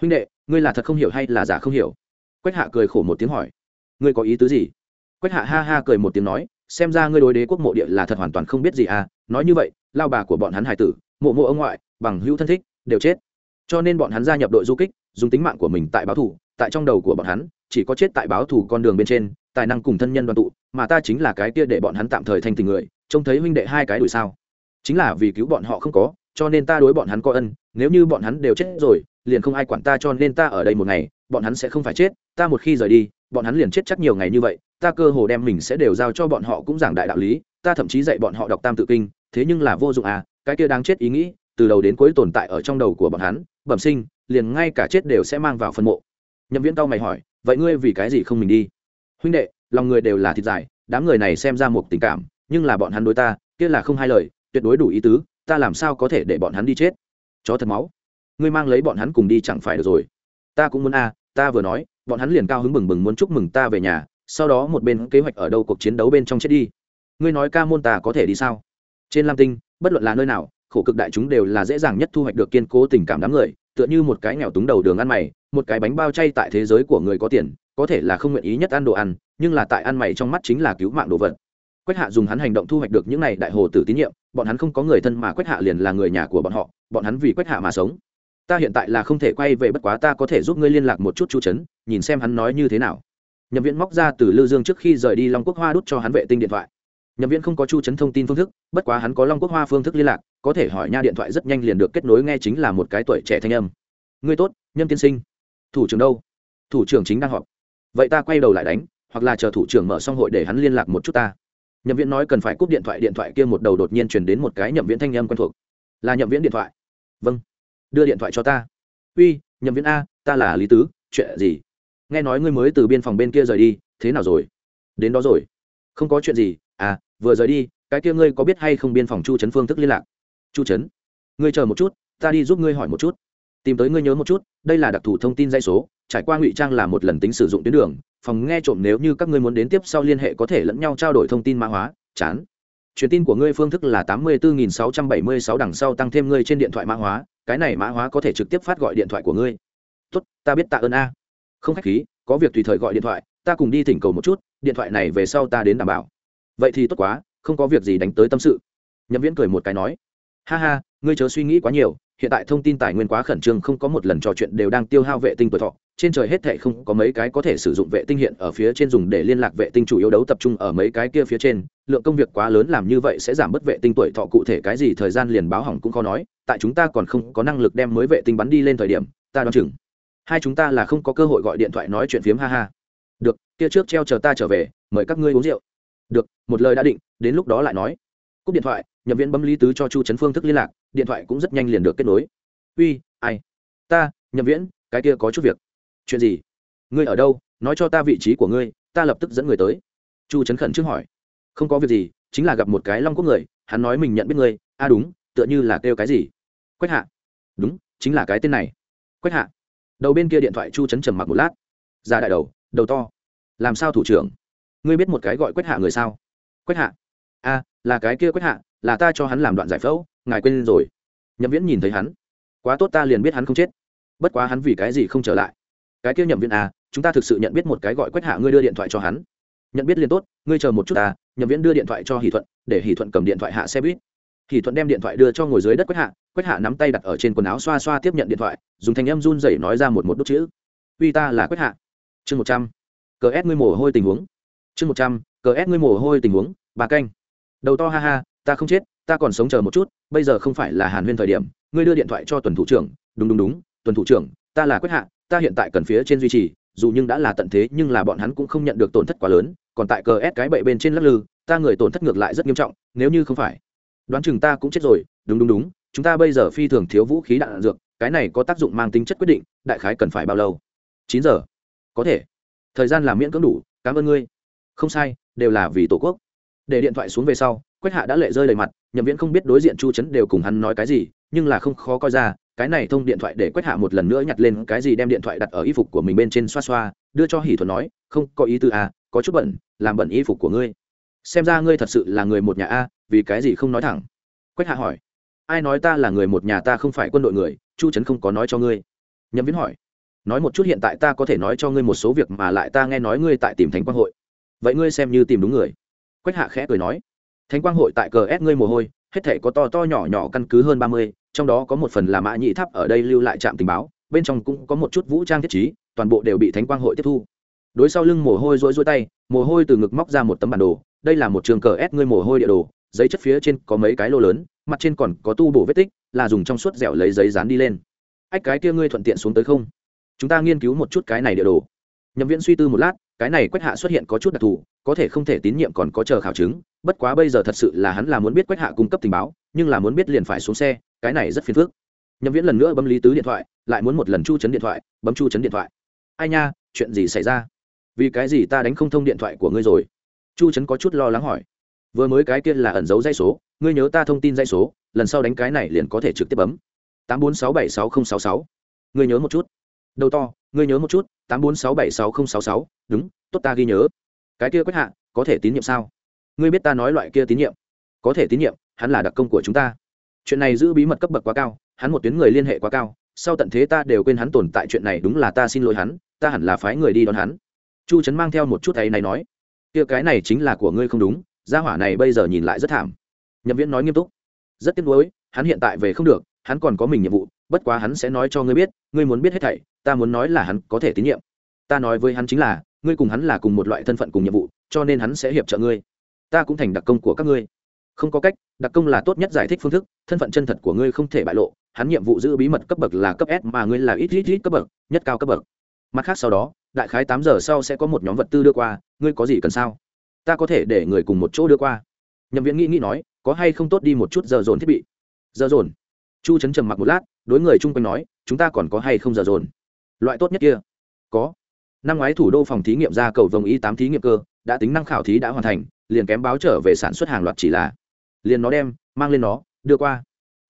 Huynh đệ, ngươi là thật không hiểu hay là giả không hiểu? Quách hạ cười khổ một tiếng hỏi. Ngươi có ý tứ gì? Quách hạ ha ha cười một tiếng nói, xem ra ngươi đối đế quốc mộ địa là thật hoàn toàn không biết gì à nói như vậy, lao bà của bọn hắn hải tử, mộ mộ ông ngoại, bằng hữu thân thích, đều chết. Cho nên bọn hắn gia nhập đội du kích, dùng tính mạng của mình tại báo thủ tại trong đầu của bọn hắn, chỉ có chết tại báo thủ con đường bên trên, tài năng cùng thân nhân đoàn tụ, mà ta chính là cái kia để bọn hắn tạm thời thành tình người, trông thấy huynh đệ hai cái đuổi sao? Chính là vì cứu bọn họ không có, cho nên ta đối bọn hắn có ân, nếu như bọn hắn đều chết rồi, liền không ai quản ta cho nên ta ở đây một ngày, bọn hắn sẽ không phải chết, ta một khi rời đi, bọn hắn liền chết chắc nhiều ngày như vậy, ta cơ hồ đem mình sẽ đều giao cho bọn họ cũng giảng đại đạo lý, ta thậm chí dạy bọn họ đọc tam tự kinh, thế nhưng là vô dụng à cái kia đáng chết ý nghĩ, từ đầu đến cuối tồn tại ở trong đầu của bọn hắn, bẩm sinh, liền ngay cả chết đều sẽ mang vào phân mộ nhậm viễn tao mày hỏi, vậy ngươi vì cái gì không mình đi? Huynh đệ, lòng người đều là thịt dài, đám người này xem ra một tình cảm, nhưng là bọn hắn đối ta, kia là không hai lời, tuyệt đối đủ ý tứ, ta làm sao có thể để bọn hắn đi chết? Chó thật máu, ngươi mang lấy bọn hắn cùng đi chẳng phải được rồi. Ta cũng muốn a, ta vừa nói, bọn hắn liền cao hứng bừng bừng muốn chúc mừng ta về nhà, sau đó một bên kế hoạch ở đâu cuộc chiến đấu bên trong chết đi. Ngươi nói ca môn ta có thể đi sao? Trên lam tinh, bất luận là nơi nào khổ cực đại chúng đều là dễ dàng nhất thu hoạch được kiên cố tình cảm đám người, tựa như một cái nghèo túng đầu đường ăn mày, một cái bánh bao chay tại thế giới của người có tiền, có thể là không nguyện ý nhất ăn đồ ăn, nhưng là tại ăn mày trong mắt chính là cứu mạng đồ vật. Quách hạ dùng hắn hành động thu hoạch được những này đại hồ tử tín nhiệm, bọn hắn không có người thân mà quách hạ liền là người nhà của bọn họ, bọn hắn vì quách hạ mà sống. Ta hiện tại là không thể quay về bất quá ta có thể giúp ngươi liên lạc một chút chu trấn, nhìn xem hắn nói như thế nào. Nhậm viễn móc ra từ lư dương trước khi rời đi long quốc hoa đút cho hắn vệ tinh điện thoại. Nhậm viễn không có chu trấn thông tin phương thức, bất quá hắn có long quốc hoa phương thức liên lạc có thể hỏi nha điện thoại rất nhanh liền được kết nối nghe chính là một cái tuổi trẻ thanh âm. Ngươi tốt, nhâm tiên sinh. Thủ trưởng đâu? Thủ trưởng chính đang họp. Vậy ta quay đầu lại đánh, hoặc là chờ thủ trưởng mở xong hội để hắn liên lạc một chút ta. Nhậm viễn nói cần phải cúp điện thoại điện thoại kia một đầu đột nhiên chuyển đến một cái nhậm viễn thanh âm quen thuộc. Là nhậm viễn điện thoại. Vâng. Đưa điện thoại cho ta. Uy, nhậm viễn a, ta là lý tứ, chuyện gì? Nghe nói ngươi mới từ biên phòng bên kia rời đi, thế nào rồi? Đến đó rồi. Không có chuyện gì. À vừa rời đi, cái kia ngươi có biết hay không biên phòng chu trấn phương thức liên lạc? Chu trấn, ngươi chờ một chút, ta đi giúp ngươi hỏi một chút. Tìm tới ngươi nhớ một chút, đây là đặc thù thông tin dây số, trải qua ngụy trang là một lần tính sử dụng tuyến đường, phòng nghe trộm nếu như các ngươi muốn đến tiếp sau liên hệ có thể lẫn nhau trao đổi thông tin mã hóa, chán. Truyền tin của ngươi phương thức là tám mươi bốn sáu trăm bảy mươi sáu đằng sau tăng thêm ngươi trên điện thoại mã hóa, cái này mã hóa có thể trực tiếp phát gọi điện thoại của ngươi. Tốt, ta biết tạ ơn a. Không khách khí, có việc tùy thời gọi điện thoại, ta cùng đi thỉnh cầu một chút, điện thoại này về sau ta đến đảm bảo. Vậy thì tốt quá, không có việc gì đánh tới tâm sự. Nhậm viễn cười một cái nói ha ha, ngươi chớ suy nghĩ quá nhiều, hiện tại thông tin tài nguyên quá khẩn trương, không có một lần trò chuyện đều đang tiêu hao vệ tinh tuổi thọ. Trên trời hết thệ không có mấy cái có thể sử dụng vệ tinh hiện ở phía trên dùng để liên lạc vệ tinh chủ yếu đấu tập trung ở mấy cái kia phía trên. Lượng công việc quá lớn làm như vậy sẽ giảm bớt vệ tinh tuổi thọ cụ thể cái gì thời gian liền báo hỏng cũng khó nói. Tại chúng ta còn không có năng lực đem mới vệ tinh bắn đi lên thời điểm, ta đoán chừng hai chúng ta là không có cơ hội gọi điện thoại nói chuyện phiếm, ha ha. Được, kia trước treo chờ ta trở về, mời các ngươi uống rượu. Được, một lời đã định, đến lúc đó lại nói. Cúp điện thoại nhậm Viễn bấm lý tứ cho chu trấn phương thức liên lạc, điện thoại cũng rất nhanh liền được kết nối. Uy, ai? Ta, nhậm viễn, cái kia có chút việc. Chuyện gì? Ngươi ở đâu? Nói cho ta vị trí của ngươi, ta lập tức dẫn người tới. Chu trấn khẩn trước hỏi. Không có việc gì, chính là gặp một cái long quốc người, hắn nói mình nhận biết ngươi. A à đúng, tựa như là kêu cái gì? Quách hạ. Đúng, chính là cái tên này. Quách hạ. Đầu bên kia điện thoại chu trấn trầm mặc một lát. Ra đại đầu đầu to. Làm sao thủ trưởng? Ngươi biết một cái gọi quách hạ người sao? Quách hạ. A, là cái kia quách hạ là ta cho hắn làm đoạn giải phẫu, ngài quên rồi. Nhậm viễn nhìn thấy hắn. Quá tốt ta liền biết hắn không chết. Bất quá hắn vì cái gì không trở lại? Cái kia nhậm viễn à chúng ta thực sự nhận biết một cái gọi quách hạ ngươi đưa điện thoại cho hắn. Nhận biết liền tốt, ngươi chờ một chút à nhậm viễn đưa điện thoại cho hỷ thuận, để hỷ thuận cầm điện thoại hạ xe buýt. Hỷ thuận đem điện thoại đưa cho ngồi dưới đất quách hạ quách hạ nắm tay đặt ở trên quần áo xoa xoa tiếp nhận điện thoại, dùng thanh em run rẩy nói ra một một đốt chữ. Uy ta là quách hạ. Chương một trăm. Cờ ép ngươi mồ hôi tình huống. Chương một trăm. Cờ ép ngươi mồ hôi tình huống, bà canh. Đầu to ha ha ta không chết, ta còn sống chờ một chút, bây giờ không phải là hàn huyên thời điểm, ngươi đưa điện thoại cho tuần thủ trưởng, đúng đúng đúng, tuần thủ trưởng, ta là quyết hạ, ta hiện tại cần phía trên duy trì, dù nhưng đã là tận thế nhưng là bọn hắn cũng không nhận được tổn thất quá lớn, còn tại cờ ép cái bậy bên trên lắc lư, ta người tổn thất ngược lại rất nghiêm trọng, nếu như không phải, đoán chừng ta cũng chết rồi, đúng đúng đúng, chúng ta bây giờ phi thường thiếu vũ khí đạn dược, cái này có tác dụng mang tính chất quyết định, đại khái cần phải bao lâu? Chín giờ. Có thể. Thời gian làm miễn cưỡng đủ, cảm ơn ngươi. Không sai, đều là vì tổ quốc. Để điện thoại xuống về sau quách hạ đã lệ rơi đầy mặt, nhậm viễn không biết đối diện chu trấn đều cùng hắn nói cái gì, nhưng là không khó coi ra, cái này thông điện thoại để quách hạ một lần nữa nhặt lên cái gì đem điện thoại đặt ở y phục của mình bên trên xoa xoa, đưa cho hỷ thuận nói, không, có ý tư à có chút bẩn, làm bẩn y phục của ngươi. Xem ra ngươi thật sự là người một nhà a, vì cái gì không nói thẳng? Quách hạ hỏi. Ai nói ta là người một nhà ta không phải quân đội người, chu trấn không có nói cho ngươi. Nhậm viễn hỏi. Nói một chút hiện tại ta có thể nói cho ngươi một số việc mà lại ta nghe nói ngươi tại tìm thánh quang hội. Vậy ngươi xem như tìm đúng người. Quách hạ khẽ cười nói thánh quang hội tại cờ ép ngươi mồ hôi, hết thể có to to nhỏ nhỏ căn cứ hơn ba mươi, trong đó có một phần là mã nhị tháp ở đây lưu lại trạm tình báo, bên trong cũng có một chút vũ trang thiết trí, toàn bộ đều bị thánh quang hội tiếp thu. Đối sau lưng mồ hôi rối rối tay, mồ hôi từ ngực móc ra một tấm bản đồ, đây là một trường cờ ép ngươi mồ hôi địa đồ, giấy chất phía trên có mấy cái lô lớn, mặt trên còn có tu bổ vết tích, là dùng trong suốt dẻo lấy giấy dán đi lên. Ách, cái kia ngươi thuận tiện xuống tới không? Chúng ta nghiên cứu một chút cái này địa đồ. Nhậm viễn suy tư một lát cái này quách hạ xuất hiện có chút đặc thù, có thể không thể tín nhiệm còn có chờ khảo chứng, bất quá bây giờ thật sự là hắn là muốn biết quách hạ cung cấp tình báo, nhưng là muốn biết liền phải xuống xe, cái này rất phiền phức. Nhậm viễn lần nữa bấm lý tứ điện thoại, lại muốn một lần chu chấn điện thoại, bấm chu chấn điện thoại. Ai nha, chuyện gì xảy ra? Vì cái gì ta đánh không thông điện thoại của ngươi rồi? Chu trấn có chút lo lắng hỏi. Vừa mới cái kia là ẩn dấu dây số, ngươi nhớ ta thông tin dây số, lần sau đánh cái này liền có thể trực tiếp bấm. tám bốn sáu bảy sáu n sáu sáu. Ngươi nhớ một chút. Đầu to, ngươi nhớ một chút. tám bốn sáu bảy sáu n sáu sáu đúng, tốt ta ghi nhớ. Cái kia quách hạ, có thể tín nhiệm sao? Ngươi biết ta nói loại kia tín nhiệm? Có thể tín nhiệm, hắn là đặc công của chúng ta. Chuyện này giữ bí mật cấp bậc quá cao, hắn một tuyến người liên hệ quá cao, sau tận thế ta đều quên hắn tồn tại chuyện này đúng là ta xin lỗi hắn, ta hẳn là phái người đi đón hắn. Chu trấn mang theo một chút ấy này nói, kia cái này chính là của ngươi không đúng, gia hỏa này bây giờ nhìn lại rất thảm. Nhậm viễn nói nghiêm túc, rất tiếc nuối, hắn hiện tại về không được, hắn còn có mình nhiệm vụ, bất quá hắn sẽ nói cho ngươi biết, ngươi muốn biết hết thảy, ta muốn nói là hắn có thể tín nhiệm. Ta nói với hắn chính là ngươi cùng hắn là cùng một loại thân phận cùng nhiệm vụ, cho nên hắn sẽ hiệp trợ ngươi. Ta cũng thành đặc công của các ngươi. Không có cách, đặc công là tốt nhất giải thích phương thức, thân phận chân thật của ngươi không thể bại lộ, hắn nhiệm vụ giữ bí mật cấp bậc là cấp s mà ngươi là ít ít ít cấp bậc, nhất cao cấp bậc. Mặt khác sau đó, đại khái tám giờ sau sẽ có một nhóm vật tư đưa qua, ngươi có gì cần sao? Ta có thể để người cùng một chỗ đưa qua. Nhậm viễn nghĩ nghĩ nói, có hay không tốt đi một chút giờ dồn thiết bị? Giờ dồn. Chu chấn trầm mặc một lát, đối người chung quanh nói, chúng ta còn có hay không giờ dồn? Loại tốt nhất kia? Có năm ngoái thủ đô phòng thí nghiệm ra cầu vồng y tám thí nghiệm cơ, đã tính năng khảo thí đã hoàn thành, liền kém báo trở về sản xuất hàng loạt chỉ là. Liền nó đem, mang lên nó, đưa qua.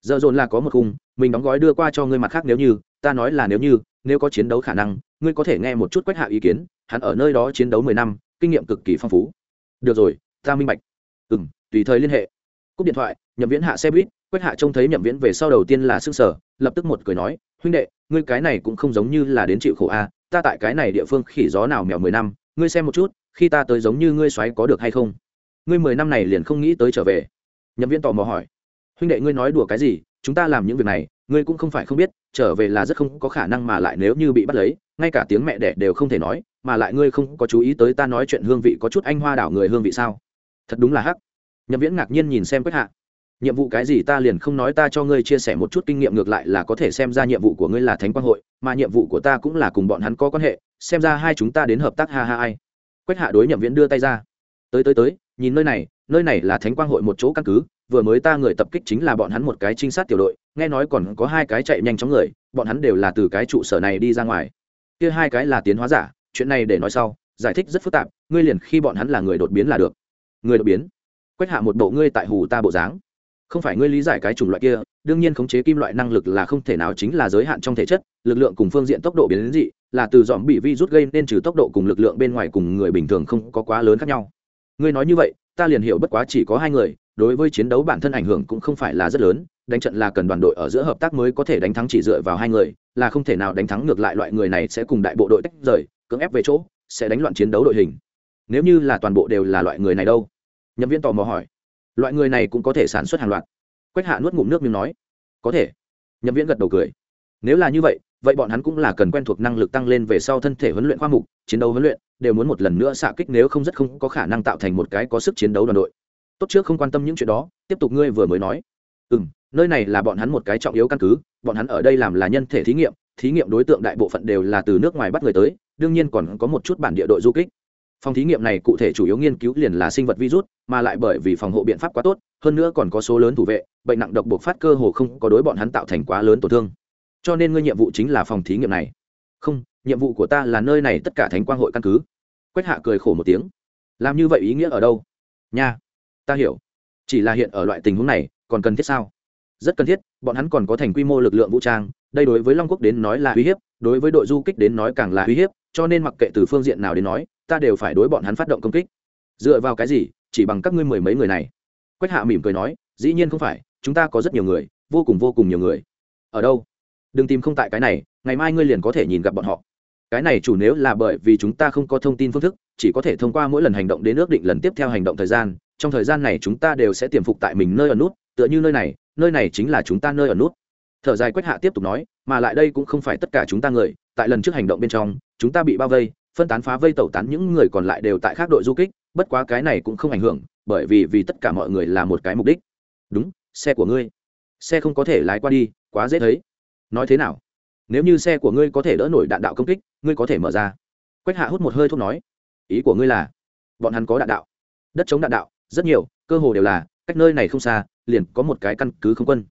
Giờ dồn là có một khung, mình đóng gói đưa qua cho ngươi mặt khác nếu như, ta nói là nếu như, nếu có chiến đấu khả năng, ngươi có thể nghe một chút quách hạ ý kiến, hắn ở nơi đó chiến đấu mười năm, kinh nghiệm cực kỳ phong phú. Được rồi, ta minh bạch. Ừ m tùy thời liên hệ. Cúp điện thoại, nhậm viễn hạ xe buýt, quách hạ trông thấy nhậm viễn về sau đầu tiên là s ư n g sở lập tức một cười nói, huynh đệ, ngươi cái này cũng không giống như là đến chịu khổ a ta tại cái này địa phương khỉ gió nào mèo mười năm, ngươi xem một chút, khi ta tới giống như ngươi xoáy có được hay không? Ngươi mười năm này liền không nghĩ tới trở về. Nhậm viễn tò mò hỏi. Huynh đệ, ngươi nói đùa cái gì? Chúng ta làm những việc này, ngươi cũng không phải không biết, trở về là rất không có khả năng mà lại nếu như bị bắt lấy, ngay cả tiếng mẹ đẻ đều không thể nói, mà lại ngươi không có chú ý tới ta nói chuyện hương vị có chút anh hoa đảo người hương vị sao? Thật đúng là hắc. Nhậm viễn ngạc nhiên nhìn xem quách hạ nhiệm vụ cái gì ta liền không nói, ta cho ngươi chia sẻ một chút kinh nghiệm, ngược lại là có thể xem ra nhiệm vụ của ngươi là thánh quang hội, mà nhiệm vụ của ta cũng là cùng bọn hắn có quan hệ, xem ra hai chúng ta đến hợp tác, ha ha ai. Quách hạ đối nhậm viễn đưa tay ra. Tới tới tới, nhìn nơi này nơi này là thánh quang hội một chỗ căn cứ, vừa mới ta người tập kích chính là bọn hắn một cái trinh sát tiểu đội, nghe nói còn có hai cái chạy nhanh chóng người, bọn hắn đều là từ cái trụ sở này đi ra ngoài. Kia hai cái là tiến hóa giả, chuyện này để nói sau, giải thích rất phức tạp, ngươi liền khi bọn hắn là người đột biến là được. Người đột biến? Quách hạ một bộ ngươi tại hù ta bộ dáng không phải ngươi lý giải cái chủng loại kia, đương nhiên khống chế kim loại năng lực là không thể nào chính là giới hạn trong thể chất, lực lượng cùng phương diện tốc độ biến đến dị, là từ dòm bị vi rút gây nên trừ tốc độ cùng lực lượng bên ngoài cùng người bình thường không có quá lớn khác nhau. Ngươi nói như vậy, ta liền hiểu bất quá chỉ có hai người, đối với chiến đấu bản thân ảnh hưởng cũng không phải là rất lớn, đánh trận là cần đoàn đội ở giữa hợp tác mới có thể đánh thắng chỉ dựa vào hai người, là không thể nào đánh thắng ngược lại loại người này sẽ cùng đại bộ đội tách rời, cưỡng ép về chỗ, sẽ đánh loạn chiến đấu đội hình. Nếu như là toàn bộ đều là loại người này đâu? Nhậm viên tò mò hỏi loại người này cũng có thể sản xuất hàng loạt. Quách hạ nuốt ngụm nước miếng nói, có thể. Nhậm viễn gật đầu cười, nếu là như vậy vậy bọn hắn cũng là cần quen thuộc năng lực tăng lên về sau thân thể huấn luyện khoa mục, chiến đấu huấn luyện, đều muốn một lần nữa xạ kích nếu không rất không có khả năng tạo thành một cái có sức chiến đấu đoàn đội. Tốt trước không quan tâm những chuyện đó, tiếp tục ngươi vừa mới nói. Ừ m nơi này là bọn hắn một cái trọng yếu căn cứ, bọn hắn ở đây làm là nhân thể thí nghiệm thí nghiệm đối tượng đại bộ phận đều là từ nước ngoài bắt người tới, đương nhiên còn có một chút bản địa đội du kích phòng thí nghiệm này cụ thể chủ yếu nghiên cứu liền là sinh vật virus, mà lại bởi vì phòng hộ biện pháp quá tốt, hơn nữa còn có số lớn thủ vệ, bệnh nặng độc buộc phát cơ hồ không có đối bọn hắn tạo thành quá lớn tổn thương. Cho nên ngươi nhiệm vụ chính là phòng thí nghiệm này. Không, nhiệm vụ của ta là nơi này tất cả thánh quang hội căn cứ. Quách hạ cười khổ một tiếng. Làm như vậy ý nghĩa ở đâu? Nha, ta hiểu. Chỉ là hiện ở loại tình huống này, còn cần thiết sao? Rất cần thiết, bọn hắn còn có thành quy mô lực lượng vũ trang đây đối với long quốc đến nói là uy hiếp, đối với đội du kích đến nói càng là uy hiếp, cho nên mặc kệ từ phương diện nào đến nói, ta đều phải đối bọn hắn phát động công kích. Dựa vào cái gì? Chỉ bằng các ngươi mười mấy người này. Quách hạ mỉm cười nói, dĩ nhiên không phải, chúng ta có rất nhiều người, vô cùng vô cùng nhiều người. Ở đâu? Đừng tìm không tại cái này, ngày mai ngươi liền có thể nhìn gặp bọn họ. Cái này chủ nếu là bởi vì chúng ta không có thông tin phương thức, chỉ có thể thông qua mỗi lần hành động đến ước định lần tiếp theo hành động thời gian, trong thời gian này chúng ta đều sẽ tiềm phục tại mình nơi ở nút, tựa như nơi này nơi này chính là chúng ta nơi ở nút thở dài quách hạ tiếp tục nói, mà lại đây cũng không phải tất cả chúng ta người, tại lần trước hành động bên trong, chúng ta bị bao vây, phân tán phá vây tẩu tán những người còn lại đều tại khác đội du kích, bất quá cái này cũng không ảnh hưởng, bởi vì vì tất cả mọi người là một cái mục đích. Đúng, xe của ngươi. Xe không có thể lái qua đi, quá dễ thấy. Nói thế nào? Nếu như xe của ngươi có thể đỡ nổi đạn đạo công kích, ngươi có thể mở ra. Quách hạ hút một hơi thuốc nói. Ý của ngươi là, bọn hắn có đạn đạo. Đất chống đạn đạo, rất nhiều, cơ hồ đều là, cách nơi này không xa, liền có một cái căn cứ không quân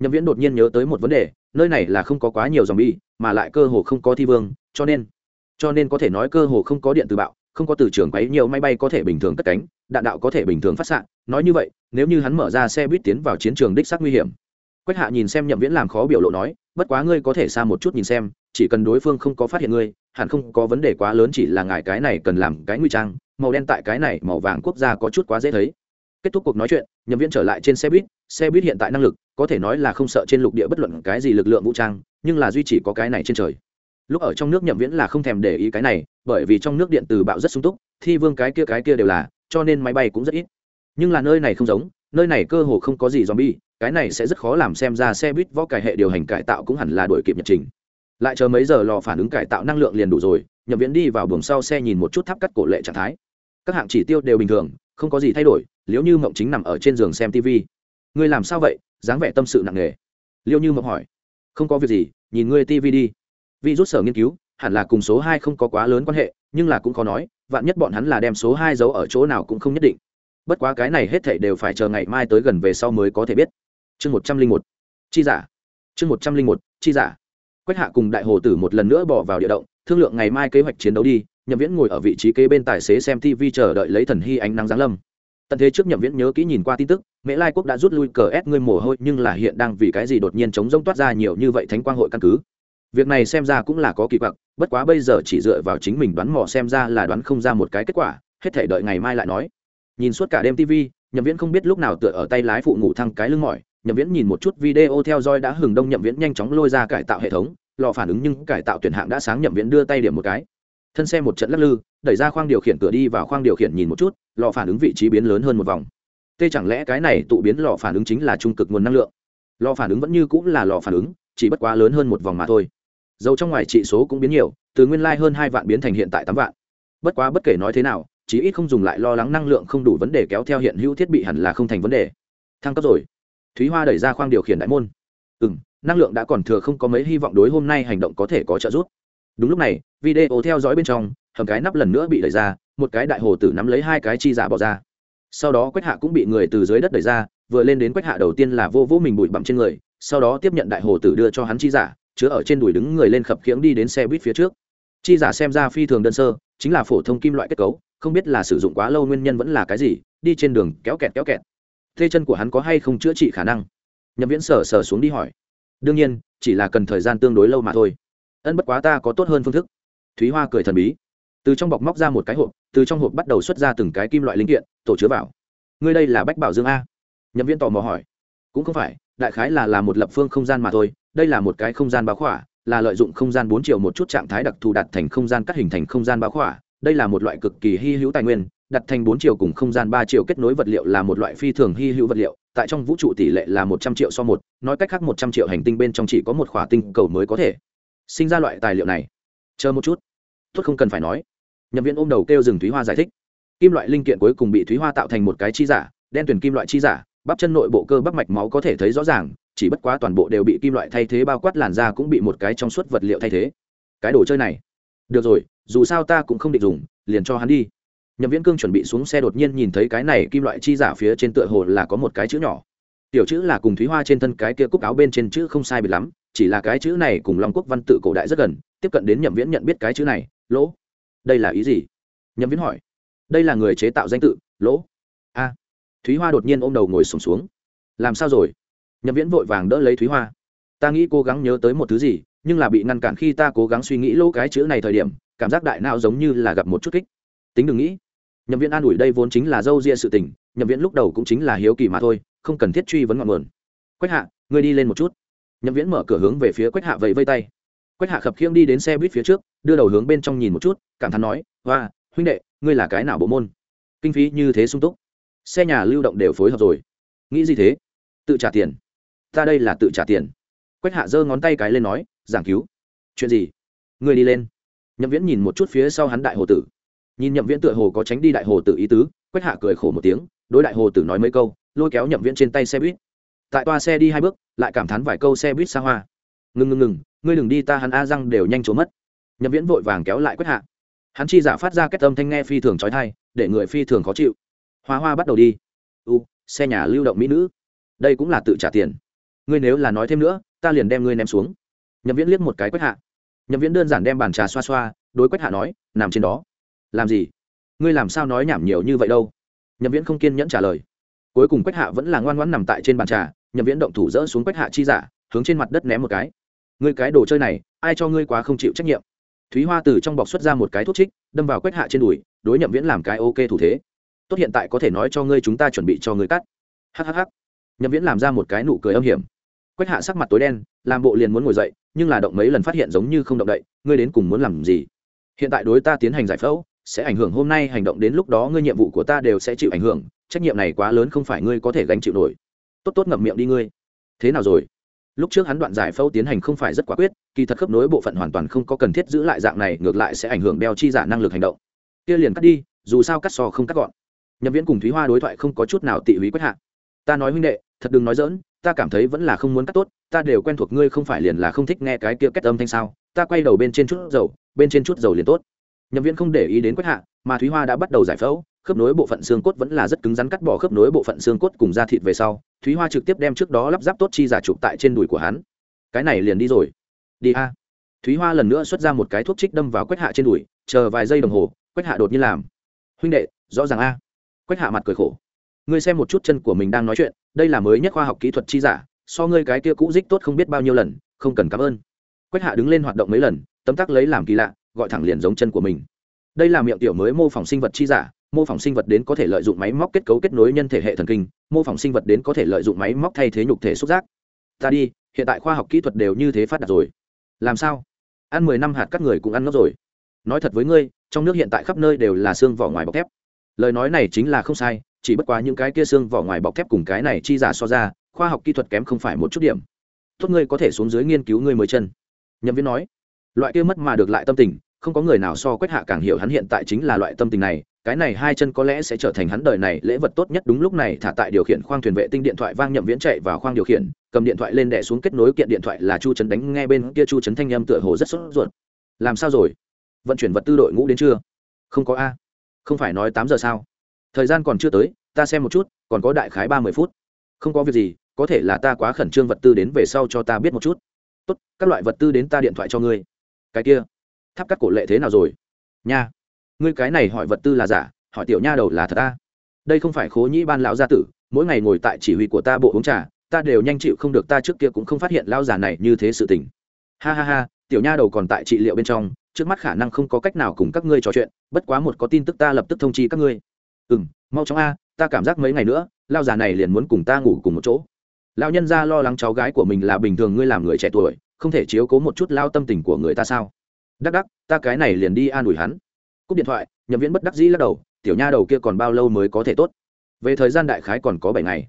nhậm viễn đột nhiên nhớ tới một vấn đề, nơi này là không có quá nhiều dòng bi mà lại cơ hồ không có thi vương, cho nên cho nên có thể nói cơ hồ không có điện từ bạo, không có từ trường quấy nhiều máy bay có thể bình thường cất cánh, đạn đạo có thể bình thường phát xạ. Nói như vậy, nếu như hắn mở ra xe buýt tiến vào chiến trường đích xác nguy hiểm. Quách hạ nhìn xem nhậm viễn làm khó biểu lộ nói, bất quá ngươi có thể xa một chút nhìn xem, chỉ cần đối phương không có phát hiện ngươi, hẳn không có vấn đề quá lớn chỉ là ngài cái này cần làm cái nguy trang, màu đen tại cái này màu vàng quốc gia có chút quá dễ thấy. Kết thúc cuộc nói chuyện, nhậm viễn trở lại trên xe buýt xe buýt hiện tại năng lực, có thể nói là không sợ trên lục địa bất luận cái gì lực lượng vũ trang, nhưng là duy chỉ có cái này trên trời. Lúc ở trong nước nhậm viễn là không thèm để ý cái này, bởi vì trong nước điện từ bạo rất sung túc, thi vương cái kia cái kia đều là, cho nên máy bay cũng rất ít. Nhưng là nơi này không giống, nơi này cơ hồ không có gì zombie, cái này sẽ rất khó làm xem ra xe buýt võ cải hệ điều hành cải tạo cũng hẳn là đổi kịp nhật trình. Lại chờ mấy giờ lò phản ứng cải tạo năng lượng liền đủ rồi, nhậm viễn đi vào buồng sau xe nhìn một chút tháp cắt cổ lệ trạng thái. Các hạng chỉ tiêu đều bình thường, không có gì thay đổi, nếu như mộng chính nằm ở trên giường xem tv ngươi làm sao vậy, dáng vẻ tâm sự nặng nề. Liêu như mộng hỏi. Không có việc gì, nhìn ngươi tv đi. Vi rút sở nghiên cứu, hẳn là cùng số hai không có quá lớn quan hệ, nhưng là cũng khó nói, vạn nhất bọn hắn là đem số hai giấu ở chỗ nào cũng không nhất định. Bất quá cái này hết thảy đều phải chờ ngày mai tới gần về sau mới có thể biết. Chương một trăm linh một. Chi giả. Chương một trăm linh một. Chi giả. Quách hạ cùng đại hồ tử một lần nữa bỏ vào địa động, thương lượng ngày mai kế hoạch chiến đấu đi, nhậm viễn ngồi ở vị trí kế bên tài xế xem tv chờ đợi lấy thần hy ánh nắng giáng lâm tận thế trước nhậm viễn nhớ kỹ nhìn qua tin tức, mễ lai quốc đã rút lui cờ ép ngươi mồ hôi, nhưng là hiện đang vì cái gì đột nhiên chống rông toát ra nhiều như vậy thánh quang hội căn cứ? Việc này xem ra cũng là có kỳ quặc, bất quá bây giờ chỉ dựa vào chính mình đoán mò xem ra là đoán không ra một cái kết quả, hết thể đợi ngày mai lại nói. Nhìn suốt cả đêm tv nhậm viễn không biết lúc nào tựa ở tay lái phụ ngủ thăng cái lưng mỏi, nhậm viễn nhìn một chút video theo dõi đã hừng đông, nhậm viễn nhanh chóng lôi ra cải tạo hệ thống, lò phản ứng nhưng cải tạo tuyển hạng đã sáng, nhậm viễn đưa tay điểm một cái thân xe một trận lắc lư, đẩy ra khoang điều khiển cửa đi vào khoang điều khiển nhìn một chút, lò phản ứng vị trí biến lớn hơn một vòng. Tê chẳng lẽ cái này tụ biến lò phản ứng chính là trung cực nguồn năng lượng? Lò phản ứng vẫn như cũng là lò phản ứng, chỉ bất quá lớn hơn một vòng mà thôi. Dầu trong ngoài trị số cũng biến nhiều, từ nguyên lai hơn hai vạn biến thành hiện tại tám vạn. Bất quá bất kể nói thế nào, chí ít không dùng lại lo lắng năng lượng không đủ vấn đề kéo theo hiện hữu thiết bị hẳn là không thành vấn đề. Thăng cấp rồi. Thúy hoa đẩy ra khoang điều khiển đại môn. Ừ m năng lượng đã còn thừa không có mấy hy vọng đối hôm nay hành động có thể có trợ giúp đúng lúc này, video theo dõi bên trong, hầm cái nắp lần nữa bị đẩy ra, một cái đại hồ tử nắm lấy hai cái chi giả bỏ ra. Sau đó quách hạ cũng bị người từ dưới đất đẩy ra, vừa lên đến quách hạ đầu tiên là vô vô mình bụi bặm trên người, sau đó tiếp nhận đại hồ tử đưa cho hắn chi giả, chứa ở trên đùi đứng người lên khập khiễng đi đến xe buýt phía trước. Chi giả xem ra phi thường đơn sơ, chính là phổ thông kim loại kết cấu, không biết là sử dụng quá lâu nguyên nhân vẫn là cái gì, đi trên đường kéo kẹt kéo kẹt. Thế chân của hắn có hay không chữa trị khả năng? Nhậm viễn sờ sờ xuống đi hỏi. Đương nhiên, chỉ là cần thời gian tương đối lâu mà thôi ân bất quá ta có tốt hơn phương thức. Thúy hoa cười thần bí. Từ trong bọc móc ra một cái hộp, từ trong hộp bắt đầu xuất ra từng cái kim loại linh kiện, tổ chứa vào. Ngươi đây là bách bảo dương a? Nhậm Viên tò mò hỏi. Cũng không phải, đại khái là là một lập phương không gian mà thôi, đây là một cái không gian báo khỏa, là lợi dụng không gian bốn triệu một chút trạng thái đặc thù đặt thành không gian cắt hình thành không gian báo khỏa, đây là một loại cực kỳ hy hữu tài nguyên, đặt thành bốn triệu cùng không gian ba triệu kết nối vật liệu là một loại phi thường hy hữu vật liệu, tại trong vũ trụ tỷ lệ là một trăm triệu so một, nói cách khác một trăm triệu hành tinh bên trong chỉ có một khỏa tinh cầu mới có thể sinh ra loại tài liệu này. Chờ một chút. Tốt không cần phải nói. Nhập viện ôm đầu kêu rừng thúy hoa giải thích. Kim loại linh kiện cuối cùng bị thúy hoa tạo thành một cái chi giả, đen tuyển kim loại chi giả, bắp chân nội bộ cơ bắp mạch máu có thể thấy rõ ràng, chỉ bất quá toàn bộ đều bị kim loại thay thế bao quát làn da cũng bị một cái trong suốt vật liệu thay thế. Cái đồ chơi này. Được rồi, dù sao ta cũng không định dùng, liền cho hắn đi. Nhậm viễn cương chuẩn bị xuống xe đột nhiên nhìn thấy cái này kim loại chi giả phía trên tựa hồ là có một cái chữ nhỏ. Tiểu chữ là cùng thúy hoa trên thân cái kia cúc áo bên trên chữ không sai bị lắm chỉ là cái chữ này cùng long quốc văn tự cổ đại rất gần tiếp cận đến nhậm viễn nhận biết cái chữ này lỗ. Đây là ý gì? Nhậm viễn hỏi. Đây là người chế tạo danh tự lỗ. A. Thúy hoa đột nhiên ôm đầu ngồi sùng xuống, xuống. Làm sao rồi? Nhậm viễn vội vàng đỡ lấy thúy hoa. Ta nghĩ cố gắng nhớ tới một thứ gì nhưng là bị ngăn cản khi ta cố gắng suy nghĩ lỗ cái chữ này thời điểm cảm giác đại não giống như là gặp một chút kích. Tính đừng nghĩ. Nhậm viễn an ủi đây vốn chính là dâu ria sự tình nhậm viễn lúc đầu cũng chính là hiếu kỳ mà thôi không cần thiết truy vấn ngọn nguồn. Quách hạ ngươi đi lên một chút nhậm viễn mở cửa hướng về phía quách hạ vẫy vây tay. Quách hạ khập khiêng đi đến xe buýt phía trước, đưa đầu hướng bên trong nhìn một chút, cảm thán nói, hoa, huynh đệ, ngươi là cái nào bộ môn? Kinh phí như thế sung túc. Xe nhà lưu động đều phối hợp rồi. Nghĩ gì thế? Tự trả tiền. Ta đây là tự trả tiền. Quách hạ giơ ngón tay cái lên nói, giảng cứu. Chuyện gì? Ngươi đi lên. Nhậm viễn nhìn một chút phía sau hắn đại hồ tử. Nhìn nhậm viễn tựa hồ có tránh đi đại hồ tử ý tứ, quách hạ cười khổ một tiếng, đối đại hồ tử nói mấy câu, lôi kéo nhậm viễn trên tay xe buýt tại toa xe đi hai bước, lại cảm thán vài câu xe buýt xa hoa. Ngừng ngừng ngừng, ngươi đừng đi ta hắn a răng đều nhanh trốn mất. Nhậm viễn vội vàng kéo lại quách hạ. Hắn chi giả phát ra kết âm thanh nghe phi thường trói thai để người phi thường khó chịu. Hoa hoa bắt đầu đi. U, xe nhà lưu động mỹ nữ. Đây cũng là tự trả tiền. Ngươi nếu là nói thêm nữa, ta liền đem ngươi ném xuống. Nhậm viễn liếc một cái quách hạ. Nhậm viễn đơn giản đem bàn trà xoa xoa, đối quách hạ nói, nằm trên đó. Làm gì? Ngươi làm sao nói nhảm nhiều như vậy đâu? Nhậm viễn không kiên nhẫn trả lời. Cuối cùng quách hạ vẫn là ngoan ngoãn nằm tại trên bàn trà nhậm viễn động thủ dỡ xuống quách hạ chi giả, hướng trên mặt đất ném một cái. Ngươi cái đồ chơi này, ai cho ngươi quá không chịu trách nhiệm? Thúy hoa từ trong bọc xuất ra một cái thuốc trích, đâm vào quách hạ trên đùi, đối nhậm viễn làm cái ok thủ thế. Tốt hiện tại có thể nói cho ngươi chúng ta chuẩn bị cho ngươi cắt. Hhh nhậm viễn làm ra một cái nụ cười âm hiểm. Quách hạ sắc mặt tối đen, làm bộ liền muốn ngồi dậy, nhưng là động mấy lần phát hiện giống như không động đậy, ngươi đến cùng muốn làm gì? Hiện tại đối ta tiến hành giải phẫu, sẽ ảnh hưởng hôm nay hành động đến lúc đó ngươi nhiệm vụ của ta đều sẽ chịu ảnh hưởng, trách nhiệm này quá lớn không phải ngươi có thể gánh chịu nổi tốt tốt ngậm miệng đi ngươi. Thế nào rồi? Lúc trước hắn đoạn giải phẫu tiến hành không phải rất quả quyết, kỳ thật khớp nối bộ phận hoàn toàn không có cần thiết giữ lại dạng này, ngược lại sẽ ảnh hưởng đeo chi giả năng lực hành động. Kia liền cắt đi, dù sao cắt sò không cắt gọn. Nhập viễn cùng thúy hoa đối thoại không có chút nào tị húy quách hạ. Ta nói huynh đệ, thật đừng nói dỡn ta cảm thấy vẫn là không muốn cắt tốt, ta đều quen thuộc ngươi không phải liền là không thích nghe cái kia kết âm thanh sao, ta quay đầu bên trên chút dầu, bên trên chút dầu liền tốt. Nhập viễn không để ý đến quách hạ, mà thúy hoa đã bắt đầu giải phẫu khớp nối bộ phận xương cốt vẫn là rất cứng rắn cắt bỏ khớp nối bộ phận xương cốt cùng da thịt về sau, thúy hoa trực tiếp đem trước đó lắp ráp tốt chi giả chụp tại trên đùi của hắn. Cái này liền đi rồi. Đi a. Thúy hoa lần nữa xuất ra một cái thuốc trích đâm vào quách hạ trên đùi, chờ vài giây đồng hồ, quách hạ đột nhiên làm. Huynh đệ, rõ ràng a. Quách hạ mặt cười khổ. Ngươi xem một chút chân của mình đang nói chuyện, đây là mới nhất khoa học kỹ thuật chi giả, so ngươi cái kia cũ dích tốt không biết bao nhiêu lần, không cần cảm ơn. Quách hạ đứng lên hoạt động mấy lần, tấm tắc lấy làm kỳ lạ, gọi thẳng liền giống chân của mình. Đây là miệng tiểu mới mô phỏng sinh vật chi giả mô phỏng sinh vật đến có thể lợi dụng máy móc kết cấu kết nối nhân thể hệ thần kinh, mô phỏng sinh vật đến có thể lợi dụng máy móc thay thế nhục thể xúc giác. Ta đi, hiện tại khoa học kỹ thuật đều như thế phát đạt rồi. Làm sao? Ăn mười năm hạt các người cũng ăn ngốc rồi. Nói thật với ngươi, trong nước hiện tại khắp nơi đều là xương vỏ ngoài bọc thép. Lời nói này chính là không sai, chỉ bất quá những cái kia xương vỏ ngoài bọc thép cùng cái này chi giả so ra, khoa học kỹ thuật kém không phải một chút điểm. Tốt ngươi có thể xuống dưới nghiên cứu ngươi mới chân. Nhậm viên nói. Loại kia mất mà được lại tâm tình, không có người nào so quét hạ càng hiểu hắn hiện tại chính là loại tâm tình này cái này hai chân có lẽ sẽ trở thành hắn đời này lễ vật tốt nhất đúng lúc này, thả tại điều khiển khoang thuyền vệ tinh điện thoại vang nhậm viễn chạy vào khoang điều khiển, cầm điện thoại lên đẻ xuống kết nối kiện điện thoại là chu trấn đánh nghe bên kia chu trấn thanh âm tựa hồ rất sốt ruột. Làm sao rồi? Vận chuyển vật tư đội ngũ đến chưa? Không có a. Không phải nói tám giờ sao? Thời gian còn chưa tới, ta xem một chút, còn có đại khái ba mươi phút. Không có việc gì, có thể là ta quá khẩn trương vật tư đến về sau cho ta biết một chút. Tốt, các loại vật tư đến ta điện thoại cho ngươi. Cái kia, tháp cắt cổ lệ thế nào rồi? Nha ngươi cái này hỏi vật tư là giả, hỏi tiểu nha đầu là thật ta. Đây không phải khố nhĩ ban lão gia tử, mỗi ngày ngồi tại chỉ huy của ta bộ uống trà, ta đều nhanh chịu không được ta trước kia cũng không phát hiện lao già này như thế sự tình. Ha ha ha, tiểu nha đầu còn tại trị liệu bên trong, trước mắt khả năng không có cách nào cùng các ngươi trò chuyện, bất quá một có tin tức ta lập tức thông chi các ngươi. Ừ m mau chóng a, ta cảm giác mấy ngày nữa lao già này liền muốn cùng ta ngủ cùng một chỗ. Lao nhân ra lo lắng cháu gái của mình là bình thường ngươi làm người trẻ tuổi, không thể chiếu cố một chút lao tâm tình của người ta sao? Đắc đắc, ta cái này liền đi an ủi hắn cúp điện thoại, nhậm viễn bất đắc dĩ lắc đầu, tiểu nha đầu kia còn bao lâu mới có thể tốt? Về thời gian đại khái còn có bảy ngày.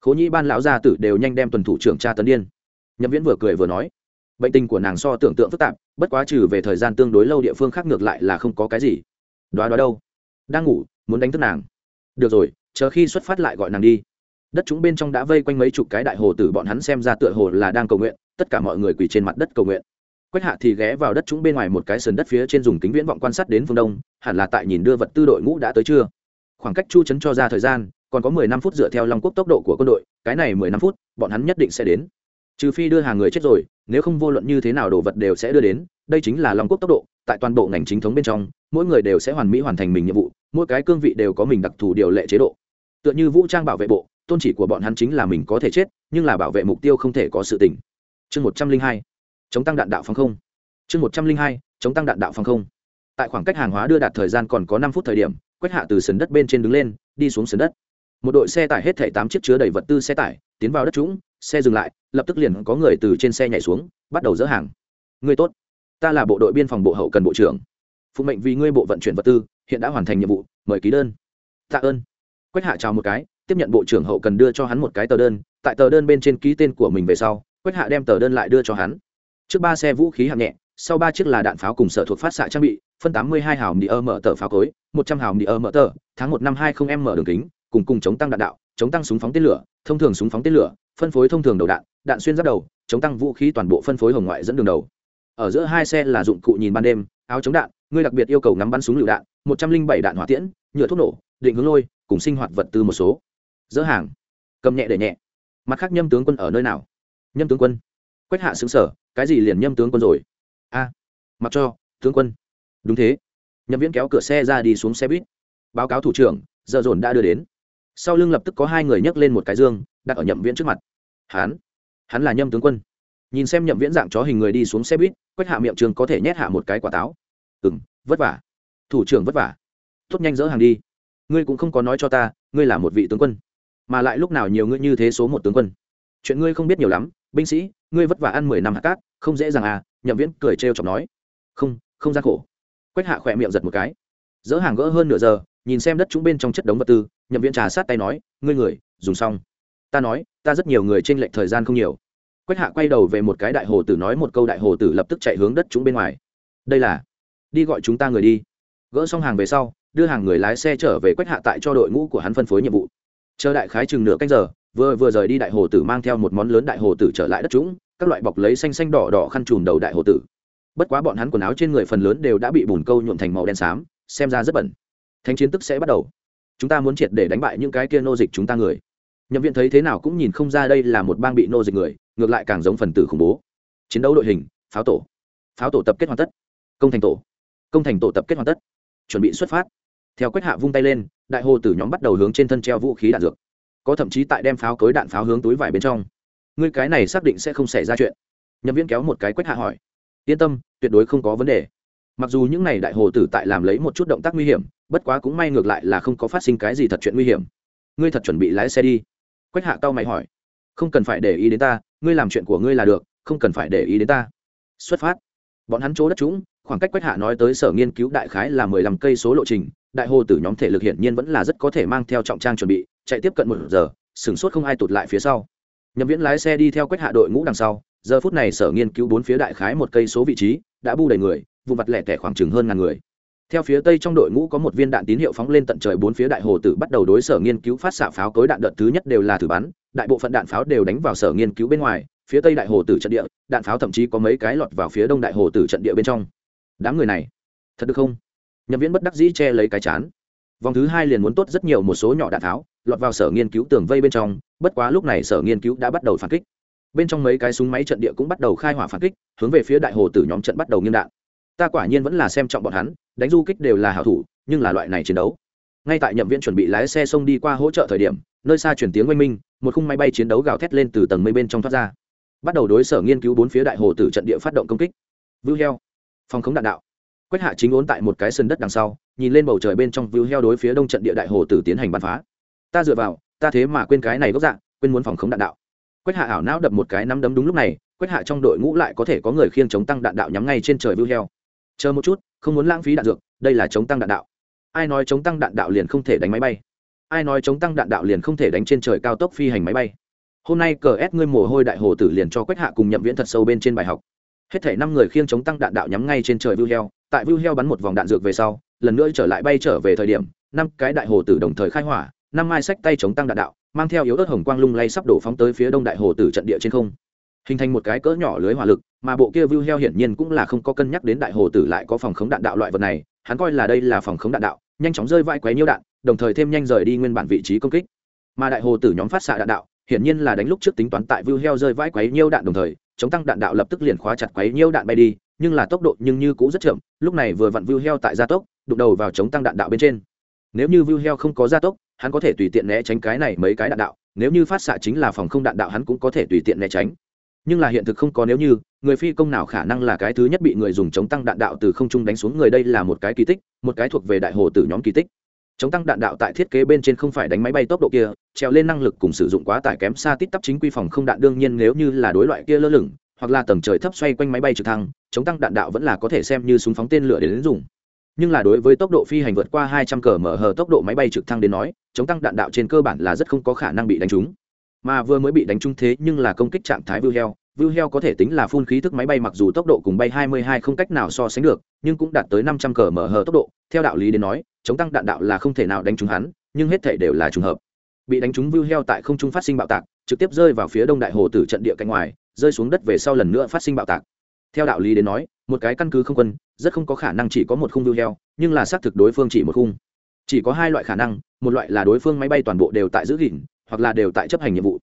Khố nhĩ ban lão gia tử đều nhanh đem tuần thủ trưởng tra tấn điên. Nhậm viễn vừa cười vừa nói, bệnh tình của nàng so tưởng tượng phức tạp, bất quá trừ về thời gian tương đối lâu địa phương khác ngược lại là không có cái gì. Đoá đoá đâu? Đang ngủ, muốn đánh thức nàng. Được rồi, chờ khi xuất phát lại gọi nàng đi. Đất chúng bên trong đã vây quanh mấy chục cái đại hồ tử, bọn hắn xem ra tựa hồ là đang cầu nguyện, tất cả mọi người quỳ trên mặt đất cầu nguyện quách hạ thì ghé vào đất chúng bên ngoài một cái sườn đất phía trên dùng kính viễn vọng quan sát đến phương đông, hẳn là tại nhìn đưa vật tư đội ngũ đã tới chưa. Khoảng cách chu chấn cho ra thời gian, còn có mười năm phút dựa theo long quốc tốc độ của quân đội, cái này mười năm phút, bọn hắn nhất định sẽ đến. Trừ phi đưa hàng người chết rồi, nếu không vô luận như thế nào đồ vật đều sẽ đưa đến, đây chính là long quốc tốc độ, tại toàn bộ ngành chính thống bên trong, mỗi người đều sẽ hoàn mỹ hoàn thành mình nhiệm vụ, mỗi cái cương vị đều có mình đặc thù điều lệ chế độ. Tựa như vũ trang bảo vệ bộ, tôn chỉ của bọn hắn chính là mình có thể chết, nhưng là bảo vệ mục tiêu không thể có sự tỉnh. Chương một trăm linh hai chống tăng đạn đạo phòng không. Chương một trăm linh hai, chống tăng đạn đạo phòng không. Tại khoảng cách hàng hóa đưa đạt thời gian còn có năm phút thời điểm, quách hạ từ sườn đất bên trên đứng lên, đi xuống sườn đất. Một đội xe tải hết thảy tám chiếc chứa đầy vật tư xe tải, tiến vào đất trũng, xe dừng lại, lập tức liền có người từ trên xe nhảy xuống, bắt đầu dỡ hàng. Người tốt, ta là bộ đội biên phòng bộ hậu cần bộ trưởng. Phụ mệnh vì ngươi bộ vận chuyển vật tư, hiện đã hoàn thành nhiệm vụ, mời ký đơn. Tạ ơn. Quách hạ chào một cái, tiếp nhận bộ trưởng hậu cần đưa cho hắn một cái tờ đơn, tại tờ đơn bên trên ký tên của mình về sau, quách hạ đem tờ đơn lại đưa cho hắn trước ba xe vũ khí hạng nhẹ, sau ba chiếc là đạn pháo cùng sở thuộc phát xạ trang bị, phân tám mươi hai hào mì ơ mở tờ pháo cối, một trăm hào mì ơ mở tờ, tháng một năm hai không m đường kính, cùng cùng chống tăng đạn đạo, chống tăng súng phóng tên lửa, thông thường súng phóng tên lửa, phân phối thông thường đầu đạn đạn xuyên giáp đầu, chống tăng vũ khí toàn bộ phân phối hồng ngoại dẫn đường đầu. Ở giữa hai xe là dụng cụ nhìn ban đêm, áo chống đạn ngươi đặc biệt yêu cầu ngắm bắn súng lựu đạn, một trăm linh bảy đạn hỏa tiễn, nhựa thuốc nổ, định hướng lôi, cùng sinh hoạt vật tư một số. Dỡ hàng. Cầm nhẹ để nhẹ. Mặt khác nhâm tướng quân ở nơi nào? Nhâm tướng quân quách hạ xứng sở, cái gì liền nhâm tướng quân rồi? A, mặc cho, tướng quân. Đúng thế. Nhậm viễn kéo cửa xe ra đi xuống xe buýt. Báo cáo thủ trưởng, giờ dồn đã đưa đến. Sau lưng lập tức có hai người nhấc lên một cái dương, đặt ở nhậm viễn trước mặt. Hắn hắn là nhâm tướng quân. Nhìn xem nhậm viễn dạng chó hình người đi xuống xe buýt quách hạ miệng trường có thể nhét hạ một cái quả táo. Ừ m vất vả. Thủ trưởng vất vả. Tốt nhanh dỡ hàng đi. Ngươi cũng không có nói cho ta, ngươi là một vị tướng quân. Mà lại lúc nào nhiều ngươi như thế số một tướng quân. Chuyện ngươi không biết nhiều lắm binh sĩ, ngươi vất vả ăn mười năm hạt cát, không dễ dàng à? Nhậm viễn cười trêu chọc nói. Không không gian khổ. Quách hạ khỏe miệng giật một cái. Dỡ hàng gỡ hơn nửa giờ, nhìn xem đất chúng bên trong chất đống vật tư, nhậm viễn trà sát tay nói, ngươi người, dùng xong. Ta nói, ta rất nhiều người trên lệnh thời gian không nhiều. Quách hạ quay đầu về một cái đại hồ tử nói một câu đại hồ tử lập tức chạy hướng đất chúng bên ngoài. Đây là, đi gọi chúng ta người đi. Gỡ xong hàng về sau, đưa hàng người lái xe trở về quách hạ tại cho đội ngũ của hắn phân phối nhiệm vụ. Chờ đại khái chừng nửa canh giờ vừa vừa rời đi đại hồ tử mang theo một món lớn đại hồ tử trở lại đất chúng các loại bọc lấy xanh xanh đỏ đỏ khăn trùm đầu đại hồ tử. Bất quá bọn hắn quần áo trên người phần lớn đều đã bị bùn câu nhuộm thành màu đen xám, xem ra rất bẩn. Thánh chiến tức sẽ bắt đầu. Chúng ta muốn triệt để đánh bại những cái kia nô dịch chúng ta người. Nhậm viện thấy thế nào cũng nhìn không ra đây là một bang bị nô dịch người, ngược lại càng giống phần tử khủng bố. Chiến đấu đội hình, pháo tổ. Pháo tổ tập kết hoàn tất. Công thành tổ. Công thành tổ tập kết hoàn tất. Chuẩn bị xuất phát. Theo quách hạ vung tay lên, đại hồ tử nhóm bắt đầu hướng trên thân treo vũ khí đạn dược có thậm chí tại đem pháo cối đạn pháo hướng túi vải bên trong. Ngươi cái này xác định sẽ không xảy ra chuyện. Nhậm viên kéo một cái quách hạ hỏi. Yên tâm, tuyệt đối không có vấn đề. Mặc dù những n à y đại hồ tử tại làm lấy một chút động tác nguy hiểm, bất quá cũng may ngược lại là không có phát sinh cái gì thật chuyện nguy hiểm. Ngươi thật chuẩn bị lái xe đi. Quách hạ cao mày hỏi. Không cần phải để ý đến ta, ngươi làm chuyện của ngươi là được, không cần phải để ý đến ta. Xuất phát. Bọn hắn chỗ đất chúng khoảng cách quách hạ nói tới sở nghiên cứu đại khái là mười lăm cây số lộ trình, đại hồ tử nhóm thể lực hiển nhiên vẫn là rất có thể mang theo trọng trang chuẩn bị, chạy tiếp cận một giờ, sửng sốt không ai tụt lại phía sau. Nhậm viễn lái xe đi theo quách hạ đội ngũ đằng sau, giờ phút này sở nghiên cứu bốn phía đại khái một cây số vị trí, đã bu đầy người, vụ mặt lẻ tẻ khoảng chừng hơn ngàn người. Theo phía tây trong đội ngũ có một viên đạn tín hiệu phóng lên tận trời bốn phía đại hồ tử bắt đầu đối sở nghiên cứu phát xạ pháo cối đạn đợt thứ nhất đều là thử bắn, đại bộ phận đạn pháo đều đánh vào sở nghiên cứu bên ngoài, phía tây đại hồ tử trận địa, đạn pháo thậm chí có mấy cái lọt vào phía đông đại hồ tử trận địa bên trong đám người này, thật được không? Nhậm viễn bất đắc dĩ che lấy cái chán. Vòng thứ hai liền muốn tốt rất nhiều một số nhỏ đạn tháo, lọt vào sở nghiên cứu tường vây bên trong, bất quá lúc này sở nghiên cứu đã bắt đầu phản kích. Bên trong mấy cái súng máy trận địa cũng bắt đầu khai hỏa phản kích, hướng về phía đại hồ tử nhóm trận bắt đầu nghiêm đạn. Ta quả nhiên vẫn là xem trọng bọn hắn, đánh du kích đều là hảo thủ, nhưng là loại này chiến đấu. Ngay tại nhậm viện chuẩn bị lái xe xông đi qua hỗ trợ thời điểm, nơi xa chuyển tiếng oanh minh, một khung máy bay chiến đấu gào thét lên từ tầng mây bên trong thoát ra. Bắt đầu đối sở nghiên cứu bốn phía đại hồ tử trận địa phát động công kích. Vưu heo phòng khống đạn đạo. Quách hạ chính ốn tại một cái sân đất đằng sau, nhìn lên bầu trời bên trong vưu heo đối phía đông trận địa đại hồ tử tiến hành bắn phá. Ta dựa vào, ta thế mà quên cái này gốc dạng, quên muốn phòng khống đạn đạo. Quách hạ ảo não đập một cái nắm đấm đúng lúc này, quách hạ trong đội ngũ lại có thể có người khiêng chống tăng đạn đạo nhắm ngay trên trời vưu heo. Chờ một chút, không muốn lãng phí đạn dược, đây là chống tăng đạn đạo. Ai nói chống tăng đạn đạo liền không thể đánh máy bay? Ai nói chống tăng đạn đạo liền không thể đánh trên trời cao tốc phi hành máy bay? Hôm nay cờ ép ngươi mồ hôi đại hồ tử liền cho quách hạ cùng nhậm viễn thật sâu bên trên bài học hết thể năm người khiêng chống tăng đạn đạo nhắm ngay trên trời vưu heo, tại vưu heo bắn một vòng đạn dược về sau, lần nữa trở lại bay trở về thời điểm, năm cái đại hồ tử đồng thời khai hỏa, năm mai sách tay chống tăng đạn đạo, mang theo yếu ớt hồng quang lung lay sắp đổ phóng tới phía đông đại hồ tử trận địa trên không. Hình thành một cái cỡ nhỏ lưới hỏa lực, mà bộ kia view heo hiển nhiên cũng là không có cân nhắc đến đại hồ tử lại có phòng khống đạn đạo loại vật này, hắn coi là đây là phòng khống đạn đạo, nhanh chóng rơi vai quấy nhiêu đạn, đồng thời thêm nhanh rời đi nguyên bản vị trí công kích. Mà đại hồ tử nhóm phát xạ đạn đạo, hiển nhiên là đánh lúc trước tính toán tại view heo rơi vãi quấy nhiêu đạn đồng thời chống tăng đạn đạo lập tức liền khóa chặt quấy nhiêu đạn bay đi, nhưng là tốc độ nhưng như cũ rất chậm, lúc này vừa vặn view heo tại gia tốc, đụng đầu vào chống tăng đạn đạo bên trên. Nếu như view heo không có gia tốc, hắn có thể tùy tiện né tránh cái này mấy cái đạn đạo, nếu như phát xạ chính là phòng không đạn đạo hắn cũng có thể tùy tiện né tránh. Nhưng là hiện thực không có nếu như, người phi công nào khả năng là cái thứ nhất bị người dùng chống tăng đạn đạo từ không trung đánh xuống người đây là một cái kỳ tích, một cái thuộc về đại hồ tử nhóm kỳ tích chống tăng đạn đạo tại thiết kế bên trên không phải đánh máy bay tốc độ kia treo lên năng lực cùng sử dụng quá tải kém xa tít tắp chính quy phòng không đạn đương nhiên nếu như là đối loại kia lơ lửng, hoặc là tầng trời thấp xoay quanh máy bay trực thăng, chống tăng đạn đạo vẫn là có thể xem như súng phóng tên lửa để đến dùng. Nhưng là đối với tốc độ phi hành vượt qua 200 cờ mở hờ tốc độ máy bay trực thăng đến nói, chống tăng đạn đạo trên cơ bản là rất không có khả năng bị đánh trúng. Mà vừa mới bị đánh trúng thế nhưng là công kích trạng thái vưu heo vưu heo có thể tính là phun khí thức máy bay mặc dù tốc độ cùng bay 22 không cách nào so sánh được, nhưng cũng đạt tới 500 cờ mở hờ tốc độ, theo đạo lý đến nói chống tăng đạn đạo là không thể nào đánh trúng hắn, nhưng hết thể đều là trùng hợp. Bị đánh trúng vưu heo tại không trung phát sinh bạo tạc, trực tiếp rơi vào phía đông đại hồ tử trận địa cạnh ngoài, rơi xuống đất về sau lần nữa phát sinh bạo tạc. Theo đạo lý đến nói, một cái căn cứ không quân, rất không có khả năng chỉ có một khung vưu heo, nhưng là xác thực đối phương chỉ một khung. Chỉ có hai loại khả năng, một loại là đối phương máy bay toàn bộ đều tại giữ gìn, hoặc là đều tại chấp hành nhiệm vụ.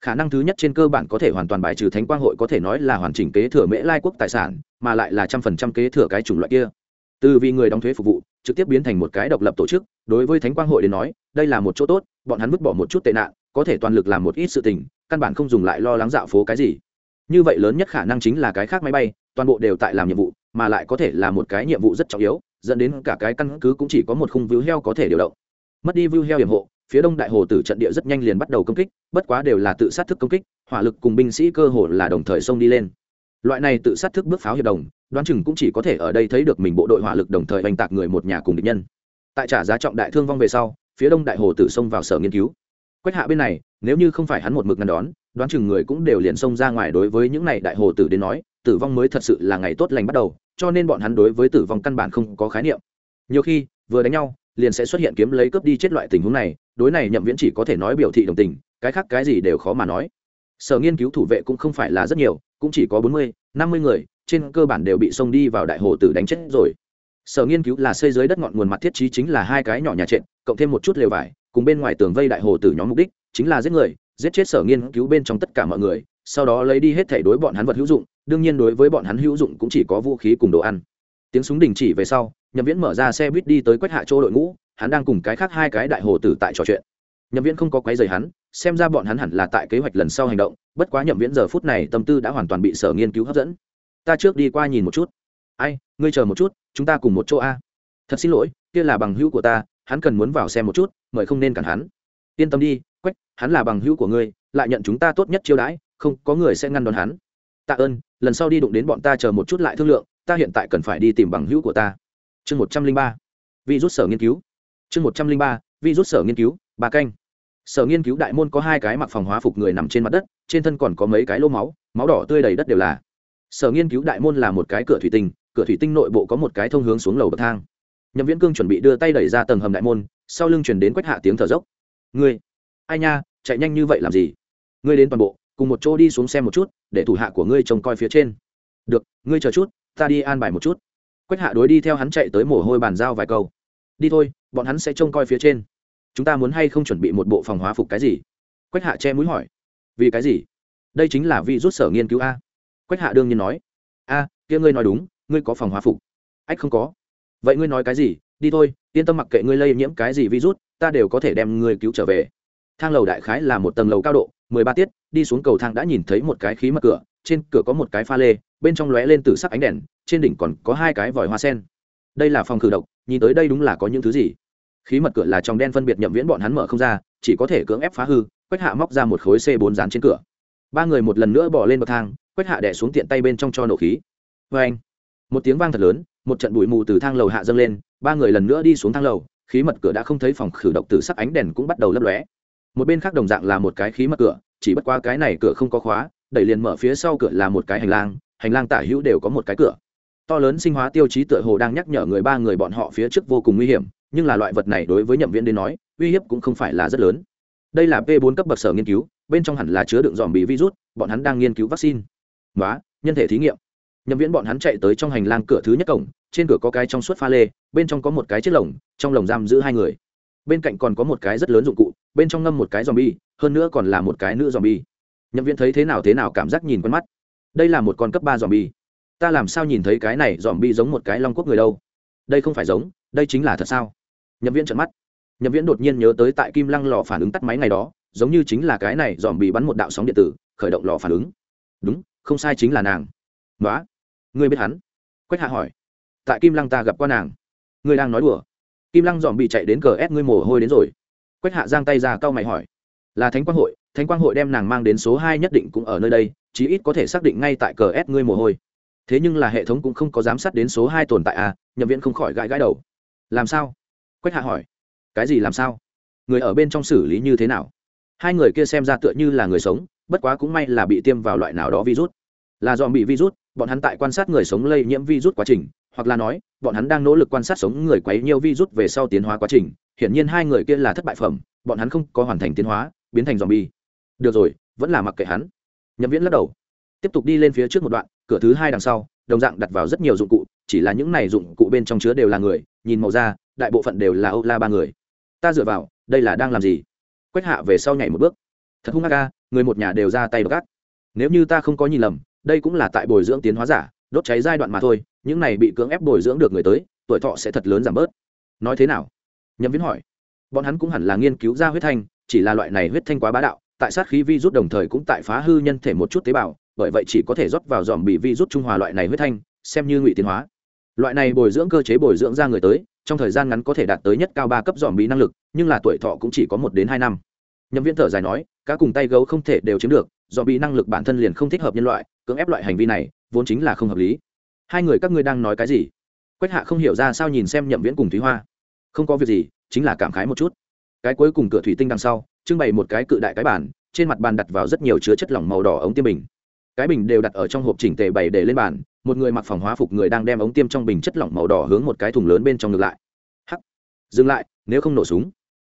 Khả năng thứ nhất trên cơ bản có thể hoàn toàn bài trừ thánh quang hội có thể nói là hoàn chỉnh kế thừa mễ lai quốc tài sản, mà lại là trăm phần trăm kế thừa cái chủng loại kia từ vì người đóng thuế phục vụ, trực tiếp biến thành một cái độc lập tổ chức, đối với thánh quang hội đến nói, đây là một chỗ tốt, bọn hắn vứt bỏ một chút tệ nạn, có thể toàn lực làm một ít sự tình, căn bản không dùng lại lo lắng dạo phố cái gì. Như vậy lớn nhất khả năng chính là cái khác máy bay, toàn bộ đều tại làm nhiệm vụ, mà lại có thể là một cái nhiệm vụ rất trọng yếu, dẫn đến cả cái căn cứ cũng chỉ có một khung view heo có thể điều động. Mất đi view heo hiểm hộ, phía đông đại hồ tử trận địa rất nhanh liền bắt đầu công kích, bất quá đều là tự sát thức công kích, hỏa lực cùng binh sĩ cơ hồ là đồng thời xông đi lên. Loại này tự sát thức bước pháo hiệp đồng đoán chừng cũng chỉ có thể ở đây thấy được mình bộ đội hỏa lực đồng thời oanh tạc người một nhà cùng địch nhân. Tại trả giá trọng đại thương vong về sau, phía đông đại hồ tử xông vào sở nghiên cứu. Quách hạ bên này, nếu như không phải hắn một mực ngăn đón, đoán chừng người cũng đều liền xông ra ngoài đối với những này đại hồ tử đến nói, tử vong mới thật sự là ngày tốt lành bắt đầu, cho nên bọn hắn đối với tử vong căn bản không có khái niệm. Nhiều khi, vừa đánh nhau, liền sẽ xuất hiện kiếm lấy cướp đi chết loại tình huống này, đối này nhậm viễn chỉ có thể nói biểu thị đồng tình, cái khác cái gì đều khó mà nói. Sở nghiên cứu thủ vệ cũng không phải là rất nhiều, cũng chỉ có bốn mươi, năm mươi người trên cơ bản đều bị xông đi vào đại hồ tử đánh chết rồi. Sở nghiên cứu là xây dưới đất ngọn nguồn mặt thiết trí chính là hai cái nhỏ nhà trệt, cộng thêm một chút lều vải, cùng bên ngoài tường vây đại hồ tử nhóm mục đích, chính là giết người, giết chết sở nghiên cứu bên trong tất cả mọi người, sau đó lấy đi hết thảy đối bọn hắn vật hữu dụng, đương nhiên đối với bọn hắn hữu dụng cũng chỉ có vũ khí cùng đồ ăn. Tiếng súng đình chỉ về sau, nhậm viễn mở ra xe buýt đi tới quách hạ chỗ đội ngũ, hắn đang cùng cái khác hai cái đại hồ tử tại trò chuyện. Nhậm viễn không có quấy rầy hắn, xem ra bọn hắn hẳn là tại kế hoạch lần sau hành động, bất quá nhậm viễn giờ phút này tâm tư đã hoàn toàn bị sở nghiên cứu hấp dẫn ta trước đi qua nhìn một chút. Ai, ngươi chờ một chút, chúng ta cùng một chỗ a. Thật xin lỗi, kia là bằng hữu của ta, hắn cần muốn vào xem một chút, mời không nên cản hắn. Yên tâm đi, quách, hắn là bằng hữu của ngươi, lại nhận chúng ta tốt nhất chiêu đãi, không, có người sẽ ngăn đón hắn. Tạ ơn, lần sau đi đụng đến bọn ta chờ một chút lại thương lượng, ta hiện tại cần phải đi tìm bằng hữu của ta. Chương một trăm linh ba. Vi rút sở nghiên cứu. Chương một trăm linh ba, vi rút sở nghiên cứu ba canh. Sở nghiên cứu đại môn có hai cái mặc phòng hóa phục người nằm trên mặt đất, trên thân còn có mấy cái lô máu máu đỏ tươi đầy đất đều là sở nghiên cứu đại môn là một cái cửa thủy tinh, cửa thủy tinh nội bộ có một cái thông hướng xuống lầu bậc thang. Nhậm viễn cương chuẩn bị đưa tay đẩy ra tầng hầm đại môn, sau lưng chuyển đến quách hạ tiếng thở dốc. Ngươi, ai nha, chạy nhanh như vậy làm gì? Ngươi đến toàn bộ, cùng một chỗ đi xuống xem một chút, để thủ hạ của ngươi trông coi phía trên. Được, ngươi chờ chút, ta đi an bài một chút. Quách hạ đối đi theo hắn chạy tới mồ hôi bàn giao vài câu. Đi thôi, bọn hắn sẽ trông coi phía trên. Chúng ta muốn hay không chuẩn bị một bộ phòng hóa phục cái gì? Quách hạ che mũi hỏi. Vì cái gì? Đây chính là vi rút sở nghiên cứu a quách hạ đương nhiên nói, a, kia ngươi nói đúng, ngươi có phòng hóa phục. Ách, không có. Vậy ngươi nói cái gì? Đi thôi, yên tâm mặc kệ ngươi lây nhiễm cái gì virus, ta đều có thể đem ngươi cứu trở về. Thang lầu đại khái là một tầng lầu cao độ, mười ba tiết, đi xuống cầu thang đã nhìn thấy một cái khí mật cửa, trên cửa có một cái pha lê, bên trong lóe lên từ sắc ánh đèn, trên đỉnh còn có hai cái vòi hoa sen. Đây là phòng khử độc, nhìn tới đây đúng là có những thứ gì? Khí mật cửa là trong đen phân biệt nhậm viễn bọn hắn mở không ra, chỉ có thể cưỡng ép phá hư, quách hạ móc ra một khối c bốn dán trên cửa. Ba người một lần nữa bỏ lên bậc thang quách hạ đẻ xuống tiện tay bên trong cho nổ khí. Vê anh, một tiếng vang thật lớn, một trận bụi mù từ thang lầu hạ dâng lên, ba người lần nữa đi xuống thang lầu, khí mật cửa đã không thấy phòng khử độc từ sắc ánh đèn cũng bắt đầu lấp lóe. Một bên khác đồng dạng là một cái khí mật cửa, chỉ bất qua cái này cửa không có khóa, đẩy liền mở phía sau cửa là một cái hành lang hành lang tả hữu đều có một cái cửa. To lớn sinh hóa tiêu chí tựa hồ đang nhắc nhở người ba người bọn họ phía trước vô cùng nguy hiểm, nhưng là loại vật này đối với nhậm viên đến nói, uy hiếp cũng không phải là rất lớn. Đây là p 4 cấp bậc sở nghiên cứu, bên trong hẳn là chứa đựng dòm bị virus, bọn hắn đang nghiên cứu vaccine nói nhân thể thí nghiệm. Nhậm viễn bọn hắn chạy tới trong hành lang cửa thứ nhất cổng, trên cửa có cái trong suốt pha lê, bên trong có một cái chiếc lồng, trong lồng giam giữ hai người. Bên cạnh còn có một cái rất lớn dụng cụ, bên trong ngâm một cái dòm bi hơn nữa còn là một cái nữ dòm bi nhậm viễn thấy thế nào thế nào cảm giác nhìn quen mắt. Đây là một con cấp ba dòm bi ta làm sao nhìn thấy cái này dòm bi giống một cái long quốc người đâu? Đây không phải giống, đây chính là thật sao? Nhậm viễn trợn mắt. Nhậm viễn đột nhiên nhớ tới tại kim lăng lò phản ứng tắt máy ngày đó, giống như chính là cái này dòm bị bắn một đạo sóng điện tử, khởi động lò phản ứng. Đúng không sai chính là nàng. Nói ngươi biết hắn? Quách hạ hỏi. Tại kim lăng ta gặp qua nàng. Ngươi đang nói đùa. Kim lăng dòm bị chạy đến cờ ép ngươi mồ hôi đến rồi. Quách hạ giang tay ra cau mày hỏi. Là thánh quang hội, thánh quang hội đem nàng mang đến số hai nhất định cũng ở nơi đây, chí ít có thể xác định ngay tại cờ ép ngươi mồ hôi. Thế nhưng là hệ thống cũng không có giám sát đến số hai tồn tại à nhậm viện không khỏi gãi gãi đầu. Làm sao? Quách hạ hỏi. Cái gì làm sao? Người ở bên trong xử lý như thế nào? Hai người kia xem ra tựa như là người sống bất quá cũng may là bị tiêm vào loại nào đó virus. Là dòm bị virus, bọn hắn tại quan sát người sống lây nhiễm virus quá trình, hoặc là nói, bọn hắn đang nỗ lực quan sát sống người quấy nhiều virus về sau tiến hóa quá trình. Hiển nhiên hai người kia là thất bại phẩm, bọn hắn không có hoàn thành tiến hóa, biến thành dòm bi được rồi, vẫn là mặc kệ hắn. Nhậm viễn lắc đầu. Tiếp tục đi lên phía trước một đoạn, cửa thứ hai đằng sau, đồng dạng đặt vào rất nhiều dụng cụ, chỉ là những này dụng cụ bên trong chứa đều là người, nhìn màu da, đại bộ phận đều là âu la ba người. Ta dựa vào, đây là đang làm gì? Quách hạ về sau nhảy một bước thật hung ác ca người một nhà đều ra tay gắt nếu như ta không có nhìn lầm, đây cũng là tại bồi dưỡng tiến hóa giả, đốt cháy giai đoạn mà thôi, những này bị cưỡng ép bồi dưỡng được người tới, tuổi thọ sẽ thật lớn giảm bớt. Nói thế nào? Nhậm viễn hỏi. Bọn hắn cũng hẳn là nghiên cứu ra huyết thanh, chỉ là loại này huyết thanh quá bá đạo, tại sát khí vi rút đồng thời cũng tại phá hư nhân thể một chút tế bào, bởi vậy chỉ có thể rót vào dòm bị vi rút trung hòa loại này huyết thanh, xem như ngụy tiến hóa. Loại này bồi dưỡng cơ chế bồi dưỡng ra người tới, trong thời gian ngắn có thể đạt tới nhất cao ba cấp dòm bị năng lực, nhưng là tuổi thọ cũng chỉ có một đến hai năm. Nhậm viễn thở dài nói cá cùng tay gấu không thể đều chiếm được, do bị năng lực bản thân liền không thích hợp nhân loại, cưỡng ép loại hành vi này, vốn chính là không hợp lý. Hai người các ngươi đang nói cái gì? Quách hạ không hiểu ra sao nhìn xem nhậm viễn cùng thúy hoa. Không có việc gì, chính là cảm khái một chút. Cái cuối cùng cửa thủy tinh đằng sau, trưng bày một cái cự đại cái bàn, trên mặt bàn đặt vào rất nhiều chứa chất lỏng màu đỏ ống tiêm bình. Cái bình đều đặt ở trong hộp chỉnh tề bày để lên bàn, một người mặc phòng hóa phục người đang đem ống tiêm trong bình chất lỏng màu đỏ hướng một cái thùng lớn bên trong ngược lại. Hắc! Dừng lại, nếu không nổ súng.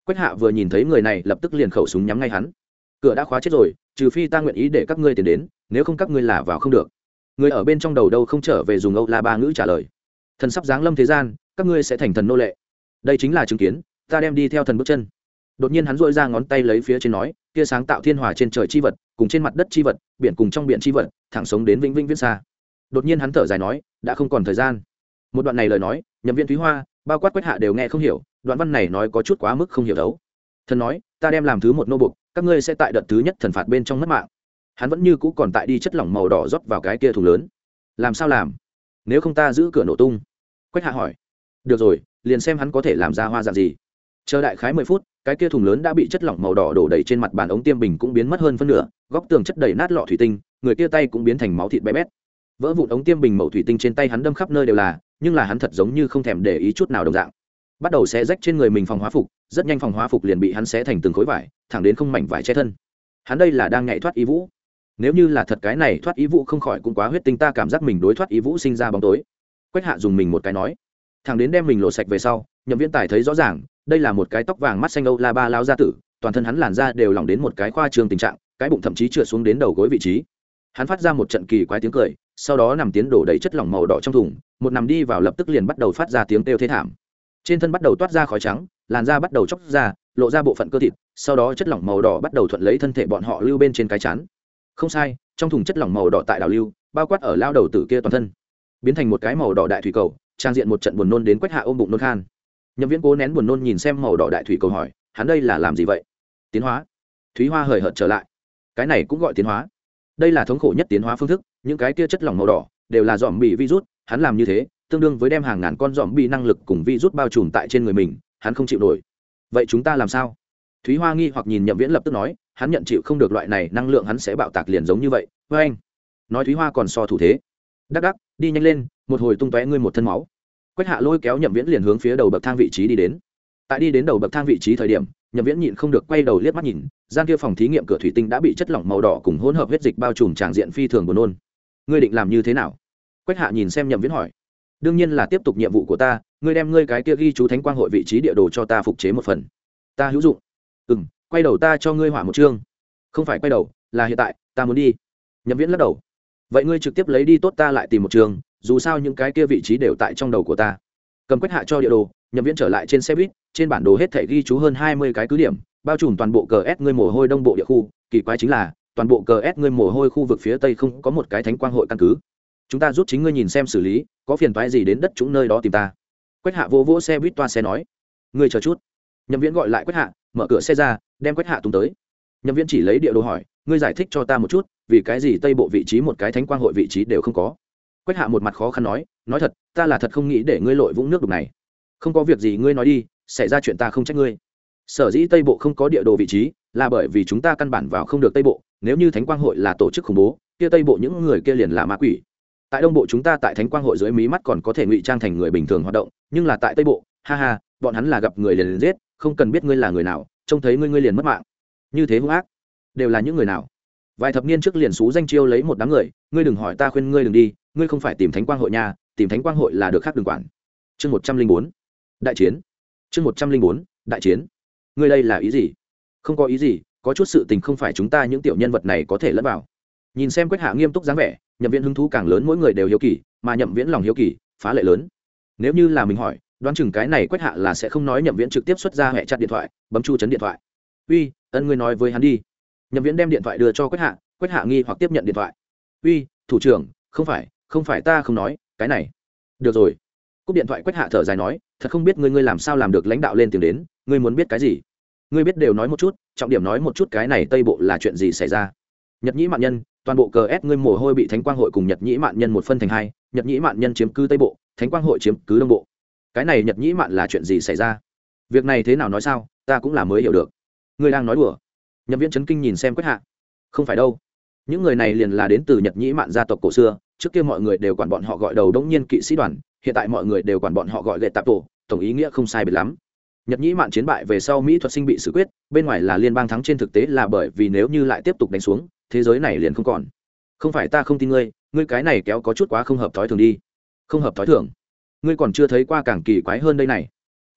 Quách hạ vừa nhìn thấy người này, lập tức liền khẩu súng nhắm ngay hắn cửa đã khóa chết rồi, trừ phi ta nguyện ý để các ngươi tiền đến, nếu không các ngươi là vào không được. Người ở bên trong đầu đâu không trở về dùng âu la ba ngữ trả lời. Thần sắp giáng lâm thế gian, các ngươi sẽ thành thần nô lệ. Đây chính là chứng kiến, ta đem đi theo thần bước chân. Đột nhiên hắn dội ra ngón tay lấy phía trên nói, kia sáng tạo thiên hòa trên trời chi vật, cùng trên mặt đất chi vật, biển cùng trong biển chi vật, thẳng sống đến vĩnh vĩnh viễn xa. Đột nhiên hắn thở dài nói, đã không còn thời gian. Một đoạn này lời nói nhậm viên thúy hoa, bao quát quách hạ đều nghe không hiểu, đoạn văn này nói có chút quá mức không hiểu đấu. Thần nói, ta đem làm thứ một nô bục các ngươi sẽ tại đợt thứ nhất thần phạt bên trong mất mạng. Hắn vẫn như cũ còn tại đi chất lỏng màu đỏ rót vào cái kia thùng lớn. Làm sao làm? Nếu không ta giữ cửa nổ tung. Quách hạ hỏi. Được rồi, liền xem hắn có thể làm ra hoa dạng gì. Chờ đại khái mười phút, cái kia thùng lớn đã bị chất lỏng màu đỏ đổ đầy trên mặt bàn ống tiêm bình cũng biến mất hơn phân nửa, góc tường chất đầy nát lọ thủy tinh, người kia tay cũng biến thành máu thịt bé bét. Vỡ vụn ống tiêm bình màu thủy tinh trên tay hắn đâm khắp nơi đều là, nhưng là hắn thật giống như không thèm để ý chút nào đồng dạng bắt đầu xé rách trên người mình phòng hóa phục, rất nhanh phòng hóa phục liền bị hắn xé thành từng khối vải, thẳng đến không mảnh vải che thân. Hắn đây là đang nhảy thoát ý vũ. Nếu như là thật cái này thoát ý vũ không khỏi cũng quá huyết tinh, ta cảm giác mình đối thoát ý vũ sinh ra bóng tối. Quách hạ dùng mình một cái nói. Thằng đến đem mình lộ sạch về sau, nhậm viễn tài thấy rõ ràng, đây là một cái tóc vàng mắt xanh âu la ba lao gia tử, toàn thân hắn làn da đều lỏng đến một cái khoa trường tình trạng, cái bụng thậm chí trượt xuống đến đầu gối vị trí. Hắn phát ra một trận kỳ quái tiếng cười, sau đó nằm tiến đổ đầy chất lỏng màu đỏ trong thùng, một nằm đi vào lập tức liền bắt đầu phát ra tiếng kêu thế thảm trên thân bắt đầu toát ra khói trắng, làn da bắt đầu chóc ra, lộ ra bộ phận cơ thịt, sau đó chất lỏng màu đỏ bắt đầu thuận lấy thân thể bọn họ lưu bên trên cái chắn không sai, trong thùng chất lỏng màu đỏ tại đảo lưu, bao quát ở lao đầu tử kia toàn thân. Biến thành một cái màu đỏ đại thủy cầu, trang diện một trận buồn nôn đến quách hạ ôm bụng nôn khan. Nhậm viễn cố nén buồn nôn nhìn xem màu đỏ đại thủy cầu hỏi, hắn đây là làm gì vậy? Tiến hóa. Thúy hoa hời hợt trở lại. Cái này cũng gọi tiến hóa. Đây là thống khổ nhất tiến hóa phương thức, những cái kia chất lỏng màu đỏ đều là dòm bị virus, hắn làm như thế tương đương với đem hàng ngàn con dòm bị năng lực cùng vi rút bao trùm tại trên người mình, hắn không chịu nổi. Vậy chúng ta làm sao? Thúy hoa nghi hoặc nhìn nhậm viễn lập tức nói, hắn nhận chịu không được loại này năng lượng hắn sẽ bạo tạc liền giống như vậy. Với anh, nói thúy hoa còn so thủ thế. Đắc đắc, đi nhanh lên, một hồi tung tóe ngươi một thân máu. Quách hạ lôi kéo nhậm viễn liền hướng phía đầu bậc thang vị trí đi đến. Tại đi đến đầu bậc thang vị trí thời điểm, nhậm viễn nhịn không được quay đầu liếc mắt nhìn, gian kia phòng thí nghiệm cửa thủy tinh đã bị chất lỏng màu đỏ cùng hỗn hợp huyết dịch bao trùm tràng diện phi thường buồn nôn. Ngươi định làm như thế nào? Quách hạ nhìn xem nhậm viễn hỏi đương nhiên là tiếp tục nhiệm vụ của ta, ngươi đem ngươi cái kia ghi chú thánh quang hội vị trí địa đồ cho ta phục chế một phần. Ta hữu dụng. Ừ m quay đầu ta cho ngươi hỏa một chương. Không phải quay đầu, là hiện tại, ta muốn đi. Nhậm viễn lắc đầu. Vậy ngươi trực tiếp lấy đi tốt ta lại tìm một trường, dù sao những cái kia vị trí đều tại trong đầu của ta. Cầm quách hạ cho địa đồ, nhậm viễn trở lại trên xe buýt, trên bản đồ hết thể ghi chú hơn hai mươi cái cứ điểm, bao trùm toàn bộ cờ s ngươi mồ hôi đông bộ địa khu. Kỳ quái chính là, toàn bộ cờ s ngươi mồ hôi khu vực phía tây không có một cái thánh quang hội căn cứ chúng ta rút chính ngươi nhìn xem xử lý, có phiền toái gì đến đất chúng nơi đó tìm ta. Quách hạ vô vỗ xe buýt toa xe nói, ngươi chờ chút. Nhậm viễn gọi lại quách hạ, mở cửa xe ra, đem quách hạ tung tới. Nhậm viễn chỉ lấy địa đồ hỏi, ngươi giải thích cho ta một chút, vì cái gì tây bộ vị trí một cái thánh quang hội vị trí đều không có? Quách hạ một mặt khó khăn nói nói thật, ta là thật không nghĩ để ngươi lội vũng nước đục này. Không có việc gì ngươi nói đi, xảy ra chuyện ta không trách ngươi. Sở dĩ tây bộ không có địa đồ vị trí, là bởi vì chúng ta căn bản vào không được tây bộ, nếu như thánh quang hội là tổ chức khủng bố, kia tây bộ những người kia liền là ma quỷ tại đông bộ chúng ta tại thánh quang hội dưới mí mắt còn có thể ngụy trang thành người bình thường hoạt động nhưng là tại tây bộ ha ha bọn hắn là gặp người liền, liền giết không cần biết ngươi là người nào trông thấy ngươi ngươi liền mất mạng. Như thế hung ác đều là những người nào? Vài thập niên trước liền xú danh chiêu lấy một đám người ngươi đừng hỏi ta khuyên ngươi đừng đi ngươi không phải tìm thánh quang hội nhà tìm thánh quang hội là được khác đừng quản. Chương một trăm linh bốn đại chiến. Chương một trăm linh bốn đại chiến. Ngươi đây là ý gì? Không có ý gì có chút sự tình không phải chúng ta những tiểu nhân vật này có thể lẫn vào. Nhìn xem quách hạ nghiêm túc dáng vẻ nhậm viễn hứng thú càng lớn mỗi người đều hiếu kỳ, mà nhậm viễn lòng hiếu kỳ, phá lệ lớn. Nếu như là mình hỏi, đoán chừng cái này quách hạ là sẽ không nói nhậm viễn trực tiếp xuất ra hẹ chặt điện thoại, bấm chu chấn điện thoại. Uy, ân ngươi nói với hắn đi. Nhậm viễn đem điện thoại đưa cho quách hạ quách hạ nghi hoặc tiếp nhận điện thoại. Uy, thủ trưởng, không phải không phải ta không nói, cái này. Được rồi. Cúp điện thoại quách hạ thở dài nói, thật không biết ngươi ngươi làm sao làm được lãnh đạo lên tiếng đến, ngươi muốn biết cái gì? Ngươi biết đều nói một chút, trọng điểm nói một chút cái này tây bộ là chuyện gì xảy ra? Nhật nhĩ mạng nhân toàn bộ cờ ép ngươi mồ hôi bị thánh quang hội cùng nhật nhĩ mạn nhân một phân thành hai, nhật nhĩ mạn nhân chiếm cứ tây bộ, thánh quang hội chiếm cứ đông bộ. Cái này nhật nhĩ mạn là chuyện gì xảy ra? Việc này thế nào nói sao? Ta cũng là mới hiểu được. Ngươi đang nói đùa. Nhậm viễn chấn kinh nhìn xem quách hạ. Không phải đâu. Những người này liền là đến từ nhật nhĩ mạn gia tộc cổ xưa, trước kia mọi người đều quản bọn họ gọi đầu đống nhiên kỵ sĩ đoàn, hiện tại mọi người đều quản bọn họ gọi lệ tạp tổ, tổng ý nghĩa không sai biệt lắm. Nhật nhĩ mạn chiến bại về sau mỹ thuật sinh bị xử quyết, bên ngoài là liên bang thắng trên thực tế là bởi vì nếu như lại tiếp tục đánh xuống thế giới này liền không còn. Không phải ta không tin ngươi ngươi cái này kéo có chút quá không hợp thói thường đi. Không hợp thói thường. Ngươi còn chưa thấy qua càng kỳ quái hơn đây này.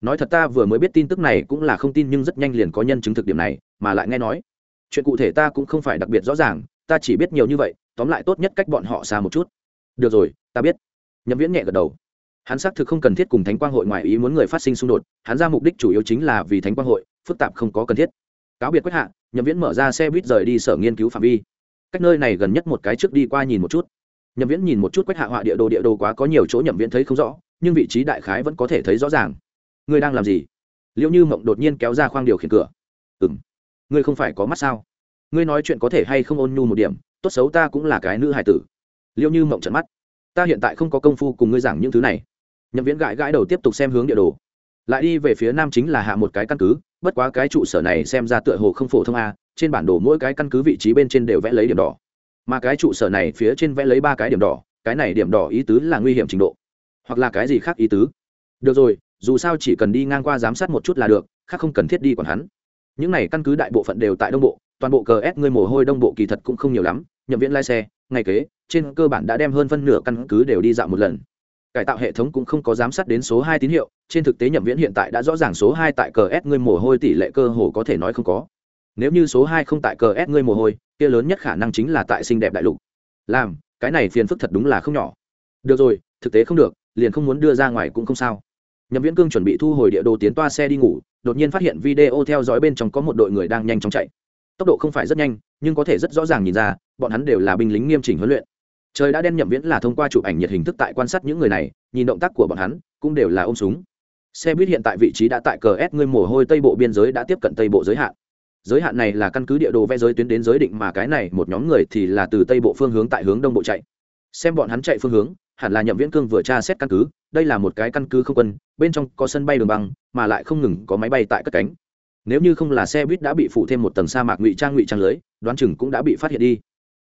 Nói thật ta vừa mới biết tin tức này cũng là không tin nhưng rất nhanh liền có nhân chứng thực điểm này, mà lại nghe nói, chuyện cụ thể ta cũng không phải đặc biệt rõ ràng, ta chỉ biết nhiều như vậy, tóm lại tốt nhất cách bọn họ xa một chút. Được rồi, ta biết. Nhậm viễn nhẹ gật đầu. Hắn xác thực không cần thiết cùng thánh quang hội ngoài ý muốn người phát sinh xung đột, hắn ra mục đích chủ yếu chính là vì thánh quang hội, phức tạp không có cần thiết. Cáo biệt quách hạ nhậm viễn mở ra xe buýt rời đi sở nghiên cứu phạm vi. Cách nơi này gần nhất một cái trước đi qua nhìn một chút. Nhậm viễn nhìn một chút quách hạ họa địa đồ địa đồ quá có nhiều chỗ nhậm viễn thấy không rõ, nhưng vị trí đại khái vẫn có thể thấy rõ ràng. Ngươi đang làm gì? Liệu như mộng đột nhiên kéo ra khoang điều khiển cửa. Ừ m ngươi không phải có mắt sao? Ngươi nói chuyện có thể hay không ôn nhu một điểm, tốt xấu ta cũng là cái nữ hài tử. Liệu như mộng trận mắt. Ta hiện tại không có công phu cùng ngươi giảng những thứ này. Nhậm viễn gãi gãi đầu tiếp tục xem hướng địa đồ lại đi về phía nam chính là hạ một cái căn cứ, bất quá cái trụ sở này xem ra tựa hồ không phổ thông a, trên bản đồ mỗi cái căn cứ vị trí bên trên đều vẽ lấy điểm đỏ. Mà cái trụ sở này phía trên vẽ lấy ba cái điểm đỏ, cái này điểm đỏ ý tứ là nguy hiểm trình độ, hoặc là cái gì khác ý tứ. Được rồi, dù sao chỉ cần đi ngang qua giám sát một chút là được, khác không cần thiết đi còn hắn. Những này căn cứ đại bộ phận đều tại đông bộ, toàn bộ cờ ép ngươi mồ hôi đông bộ kỳ thật cũng không nhiều lắm, nhậm viễn lai xe, ngày kế, trên cơ bản đã đem hơn phân nửa căn cứ đều đi dạo một lần cải tạo hệ thống cũng không có giám sát đến số hai tín hiệu, trên thực tế nhậm viễn hiện tại đã rõ ràng số hai tại cờ s ngươi mồ hôi tỷ lệ cơ hồ có thể nói không có. Nếu như số hai không tại cờ s ngươi mồ hôi, kia lớn nhất khả năng chính là tại xinh đẹp đại lục. Làm, cái này phiền phức thật đúng là không nhỏ. Được rồi, thực tế không được, liền không muốn đưa ra ngoài cũng không sao. Nhậm viễn cương chuẩn bị thu hồi địa đồ tiến toa xe đi ngủ, đột nhiên phát hiện video theo dõi bên trong có một đội người đang nhanh chóng chạy. Tốc độ không phải rất nhanh, nhưng có thể rất rõ ràng nhìn ra, bọn hắn đều là binh lính nghiêm chỉnh huấn luyện trời đã đen nhậm viễn là thông qua chụp ảnh nhiệt hình thức tại quan sát những người này, nhìn động tác của bọn hắn, cũng đều là ôm súng. Xe buýt hiện tại vị trí đã tại cờ s, ngươi mồ hôi, tây bộ biên giới đã tiếp cận tây bộ giới hạn. Giới hạn này là căn cứ địa đồ vẽ giới tuyến đến giới định mà cái này một nhóm người thì là từ tây bộ phương hướng tại hướng đông bộ chạy. Xem bọn hắn chạy phương hướng, hẳn là nhậm viễn cương vừa tra xét căn cứ, đây là một cái căn cứ không quân, bên trong có sân bay đường băng, mà lại không ngừng có máy bay tại cất cánh. Nếu như không là xe buýt đã bị phủ thêm một tầng sa mạc ngụy trang ngụy trang lưới, đoán chừng cũng đã bị phát hiện đi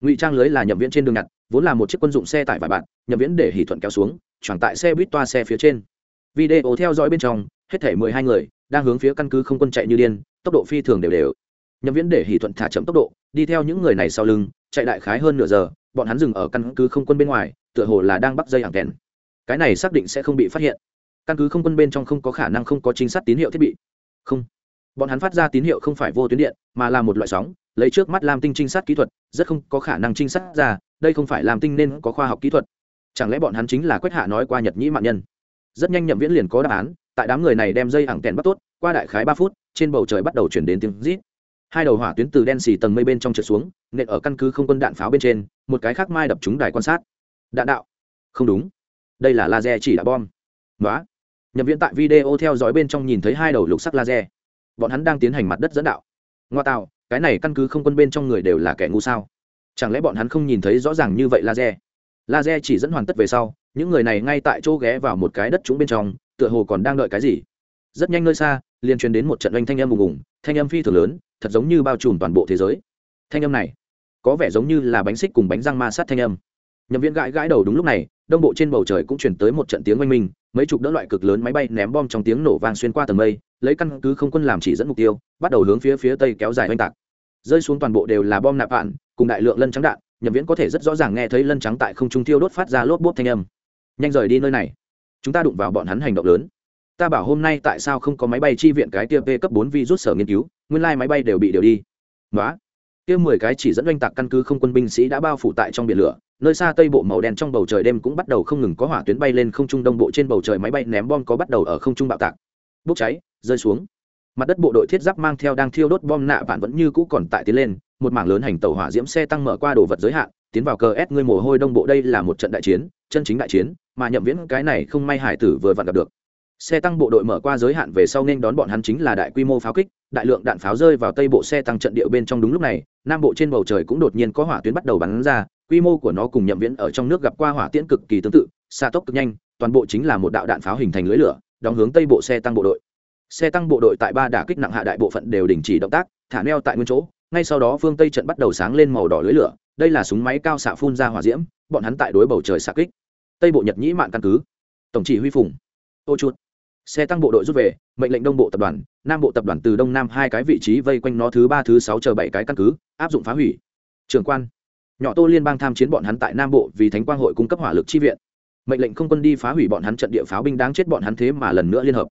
ngụy trang lưới là nhậm viễn trên đường nhặt, vốn là một chiếc quân dụng xe tải vài bạn nhậm viễn để hỷ thuận kéo xuống chuẩn tại xe buýt toa xe phía trên. Video theo dõi bên trong, hết thể mười hai người đang hướng phía căn cứ không quân chạy như điên, tốc độ phi thường đều đều. Nhậm viễn để hỷ thuận thả chậm tốc độ, đi theo những người này sau lưng, chạy đại khái hơn nửa giờ, bọn hắn dừng ở căn cứ không quân bên ngoài, tựa hồ là đang bắt dây hàng kèn. Cái này xác định sẽ không bị phát hiện. Căn cứ không quân bên trong không có khả năng không có chính xác tín hiệu thiết bị. Không. Bọn hắn phát ra tín hiệu không phải vô tuyến điện, mà là một loại sóng, lấy trước mắt làm tinh trinh sát kỹ thuật rất không có khả năng trinh sát ra, đây không phải làm tinh nên có khoa học kỹ thuật. Chẳng lẽ bọn hắn chính là quách hạ nói qua nhật nhĩ mạng nhân? Rất nhanh nhậm viễn liền có đáp án, tại đám người này đem dây hàng kèn bắt tốt, qua đại khái ba phút, trên bầu trời bắt đầu chuyển đến tiếng rít. Hai đầu hỏa tuyến từ đen xì tầng mây bên trong trượt xuống, nện ở căn cứ không quân đạn pháo bên trên, một cái khác mai đập trúng đài quan sát. Đạn đạo. Không đúng. Đây là laser chỉ là bom. Nói nhậm viễn tại video theo dõi bên trong nhìn thấy hai đầu lục sắc laser. Bọn hắn đang tiến hành mặt đất dẫn đạo. Ngoa tạo cái này căn cứ không quân bên trong người đều là kẻ ngu sao? Chẳng lẽ bọn hắn không nhìn thấy rõ ràng như vậy laser? Laser chỉ dẫn hoàn tất về sau, những người này ngay tại chỗ ghé vào một cái đất trũng bên trong, tựa hồ còn đang đợi cái gì? Rất nhanh nơi xa, liền truyền đến một trận oanh thanh âm ùng ùng, thanh âm phi thường lớn, thật giống như bao trùm toàn bộ thế giới. Thanh âm này, có vẻ giống như là bánh xích cùng bánh răng ma sát thanh âm. Nhậm viên gãi gãi đầu đúng lúc này đông bộ trên bầu trời cũng chuyển tới một trận tiếng oanh minh, mấy chục đỡ loại cực lớn máy bay ném bom trong tiếng nổ vang xuyên qua tầng mây, lấy căn cứ không quân làm chỉ dẫn mục tiêu, bắt đầu hướng phía phía tây kéo dài oanh tạc. Rơi xuống toàn bộ đều là bom nạp đạn cùng đại lượng lân trắng đạn, nhậm viễn có thể rất rõ ràng nghe thấy lân trắng tại không trung tiêu đốt phát ra lốp bốp thanh âm. Nhanh rời đi nơi này, chúng ta đụng vào bọn hắn hành động lớn. Ta bảo hôm nay tại sao không có máy bay chi viện cái tia p cấp bốn virus sở nghiên cứu, nguyên lai máy bay đều bị điều đi. Nói kia mười cái chỉ dẫn oanh tạc căn cứ không quân binh sĩ đã bao phủ tại trong biển lửa, nơi xa tây bộ màu đen trong bầu trời đêm cũng bắt đầu không ngừng có hỏa tuyến bay lên không trung đông bộ trên bầu trời máy bay ném bom có bắt đầu ở không trung bạo tạc. Bốc cháy, rơi xuống. Mặt đất bộ đội thiết giáp mang theo đang thiêu đốt bom nạ bạn vẫn như cũ còn tại tiến lên, một mảng lớn hành tàu hỏa diễm xe tăng mở qua đồ vật giới hạn, tiến vào cờ ép ngươi mồ hôi đông bộ đây là một trận đại chiến, chân chính đại chiến, mà nhậm viễn cái này không may hải tử vừa vặn gặp được xe tăng bộ đội mở qua giới hạn về sau nên đón bọn hắn chính là đại quy mô pháo kích, đại lượng đạn pháo rơi vào tây bộ xe tăng trận địa bên trong đúng lúc này, nam bộ trên bầu trời cũng đột nhiên có hỏa tuyến bắt đầu bắn ra, quy mô của nó cùng nhậm viễn ở trong nước gặp qua hỏa tiễn cực kỳ tương tự, xa tốc cực nhanh, toàn bộ chính là một đạo đạn pháo hình thành lưới lửa, đóng hướng tây bộ xe tăng bộ đội. Xe tăng bộ đội tại ba đả kích nặng hạ đại bộ phận đều đình chỉ động tác, thả neo tại nguyên chỗ, ngay sau đó phương tây trận bắt đầu sáng lên màu đỏ lưới lửa, đây là súng máy cao xạ phun ra hỏa diễm, bọn hắn tại đối bầu trời xạ kích. Tây bộ nhật nhĩ mạng căn cứ. Tổng chỉ huy phùng. Ô chuột xe tăng bộ đội rút về, mệnh lệnh đông bộ tập đoàn, nam bộ tập đoàn từ đông nam hai cái vị trí vây quanh nó thứ ba, thứ sáu chờ bảy cái căn cứ, áp dụng phá hủy. Trường quan, nhỏ tô liên bang tham chiến bọn hắn tại nam bộ vì thánh quang hội cung cấp hỏa lực chi viện. Mệnh lệnh không quân đi phá hủy bọn hắn trận địa pháo binh đáng chết bọn hắn thế mà lần nữa liên hợp.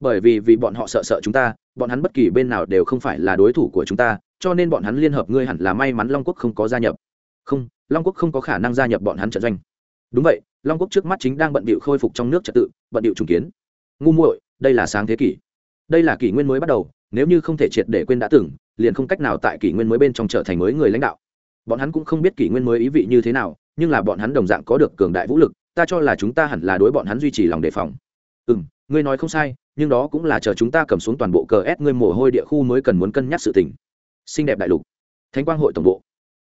Bởi vì vì bọn họ sợ sợ chúng ta, bọn hắn bất kỳ bên nào đều không phải là đối thủ của chúng ta, cho nên bọn hắn liên hợp ngươi hẳn là may mắn long quốc không có gia nhập. Không, long quốc không có khả năng gia nhập bọn hắn trận doanh. Đúng vậy, long quốc trước mắt chính đang bận bịu khôi phục trong nước trật tự, bận bịu trùng kiến ngu muội, đây là sáng thế kỷ. Đây là kỷ nguyên mới bắt đầu, nếu như không thể triệt để quên đã từng, liền không cách nào tại kỷ nguyên mới bên trong trở thành mới người lãnh đạo. Bọn hắn cũng không biết kỷ nguyên mới ý vị như thế nào, nhưng là bọn hắn đồng dạng có được cường đại vũ lực, ta cho là chúng ta hẳn là đối bọn hắn duy trì lòng đề phòng. Ừ m ngươi nói không sai, nhưng đó cũng là chờ chúng ta cầm xuống toàn bộ cờ ép ngươi mồ hôi địa khu mới cần muốn cân nhắc sự tình. Xinh đẹp đại lục. Thánh quang hội tổng bộ.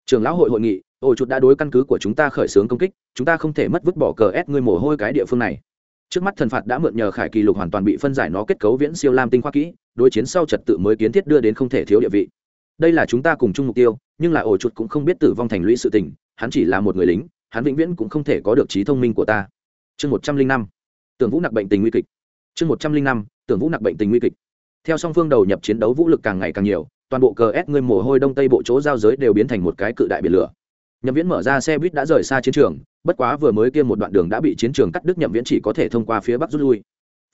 Trường lão hội hội nghị ổ chuột đã đối căn cứ của chúng ta khởi xướng công kích, chúng ta không thể mất vứt bỏ cờ ép ngươi mồ hôi cái địa phương này trước mắt thần phạt đã mượn nhờ khải kỳ lục hoàn toàn bị phân giải nó kết cấu viễn siêu lam tinh khoa kỹ, đối chiến sau trật tự mới kiến thiết đưa đến không thể thiếu địa vị. Đây là chúng ta cùng chung mục tiêu, nhưng là ổ chuột cũng không biết tử vong thành lũy sự tình, hắn chỉ là một người lính, hắn vĩnh viễn cũng không thể có được trí thông minh của ta. Chương một trăm linh năm, tưởng vũ nặc bệnh tình nguy kịch. Chương một trăm linh năm, tưởng vũ nặc bệnh tình nguy kịch. Theo song phương đầu nhập chiến đấu vũ lực càng ngày càng nhiều, toàn bộ cờ ép ngươi mồ hôi đông tây bộ chỗ giao giới đều biến thành một cái cự đại biển lửa nhậm viễn mở ra xe buýt đã rời xa chiến trường, bất quá vừa mới kia một đoạn đường đã bị chiến trường cắt đứt, nhậm viễn chỉ có thể thông qua phía bắc rút lui.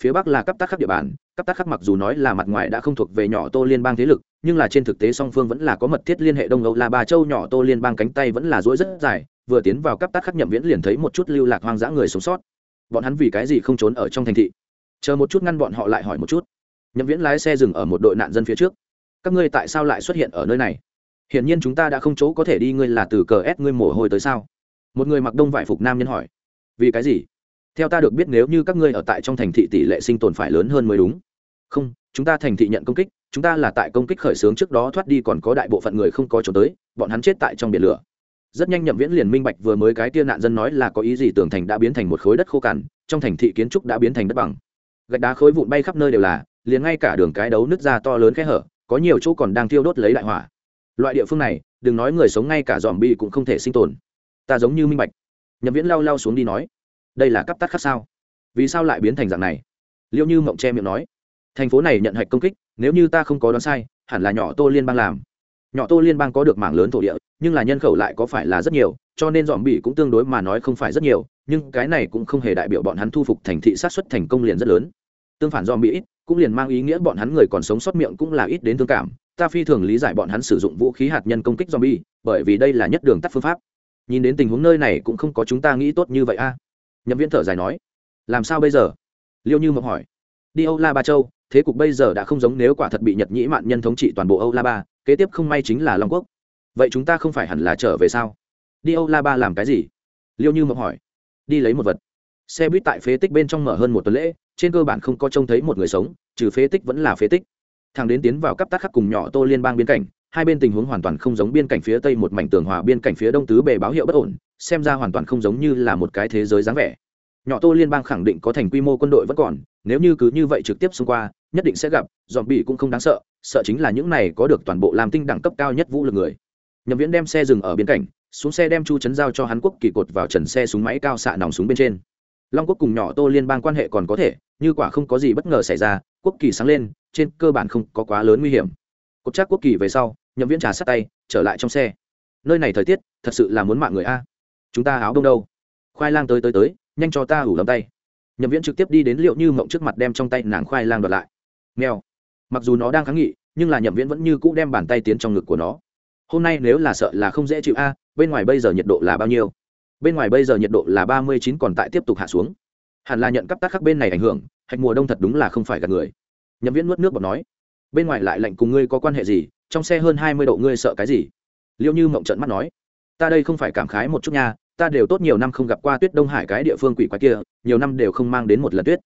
Phía bắc là cấp tác khắc địa bàn cấp tác khắc mặc dù nói là mặt ngoài đã không thuộc về nhỏ tô liên bang thế lực, nhưng là trên thực tế song phương vẫn là có mật thiết liên hệ đông âu là bà châu, nhỏ tô liên bang cánh tay vẫn là dỗi rất dài, vừa tiến vào cấp tác khắc nhậm viễn liền thấy một chút lưu lạc hoang dã người sống sót. Bọn hắn vì cái gì không trốn ở trong thành thị? Chờ một chút ngăn bọn họ lại hỏi một chút. Nhậm viễn lái xe dừng ở một đội nạn dân phía trước. Các ngươi tại sao lại xuất hiện ở nơi này? Hiển nhiên chúng ta đã không chỗ có thể đi, ngươi là từ cờ ép ngươi mồ hôi tới sao? Một người mặc đông vải phục nam nhân hỏi. Vì cái gì? Theo ta được biết, nếu như các ngươi ở tại trong thành thị tỷ lệ sinh tồn phải lớn hơn mới đúng. Không, chúng ta thành thị nhận công kích, chúng ta là tại công kích khởi xướng trước đó thoát đi, còn có đại bộ phận người không có chỗ tới, bọn hắn chết tại trong biển lửa. Rất nhanh nhậm viễn liền minh bạch vừa mới cái tia nạn dân nói là có ý gì, tường thành đã biến thành một khối đất khô cằn, trong thành thị kiến trúc đã biến thành đất bằng. Gạch đá khối vụn bay khắp nơi đều là, liền ngay cả đường cái đấu nứt ra to lớn khe hở, có nhiều chỗ còn đang thiêu đốt lấy đại hỏa loại địa phương này, đừng nói người sống ngay cả dòm bi cũng không thể sinh tồn. Ta giống như minh bạch. Nhậm viễn lao lao xuống đi nói, đây là cấp tắt khác sao? Vì sao lại biến thành dạng này? Liệu như mộng che miệng nói, thành phố này nhận hạch công kích, nếu như ta không có đoán sai, hẳn là nhỏ tô liên bang làm. Nhỏ tô liên bang có được mảng lớn thổ địa, nhưng là nhân khẩu lại có phải là rất nhiều, cho nên dòm bị cũng tương đối mà nói không phải rất nhiều, nhưng cái này cũng không hề đại biểu bọn hắn thu phục thành thị sát xuất thành công liền rất lớn. Tương phản dòm bị ít, cũng liền mang ý nghĩa bọn hắn người còn sống sót miệng cũng là ít đến thương cảm ta phi thường lý giải bọn hắn sử dụng vũ khí hạt nhân công kích zombie, bởi vì đây là nhất đường tắt phương pháp. Nhìn đến tình huống nơi này cũng không có chúng ta nghĩ tốt như vậy a. À? nhậm viễn thở dài nói, làm sao bây giờ? Liêu như mộng hỏi, đi âu la ba châu, thế cục bây giờ đã không giống nếu quả thật bị nhật nhĩ mạn nhân thống trị toàn bộ âu la ba, kế tiếp không may chính là long quốc. Vậy chúng ta không phải hẳn là trở về sao? Đi âu la ba làm cái gì? Liêu như mộng hỏi, đi lấy một vật. Xe buýt tại phế tích bên trong mở hơn một tuần lễ, trên cơ bản không có trông thấy một người sống, trừ phế tích vẫn là phế tích thằng đến tiến vào cấp tác khắc cùng nhỏ tô liên bang biên cảnh, hai bên tình huống hoàn toàn không giống biên cảnh phía tây một mảnh tường hòa biên cảnh phía đông tứ bề báo hiệu bất ổn, xem ra hoàn toàn không giống như là một cái thế giới dáng vẻ. Nhỏ tô liên bang khẳng định có thành quy mô quân đội vẫn còn, nếu như cứ như vậy trực tiếp xông qua, nhất định sẽ gặp dòm bị cũng không đáng sợ sợ chính là những này có được toàn bộ làm tinh đẳng cấp cao nhất vũ lực người. Nhậm viễn đem xe dừng ở biên cảnh, xuống xe đem chu chấn giao cho hắn quốc kỳ cột vào trần xe súng máy cao xạ nòng súng bên trên. Long quốc cùng nhỏ tô liên bang quan hệ còn có thể, như quả không có gì bất ngờ xảy ra quốc kỳ sáng lên trên cơ bản không có quá lớn nguy hiểm. Cột chắc quốc kỳ về sau nhậm viễn trà sát tay trở lại trong xe. Nơi này thời tiết thật sự là muốn mạng người a. Chúng ta áo đông đâu? Khoai lang tới tới tới nhanh cho ta ủ lấm tay. Nhậm viễn trực tiếp đi đến liệu như mộng trước mặt đem trong tay nàng khoai lang đoạt lại. Mèo, mặc dù nó đang kháng nghị nhưng là nhậm viễn vẫn như cũ đem bàn tay tiến trong ngực của nó. Hôm nay nếu là sợ là không dễ chịu a bên ngoài bây giờ nhiệt độ là bao nhiêu? Bên ngoài bây giờ nhiệt độ là ba mươi chín còn tại tiếp tục hạ xuống. Hẳn là nhận cấp tác khác bên này ảnh hưởng hạch mùa đông thật đúng là không phải gạt người. Nhậm viễn nuốt nước bọt nói, bên ngoài lại lạnh cùng ngươi có quan hệ gì? Trong xe hơn hai mươi độ ngươi sợ cái gì? Liệu như mộng trận mắt nói, ta đây không phải cảm khái một chút nha, ta đều tốt nhiều năm không gặp qua tuyết đông hải cái địa phương quỷ quái kia, nhiều năm đều không mang đến một lần tuyết.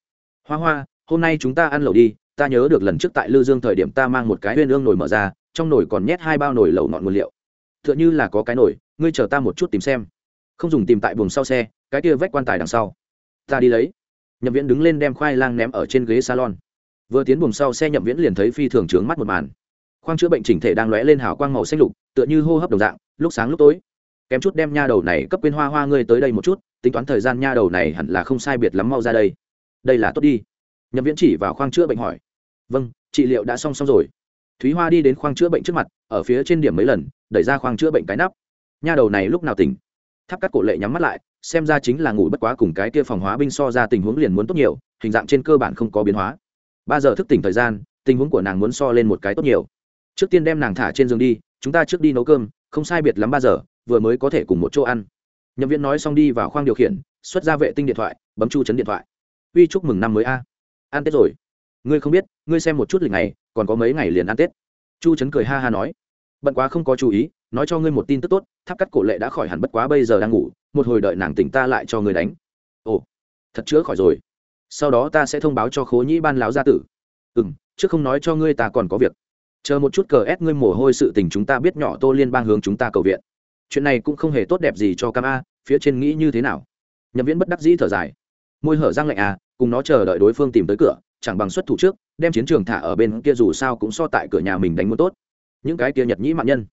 Hoa hoa, hôm nay chúng ta ăn lẩu đi, ta nhớ được lần trước tại lư dương thời điểm ta mang một cái huyên ương nồi mở ra, trong nồi còn nhét hai bao nồi lẩu ngọn nguyên liệu. T h ư ợ n h ư là có cái nồi, ngươi chờ ta một chút tìm xem. Không dùng tìm tại buồng sau xe, cái kia vách quan tài đằng sau. Ta đi lấy nhậm viễn đứng lên đem khoai lang ném ở trên ghế salon. Vừa tiến buồng sau, xe nhậm viễn liền thấy phi thường trướng mắt một màn. Khoang chữa bệnh chỉnh thể đang lóe lên hào quang màu xanh lục, tựa như hô hấp đồng dạng, lúc sáng lúc tối. Kém chút đem nha đầu này cấp quên hoa hoa ngươi tới đây một chút, tính toán thời gian nha đầu này hẳn là không sai biệt lắm mau ra đây. Đây là tốt đi. Nhậm viễn chỉ vào khoang chữa bệnh hỏi. Vâng trị liệu đã xong xong rồi. Thúy hoa đi đến khoang chữa bệnh trước mặt, ở phía trên điểm mấy lần, đẩy ra khoang chữa bệnh cái nắp. Nha đầu này lúc nào tỉnh? Tháp cắt cổ lệ nhắm mắt lại xem ra chính là ngủ bất quá cùng cái kia phòng hóa binh so ra tình huống liền muốn tốt nhiều, hình dạng trên cơ bản không có biến hóa. Ba giờ thức tỉnh thời gian, tình huống của nàng muốn so lên một cái tốt nhiều. Trước tiên đem nàng thả trên giường đi, chúng ta trước đi nấu cơm, không sai biệt lắm ba giờ, vừa mới có thể cùng một chỗ ăn. Nhậm viên nói xong đi vào khoang điều khiển, xuất ra vệ tinh điện thoại, bấm chu chấn điện thoại. Uy, chúc mừng năm mới a. Ăn tết rồi. Ngươi không biết, ngươi xem một chút lịch ngày, còn có mấy ngày liền ăn tết. Chu chấn cười ha ha nói. Bận quá không có chú ý, nói cho ngươi một tin tức tốt, tháp cắt cổ lệ đã khỏi hẳn bất quá bây giờ đang ngủ một hồi đợi nàng tỉnh ta lại cho ngươi đánh. Ồ, thật chữa khỏi rồi. Sau đó ta sẽ thông báo cho khố nhĩ ban láo gia tử. Ừ m chứ không nói cho ngươi ta còn có việc. Chờ một chút cờ ép ngươi mồ hôi sự tình chúng ta biết nhỏ tô liên bang hướng chúng ta cầu viện. Chuyện này cũng không hề tốt đẹp gì cho cam a, phía trên nghĩ như thế nào? Nhậm viễn bất đắc dĩ thở dài. Môi hở răng lạnh à cùng nó chờ đợi đối phương tìm tới cửa, chẳng bằng xuất thủ trước, đem chiến trường thả ở bên kia dù sao cũng so tại cửa nhà mình đánh muốn tốt. Những cái kia nhật nhĩ mạn nhân.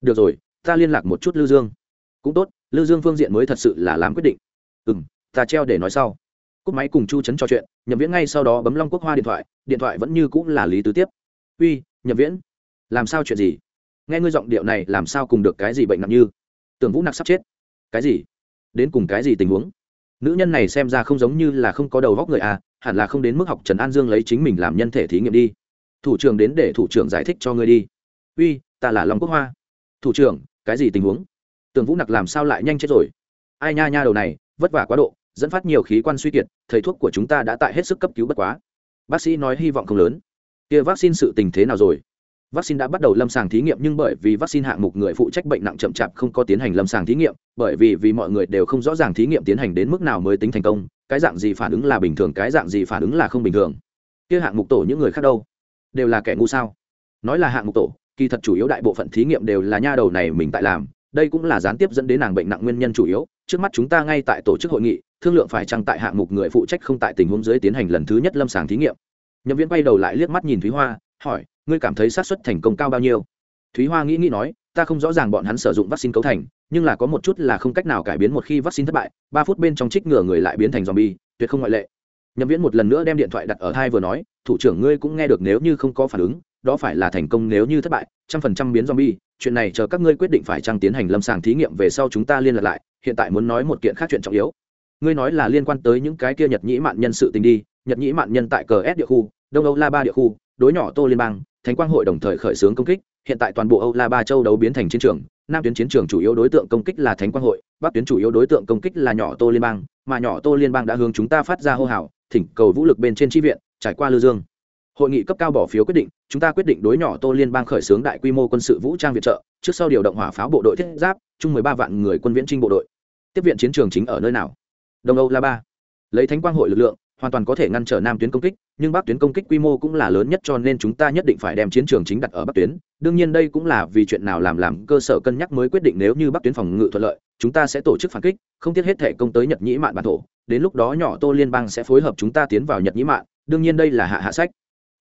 Được rồi, ta liên lạc một chút lư dương cũng tốt lưu dương phương diện mới thật sự là làm quyết định. Ừ m ta treo để nói sau. Cúp máy cùng chu trấn trò chuyện, nhậm viễn ngay sau đó bấm long quốc hoa điện thoại điện thoại vẫn như cũng là lý tứ tiếp. Uy, nhậm viễn, làm sao chuyện gì? Nghe ngươi giọng điệu này làm sao cùng được cái gì bệnh nặng như? Tưởng vũ nặc sắp chết. Cái gì? Đến cùng cái gì tình huống? Nữ nhân này xem ra không giống như là không có đầu góc người à hẳn là không đến mức học trần an dương lấy chính mình làm nhân thể thí nghiệm đi. Thủ trưởng đến để thủ trưởng giải thích cho ngươi đi. Uy, ta là long quốc hoa. Thủ trưởng, cái gì tình huống? Tường vũ nặc làm sao lại nhanh chết rồi? Ai nha nha đầu này, vất vả quá độ, dẫn phát nhiều khí quan suy kiệt, thầy thuốc của chúng ta đã tại hết sức cấp cứu bất quá. Bác sĩ nói hy vọng không lớn. Kia vaccine sự tình thế nào rồi? Vaccine đã bắt đầu lâm sàng thí nghiệm nhưng bởi vì vaccine hạng mục người phụ trách bệnh nặng chậm chạp không có tiến hành lâm sàng thí nghiệm, bởi vì vì mọi người đều không rõ ràng thí nghiệm tiến hành đến mức nào mới tính thành công, cái dạng gì phản ứng là bình thường, cái dạng gì phản ứng là không bình thường. Kia hạng mục tổ những người khác đâu? Đều là kẻ ngu sao? Nói là hạng mục tổ, kỳ thật chủ yếu đại bộ phận thí nghiệm đều là nha đầu này mình tại làm đây cũng là gián tiếp dẫn đến nàng bệnh nặng nguyên nhân chủ yếu, trước mắt chúng ta ngay tại tổ chức hội nghị, thương lượng phải chăng tại hạng mục người phụ trách không tại tình huống dưới tiến hành lần thứ nhất lâm sàng thí nghiệm. Nhậm viên bay đầu lại liếc mắt nhìn thúy hoa, hỏi, ngươi cảm thấy xác suất thành công cao bao nhiêu? Thúy hoa nghĩ nghĩ nói, ta không rõ ràng bọn hắn sử dụng vaccine cấu thành, nhưng là có một chút là không cách nào cải biến một khi vaccine thất bại, ba phút bên trong trích ngừa người lại biến thành zombie, tuyệt không ngoại lệ. Nhậm viễn một lần nữa đem điện thoại đặt ở thai vừa nói, thủ trưởng ngươi cũng nghe được nếu như không có phản ứng đó phải là thành công nếu như thất bại, trăm phần trăm biến zombie, chuyện này chờ các ngươi quyết định phải trang tiến hành lâm sàng thí nghiệm về sau chúng ta liên lạc lại, hiện tại muốn nói một kiện khác chuyện trọng yếu. Ngươi nói là liên quan tới những cái kia nhật nhĩ mạn nhân sự tình đi, nhật nhĩ mạn nhân tại cờ s địa khu, đông âu la ba địa khu, đối nhỏ tô liên bang, thánh quang hội đồng thời khởi xướng công kích, hiện tại toàn bộ âu la ba châu đấu biến thành chiến trường, nam tuyến chiến trường chủ yếu đối tượng công kích là thánh quang hội, bắc tuyến chủ yếu đối tượng công kích là nhỏ tô liên bang, mà nhỏ tô liên bang đã hướng chúng ta phát ra hô hào, thỉnh cầu vũ lực bên trên tri viện, trải qua lư dương hội nghị cấp cao bỏ phiếu quyết định, chúng ta quyết định đối nhỏ tô liên bang khởi xướng đại quy mô quân sự vũ trang viện trợ, trước sau điều động hỏa pháo bộ đội thiết giáp, chung mười ba vạn người quân viễn trinh bộ đội. Tiếp viện chiến trường chính ở nơi nào? Đông âu la ba. Lấy thánh quang hội lực lượng, hoàn toàn có thể ngăn trở nam tuyến công kích, nhưng bắc tuyến công kích quy mô cũng là lớn nhất cho nên chúng ta nhất định phải đem chiến trường chính đặt ở bắc tuyến. Đương nhiên đây cũng là vì chuyện nào làm làm cơ sở cân nhắc mới quyết định nếu như bắc tuyến phòng ngự thuận lợi, chúng ta sẽ tổ chức phản kích, không thiết hết thể công tới nhật nhĩ mạn bản thổ. Đến lúc đó nhỏ tô liên bang sẽ phối hợp chúng ta tiến vào nhật nhĩ mạn. Đương nhiên đây là hạ hạ sách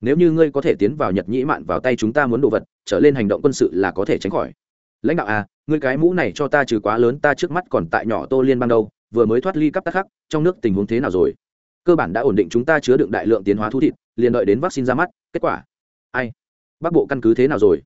nếu như ngươi có thể tiến vào nhật nhĩ mạn vào tay chúng ta muốn đồ vật, trở lên hành động quân sự là có thể tránh khỏi. Lãnh đạo à ngươi cái mũ này cho ta trừ quá lớn ta trước mắt còn tại nhỏ tô liên ban đâu, vừa mới thoát ly cấp tắc khắc, trong nước tình huống thế nào rồi? Cơ bản đã ổn định chúng ta chứa đựng đại lượng tiến hóa thú thịt, liền đợi đến vaccine ra mắt, kết quả. Ai? Bắc bộ căn cứ thế nào rồi?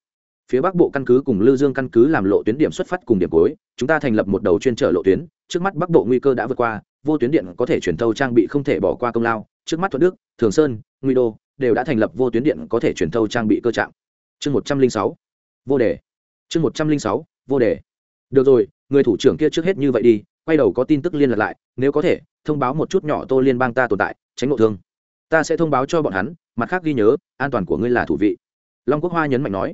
Phía bắc bộ căn cứ cùng lư dương căn cứ làm lộ tuyến điểm xuất phát cùng điểm cuối, chúng ta thành lập một đầu chuyên trở lộ tuyến, trước mắt bắc bộ nguy cơ đã vượt qua, vô tuyến điện có thể chuyển thâu trang bị không thể bỏ qua công lao, trước mắt thuận đức, thường sơn nguy đô đều đã thành lập vô tuyến điện có thể truyền thâu trang bị cơ trạng. Chương một trăm linh sáu. Vô đề. Chương một trăm linh sáu. Vô đề. Được rồi, người thủ trưởng kia trước hết như vậy đi, quay đầu có tin tức liên lạc lại, nếu có thể, thông báo một chút nhỏ tô liên bang ta tồn tại, tránh ngộ thương. Ta sẽ thông báo cho bọn hắn, mặt khác ghi nhớ, an toàn của ngươi là thủ vị. Long quốc hoa nhấn mạnh nói.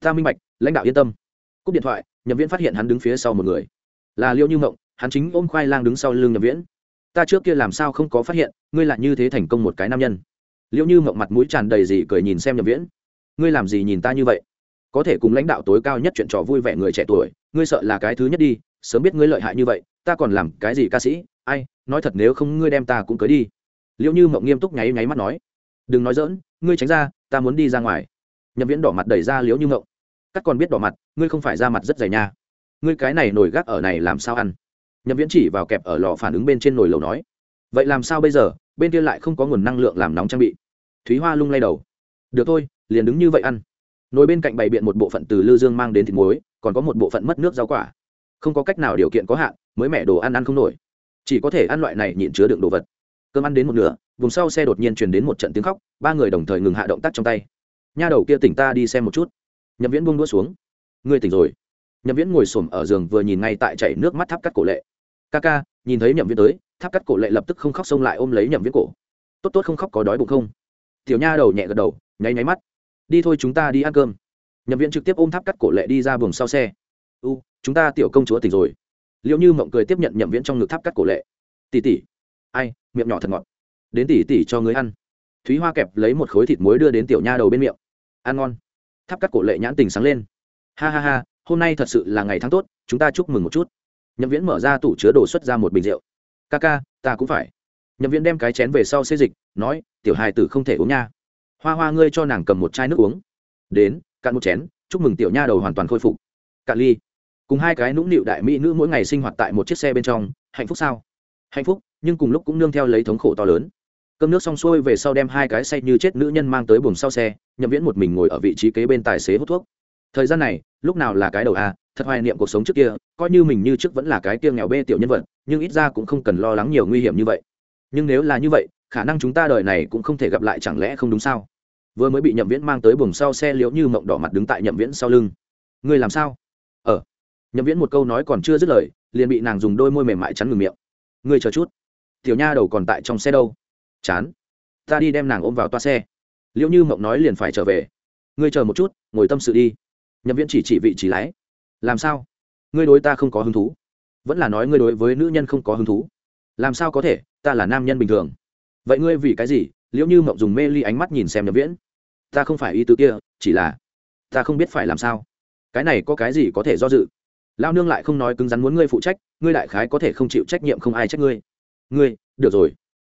Ta minh bạch, lãnh đạo yên tâm. Cúp điện thoại, nhậm viên phát hiện hắn đứng phía sau một người. Là liêu như mộng hắn chính ôm khoai lang đứng sau lưng nhậm viễn. Ta trước kia làm sao không có phát hiện, ngươi lại như thế thành công một cái nam nhân liệu như mộng mặt mũi tràn đầy gì cười nhìn xem nhậm viễn. Ngươi làm gì nhìn ta như vậy? Có thể cùng lãnh đạo tối cao nhất chuyện trò vui vẻ người trẻ tuổi, ngươi sợ là cái thứ nhất đi, sớm biết ngươi lợi hại như vậy, ta còn làm cái gì ca sĩ? Ai, nói thật nếu không ngươi đem ta cũng cưới đi. Liệu như mộng nghiêm túc nháy nháy mắt nói. Đừng nói dỡn ngươi tránh ra, ta muốn đi ra ngoài. Nhậm viễn đỏ mặt đẩy ra liễu như mộng. Các còn biết đỏ mặt, ngươi không phải ra mặt rất dày nha. Ngươi cái này nổi gác ở này làm sao ăn? Nhậm viễn chỉ vào kẹp ở lò phản ứng bên trên nồi lầu nói. Vậy làm sao bây giờ? Bên kia lại không có nguồn năng lượng làm nóng trang bị thúy hoa lung lay đầu. Được thôi, liền đứng như vậy ăn. Nồi bên cạnh bày biện một bộ phận từ lư dương mang đến thịt muối, còn có một bộ phận mất nước rau quả. Không có cách nào điều kiện có hạn, mới mẹ đồ ăn ăn không nổi. Chỉ có thể ăn loại này nhịn chứa đựng đồ vật. Cơm ăn đến một nửa, vùng sau xe đột nhiên truyền đến một trận tiếng khóc, ba người đồng thời ngừng hạ động tác trong tay. Nha đầu kia tỉnh ta đi xem một chút. Nhậm viễn buông đũa xuống. Ngươi tỉnh rồi. Nhậm viễn ngồi xổm ở giường vừa nhìn ngay tại chảy nước mắt tháp cắt cổ lệ. Ca ca, nhìn thấy nhậm viễn tới, tháp cắt cổ lệ lập tức không khóc xông lại ôm lấy nhậm viễn cổ. Tốt tốt, không khóc có đói bụng không? Tiểu nha đầu nhẹ gật đầu, nháy nháy mắt. Đi thôi chúng ta đi ăn cơm. Nhập viện trực tiếp ôm tháp cắt cổ lệ đi ra buồng sau xe. U, chúng ta tiểu công chúa tỉnh rồi. Liệu như mộng cười tiếp nhận nhậm viễn trong ngực tháp cắt cổ lệ. Tỉ tỉ ai, miệng nhỏ thật ngọt. Đến tỉ tỉ cho người ăn. Thúy hoa kẹp lấy một khối thịt muối đưa đến tiểu nha đầu bên miệng. Ăn ngon. Tháp cắt cổ lệ nhãn tình sáng lên. Ha ha ha, hôm nay thật sự là ngày tháng tốt, chúng ta chúc mừng một chút. Nhậm viễn mở ra tủ chứa đồ xuất ra một bình rượu. Ca ca, ta cũng phải nhậm viễn đem cái chén về sau xê dịch, nói, tiểu hài tử không thể uống nha. Hoa hoa ngươi cho nàng cầm một chai nước uống. Đến, cạn một chén, chúc mừng tiểu nha đầu hoàn toàn khôi phục. Cạn ly. Cùng hai cái nũng nịu đại mỹ nữ mỗi ngày sinh hoạt tại một chiếc xe bên trong, hạnh phúc sao? Hạnh phúc, nhưng cùng lúc cũng nương theo lấy thống khổ to lớn. Cơm nước xong xuôi về sau đem hai cái say như chết nữ nhân mang tới buồng sau xe, nhậm viễn một mình ngồi ở vị trí kế bên tài xế hút thuốc. Thời gian này, lúc nào là cái đầu a thật hoài niệm cuộc sống trước kia, coi như mình như trước vẫn là cái kia nghèo bê tiểu nhân vật, nhưng ít ra cũng không cần lo lắng nhiều nguy hiểm như vậy nhưng nếu là như vậy, khả năng chúng ta đời này cũng không thể gặp lại chẳng lẽ không đúng sao? Vừa mới bị nhậm viễn mang tới buồng sau xe liễu như mộng đỏ mặt đứng tại nhậm viễn sau lưng. Ngươi làm sao? Ờ. Nhậm viễn một câu nói còn chưa dứt lời, liền bị nàng dùng đôi môi mềm mại chắn ngừng miệng. Ngươi chờ chút. Tiểu nha đầu còn tại trong xe đâu? Chán. Ta đi đem nàng ôm vào toa xe. Liễu như mộng nói liền phải trở về. Ngươi chờ một chút, ngồi tâm sự đi. Nhậm viễn chỉ chỉ vị trí lái. Làm sao? Ngươi đối ta không có hứng thú. Vẫn là nói ngươi đối với nữ nhân không có hứng thú. Làm sao có thể? Ta là nam nhân bình thường. Vậy ngươi vì cái gì, liễu như mộng dùng mê ly ánh mắt nhìn xem nhậm viễn? Ta không phải ý tứ kia, chỉ là ta không biết phải làm sao. Cái này có cái gì có thể do dự? Lao nương lại không nói cứng rắn muốn ngươi phụ trách, ngươi đại khái có thể không chịu trách nhiệm không ai trách ngươi. Ngươi, được rồi.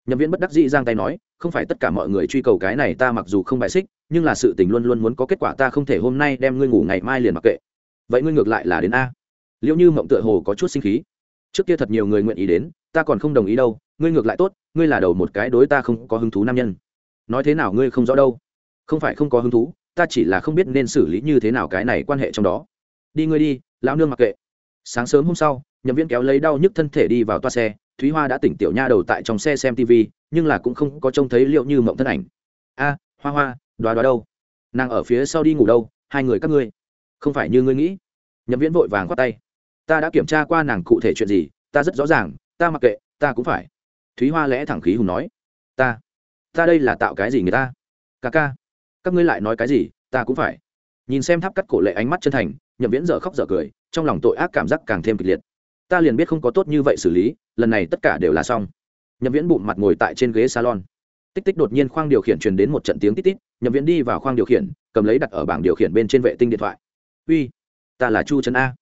Nhậm viễn bất đắc dĩ giang tay nói, không phải tất cả mọi người truy cầu cái này ta mặc dù không bại xích, nhưng là sự tình luôn luôn muốn có kết quả ta không thể hôm nay đem ngươi ngủ ngày mai liền mặc kệ. Vậy ngươi ngược lại là đến a. Liệu như mộng tựa hồ có chút sinh khí trước kia thật nhiều người nguyện ý đến, ta còn không đồng ý đâu, ngươi ngược lại tốt, ngươi là đầu một cái đối ta không có hứng thú nam nhân. Nói thế nào ngươi không rõ đâu. Không phải không có hứng thú, ta chỉ là không biết nên xử lý như thế nào cái này quan hệ trong đó. Đi ngươi đi, lão nương mặc kệ. Sáng sớm hôm sau, nhậm viên kéo lấy đau nhức thân thể đi vào toa xe, thúy hoa đã tỉnh tiểu nha đầu tại trong xe xem tv nhưng là cũng không có trông thấy liệu như mộng thân ảnh. A, hoa hoa, đoá đoá đâu? Nàng ở phía sau đi ngủ đâu, hai người các ngươi. Không phải như ngươi nghĩ. Nhậm viễn vội vàng khoát tay ta đã kiểm tra qua nàng cụ thể chuyện gì, ta rất rõ ràng, ta mặc kệ, ta cũng phải. Thúy hoa lẽ thẳng khí hùng nói. Ta ta đây là tạo cái gì người ta? Ca ca, các ngươi lại nói cái gì, ta cũng phải. Nhìn xem tháp cắt cổ lệ ánh mắt chân thành, nhậm viễn dở khóc dở cười, trong lòng tội ác cảm giác càng thêm kịch liệt. Ta liền biết không có tốt như vậy xử lý, lần này tất cả đều là xong. Nhậm viễn bụng mặt ngồi tại trên ghế salon. Tích tích đột nhiên khoang điều khiển truyền đến một trận tiếng tít tít, nhậm viễn đi vào khoang điều khiển, cầm lấy đặt ở bảng điều khiển bên trên vệ tinh điện thoại. Uy, ta là chu trấn a a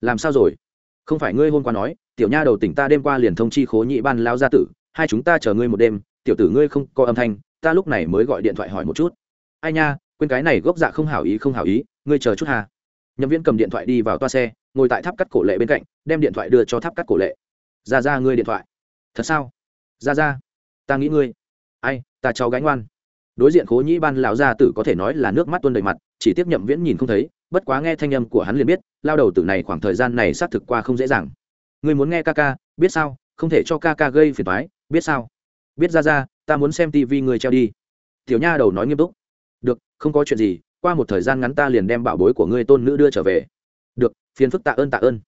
làm sao rồi? Không phải ngươi hôm qua nói, tiểu nha đầu tỉnh ta đêm qua liền thông chi khố nhị ban lao gia tử, hai chúng ta chờ ngươi một đêm, tiểu tử ngươi không có âm thanh, ta lúc này mới gọi điện thoại hỏi một chút. Ai nha, quên cái này gốc dạ không hảo ý, không hảo ý, ngươi chờ chút hà nhân viên cầm điện thoại đi vào toa xe, ngồi tại tháp cắt cổ lệ bên cạnh, đem điện thoại đưa cho tháp cắt cổ lệ. Ra ra, ngươi điện thoại. Thật sao? Ra ra, ta nghĩ ngươi. Ai, ta cháu gánh ngoan đối diện khố nhĩ ban lão gia tử có thể nói là nước mắt tuôn đầy mặt, chỉ tiếp nhậm viễn nhìn không thấy, bất quá nghe thanh âm của hắn liền biết, lao đầu tử này khoảng thời gian này xác thực qua không dễ dàng. Ngươi muốn nghe ca ca, biết sao, không thể cho ca ca gây phiền toái, biết sao? Biết ra ra, ta muốn xem tivi người treo đi. Tiểu nha đầu nói nghiêm túc. Được, không có chuyện gì, qua một thời gian ngắn ta liền đem bảo bối của ngươi tôn nữ đưa trở về. Được, phiền phức tạ ơn tạ ơn.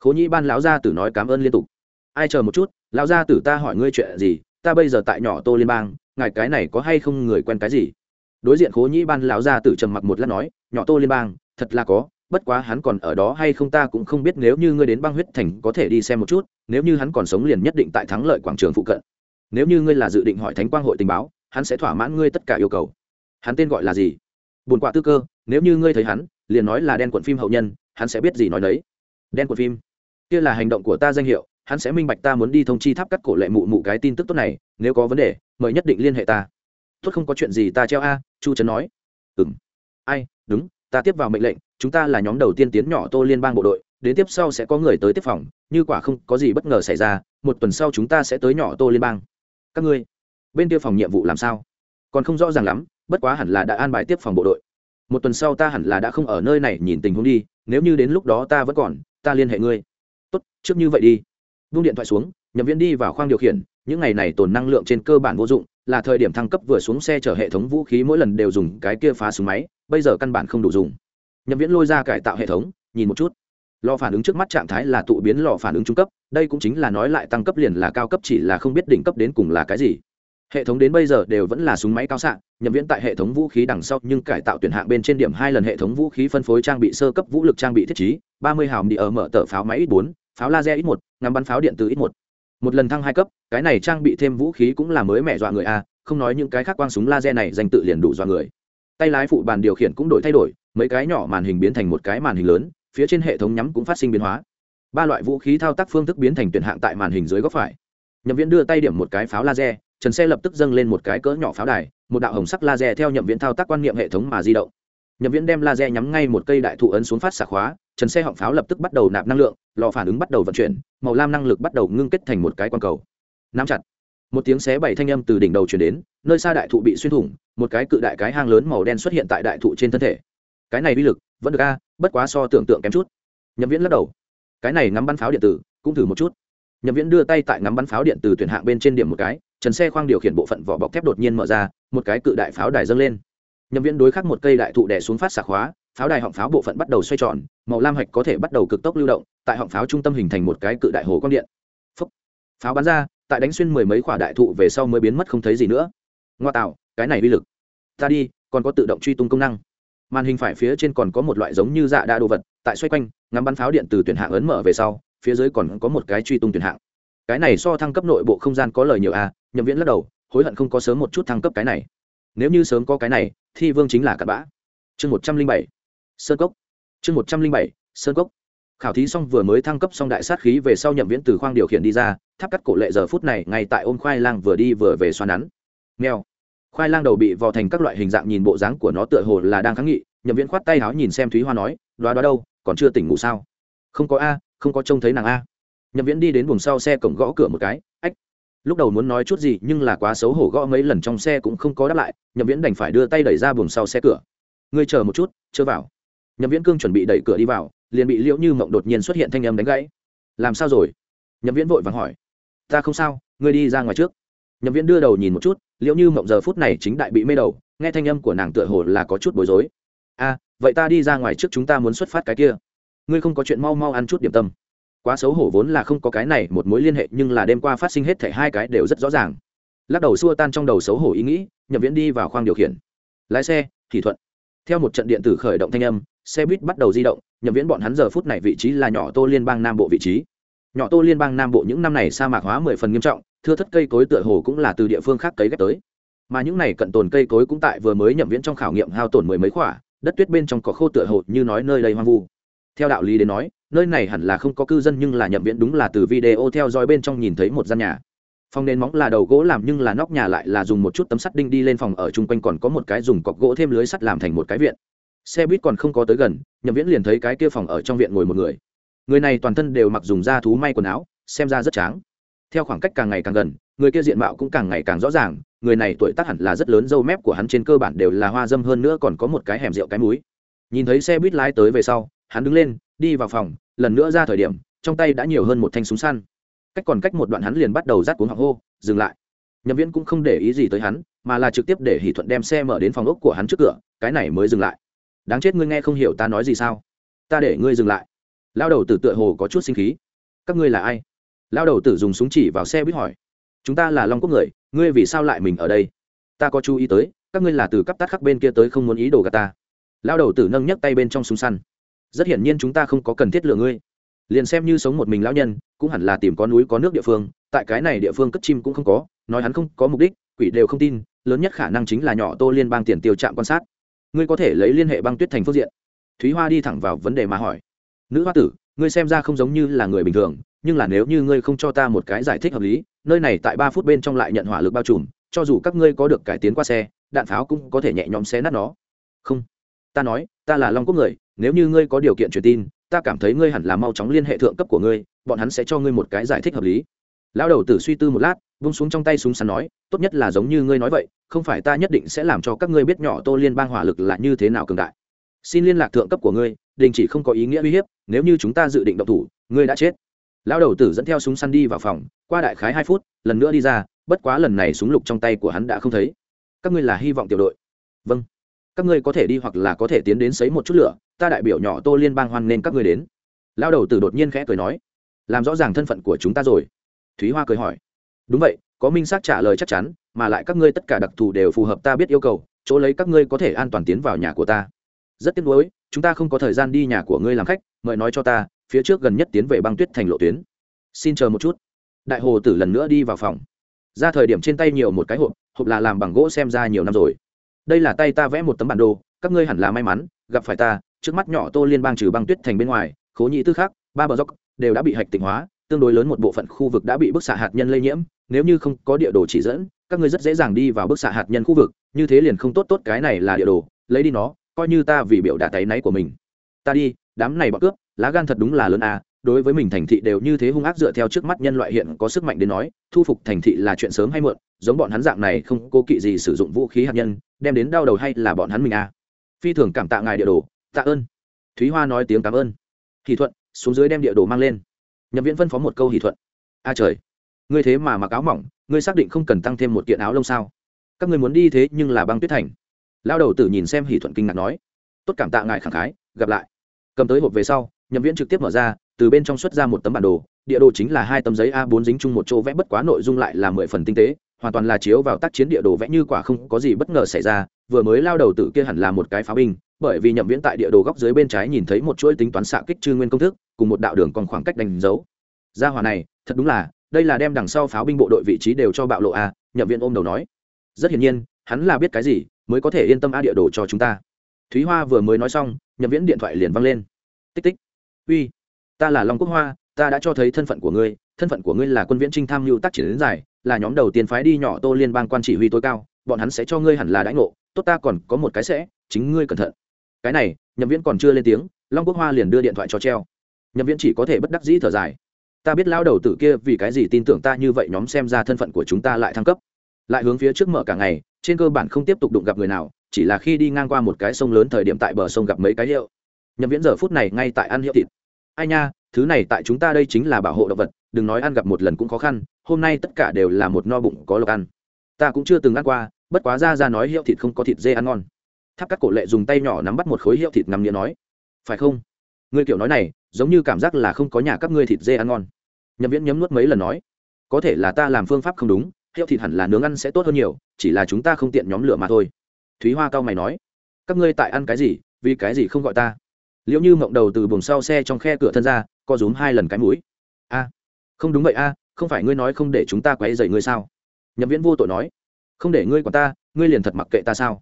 Khố nhĩ ban lão gia tử nói cảm ơn liên tục. Ai chờ một chút, lão gia tử ta hỏi ngươi chuyện gì, ta bây giờ tại nhỏ tô liên bang ngài cái này có hay không người quen cái gì? Đối diện khố nhĩ ban lão gia tử trầm mặc một lát nói, nhỏ tô liên bang, thật là có, bất quá hắn còn ở đó hay không ta cũng không biết, nếu như ngươi đến băng huyết thành có thể đi xem một chút, nếu như hắn còn sống liền nhất định tại thắng lợi quảng trường phụ cận. Nếu như ngươi là dự định hỏi thánh quang hội tình báo, hắn sẽ thỏa mãn ngươi tất cả yêu cầu. Hắn tên gọi là gì? Bùn quạ tư cơ, nếu như ngươi thấy hắn, liền nói là đen quận phim hậu nhân, hắn sẽ biết gì nói đấy. Đen quận phim? Kia là hành động của ta danh hiệu hắn sẽ minh bạch ta muốn đi thông chi tháp cắt cổ lệ mụ mụ cái tin tức tốt này, nếu có vấn đề, mời nhất định liên hệ ta. Tốt không có chuyện gì ta treo a, chu trấn nói. Ừ m ai, đúng, ta tiếp vào mệnh lệnh, chúng ta là nhóm đầu tiên tiến nhỏ tô liên bang bộ đội, đến tiếp sau sẽ có người tới tiếp phòng, như quả không có gì bất ngờ xảy ra, một tuần sau chúng ta sẽ tới nhỏ tô liên bang. Các ngươi, bên tiêu phòng nhiệm vụ làm sao? Còn không rõ ràng lắm, bất quá hẳn là đã an bài tiếp phòng bộ đội. Một tuần sau ta hẳn là đã không ở nơi này nhìn tình huống đi, nếu như đến lúc đó ta vẫn còn, ta liên hệ ngươi. Tốt, trước như vậy đi vung điện thoại xuống, nhậm viên đi vào khoang điều khiển, những ngày này tồn năng lượng trên cơ bản vô dụng, là thời điểm thăng cấp vừa xuống xe chở hệ thống vũ khí mỗi lần đều dùng cái kia phá súng máy, bây giờ căn bản không đủ dùng. Nhậm viễn lôi ra cải tạo hệ thống, nhìn một chút. Lò phản ứng trước mắt trạng thái là tụ biến lò phản ứng trung cấp, đây cũng chính là nói lại tăng cấp liền là cao cấp chỉ là không biết đỉnh cấp đến cùng là cái gì. Hệ thống đến bây giờ đều vẫn là súng máy cao xạ, nhậm viễn tại hệ thống vũ khí đằng sau nhưng cải tạo tuyển hạng bên trên điểm hai lần hệ thống vũ khí phân phối trang bị sơ cấp vũ lực trang bị thiết trí, ba mươi hào đi ở mở tờ pháo máy ít bốn pháo laser ít một, ngắm bắn pháo điện từ ít một. Một lần thăng hai cấp, cái này trang bị thêm vũ khí cũng là mới mẹ dọa người a, không nói những cái khác quang súng laser này dành tự liền đủ dọa người. Tay lái phụ bàn điều khiển cũng đổi thay đổi, mấy cái nhỏ màn hình biến thành một cái màn hình lớn, phía trên hệ thống nhắm cũng phát sinh biến hóa. Ba loại vũ khí thao tác phương thức biến thành tuyển hạng tại màn hình dưới góc phải. Nhậm viễn đưa tay điểm một cái pháo laser, trần xe lập tức dâng lên một cái cỡ nhỏ pháo đài, một đạo hồng sắc laser theo nhậm viễn thao tác quan niệm hệ thống mà di động. Nhậm viễn đem laser nhắm ngay một cây đại thụ ấn xuống phát xạ khóa trần xe họng pháo lập tức bắt đầu nạp năng lượng, lò phản ứng bắt đầu vận chuyển, màu lam năng lực bắt đầu ngưng kết thành một cái quang cầu. Nắm chặt. Một tiếng xé bảy thanh âm từ đỉnh đầu chuyển đến, nơi xa đại thụ bị xuyên thủng, một cái cự đại cái hang lớn màu đen xuất hiện tại đại thụ trên thân thể. Cái này uy lực, vẫn được a, bất quá so tưởng tượng kém chút. Nhậm viễn lắc đầu. Cái này ngắm bắn pháo điện tử, cũng thử một chút. Nhậm viễn đưa tay tại ngắm bắn pháo điện tử tuyển hạng bên trên điểm một cái, trần xe khoang điều khiển bộ phận vỏ bọc thép đột nhiên mở ra, một cái cự đại pháo đài dâng lên. Nhậm viễn đối khắc một cây đại thụ đè xuống phát xạ khóa pháo đài họng pháo bộ phận bắt đầu xoay tròn màu lam hạch có thể bắt đầu cực tốc lưu động tại họng pháo trung tâm hình thành một cái cự đại hồ quang điện. Phúc. pháo bắn ra tại đánh xuyên mười mấy quả đại thụ về sau mới biến mất không thấy gì nữa. Ngoa tạo cái này uy lực. Ta đi còn có tự động truy tung công năng. Màn hình phải phía trên còn có một loại giống như dạ đa đồ vật tại xoay quanh ngắm bắn pháo điện từ tuyển hạng ấn mở về sau phía dưới còn có một cái truy tung tuyển hạng. Cái này so thăng cấp nội bộ không gian có lời nhiều a à, nhậm viễn lắc đầu hối hận không có sớm một chút thăng cấp cái này. Nếu như sớm có cái này thì vương chính là cặn bã. Chương một trăm linh bảy sơn cốc. Chương một trăm linh bảy, sơn cốc. Khảo thí xong vừa mới thăng cấp xong đại sát khí về sau nhậm viễn từ khoang điều khiển đi ra, tháp cắt cổ lệ giờ phút này ngay tại ôm khoai lang vừa đi vừa về xoan nắn. Nghèo khoai lang đầu bị vò thành các loại hình dạng nhìn bộ dáng của nó tựa hồ là đang kháng nghị, nhậm viễn khoát tay áo nhìn xem thúy hoa nói, đoá đoá đâu, còn chưa tỉnh ngủ sao? Không có a, không có trông thấy nàng a. Nhậm viễn đi đến buồng sau xe cổng gõ cửa một cái, ách. Lúc đầu muốn nói chút gì nhưng là quá xấu hổ gõ mấy lần trong xe cũng không có đáp lại, nhậm viễn đành phải đưa tay đẩy ra buồng sau xe cửa. Ngươi chờ một chút, chưa vào nhậm viễn cương chuẩn bị đẩy cửa đi vào, liền bị liễu như mộng đột nhiên xuất hiện thanh âm đánh gãy. Làm sao rồi? Nhậm viễn vội vàng hỏi. Ta không sao, ngươi đi ra ngoài trước. Nhậm viễn đưa đầu nhìn một chút, liễu như mộng giờ phút này chính đại bị mê đầu, nghe thanh âm của nàng tựa hồ là có chút bối rối. A, vậy ta đi ra ngoài trước chúng ta muốn xuất phát cái kia. Ngươi không có chuyện mau mau ăn chút điểm tâm. Quá xấu hổ vốn là không có cái này một mối liên hệ, nhưng là đêm qua phát sinh hết thể hai cái đều rất rõ ràng. Lắc đầu xua tan trong đầu xấu hổ ý nghĩ, nhậm viễn đi vào khoang điều khiển. Lái xe thì thuận theo một trận điện tử khởi động thanh âm, xe buýt bắt đầu di động, nhậm viễn bọn hắn giờ phút này vị trí là nhỏ tô liên bang nam bộ vị trí. Nhỏ tô liên bang nam bộ những năm này sa mạc hóa mười phần nghiêm trọng, thưa thất cây cối tựa hồ cũng là từ địa phương khác cấy ghép tới. Mà những này cận tồn cây cối cũng tại vừa mới nhậm viễn trong khảo nghiệm hao tổn mười mấy khỏa, đất tuyết bên trong có khô tựa hồ như nói nơi đây hoang vu. Theo đạo lý đến nói, nơi này hẳn là không có cư dân nhưng là nhậm viễn đúng là từ video theo dõi bên trong nhìn thấy một gian nhà phòng nền móng là đầu gỗ làm nhưng là nóc nhà lại là dùng một chút tấm sắt đinh đi lên phòng ở chung quanh còn có một cái dùng cọc gỗ thêm lưới sắt làm thành một cái viện. Xe buýt còn không có tới gần, nhậm viễn liền thấy cái kia phòng ở trong viện ngồi một người. Người này toàn thân đều mặc dùng da thú may quần áo, xem ra rất tráng. Theo khoảng cách càng ngày càng gần, người kia diện mạo cũng càng ngày càng rõ ràng, người này tuổi tác hẳn là rất lớn, dâu mép của hắn trên cơ bản đều là hoa dâm hơn nữa còn có một cái hẻm rượu cái múi nhìn thấy xe buýt lái tới về sau, hắn đứng lên, đi vào phòng, lần nữa ra thời điểm, trong tay đã nhiều hơn một thanh súng săn cách còn cách một đoạn hắn liền bắt đầu rát cuống họng hô, dừng lại. Nhậm viễn cũng không để ý gì tới hắn, mà là trực tiếp để hỷ thuận đem xe mở đến phòng ốc của hắn trước cửa, cái này mới dừng lại. Đáng chết ngươi nghe không hiểu ta nói gì sao? Ta để ngươi dừng lại. Lao đầu tử tựa hồ có chút sinh khí. Các ngươi là ai? Lao đầu tử dùng súng chỉ vào xe buýt hỏi. Chúng ta là long quốc người, ngươi vì sao lại mình ở đây? Ta có chú ý tới, các ngươi là từ cấp tát khắc bên kia tới không muốn ý đồ gà ta. Lao đầu tử nâng nhấc tay bên trong súng săn. Rất hiển nhiên chúng ta không có cần thiết lừa ngươi liền xem như sống một mình lão nhân, cũng hẳn là tìm có núi có nước địa phương, tại cái này địa phương cất chim cũng không có, nói hắn không có mục đích, quỷ đều không tin, lớn nhất khả năng chính là nhỏ tô liên bang tiền tiêu trạm quan sát. Ngươi có thể lấy liên hệ băng tuyết thành phương diện. Thúy hoa đi thẳng vào vấn đề mà hỏi. Nữ hoa tử, ngươi xem ra không giống như là người bình thường, nhưng là nếu như ngươi không cho ta một cái giải thích hợp lý, nơi này tại ba phút bên trong lại nhận hỏa lực bao trùm, cho dù các ngươi có được cải tiến qua xe, đạn pháo cũng có thể nhẹ nhõm xé nát nó. Không. Ta nói, ta là long quốc người, nếu như ngươi có điều kiện truyền tin ta cảm thấy ngươi hẳn là mau chóng liên hệ thượng cấp của ngươi, bọn hắn sẽ cho ngươi một cái giải thích hợp lý. Lão đầu tử suy tư một lát, vung xuống trong tay súng sắn nói, tốt nhất là giống như ngươi nói vậy, không phải ta nhất định sẽ làm cho các ngươi biết nhỏ tô liên bang hỏa lực là như thế nào cường đại. Xin liên lạc thượng cấp của ngươi, đình chỉ không có ý nghĩa uy hiếp, nếu như chúng ta dự định động thủ, ngươi đã chết. Lão đầu tử dẫn theo súng săn đi vào phòng, qua đại khái hai phút, lần nữa đi ra, bất quá lần này súng lục trong tay của hắn đã không thấy. Các ngươi là hy vọng tiểu đội. Vâng các ngươi có thể đi hoặc là có thể tiến đến sấy một chút lửa, ta đại biểu nhỏ tô liên bang hoan nên các ngươi đến. Lao đầu tử đột nhiên khẽ cười nói. Làm rõ ràng thân phận của chúng ta rồi. Thúy hoa cười hỏi. Đúng vậy, có minh xác trả lời chắc chắn, mà lại các ngươi tất cả đặc thù đều phù hợp ta biết yêu cầu, chỗ lấy các ngươi có thể an toàn tiến vào nhà của ta. Rất tiếc nuối, chúng ta không có thời gian đi nhà của ngươi làm khách, mời nói cho ta, phía trước gần nhất tiến về băng tuyết thành lộ tuyến. Xin chờ một chút. Đại hồ tử lần nữa đi vào phòng. Ra thời điểm trên tay nhiều một cái hộp hộp là làm bằng gỗ xem ra nhiều năm rồi đây là tay ta vẽ một tấm bản đồ, các ngươi hẳn là may mắn, gặp phải ta, trước mắt nhỏ tô liên bang trừ băng tuyết thành bên ngoài, khố nhị tư khác, ba bờ dốc, đều đã bị hạch tịnh hóa, tương đối lớn một bộ phận khu vực đã bị bức xạ hạt nhân lây nhiễm, nếu như không có địa đồ chỉ dẫn, các ngươi rất dễ dàng đi vào bức xạ hạt nhân khu vực, như thế liền không tốt tốt cái này là địa đồ, lấy đi nó, coi như ta vì biểu đà tay náy của mình. Ta đi, đám này bọn cướp, lá gan thật đúng là lớn à đối với mình thành thị đều như thế hung ác dựa theo trước mắt nhân loại hiện có sức mạnh đến nói, thu phục thành thị là chuyện sớm hay muộn, giống bọn hắn dạng này không cố kỵ gì sử dụng vũ khí hạt nhân, đem đến đau đầu hay là bọn hắn mình à. Phi thường cảm tạ ngài địa đồ, tạ ơn. Thúy hoa nói tiếng cảm ơn. Hỷ thuận, xuống dưới đem địa đồ mang lên. Nhậm viễn phân phó một câu hỷ thuận. A trời, ngươi thế mà mặc áo mỏng, ngươi xác định không cần tăng thêm một kiện áo lông sao? Các ngươi muốn đi thế nhưng là băng tuyết thành. Lao đầu tử nhìn xem hỷ thuận kinh ngạc nói. Tốt cảm tạ ngài khẳng khái, gặp lại. Cầm tới hộp về sau, nhậm viễn trực tiếp mở ra từ bên trong xuất ra một tấm bản đồ, địa đồ chính là hai tấm giấy a 4 dính chung một chỗ vẽ, bất quá nội dung lại là mười phần tinh tế, hoàn toàn là chiếu vào tác chiến địa đồ vẽ như quả không có gì bất ngờ xảy ra, vừa mới lao đầu tử kia hẳn là một cái pháo binh, bởi vì nhậm viễn tại địa đồ góc dưới bên trái nhìn thấy một chuỗi tính toán xạ kích trư nguyên công thức, cùng một đạo đường còn khoảng cách đánh dấu. Gia hòa này, thật đúng là, đây là đem đằng sau pháo binh bộ đội vị trí đều cho bạo lộ a, nhậm viễn ôm đầu nói. Rất hiển nhiên, hắn là biết cái gì, mới có thể yên tâm a địa đồ cho chúng ta. Thúy hoa vừa mới nói xong, nhậm viễn điện thoại liền văng lên. Tích tích. Uy ta là long quốc hoa, ta đã cho thấy thân phận của ngươi, thân phận của ngươi là quân viễn trinh tham mưu tác triển đến giải là nhóm đầu tiên phái đi nhỏ tô liên bang quan chỉ huy tối cao, bọn hắn sẽ cho ngươi hẳn là đãi ngộ, tốt ta còn có một cái sẽ, chính ngươi cẩn thận. Cái này, nhậm viễn còn chưa lên tiếng, long quốc hoa liền đưa điện thoại cho treo. Nhậm viễn chỉ có thể bất đắc dĩ thở dài. Ta biết lao đầu tử kia vì cái gì tin tưởng ta như vậy nhóm xem ra thân phận của chúng ta lại thăng cấp. Lại hướng phía trước mở cả ngày, trên cơ bản không tiếp tục đụng gặp người nào, chỉ là khi đi ngang qua một cái sông lớn thời điểm tại bờ sông gặp mấy cái hiệu. Nhậm viễn giờ phút này ngay tại ăn hiệu thịt ai nha, thứ này tại chúng ta đây chính là bảo hộ động vật, đừng nói ăn gặp một lần cũng khó khăn, hôm nay tất cả đều là một no bụng có lộc ăn. Ta cũng chưa từng ăn qua, bất quá ra ra nói hiệu thịt không có thịt dê ăn ngon. Tháp các cổ lệ dùng tay nhỏ nắm bắt một khối hiệu thịt ngắm nghĩa nói. Phải không? Ngươi kiểu nói này, giống như cảm giác là không có nhà các ngươi thịt dê ăn ngon. Nhậm viễn nhấm nuốt mấy lần nói. Có thể là ta làm phương pháp không đúng hiệu thịt hẳn là nướng ăn sẽ tốt hơn nhiều, chỉ là chúng ta không tiện nhóm lửa mà thôi. Thúy hoa cao mày nói. Các ngươi tại ăn cái gì, vì cái gì không gọi ta? Liệu như mộng đầu từ buồng sau xe trong khe cửa thân ra, co rúm hai lần cái mũi. A, không đúng vậy a, không phải ngươi nói không để chúng ta quấy dậy ngươi sao? Nhậm viễn vô tội nói. Không để ngươi quản ta, ngươi liền thật mặc kệ ta sao?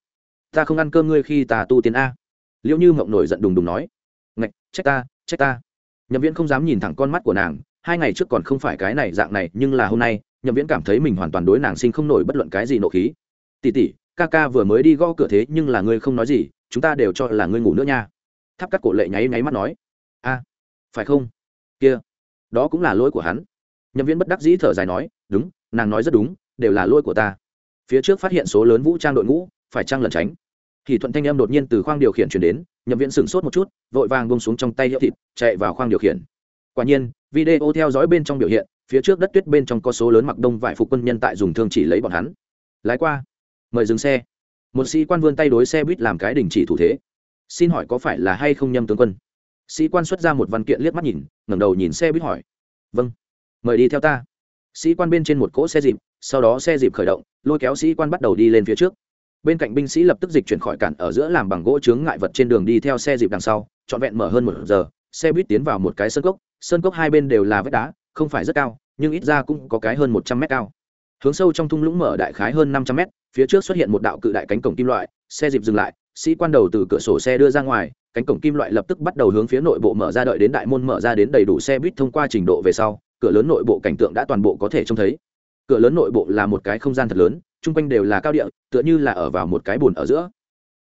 Ta không ăn cơm ngươi khi ta tu tiến a. Liệu như mộng nổi giận đùng đùng nói. Ngạch, trách ta trách ta. Nhậm viễn không dám nhìn thẳng con mắt của nàng, hai ngày trước còn không phải cái này dạng này, nhưng là hôm nay, nhậm viễn cảm thấy mình hoàn toàn đối nàng sinh không nổi bất luận cái gì nộ khí. Tỉ tỉ ca ca vừa mới đi gõ cửa thế nhưng là ngươi không nói gì, chúng ta đều cho là ngươi ngủ nữa nha tháp cắt cổ lệ nháy nháy mắt nói, a, phải không? Kia, đó cũng là lỗi của hắn. Nhân viên bất đắc dĩ thở dài nói, đúng, nàng nói rất đúng, đều là lỗi của ta. Phía trước phát hiện số lớn vũ trang đội ngũ, phải trang lẩn tránh? Thì thuận thanh em đột nhiên từ khoang điều khiển chuyển đến, nhậm viện sửng sốt một chút, vội vàng bông xuống trong tay hiệu thịt, chạy vào khoang điều khiển. Quả nhiên, video theo dõi bên trong biểu hiện, phía trước đất tuyết bên trong có số lớn mặc đông vải phục quân nhân tại dùng thương chỉ lấy bọn hắn. Lái qua, mời dừng xe. Một sĩ quan vươn tay đối xe buýt làm cái đình chỉ thủ thế xin hỏi có phải là hay không nhâm tướng quân? Sĩ quan xuất ra một văn kiện liếc mắt nhìn, ngẩng đầu nhìn xe buýt hỏi. Vâng mời đi theo ta. Sĩ quan bên trên một cỗ xe dịp, sau đó xe dịp khởi động, lôi kéo sĩ quan bắt đầu đi lên phía trước. Bên cạnh binh sĩ lập tức dịch chuyển khỏi cản ở giữa làm bằng gỗ chướng ngại vật trên đường đi theo xe dịp đằng sau, trọn vẹn mở hơn một giờ, xe buýt tiến vào một cái sân cốc. Sân cốc hai bên đều là vách đá, không phải rất cao, nhưng ít ra cũng có cái hơn một trăm mét cao. Hướng sâu trong thung lũng mở đại khái hơn năm trăm mét, phía trước xuất hiện một đạo cự đại cánh cổng kim loại, xe dịp dừng lại sĩ quan đầu từ cửa sổ xe đưa ra ngoài, cánh cổng kim loại lập tức bắt đầu hướng phía nội bộ mở ra đợi đến đại môn mở ra đến đầy đủ xe buýt thông qua trình độ về sau, cửa lớn nội bộ cảnh tượng đã toàn bộ có thể trông thấy. Cửa lớn nội bộ là một cái không gian thật lớn, chung quanh đều là cao địa, tựa như là ở vào một cái bùn ở giữa.